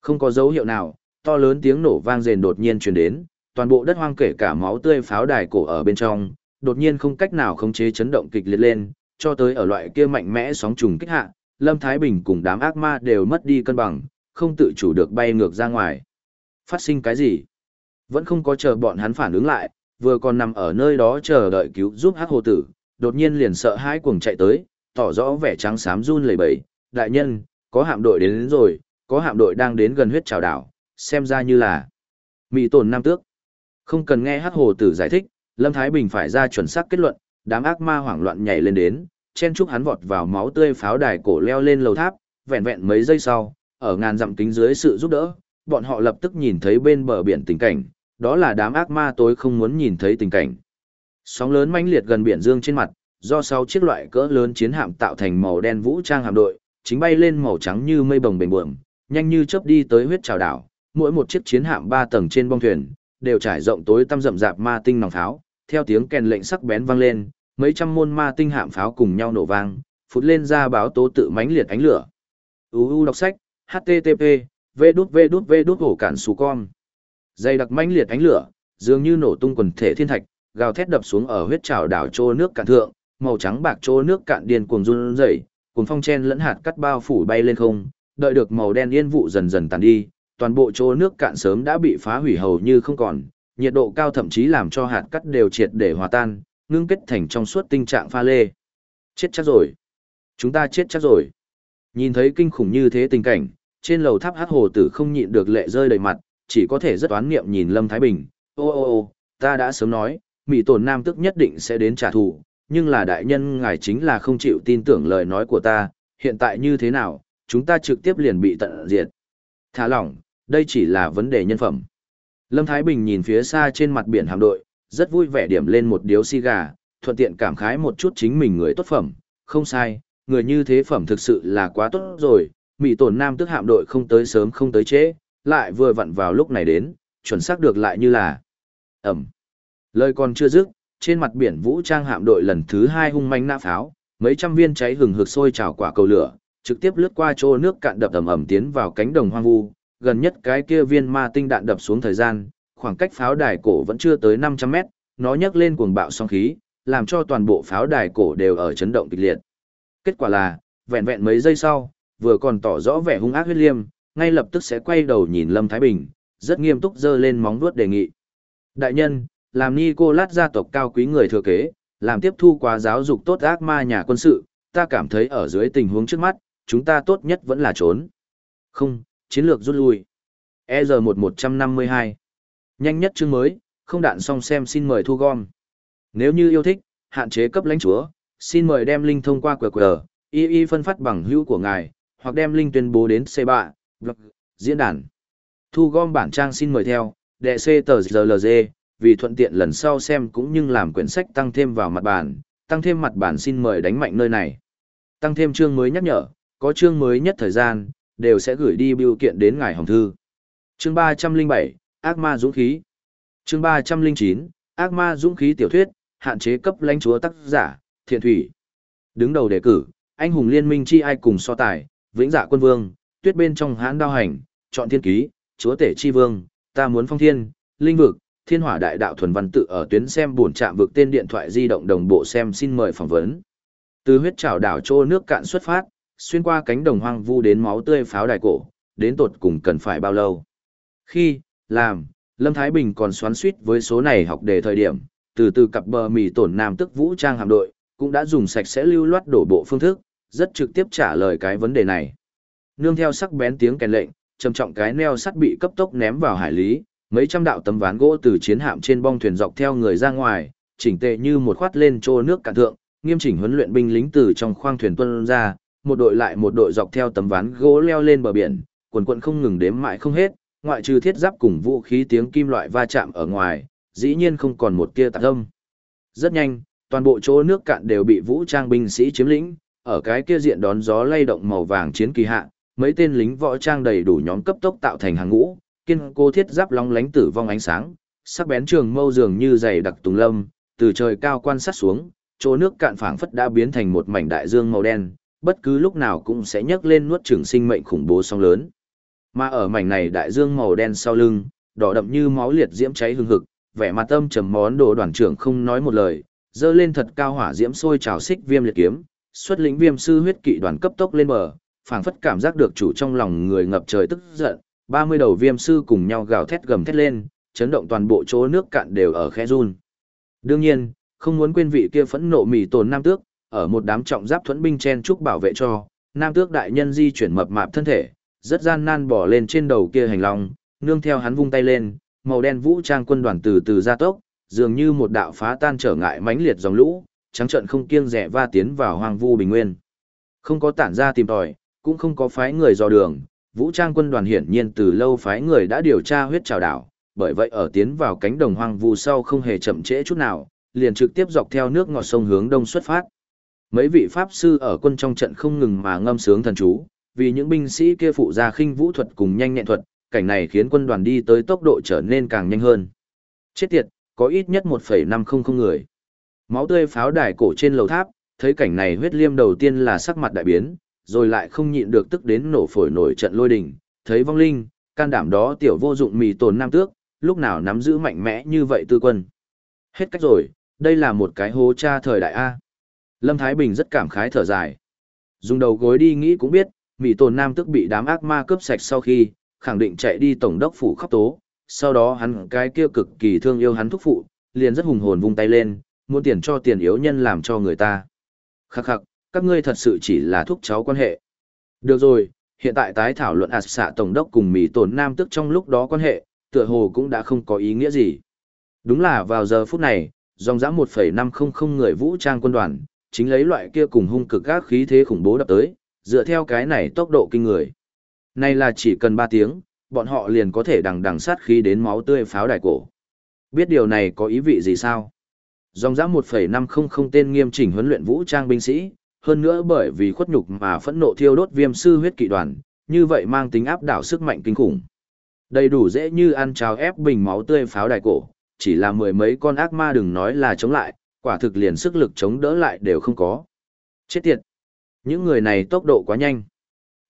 Không có dấu hiệu nào, to lớn tiếng nổ vang rền đột nhiên truyền đến, toàn bộ đất hoang kể cả máu tươi pháo đài cổ ở bên trong, đột nhiên không cách nào khống chế chấn động kịch liệt lên, cho tới ở loại kia mạnh mẽ sóng trùng kích hạ, Lâm Thái Bình cùng đám ác ma đều mất đi cân bằng, không tự chủ được bay ngược ra ngoài. Phát sinh cái gì? Vẫn không có chờ bọn hắn phản ứng lại, vừa còn nằm ở nơi đó chờ đợi cứu giúp hắc hồ tử, đột nhiên liền sợ hãi cuồng chạy tới, tỏ rõ vẻ trắng xám run lẩy bẩy, đại nhân, có hạm đội đến, đến rồi, có hạm đội đang đến gần huyết trào đảo, xem ra như là mỹ tổn nam tước. Không cần nghe hắc hồ tử giải thích, Lâm Thái Bình phải ra chuẩn xác kết luận, đám ác ma hoảng loạn nhảy lên đến, chen chúc hắn vọt vào máu tươi pháo đài cổ leo lên lầu tháp, vẹn vẹn mấy giây sau, ở ngàn dặm kính dưới sự giúp đỡ, bọn họ lập tức nhìn thấy bên bờ biển tình cảnh, đó là đám ác ma tối không muốn nhìn thấy tình cảnh. Sóng lớn mãnh liệt gần biển dương trên mặt, do sáu chiếc loại cỡ lớn chiến hạm tạo thành màu đen vũ trang hạm đội, chính bay lên màu trắng như mây bồng bềnh buồm, nhanh như chớp đi tới huyết trào đảo, mỗi một chiếc chiến hạm ba tầng trên bong thuyền, đều trải rộng tối tăm rậm rạp ma tinh nòng pháo, theo tiếng kèn lệnh sắc bén vang lên, mấy trăm môn ma tinh hạm pháo cùng nhau nổ vang, phụt lên ra báo tố tự mãnh liệt ánh lửa. UU đọc sách, http v đút v đút v đút hổ cản xù con Dây đặc mãnh liệt ánh lửa dường như nổ tung quần thể thiên thạch gào thét đập xuống ở huyết trào đảo trô nước cạn thượng màu trắng bạc chỗ nước cạn điên cuồng run rẩy cuồng phong chen lẫn hạt cắt bao phủ bay lên không đợi được màu đen yên vụ dần dần tàn đi toàn bộ chỗ nước cạn sớm đã bị phá hủy hầu như không còn nhiệt độ cao thậm chí làm cho hạt cắt đều triệt để hòa tan ngưng kết thành trong suốt tình trạng pha lê. Chết chắc rồi. Chúng ta chết chắc rồi. Nhìn thấy kinh khủng như thế tình cảnh trên lầu tháp hát hồ tử không nhịn được lệ rơi đầy mặt, chỉ có thể rất oán niệm nhìn Lâm Thái Bình. Ô ô ô, ta đã sớm nói, Mỹ tổn nam tức nhất định sẽ đến trả thù, nhưng là đại nhân ngài chính là không chịu tin tưởng lời nói của ta, hiện tại như thế nào, chúng ta trực tiếp liền bị tận diệt. Thả lỏng, đây chỉ là vấn đề nhân phẩm. Lâm Thái Bình nhìn phía xa trên mặt biển hạm đội, rất vui vẻ điểm lên một điếu xì gà, thuận tiện cảm khái một chút chính mình người tốt phẩm, không sai, người như thế phẩm thực sự là quá tốt rồi, mỹ tổn nam tức hạm đội không tới sớm không tới trễ, lại vừa vặn vào lúc này đến, chuẩn xác được lại như là ẩm. Lời còn chưa dứt, trên mặt biển vũ trang hạm đội lần thứ hai hung manh nã pháo, mấy trăm viên cháy hừng hực sôi trào quả cầu lửa, trực tiếp lướt qua chỗ nước cạn đập ầm ầm tiến vào cánh đồng hoang vu, gần nhất cái kia viên ma tinh đạn đập xuống thời gian, khoảng cách pháo đài cổ vẫn chưa tới 500 mét, nó nhấc lên cuồng bạo sóng khí, làm cho toàn bộ pháo đài cổ đều ở chấn động kịch liệt. Kết quả là, vẹn vẹn mấy giây sau, vừa còn tỏ rõ vẻ hung ác huyết liêm, ngay lập tức sẽ quay đầu nhìn Lâm Thái Bình, rất nghiêm túc giơ lên móng vuốt đề nghị. Đại nhân, làm ni cô lát gia tộc cao quý người thừa kế, làm tiếp thu quá giáo dục tốt ác ma nhà quân sự, ta cảm thấy ở dưới tình huống trước mắt, chúng ta tốt nhất vẫn là trốn. Không, chiến lược rút lui. EZ1152 Nhanh nhất chương mới, không đạn xong xem xin mời thu gom. Nếu như yêu thích, hạn chế cấp lãnh chúa, xin mời đem link thông qua QR, y y phân phát bằng hữu của ngài, hoặc đem link tuyên bố đến C3, blog, diễn đàn. Thu gom bản trang xin mời theo, đệ C tờ GLG, vì thuận tiện lần sau xem cũng như làm quyển sách tăng thêm vào mặt bản, tăng thêm mặt bản xin mời đánh mạnh nơi này. Tăng thêm chương mới nhắc nhở, có chương mới nhất thời gian, đều sẽ gửi đi biểu kiện đến ngài hồng thư. Chương 307, Ác ma dũng khí. Chương 309, Ác ma dũng khí tiểu thuyết, hạn chế cấp lãnh chúa tác giả, thiện thủy. Đứng đầu đề cử, anh hùng liên minh chi ai cùng so tài, vĩnh dạ quân vương, tuyết bên trong hãn đao hành, chọn thiên ký, chúa tể chi vương, ta muốn phong thiên, linh vực, Thiên Hỏa Đại Đạo thuần văn tự ở tuyến xem buồn chạm vực tên điện thoại di động đồng bộ xem xin mời phỏng vấn. Từ huyết trảo đảo trô nước cạn xuất phát, xuyên qua cánh đồng hoang vu đến máu tươi pháo đài cổ, đến tột cùng cần phải bao lâu. Khi, làm, Lâm Thái Bình còn xoắn suýt với số này học đề thời điểm, từ từ cặp bờ mì tổn nam tức vũ trang hạm đội, cũng đã dùng sạch sẽ lưu loát đổ bộ phương thức, rất trực tiếp trả lời cái vấn đề này. Nương theo sắc bén tiếng kèn lệnh, trầm trọng cái neo sắt bị cấp tốc ném vào hải lý, mấy trăm đạo tấm ván gỗ từ chiến hạm trên bong thuyền dọc theo người ra ngoài, chỉnh tề như một khoát lên trô nước cạn thượng, nghiêm chỉnh huấn luyện binh lính từ trong khoang thuyền tuân ra, một đội lại một đội dọc theo tấm ván gỗ leo lên bờ biển, quần quần không ngừng đếm mãi không hết, ngoại trừ thiết giáp cùng vũ khí tiếng kim loại va chạm ở ngoài, dĩ nhiên không còn một tia tạc âm. Rất nhanh, toàn bộ chỗ nước cạn đều bị vũ trang binh sĩ chiếm lĩnh, ở cái kia diện đón gió lay động màu vàng chiến kỳ hạ, mấy tên lính võ trang đầy đủ nhóm cấp tốc tạo thành hàng ngũ, kiên cố thiết giáp long lánh tử vong ánh sáng, sắc bén trường mâu dường như dày đặc tùng lâm, từ trời cao quan sát xuống, chỗ nước cạn phảng phất đã biến thành một mảnh đại dương màu đen, bất cứ lúc nào cũng sẽ nhấc lên nuốt chửng sinh mệnh khủng bố sóng lớn. Mà ở mảnh này đại dương màu đen sau lưng, đỏ đậm như máu liệt diễm cháy hừng hực, vẻ mặt tâm trầm món đồ đoàn trưởng không nói một lời, dơ lên thật cao hỏa diễm sôi trào xích viêm liệt kiếm, xuất lĩnh viêm sư huyết kỵ đoàn cấp tốc lên bờ, phảng phất cảm giác được chủ trong lòng người ngập trời tức giận, 30 đầu viêm sư cùng nhau gào thét gầm thét lên, chấn động toàn bộ chỗ nước cạn đều ở khe run. Đương nhiên, không muốn quên vị kia phẫn nộ mỉ tồn nam tước, ở một đám trọng giáp thuẫn binh chen trúc bảo vệ cho, nam tước đại nhân di chuyển mập mạp thân thể, rất gian nan bỏ lên trên đầu kia hành long, nương theo hắn vung tay lên, màu đen vũ trang quân đoàn từ từ ra tốc, dường như một đạo phá tan trở ngại mãnh liệt dòng lũ, trắng trận không kiêng rẻ va tiến vào hoang vu bình nguyên. Không có tản ra tìm tòi, cũng không có phái người dò đường, vũ trang quân đoàn hiển nhiên từ lâu phái người đã điều tra huyết trào đảo, bởi vậy ở tiến vào cánh đồng hoang vu sau không hề chậm trễ chút nào, liền trực tiếp dọc theo nước ngọt sông hướng đông xuất phát. Mấy vị pháp sư ở quân trong trận không ngừng mà ngâm sướng thần chú, vì những binh sĩ kia phụ ra khinh vũ thuật cùng nhanh nhẹn thuật, cảnh này khiến quân đoàn đi tới tốc độ trở nên càng nhanh hơn. Chết tiệt, có ít nhất 1,500 người. Máu tươi pháo đài cổ trên lầu tháp, thấy cảnh này huyết liêm đầu tiên là sắc mặt đại biến, rồi lại không nhịn được tức đến nổ phổi nổi trận lôi đình, thấy vong linh, can đảm đó tiểu vô dụng mì tồn nam tước, lúc nào nắm giữ mạnh mẽ như vậy tư quân. Hết cách rồi, đây là một cái hố cha thời đại A. Lâm Thái Bình rất cảm khái thở dài. Dùng đầu gối đi nghĩ cũng biết, mì tồn nam tước bị đám ác ma cướp sạch sau khi, khẳng định chạy đi tổng đốc phủ khóc tố, sau đó hắn cái kia cực kỳ thương yêu hắn thúc phụ, liền rất hùng hồn vung tay lên, muốn tiền cho tiền yếu nhân làm cho người ta. Khắc khắc, các ngươi thật sự chỉ là thúc cháu quan hệ. Được rồi, hiện tại tái thảo luận ạt xạ tổng đốc cùng Mỹ tổn nam tức trong lúc đó quan hệ, tựa hồ cũng đã không có ý nghĩa gì. Đúng là vào giờ phút này, dòng dã 1,500 người vũ trang quân đoàn, chính lấy loại kia cùng hung cực gác khí thế khủng bố đập tới, dựa theo cái này tốc độ kinh người. Này là chỉ cần 3 tiếng, bọn họ liền có thể đằng đằng sát khí đến máu tươi pháo đài cổ. Biết điều này có ý vị gì sao? Dòng dã 1,500 tên nghiêm chỉnh huấn luyện vũ trang binh sĩ, hơn nữa bởi vì khuất nhục mà phẫn nộ thiêu đốt viêm sư huyết kỵ đoàn, như vậy mang tính áp đảo sức mạnh kinh khủng. Đầy đủ dễ như ăn cháo ép bình máu tươi pháo đài cổ, chỉ là mười mấy con ác ma đừng nói là chống lại, quả thực liền sức lực chống đỡ lại đều không có. Chết tiệt! Những người này tốc độ quá nhanh.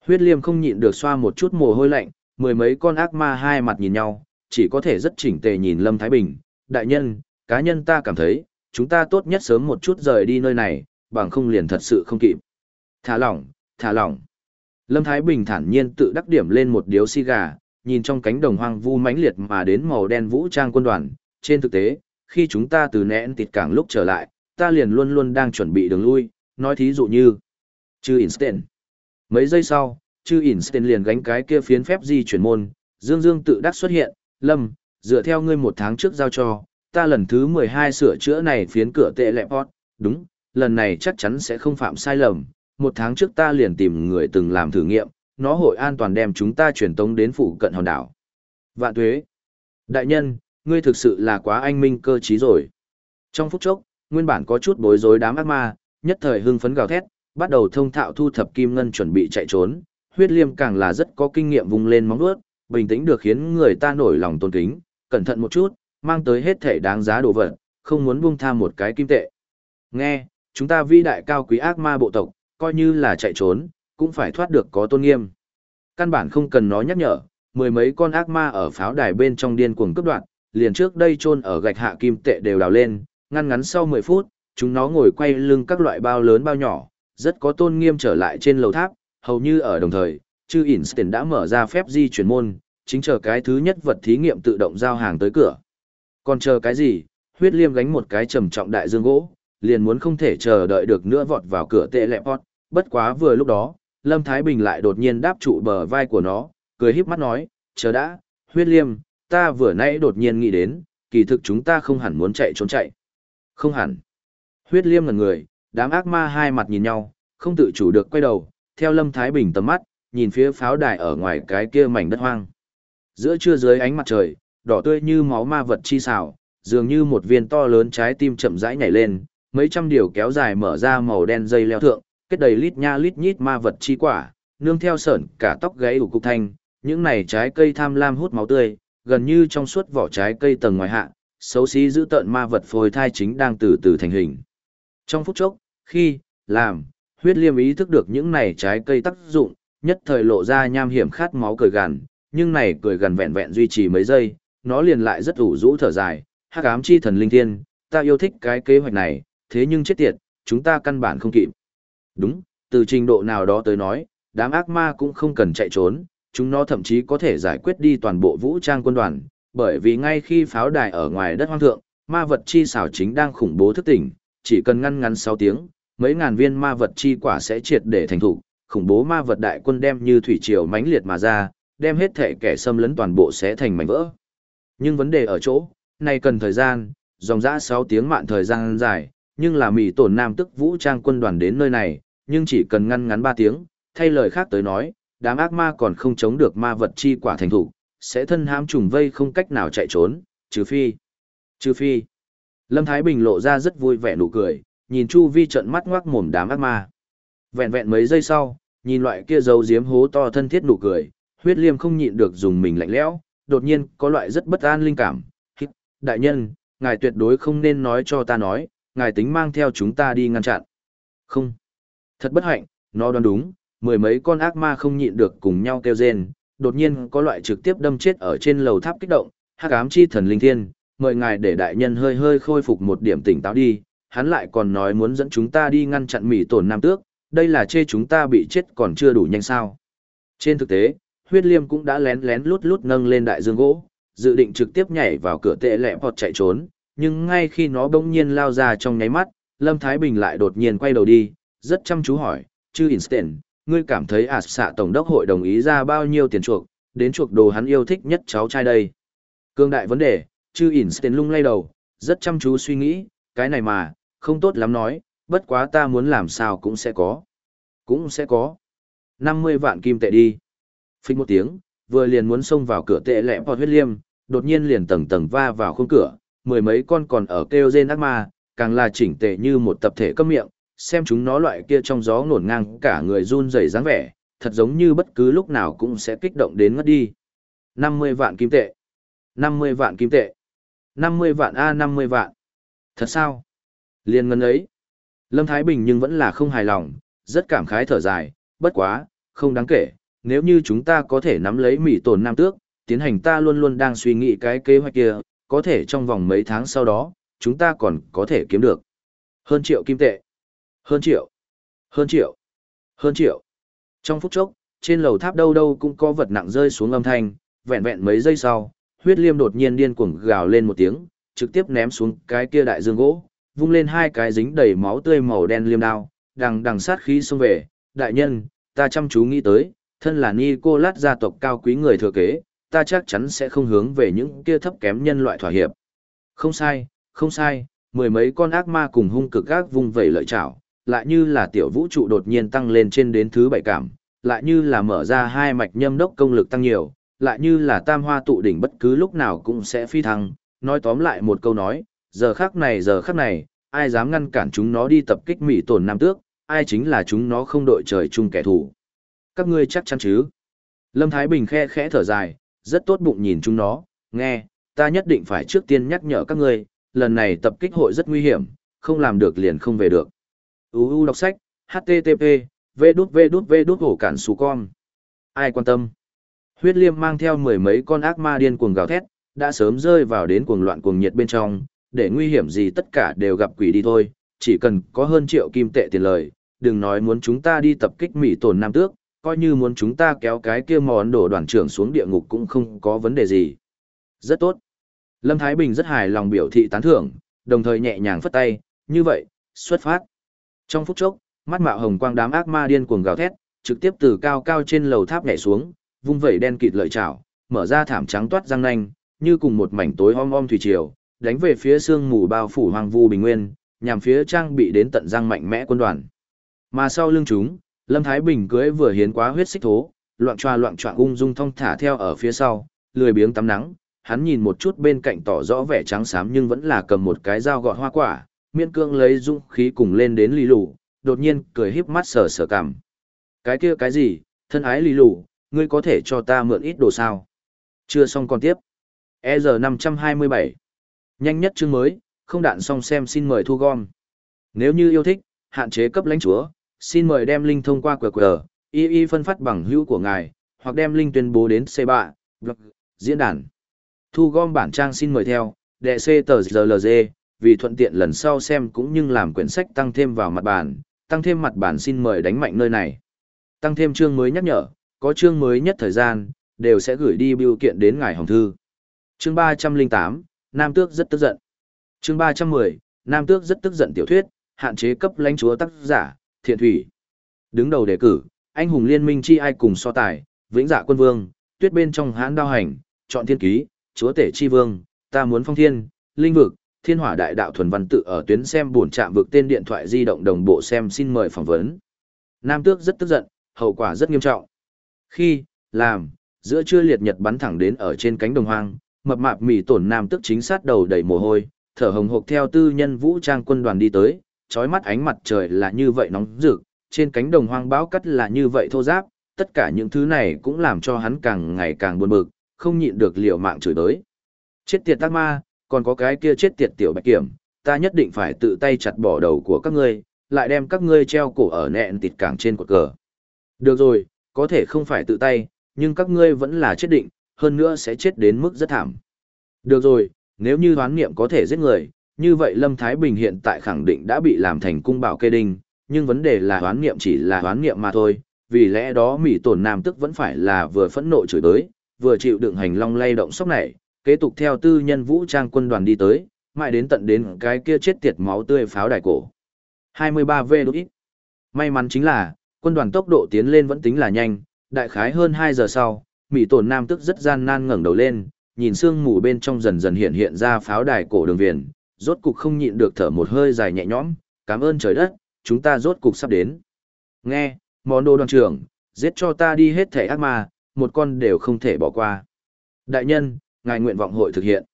Huyết liêm không nhịn được xoa một chút mồ hôi lạnh, mười mấy con ác ma hai mặt nhìn nhau, chỉ có thể rất chỉnh tề nhìn Lâm Thái Bình. Đại nhân, cá nhân ta cảm thấy, chúng ta tốt nhất sớm một chút rời đi nơi này, bằng không liền thật sự không kịp. Thả lỏng, thả lỏng. Lâm Thái Bình thản nhiên tự đắc điểm lên một điếu xì gà, nhìn trong cánh đồng hoang vu mãnh liệt mà đến màu đen vũ trang quân đoàn. Trên thực tế, khi chúng ta từ nẽn tịt cảng lúc trở lại, ta liền luôn luôn đang chuẩn bị đường lui, nói thí dụ như, chư Einstein. Mấy giây sau, chư Einstein liền gánh cái kia phiến phép di chuyển môn, Dương Dương tự đắc xuất hiện, Lâm, dựa theo ngươi một tháng trước giao cho, ta lần thứ 12 sửa chữa này phiến cửa tệ lẹp pot, đúng, lần này chắc chắn sẽ không phạm sai lầm. Một tháng trước ta liền tìm người từng làm thử nghiệm, nó hội an toàn đem chúng ta truyền tống đến phụ cận hòn đảo. Vạn tuế. Đại nhân, ngươi thực sự là quá anh minh cơ trí rồi. Trong phút chốc, nguyên bản có chút bối rối đám ác ma, nhất thời hưng phấn gào thét, bắt đầu thông thạo thu thập kim ngân chuẩn bị chạy trốn. Huyết liêm càng là rất có kinh nghiệm vùng lên móng đuốt, bình tĩnh được khiến người ta nổi lòng tôn kính, cẩn thận một chút, mang tới hết thể đáng giá đồ vật, không muốn buông tha một cái kim tệ. Nghe, chúng ta vĩ đại cao quý ác ma bộ tộc, coi như là chạy trốn, cũng phải thoát được có tôn nghiêm. Căn bản không cần nói nhắc nhở, mười mấy con ác ma ở pháo đài bên trong điên cuồng cướp đoạt, liền trước đây chôn ở gạch hạ kim tệ đều đào lên, ngăn ngắn sau 10 phút, chúng nó ngồi quay lưng các loại bao lớn bao nhỏ, rất có tôn nghiêm trở lại trên lầu tháp, hầu như ở đồng thời, chư Einstein đã mở ra phép di chuyển môn, chính chờ cái thứ nhất vật thí nghiệm tự động giao hàng tới cửa. Còn chờ cái gì, huyết liêm gánh một cái trầm trọng đại dương gỗ, liền muốn không thể chờ đợi được nữa vọt vào cửa tệ lẹp hót. bất quá vừa lúc đó, Lâm Thái Bình lại đột nhiên đáp trụ bờ vai của nó, cười híp mắt nói, chờ đã, huyết liêm, ta vừa nãy đột nhiên nghĩ đến, kỳ thực chúng ta không hẳn muốn chạy trốn chạy. Không hẳn. Huyết liêm ngần người, đám ác ma hai mặt nhìn nhau, không tự chủ được quay đầu, theo Lâm Thái Bình tầm mắt, nhìn phía pháo đài ở ngoài cái kia mảnh đất hoang. Giữa trưa dưới ánh mặt trời, đỏ tươi như máu ma vật chi xào, dường như một viên to lớn trái tim chậm rãi nhảy lên, mấy trăm điều kéo dài mở ra màu đen dây leo thượng, kết đầy lít nha lít nhít ma vật chi quả, nương theo sởn cả tóc gáy ủ cục thanh, những này trái cây tham lam hút máu tươi, gần như trong suốt vỏ trái cây tầng ngoài hạ, xấu xí giữ tợn ma vật phôi thai chính đang từ từ thành hình. Trong phút chốc, khi, làm, huyết liêm ý thức được những này trái cây tác dụng, nhất thời lộ ra nham hiểm khát máu cười gằn, nhưng này cười gằn vẹn vẹn duy trì mấy giây, nó liền lại rất ủ rũ thở dài, hắc ám chi thần linh thiên, ta yêu thích cái kế hoạch này, thế nhưng chết tiệt, chúng ta căn bản không kịp. Đúng, từ trình độ nào đó tới nói, đám ác ma cũng không cần chạy trốn, chúng nó thậm chí có thể giải quyết đi toàn bộ vũ trang quân đoàn, bởi vì ngay khi pháo đài ở ngoài đất hoang thượng, ma vật chi xảo chính đang khủng bố thức tỉnh, chỉ cần ngăn ngắn 6 tiếng, mấy ngàn viên ma vật chi quả sẽ triệt để thành thủ, khủng bố ma vật đại quân đem như thủy triều mãnh liệt mà ra, đem hết thể kẻ xâm lấn toàn bộ sẽ thành mảnh vỡ. Nhưng vấn đề ở chỗ, này cần thời gian, dòng dã 6 tiếng mạn thời gian dài, nhưng là mỹ tổn nam tức vũ trang quân đoàn đến nơi này, nhưng chỉ cần ngăn ngắn 3 tiếng, thay lời khác tới nói, đám ác ma còn không chống được ma vật chi quả thành thủ, sẽ thân hãm trùng vây không cách nào chạy trốn, trừ phi. Trừ phi. Lâm Thái Bình lộ ra rất vui vẻ nụ cười, nhìn Chu Vi trận mắt ngoác mồm đám ác ma. Vẹn vẹn mấy giây sau, nhìn loại kia dấu diếm hố to thân thiết nụ cười, huyết liêm không nhịn được dùng mình lạnh lẽo, đột nhiên có loại rất bất an linh cảm. Đại nhân, ngài tuyệt đối không nên nói cho ta nói, ngài tính mang theo chúng ta đi ngăn chặn. Không. Thật bất hạnh, nó đoán đúng, mười mấy con ác ma không nhịn được cùng nhau kêu rên, đột nhiên có loại trực tiếp đâm chết ở trên lầu tháp kích động, hắc ám chi thần linh thiên, mời ngài để đại nhân hơi hơi khôi phục một điểm tỉnh táo đi, hắn lại còn nói muốn dẫn chúng ta đi ngăn chặn mỉ tổn nam tước, đây là chê chúng ta bị chết còn chưa đủ nhanh sao. Trên thực tế, huyết liêm cũng đã lén lén lút lút nâng lên đại dương gỗ, dự định trực tiếp nhảy vào cửa tệ lẹ vọt chạy trốn, nhưng ngay khi nó bỗng nhiên lao ra trong nháy mắt, Lâm Thái Bình lại đột nhiên quay đầu đi, rất chăm chú hỏi, chư Einstein, ngươi cảm thấy ả xạ tổng đốc hội đồng ý ra bao nhiêu tiền chuộc, đến chuộc đồ hắn yêu thích nhất cháu trai đây. Cương đại vấn đề, chư Einstein lung lay đầu, rất chăm chú suy nghĩ, cái này mà, không tốt lắm nói, bất quá ta muốn làm sao cũng sẽ có. Cũng sẽ có. 50 vạn kim tệ đi. Phích một tiếng, vừa liền muốn xông vào cửa tệ lẹ bọt huyết liêm, đột nhiên liền tầng tầng va vào khung cửa, mười mấy con còn ở kêu rên ác ma, càng là chỉnh tề như một tập thể cấm miệng, xem chúng nó loại kia trong gió nổn ngang cả người run rẩy dáng vẻ, thật giống như bất cứ lúc nào cũng sẽ kích động đến ngất đi. 50 vạn kim tệ. 50 vạn kim tệ. 50 vạn A 50 vạn. Thật sao? Liên ngân ấy. Lâm Thái Bình nhưng vẫn là không hài lòng, rất cảm khái thở dài, bất quá, không đáng kể, nếu như chúng ta có thể nắm lấy mỉ tồn nam tước, tiến hành ta luôn luôn đang suy nghĩ cái kế hoạch kia, có thể trong vòng mấy tháng sau đó, chúng ta còn có thể kiếm được. Hơn triệu kim tệ. Hơn triệu. Hơn triệu. Hơn triệu. Trong phút chốc, trên lầu tháp đâu đâu cũng có vật nặng rơi xuống âm thanh, vẹn vẹn mấy giây sau, huyết liêm đột nhiên điên cuồng gào lên một tiếng, trực tiếp ném xuống cái kia đại dương gỗ, vung lên hai cái dính đầy máu tươi màu đen liêm đao, đằng đằng sát khí xông về, đại nhân, ta chăm chú nghĩ tới, thân là Nicolas gia tộc cao quý người thừa kế, ta chắc chắn sẽ không hướng về những kia thấp kém nhân loại thỏa hiệp. Không sai, không sai, mười mấy con ác ma cùng hung cực ác vung vẩy lợi chảo, lại như là tiểu vũ trụ đột nhiên tăng lên trên đến thứ bảy cảm, lại như là mở ra hai mạch nhâm đốc công lực tăng nhiều, lại như là tam hoa tụ đỉnh bất cứ lúc nào cũng sẽ phi thăng, nói tóm lại một câu nói, giờ khắc này giờ khắc này, ai dám ngăn cản chúng nó đi tập kích mỹ tổn nam tước, ai chính là chúng nó không đội trời chung kẻ thù. Các ngươi chắc chắn chứ? Lâm Thái Bình khe khẽ thở dài, rất tốt bụng nhìn chúng nó, nghe, ta nhất định phải trước tiên nhắc nhở các ngươi, lần này tập kích hội rất nguy hiểm, không làm được liền không về được. UU đọc sách, HTTP, V đút V đút V đút hổ cản xù con. Ai quan tâm? Huyết liêm mang theo mười mấy con ác ma điên cuồng gào thét, đã sớm rơi vào đến cuồng loạn cuồng nhiệt bên trong, để nguy hiểm gì tất cả đều gặp quỷ đi thôi, chỉ cần có hơn triệu kim tệ tiền lời, đừng nói muốn chúng ta đi tập kích mỹ tổn nam tước, coi như muốn chúng ta kéo cái kia món đồ đoàn trưởng xuống địa ngục cũng không có vấn đề gì. Rất tốt. Lâm Thái Bình rất hài lòng biểu thị tán thưởng, đồng thời nhẹ nhàng phất tay, như vậy, xuất phát. Trong phút chốc, mắt mạo hồng quang đám ác ma điên cuồng gào thét, trực tiếp từ cao cao trên lầu tháp nhảy xuống, vung vẩy đen kịt lợi chảo, mở ra thảm trắng toát răng nanh, như cùng một mảnh tối om om thủy triều, đánh về phía xương mù bao phủ hoàng vu bình nguyên, nhằm phía trang bị đến tận răng mạnh mẽ quân đoàn. Mà sau lưng chúng, Lâm Thái Bình cưới vừa hiến quá huyết xích thố, loạn choa loạn choạng ung dung thong thả theo ở phía sau, lười biếng tắm nắng, hắn nhìn một chút bên cạnh tỏ rõ vẻ trắng xám nhưng vẫn là cầm một cái dao gọt hoa quả, miễn cương lấy dũng khí cùng lên đến lì lù, đột nhiên cười híp mắt sờ sờ cằm. Cái kia cái gì, thân ái lì lù, ngươi có thể cho ta mượn ít đồ sao? Chưa xong còn tiếp. E giờ 527. Nhanh nhất chương mới, không đạn xong xem xin mời thu gom. Nếu như yêu thích, hạn chế cấp lãnh chúa, xin mời đem link thông qua QR, y y phân phát bằng hữu của ngài, hoặc đem link tuyên bố đến C3, blog, diễn đàn. Thu gom bản trang xin mời theo, đệ C tờ GLG, vì thuận tiện lần sau xem cũng như làm quyển sách tăng thêm vào mặt bản, tăng thêm mặt bản xin mời đánh mạnh nơi này. Tăng thêm chương mới nhắc nhở, có chương mới nhất thời gian, đều sẽ gửi đi biểu kiện đến ngài hồng thư. Chương 308, Nam Tước rất tức giận. Chương 310, Nam Tước rất tức giận tiểu thuyết, hạn chế cấp lãnh chúa tác giả, thiện thủy. Đứng đầu đề cử, anh hùng liên minh chi ai cùng so tài, vĩnh dạ quân vương, tuyết bên trong hãn đao hành, chọn thiên ký, chúa tể chi vương, ta muốn phong thiên, linh vực, thiên hỏa đại đạo thuần văn tự ở tuyến xem buồn chạm vực tên điện thoại di động đồng bộ xem xin mời phỏng vấn. Nam tước rất tức giận, hậu quả rất nghiêm trọng. Khi, làm, giữa trưa liệt nhật bắn thẳng đến ở trên cánh đồng hoang, mập mạp mỉ tổn nam tước chính sát đầu đầy mồ hôi, thở hồng hộc theo tư nhân vũ trang quân đoàn đi tới, trói mắt ánh mặt trời là như vậy nóng rực, trên cánh đồng hoang bão cắt là như vậy thô giáp, tất cả những thứ này cũng làm cho hắn càng ngày càng buồn bực, không nhịn được liều mạng chửi tới. Chết tiệt tác ma, còn có cái kia chết tiệt tiểu bạch kiểm, ta nhất định phải tự tay chặt bỏ đầu của các ngươi, lại đem các ngươi treo cổ ở nẹn tịt cảng trên cột cờ. Được rồi, có thể không phải tự tay, nhưng các ngươi vẫn là chết định, hơn nữa sẽ chết đến mức rất thảm. Được rồi, nếu như hoán niệm có thể giết người, như vậy Lâm Thái Bình hiện tại khẳng định đã bị làm thành cung bảo kê đinh, nhưng vấn đề là hoán niệm chỉ là hoán niệm mà thôi, vì lẽ đó Mỹ tổn nam tức vẫn phải là vừa phẫn nộ chửi tới, vừa chịu đựng hành long lay động sốc này, kế tục theo tư nhân vũ trang quân đoàn đi tới, mãi đến tận đến cái kia chết tiệt máu tươi pháo đài cổ. 23 v ít. May mắn chính là, quân đoàn tốc độ tiến lên vẫn tính là nhanh, đại khái hơn 2 giờ sau, Mỹ tổn nam tức rất gian nan ngẩng đầu lên, nhìn sương mù bên trong dần dần hiện hiện ra pháo đài cổ đường viền, rốt cục không nhịn được thở một hơi dài nhẹ nhõm, cảm ơn trời đất, chúng ta rốt cục sắp đến. Nghe, món đồ đoàn trưởng, giết cho ta đi hết thể ác ma, một con đều không thể bỏ qua. Đại nhân, ngài nguyện vọng hội thực hiện.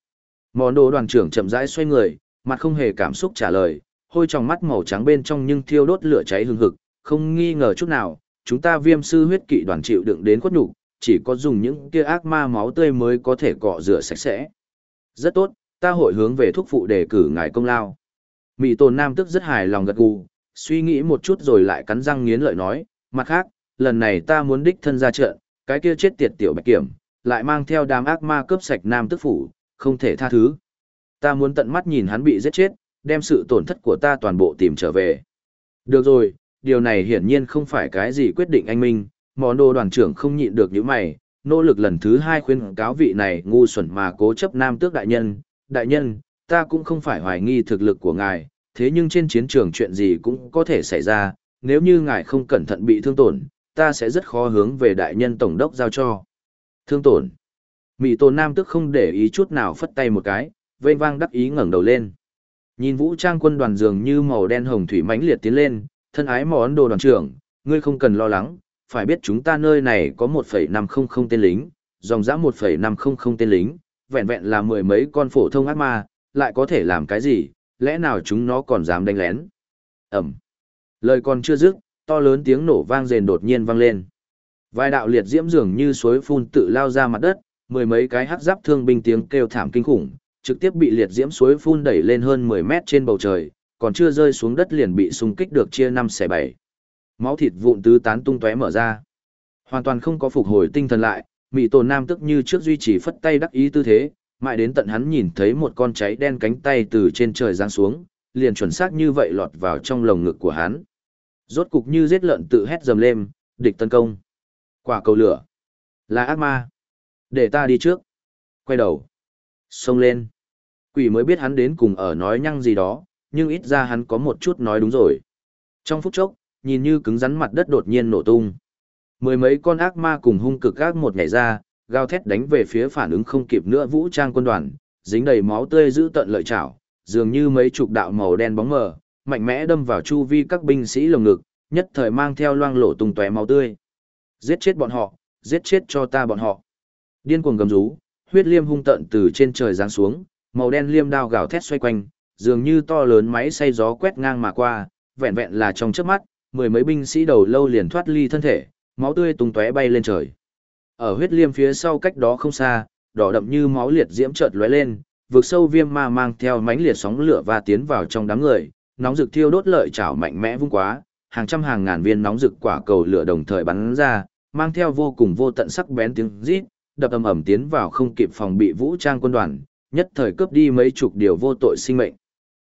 Món đồ đoàn trưởng chậm rãi xoay người, mặt không hề cảm xúc trả lời, hôi trong mắt màu trắng bên trong nhưng thiêu đốt lửa cháy hừng hực, không nghi ngờ chút nào, chúng ta viêm sư huyết kỵ đoàn chịu đựng đến khuất nhục, chỉ có dùng những kia ác ma máu tươi mới có thể cọ rửa sạch sẽ. Rất tốt, ta hội hướng về thuốc phụ đề cử ngài công lao. Mỹ tồn nam tức rất hài lòng gật gù, suy nghĩ một chút rồi lại cắn răng nghiến lợi nói, mặt khác, lần này ta muốn đích thân ra trận, cái kia chết tiệt tiểu bạch kiểm, lại mang theo đám ác ma cướp sạch nam tức phủ, không thể tha thứ. Ta muốn tận mắt nhìn hắn bị giết chết, đem sự tổn thất của ta toàn bộ tìm trở về. Được rồi, điều này hiển nhiên không phải cái gì quyết định anh Minh, món đồ đoàn trưởng không nhịn được những mày, nỗ lực lần thứ hai khuyên cáo vị này ngu xuẩn mà cố chấp nam tước đại nhân. Đại nhân, ta cũng không phải hoài nghi thực lực của ngài, thế nhưng trên chiến trường chuyện gì cũng có thể xảy ra, nếu như ngài không cẩn thận bị thương tổn, ta sẽ rất khó hướng về đại nhân tổng đốc giao cho. Thương tổn. Mỹ tổ nam tức không để ý chút nào phất tay một cái, vây vang đắc ý ngẩng đầu lên. Nhìn vũ trang quân đoàn dường như màu đen hồng thủy mãnh liệt tiến lên, thân ái mò ấn đồ đoàn trưởng, ngươi không cần lo lắng, phải biết chúng ta nơi này có 1,500 tên lính, dòng dã 1,500 tên lính, vẹn vẹn là mười mấy con phổ thông ác ma, lại có thể làm cái gì, lẽ nào chúng nó còn dám đánh lén. Ẩm. Lời còn chưa dứt, to lớn tiếng nổ vang rền đột nhiên vang lên. Vài đạo liệt diễm dường như suối phun tự lao ra mặt đất, mười mấy cái hắc giáp thương binh tiếng kêu thảm kinh khủng, trực tiếp bị liệt diễm suối phun đẩy lên hơn 10 mét trên bầu trời, còn chưa rơi xuống đất liền bị xung kích được chia năm xẻ bảy. Máu thịt vụn tứ tán tung tóe mở ra. Hoàn toàn không có phục hồi tinh thần lại, Mị Tồn Nam tức như trước duy trì phất tay đắc ý tư thế, Mãi đến tận hắn nhìn thấy một con cháy đen cánh tay từ trên trời giáng xuống, liền chuẩn xác như vậy lọt vào trong lồng ngực của hắn. Rốt cục như giết lợn tự hét dầm lên, địch tấn công. Quả cầu lửa. Là ác ma. Để ta đi trước. Quay đầu. Xông lên. Quỷ mới biết hắn đến cùng ở nói nhăng gì đó, nhưng ít ra hắn có một chút nói đúng rồi. Trong phút chốc, nhìn như cứng rắn mặt đất đột nhiên nổ tung. Mười mấy con ác ma cùng hung cực ác một nhảy ra, gào thét đánh về phía phản ứng không kịp nữa vũ trang quân đoàn, dính đầy máu tươi giữ tận lợi chảo, dường như mấy chục đạo màu đen bóng mờ, mạnh mẽ đâm vào chu vi các binh sĩ lồng ngực, nhất thời mang theo loang lổ tung tóe máu tươi. Giết chết bọn họ, giết chết cho ta bọn họ. Điên cuồng gầm rú, huyết liêm hung tận từ trên trời giáng xuống, màu đen liêm đao gào thét xoay quanh, dường như to lớn máy xay gió quét ngang mà qua, vẹn vẹn là trong chớp mắt, mười mấy binh sĩ đầu lâu liền thoát ly thân thể, máu tươi tung tóe bay lên trời. Ở huyết liêm phía sau cách đó không xa, đỏ đậm như máu liệt diễm chợt lóe lên, vực sâu viêm ma mang theo mãnh liệt sóng lửa và tiến vào trong đám người, nóng rực thiêu đốt lợi chảo mạnh mẽ vung quá, hàng trăm hàng ngàn viên nóng rực quả cầu lửa đồng thời bắn ra, mang theo vô cùng vô tận sắc bén tiếng rít, đập ầm ầm tiến vào không kịp phòng bị vũ trang quân đoàn, nhất thời cướp đi mấy chục điều vô tội sinh mệnh.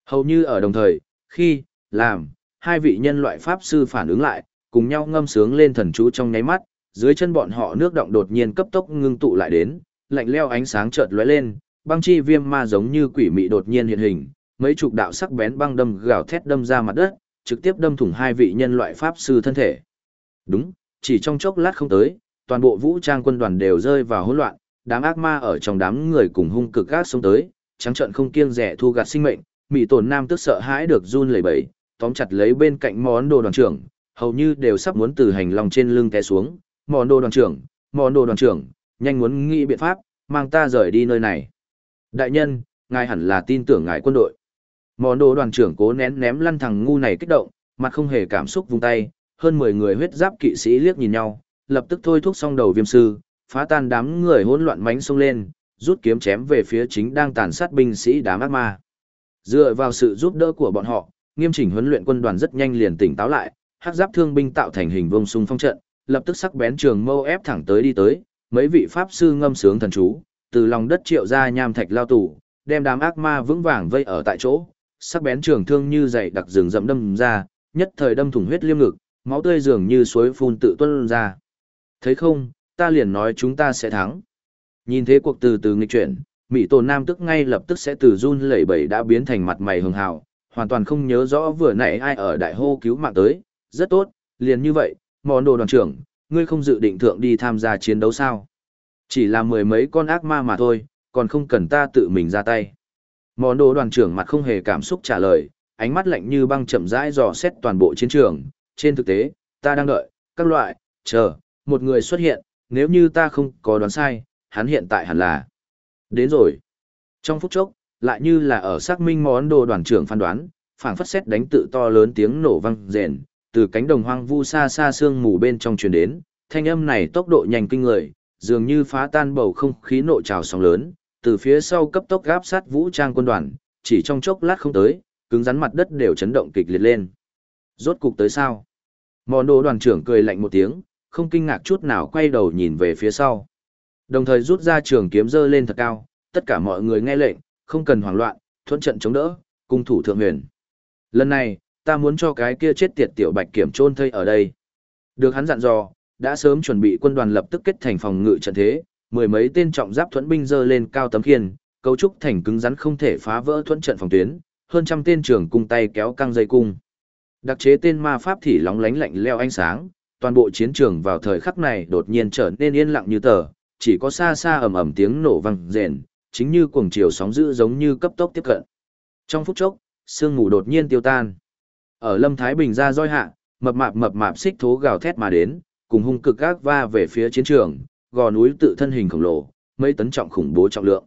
Hầu như ở đồng thời, khi, làm, hai vị nhân loại pháp sư phản ứng lại, cùng nhau ngâm sướng lên thần chú trong nháy mắt, dưới chân bọn họ nước động đột nhiên cấp tốc ngưng tụ lại đến, lạnh leo ánh sáng chợt lóe lên, băng chi viêm ma giống như quỷ mị đột nhiên hiện hình, mấy chục đạo sắc bén băng đâm gào thét đâm ra mặt đất, trực tiếp đâm thủng hai vị nhân loại pháp sư thân thể. Đúng, chỉ trong chốc lát không tới, toàn bộ vũ trang quân đoàn đều rơi vào hỗn loạn, đám ác ma ở trong đám người cùng hung cực gác xông tới, trắng trợn không kiêng rẻ thu gạt sinh mệnh, mị tổn nam tức sợ hãi được run lẩy bẩy, tóm chặt lấy bên cạnh món đồ đoàn trưởng, hầu như đều sắp muốn từ hành lòng trên lưng té xuống, mòn đồ đoàn trưởng, mòn đồ đoàn trưởng, nhanh muốn nghĩ biện pháp, mang ta rời đi nơi này. Đại nhân, ngài hẳn là tin tưởng ngài quân đội. Mòn đồ đoàn trưởng cố nén ném lăn thằng ngu này kích động, mặt không hề cảm xúc vung tay, hơn 10 người huyết giáp kỵ sĩ liếc nhìn nhau, lập tức thôi thúc xong đầu viêm sư, phá tan đám người hỗn loạn mánh xông lên, rút kiếm chém về phía chính đang tàn sát binh sĩ đám ác ma. Dựa vào sự giúp đỡ của bọn họ, nghiêm chỉnh huấn luyện quân đoàn rất nhanh liền tỉnh táo lại, hắc giáp thương binh tạo thành hình vông sung phong trận, lập tức sắc bén trường mâu ép thẳng tới đi tới, mấy vị pháp sư ngâm sướng thần chú, từ lòng đất triệu ra nham thạch lao tủ, đem đám ác ma vững vàng vây ở tại chỗ, sắc bén trường thương như dày đặc rừng rậm đâm ra, nhất thời đâm thủng huyết liêm ngực, máu tươi dường như suối phun tự tuôn ra. Thấy không, ta liền nói chúng ta sẽ thắng. Nhìn thế cuộc từ từ nghịch chuyển, Mỹ Tổ Nam tức ngay lập tức sẽ từ run lẩy bẩy đã biến thành mặt mày hường hào, hoàn toàn không nhớ rõ vừa nãy ai ở đại hô cứu mạng tới, rất tốt, liền như vậy, món đồ đoàn trưởng, ngươi không dự định thượng đi tham gia chiến đấu sao? Chỉ là mười mấy con ác ma mà thôi, còn không cần ta tự mình ra tay. Món đồ đoàn trưởng mặt không hề cảm xúc trả lời, ánh mắt lạnh như băng chậm rãi dò xét toàn bộ chiến trường. Trên thực tế, ta đang đợi, các loại, chờ, một người xuất hiện, nếu như ta không có đoán sai, hắn hiện tại hẳn là. Đến rồi. Trong phút chốc, lại như là ở xác minh món đồ đoàn trưởng phán đoán, phảng phất xét đánh tự to lớn tiếng nổ vang rền, từ cánh đồng hoang vu xa xa sương mù bên trong truyền đến, thanh âm này tốc độ nhanh kinh người, dường như phá tan bầu không khí nộ trào sóng lớn, từ phía sau cấp tốc gáp sát vũ trang quân đoàn, chỉ trong chốc lát không tới, cứng rắn mặt đất đều chấn động kịch liệt lên. Rốt cục tới sao? Mòn đồ đoàn trưởng cười lạnh một tiếng, không kinh ngạc chút nào quay đầu nhìn về phía sau. Đồng thời rút ra trường kiếm dơ lên thật cao, tất cả mọi người nghe lệnh, không cần hoảng loạn, thuận trận chống đỡ, cung thủ thượng huyền. Lần này, ta muốn cho cái kia chết tiệt tiểu bạch kiểm trôn thây ở đây. Được hắn dặn dò, đã sớm chuẩn bị quân đoàn lập tức kết thành phòng ngự trận thế, mười mấy tên trọng giáp thuẫn binh dơ lên cao tấm khiên, cấu trúc thành cứng rắn không thể phá vỡ thuẫn trận phòng tuyến, hơn trăm tên trưởng cung tay kéo căng dây cung. Đặc chế tên ma pháp thì lóng lánh lạnh leo ánh sáng, toàn bộ chiến trường vào thời khắc này đột nhiên trở nên yên lặng như tờ, chỉ có xa xa ầm ầm tiếng nổ vang rền, chính như cuồng chiều sóng dữ giống như cấp tốc tiếp cận. Trong phút chốc, sương mù đột nhiên tiêu tan. Ở Lâm Thái Bình ra roi hạ, mập mạp mập mạp xích thố gào thét mà đến, cùng hung cực gác va về phía chiến trường, gò núi tự thân hình khổng lồ, mấy tấn trọng khủng bố trọng lượng.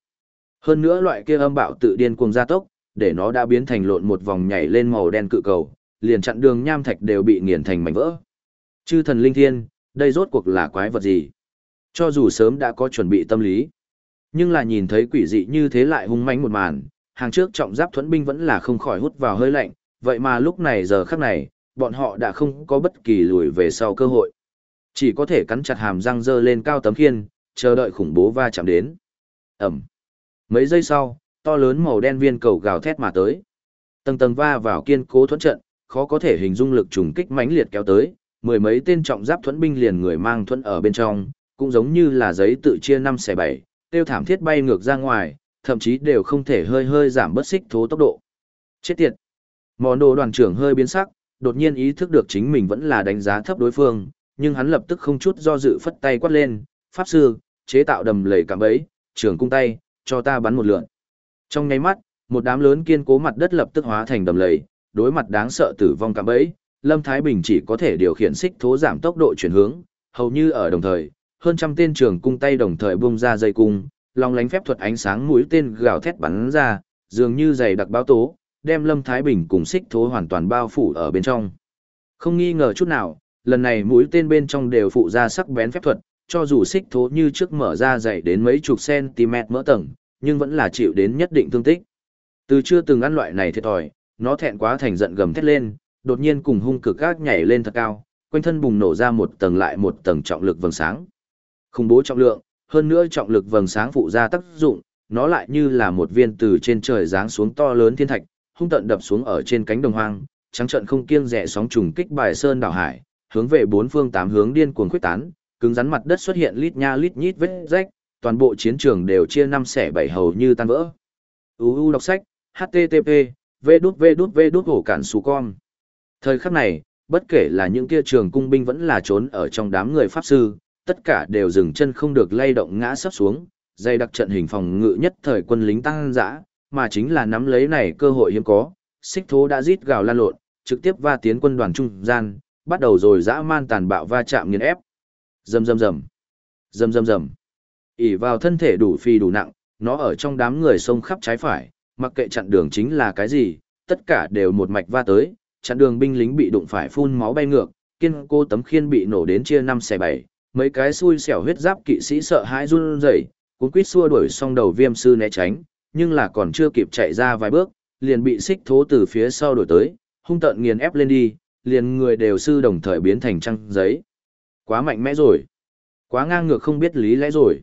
Hơn nữa loại kia âm bạo tự điên cuồng gia tốc, để nó đã biến thành lộn một vòng nhảy lên màu đen cự cầu, liền chặn đường nham thạch đều bị nghiền thành mảnh vỡ. Chư thần linh thiên, đây rốt cuộc là quái vật gì? Cho dù sớm đã có chuẩn bị tâm lý, nhưng là nhìn thấy quỷ dị như thế lại hung mãnh một màn, hàng trước trọng giáp thuẫn binh vẫn là không khỏi hút vào hơi lạnh, vậy mà lúc này giờ khắc này, bọn họ đã không có bất kỳ lùi về sau cơ hội. Chỉ có thể cắn chặt hàm răng dơ lên cao tấm khiên, chờ đợi khủng bố va chạm đến. Ẩm. Mấy giây sau, to lớn màu đen viên cầu gào thét mà tới. Tầng tầng va vào kiên cố thuẫn trận, khó có thể hình dung lực trùng kích mãnh liệt kéo tới, mười mấy tên trọng giáp thuẫn binh liền người mang thuẫn ở bên trong, cũng giống như là giấy tự chia năm xẻ bảy, tiêu thảm thiết bay ngược ra ngoài, thậm chí đều không thể hơi hơi giảm bớt xích thố tốc độ. Chết tiệt! Món đồ đoàn trưởng hơi biến sắc, đột nhiên ý thức được chính mình vẫn là đánh giá thấp đối phương, nhưng hắn lập tức không chút do dự phất tay quát lên, pháp sư, chế tạo đầm lầy cạm bẫy, trường cung tay, cho ta bắn một lượn. Trong nháy mắt, một đám lớn kiên cố mặt đất lập tức hóa thành đầm lầy, đối mặt đáng sợ tử vong cạm bẫy, Lâm Thái Bình chỉ có thể điều khiển xích thố giảm tốc độ chuyển hướng, hầu như ở đồng thời, hơn trăm tên trường cung tay đồng thời bung ra dây cung, long lánh phép thuật ánh sáng mũi tên gào thét bắn ra, dường như dày đặc báo tố, đem Lâm Thái Bình cùng xích thố hoàn toàn bao phủ ở bên trong. Không nghi ngờ chút nào, lần này mũi tên bên trong đều phụ ra sắc bén phép thuật, cho dù xích thố như trước mở ra dày đến mấy chục cm mỡ tầng, nhưng vẫn là chịu đến nhất định thương tích. Từ chưa từng ăn loại này thiệt thòi, nó thẹn quá thành giận gầm thét lên, đột nhiên cùng hung cực gác nhảy lên thật cao, quanh thân bùng nổ ra một tầng lại một tầng trọng lực vầng sáng. Khủng bố trọng lượng, hơn nữa trọng lực vầng sáng phụ ra tác dụng, nó lại như là một viên từ trên trời giáng xuống to lớn thiên thạch, hung tận đập xuống ở trên cánh đồng hoang, trắng trận không kiêng rẻ sóng trùng kích bài sơn đảo hải, hướng về bốn phương tám hướng điên cuồng khuếch tán, cứng rắn mặt đất xuất hiện lít nha lít nhít vết rách, toàn bộ chiến trường đều chia năm xẻ bảy hầu như tan vỡ. UU đọc sách, http, v hổ cản con. Thời khắc này, bất kể là những kia trường cung binh vẫn là trốn ở trong đám người pháp sư, tất cả đều dừng chân không được lay động ngã sắp xuống, dây đặc trận hình phòng ngự nhất thời quân lính tăng dã, mà chính là nắm lấy này cơ hội hiếm có, xích thố đã rít gào lan lộn, trực tiếp va tiến quân đoàn trung gian, bắt đầu rồi dã man tàn bạo va chạm nghiền ép. Rầm rầm rầm. Rầm rầm rầm. ỉ vào thân thể đủ phi đủ nặng, nó ở trong đám người sông khắp trái phải, mặc kệ chặn đường chính là cái gì, tất cả đều một mạch va tới, chặn đường binh lính bị đụng phải phun máu bay ngược, kiên cô tấm khiên bị nổ đến chia năm xẻ bảy, mấy cái xui xẻo huyết giáp kỵ sĩ sợ hãi run rẩy, cuốn quýt xua đuổi xong đầu viêm sư né tránh, nhưng là còn chưa kịp chạy ra vài bước, liền bị xích thố từ phía sau đuổi tới, hung tợn nghiền ép lên đi, liền người đều sư đồng thời biến thành trăng giấy. Quá mạnh mẽ rồi. Quá ngang ngược không biết lý lẽ rồi.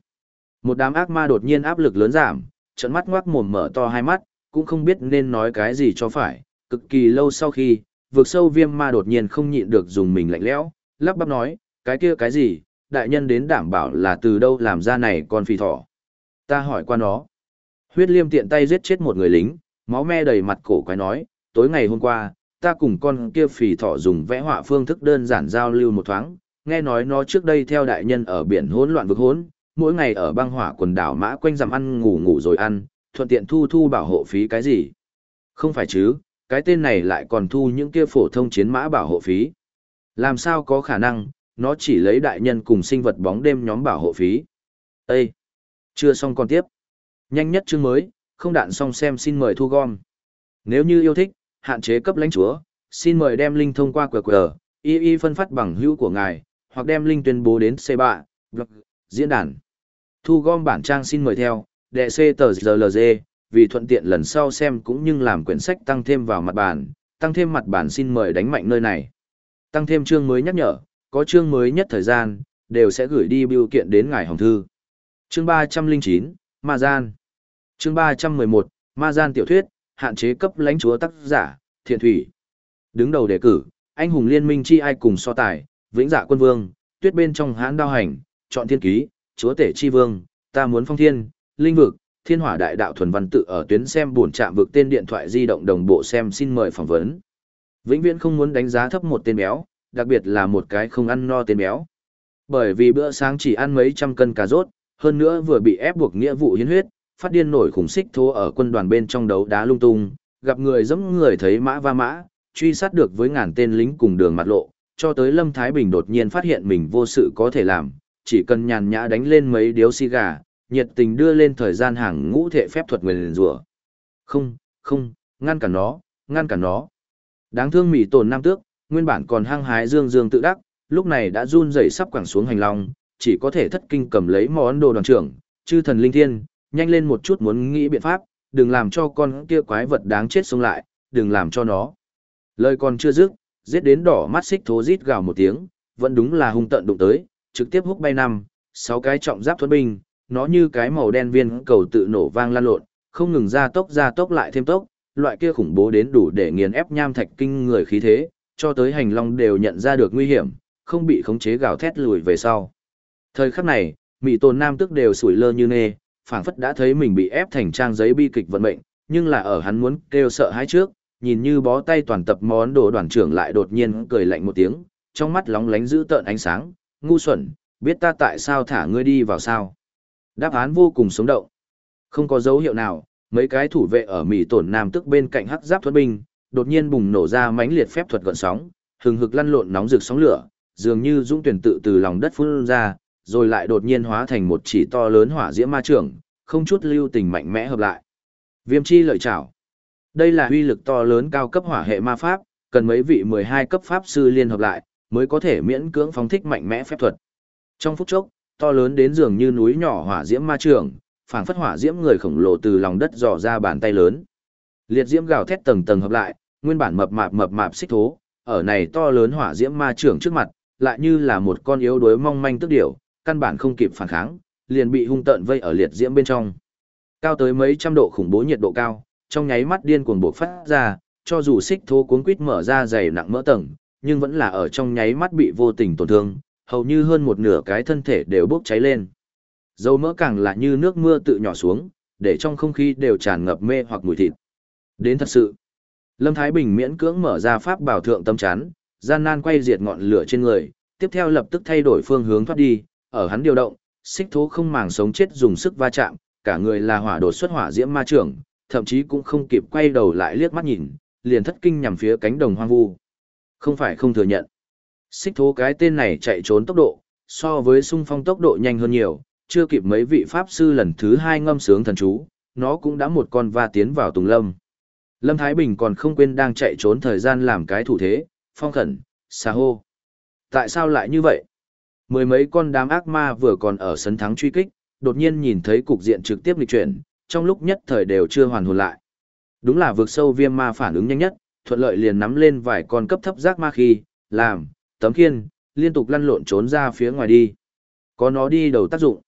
Một đám ác ma đột nhiên áp lực lớn giảm, trận mắt ngoác mồm mở to hai mắt, cũng không biết nên nói cái gì cho phải. Cực kỳ lâu sau khi, vượt sâu viêm ma đột nhiên không nhịn được dùng mình lạnh lẽo, lắp bắp nói, cái kia cái gì, đại nhân đến đảm bảo là từ đâu làm ra này con phi thỏ. Ta hỏi qua nó. Huyết liêm tiện tay giết chết một người lính, máu me đầy mặt cổ quái nói, tối ngày hôm qua, ta cùng con kia phì thỏ dùng vẽ họa phương thức đơn giản giao lưu một thoáng, nghe nói nó trước đây theo đại nhân ở biển hỗn loạn vực hỗn, mỗi ngày ở băng hỏa quần đảo mã quanh dằm ăn ngủ ngủ rồi ăn, thuận tiện thu thu bảo hộ phí cái gì. Không phải chứ, cái tên này lại còn thu những kia phổ thông chiến mã bảo hộ phí. Làm sao có khả năng, nó chỉ lấy đại nhân cùng sinh vật bóng đêm nhóm bảo hộ phí. Ê! Chưa xong còn tiếp. Nhanh nhất chương mới, không đạn xong xem xin mời thu gom. Nếu như yêu thích, hạn chế cấp lãnh chúa, xin mời đem link thông qua QR, y y phân phát bằng hữu của ngài, hoặc đem link tuyên bố đến C3, blog, diễn đàn. Thu gom bản trang xin mời theo, đệ C tờ GLG, vì thuận tiện lần sau xem cũng như làm quyển sách tăng thêm vào mặt bản, tăng thêm mặt bản xin mời đánh mạnh nơi này. Tăng thêm chương mới nhắc nhở, có chương mới nhất thời gian, đều sẽ gửi đi biểu kiện đến ngài hồng thư. Chương 309, Ma Gian Chương 311, Ma Gian tiểu thuyết, hạn chế cấp lãnh chúa tác giả, thiện thủy. Đứng đầu đề cử, anh hùng liên minh chi ai cùng so tài, vĩnh dạ quân vương, tuyết bên trong hãn đao hành, chọn thiên ký, chúa tể chi vương, ta muốn phong thiên, linh vực, thiên hỏa đại đạo thuần văn tự ở tuyến xem buồn chạm vực tên điện thoại di động đồng bộ xem xin mời phỏng vấn. Vĩnh viễn không muốn đánh giá thấp một tên béo, đặc biệt là một cái không ăn no tên béo. Bởi vì bữa sáng chỉ ăn mấy trăm cân cà rốt, hơn nữa vừa bị ép buộc nghĩa vụ hiến huyết, phát điên nổi khủng xích thô ở quân đoàn bên trong đấu đá lung tung, gặp người giống người thấy mã va mã, truy sát được với ngàn tên lính cùng đường mặt lộ, cho tới Lâm Thái Bình đột nhiên phát hiện mình vô sự có thể làm, chỉ cần nhàn nhã đánh lên mấy điếu xì gà, nhiệt tình đưa lên thời gian hàng ngũ thể phép thuật nguyền rủa. Không, không, ngăn cản nó, ngăn cản nó. Đáng thương mỉ tồn nam tước, nguyên bản còn hăng hái dương dương tự đắc, lúc này đã run rẩy sắp quẳng xuống hành long, chỉ có thể thất kinh cầm lấy món đồ đoàn trưởng, chư thần linh thiên, nhanh lên một chút muốn nghĩ biện pháp, đừng làm cho con kia quái vật đáng chết sống lại, đừng làm cho nó. Lời còn chưa dứt, giết đến đỏ mắt xích thố rít gào một tiếng, vẫn đúng là hung tận đụng tới, trực tiếp húc bay năm, sáu cái trọng giáp thuẫn binh, nó như cái màu đen viên cầu tự nổ vang lan lộn, không ngừng ra tốc ra tốc lại thêm tốc, loại kia khủng bố đến đủ để nghiền ép nham thạch kinh người khí thế, cho tới hành long đều nhận ra được nguy hiểm, không bị khống chế gào thét lùi về sau. Thời khắc này, mỹ tồn nam tức đều sủi lơ như nê, phảng phất đã thấy mình bị ép thành trang giấy bi kịch vận mệnh, nhưng là ở hắn muốn kêu sợ hãi trước, nhìn như bó tay toàn tập món đồ đoàn trưởng lại đột nhiên cười lạnh một tiếng, trong mắt lóng lánh giữ tợn ánh sáng, ngu xuẩn, biết ta tại sao thả ngươi đi vào sao. Đáp án vô cùng sống động. Không có dấu hiệu nào, mấy cái thủ vệ ở mỉ tổn nam tức bên cạnh hắc giáp thuật binh, đột nhiên bùng nổ ra mãnh liệt phép thuật gợn sóng, hừng hực lăn lộn nóng rực sóng lửa, dường như dũng tuyển tự từ lòng đất phun ra, rồi lại đột nhiên hóa thành một chỉ to lớn hỏa diễm ma trưởng, không chút lưu tình mạnh mẽ hợp lại. Viêm chi lợi trảo. Đây là uy lực to lớn cao cấp hỏa hệ ma pháp, cần mấy vị 12 cấp pháp sư liên hợp lại, mới có thể miễn cưỡng phóng thích mạnh mẽ phép thuật. Trong phút chốc, to lớn đến dường như núi nhỏ hỏa diễm ma trường, phảng phất hỏa diễm người khổng lồ từ lòng đất dò ra bàn tay lớn. Liệt diễm gào thét tầng tầng hợp lại, nguyên bản mập mạp mập mạp xích thố, ở này to lớn hỏa diễm ma trưởng trước mặt, lại như là một con yếu đuối mong manh tức điểu, căn bản không kịp phản kháng, liền bị hung tợn vây ở liệt diễm bên trong. Cao tới mấy trăm độ khủng bố nhiệt độ cao, trong nháy mắt điên cuồng bộc phát ra, cho dù xích thô cuốn quít mở ra dày nặng mỡ tầng, nhưng vẫn là ở trong nháy mắt bị vô tình tổn thương, hầu như hơn một nửa cái thân thể đều bốc cháy lên. Dầu mỡ càng là như nước mưa tự nhỏ xuống, để trong không khí đều tràn ngập mê hoặc mùi thịt. Đến thật sự, Lâm Thái Bình miễn cưỡng mở ra pháp bảo thượng tâm chán, gian nan quay diệt ngọn lửa trên người, tiếp theo lập tức thay đổi phương hướng thoát đi, ở hắn điều động, xích thố không màng sống chết dùng sức va chạm, cả người là hỏa đột xuất hỏa diễm ma trưởng, thậm chí cũng không kịp quay đầu lại liếc mắt nhìn, liền thất kinh nhằm phía cánh đồng hoang vu. Không phải không thừa nhận. Xích thố cái tên này chạy trốn tốc độ, so với sung phong tốc độ nhanh hơn nhiều, chưa kịp mấy vị pháp sư lần thứ hai ngâm sướng thần chú, nó cũng đã một con va tiến vào tùng lâm. Lâm Thái Bình còn không quên đang chạy trốn thời gian làm cái thủ thế, phong khẩn, xa hô. Tại sao lại như vậy? Mười mấy con đám ác ma vừa còn ở sấn thắng truy kích, đột nhiên nhìn thấy cục diện trực tiếp lịch chuyển, trong lúc nhất thời đều chưa hoàn hồn lại. Đúng là vượt sâu viêm ma phản ứng nhanh nhất, thuận lợi liền nắm lên vài con cấp thấp giác ma khi, làm, tấm khiên, liên tục lăn lộn trốn ra phía ngoài đi. Có nó đi đầu tác dụng.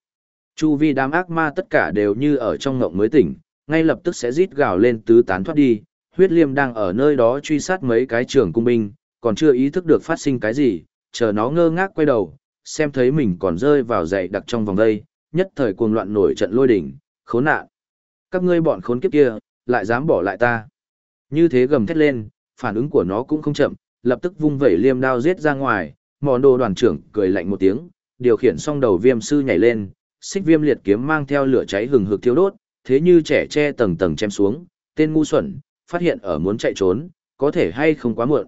Chu vi đám ác ma tất cả đều như ở trong ngộng mới tỉnh, ngay lập tức sẽ rít gào lên tứ tán thoát đi. Huyết liêm đang ở nơi đó truy sát mấy cái trưởng cung binh, còn chưa ý thức được phát sinh cái gì, chờ nó ngơ ngác quay đầu, xem thấy mình còn rơi vào dậy đặc trong vòng đây, nhất thời cuồng loạn nổi trận lôi đỉnh, khốn nạn. Các ngươi bọn khốn kiếp kia, lại dám bỏ lại ta. Như thế gầm thét lên, phản ứng của nó cũng không chậm, lập tức vung vẩy liêm đao giết ra ngoài, mòn đồ đoàn trưởng cười lạnh một tiếng, điều khiển xong đầu viêm sư nhảy lên, xích viêm liệt kiếm mang theo lửa cháy hừng hực thiêu đốt, thế như trẻ che tầng tầng chém xuống, tên ngu xuẩn, phát hiện ở muốn chạy trốn, có thể hay không quá muộn.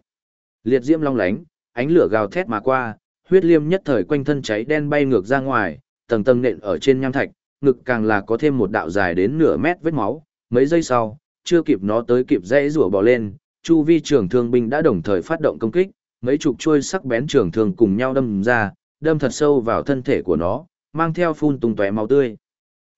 Liệt diễm long lánh, ánh lửa gào thét mà qua, huyết liêm nhất thời quanh thân cháy đen bay ngược ra ngoài, tầng tầng nện ở trên nham thạch, ngực càng là có thêm một đạo dài đến nửa mét vết máu, mấy giây sau, chưa kịp nó tới kịp dãy rủa bò lên, chu vi trưởng thương binh đã đồng thời phát động công kích, mấy chục chuôi sắc bén trưởng thương cùng nhau đâm ra, đâm thật sâu vào thân thể của nó, mang theo phun tung tóe máu tươi.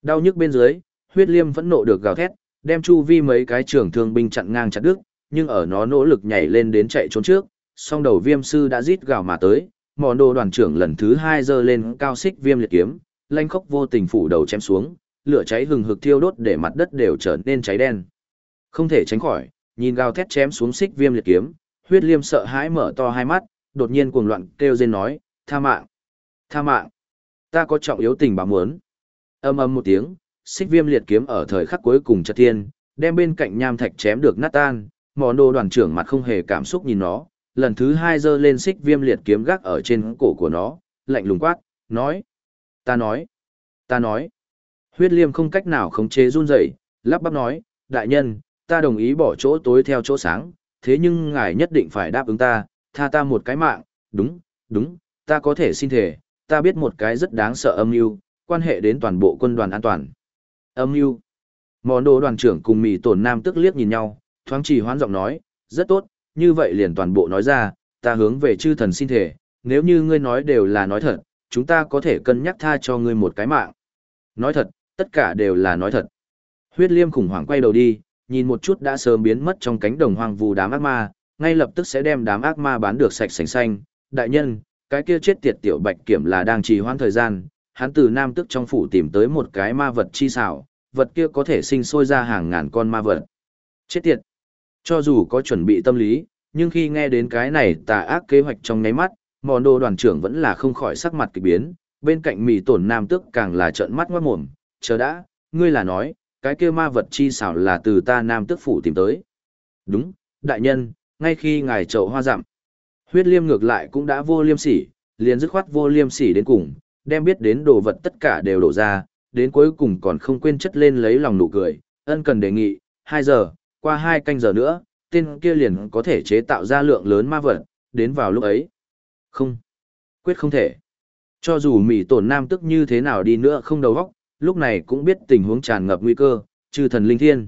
Đau nhức bên dưới, huyết liêm vẫn nộ được gào thét, đem chu vi mấy cái trưởng thương binh chặn ngang chặt đứt, nhưng ở nó nỗ lực nhảy lên đến chạy trốn trước, song đầu viêm sư đã rít gào mà tới, mòn đồ đoàn trưởng lần thứ hai giơ lên cao xích viêm liệt kiếm, lanh khóc vô tình phủ đầu chém xuống, lửa cháy hừng hực thiêu đốt để mặt đất đều trở nên cháy đen. Không thể tránh khỏi, nhìn gào thét chém xuống xích viêm liệt kiếm, huyết liêm sợ hãi mở to hai mắt, đột nhiên cuồng loạn kêu rên nói, tha mạng, tha mạng, ta có trọng yếu tình báo muốn. Âm âm một tiếng, xích viêm liệt kiếm ở thời khắc cuối cùng chợt tiên, đem bên cạnh nham thạch chém được nát tan, mòn đồ đoàn trưởng mặt không hề cảm xúc nhìn nó, lần thứ hai giơ lên xích viêm liệt kiếm gác ở trên cổ của nó, lạnh lùng quát, nói, ta nói, ta nói. Huyết liêm không cách nào khống chế run rẩy, lắp bắp nói, đại nhân, ta đồng ý bỏ chỗ tối theo chỗ sáng, thế nhưng ngài nhất định phải đáp ứng ta, tha ta một cái mạng, đúng, đúng, ta có thể xin thể, ta biết một cái rất đáng sợ âm mưu, quan hệ đến toàn bộ quân đoàn an toàn. Âm mưu. Món đồ đoàn trưởng cùng mì tổn nam tức liếc nhìn nhau, thoáng chỉ hoán giọng nói, rất tốt, như vậy liền toàn bộ nói ra, ta hướng về chư thần xin thể, nếu như ngươi nói đều là nói thật, chúng ta có thể cân nhắc tha cho ngươi một cái mạng. Nói thật, tất cả đều là nói thật. Huyết liêm khủng hoảng quay đầu đi, nhìn một chút đã sớm biến mất trong cánh đồng hoang vù đám ác ma, ngay lập tức sẽ đem đám ác ma bán được sạch sành xanh. Đại nhân, cái kia chết tiệt tiểu bạch kiểm là đang trì hoãn thời gian, hắn từ nam tức trong phủ tìm tới một cái ma vật chi xảo, vật kia có thể sinh sôi ra hàng ngàn con ma vật. Chết tiệt! Cho dù có chuẩn bị tâm lý, nhưng khi nghe đến cái này tà ác kế hoạch trong nháy mắt, mòn đồ đoàn trưởng vẫn là không khỏi sắc mặt kỳ biến, bên cạnh mì tổn nam Tước càng là trợn mắt ngoát mồm, chờ đã, ngươi là nói, cái kia ma vật chi xảo là từ ta nam Tước phủ tìm tới. Đúng, đại nhân, ngay khi ngài chậu hoa dặm, huyết liêm ngược lại cũng đã vô liêm sỉ, liền dứt khoát vô liêm sỉ đến cùng, đem biết đến đồ vật tất cả đều đổ ra, đến cuối cùng còn không quên chất lên lấy lòng nụ cười, ân cần đề nghị, 2 giờ, qua hai canh giờ nữa, tên kia liền có thể chế tạo ra lượng lớn ma vật, đến vào lúc ấy. Không, quyết không thể. Cho dù mỉ tổn nam tức như thế nào đi nữa không đầu óc, lúc này cũng biết tình huống tràn ngập nguy cơ, trừ thần linh thiên.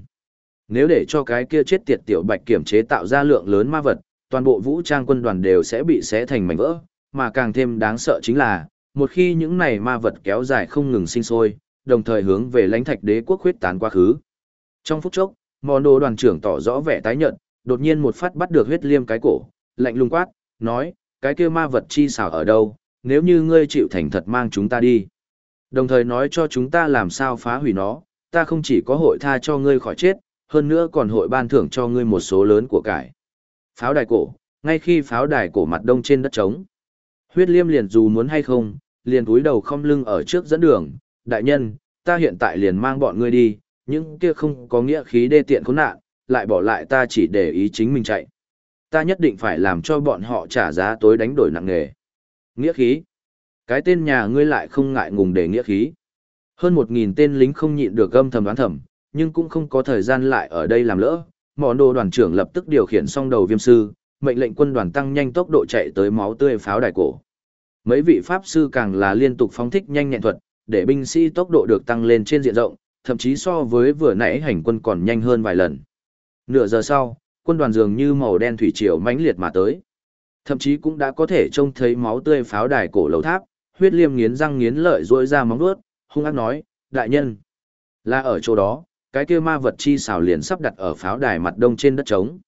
Nếu để cho cái kia chết tiệt tiểu bạch kiểm chế tạo ra lượng lớn ma vật, toàn bộ vũ trang quân đoàn đều sẽ bị xé thành mảnh vỡ, mà càng thêm đáng sợ chính là, một khi những này ma vật kéo dài không ngừng sinh sôi, đồng thời hướng về lãnh thạch đế quốc huyết tán quá khứ. Trong phút chốc, mòn đồ đoàn trưởng tỏ rõ vẻ tái nhợt, đột nhiên một phát bắt được huyết liêm cái cổ, lạnh lùng quát, nói, cái kia ma vật chi xảo ở đâu, nếu như ngươi chịu thành thật mang chúng ta đi. Đồng thời nói cho chúng ta làm sao phá hủy nó, ta không chỉ có hội tha cho ngươi khỏi chết, hơn nữa còn hội ban thưởng cho ngươi một số lớn của cải. Pháo đài cổ, ngay khi pháo đài cổ mặt đông trên đất trống. Huyết liêm liền dù muốn hay không, liền cúi đầu không lưng ở trước dẫn đường, đại nhân, ta hiện tại liền mang bọn ngươi đi, những kia không có nghĩa khí đê tiện khốn nạn, lại bỏ lại ta chỉ để ý chính mình chạy. Ta nhất định phải làm cho bọn họ trả giá tối đánh đổi nặng nề. Nghĩa khí. Cái tên nhà ngươi lại không ngại ngùng để nghĩa khí. Hơn một nghìn tên lính không nhịn được gâm thầm đoán thầm, nhưng cũng không có thời gian lại ở đây làm lỡ. Mòn đồ đoàn trưởng lập tức điều khiển xong đầu viêm sư, mệnh lệnh quân đoàn tăng nhanh tốc độ chạy tới máu tươi pháo đài cổ. Mấy vị pháp sư càng là liên tục phóng thích nhanh nhẹn thuật, để binh sĩ tốc độ được tăng lên trên diện rộng, thậm chí so với vừa nãy hành quân còn nhanh hơn vài lần. Nửa giờ sau, quân đoàn dường như màu đen thủy triều mãnh liệt mà tới. Thậm chí cũng đã có thể trông thấy máu tươi pháo đài cổ lầu tháp, huyết liêm nghiến răng nghiến lợi rỗi ra móng vuốt, hung ác nói, đại nhân, là ở chỗ đó, cái kia ma vật chi xào liền sắp đặt ở pháo đài mặt đông trên đất trống.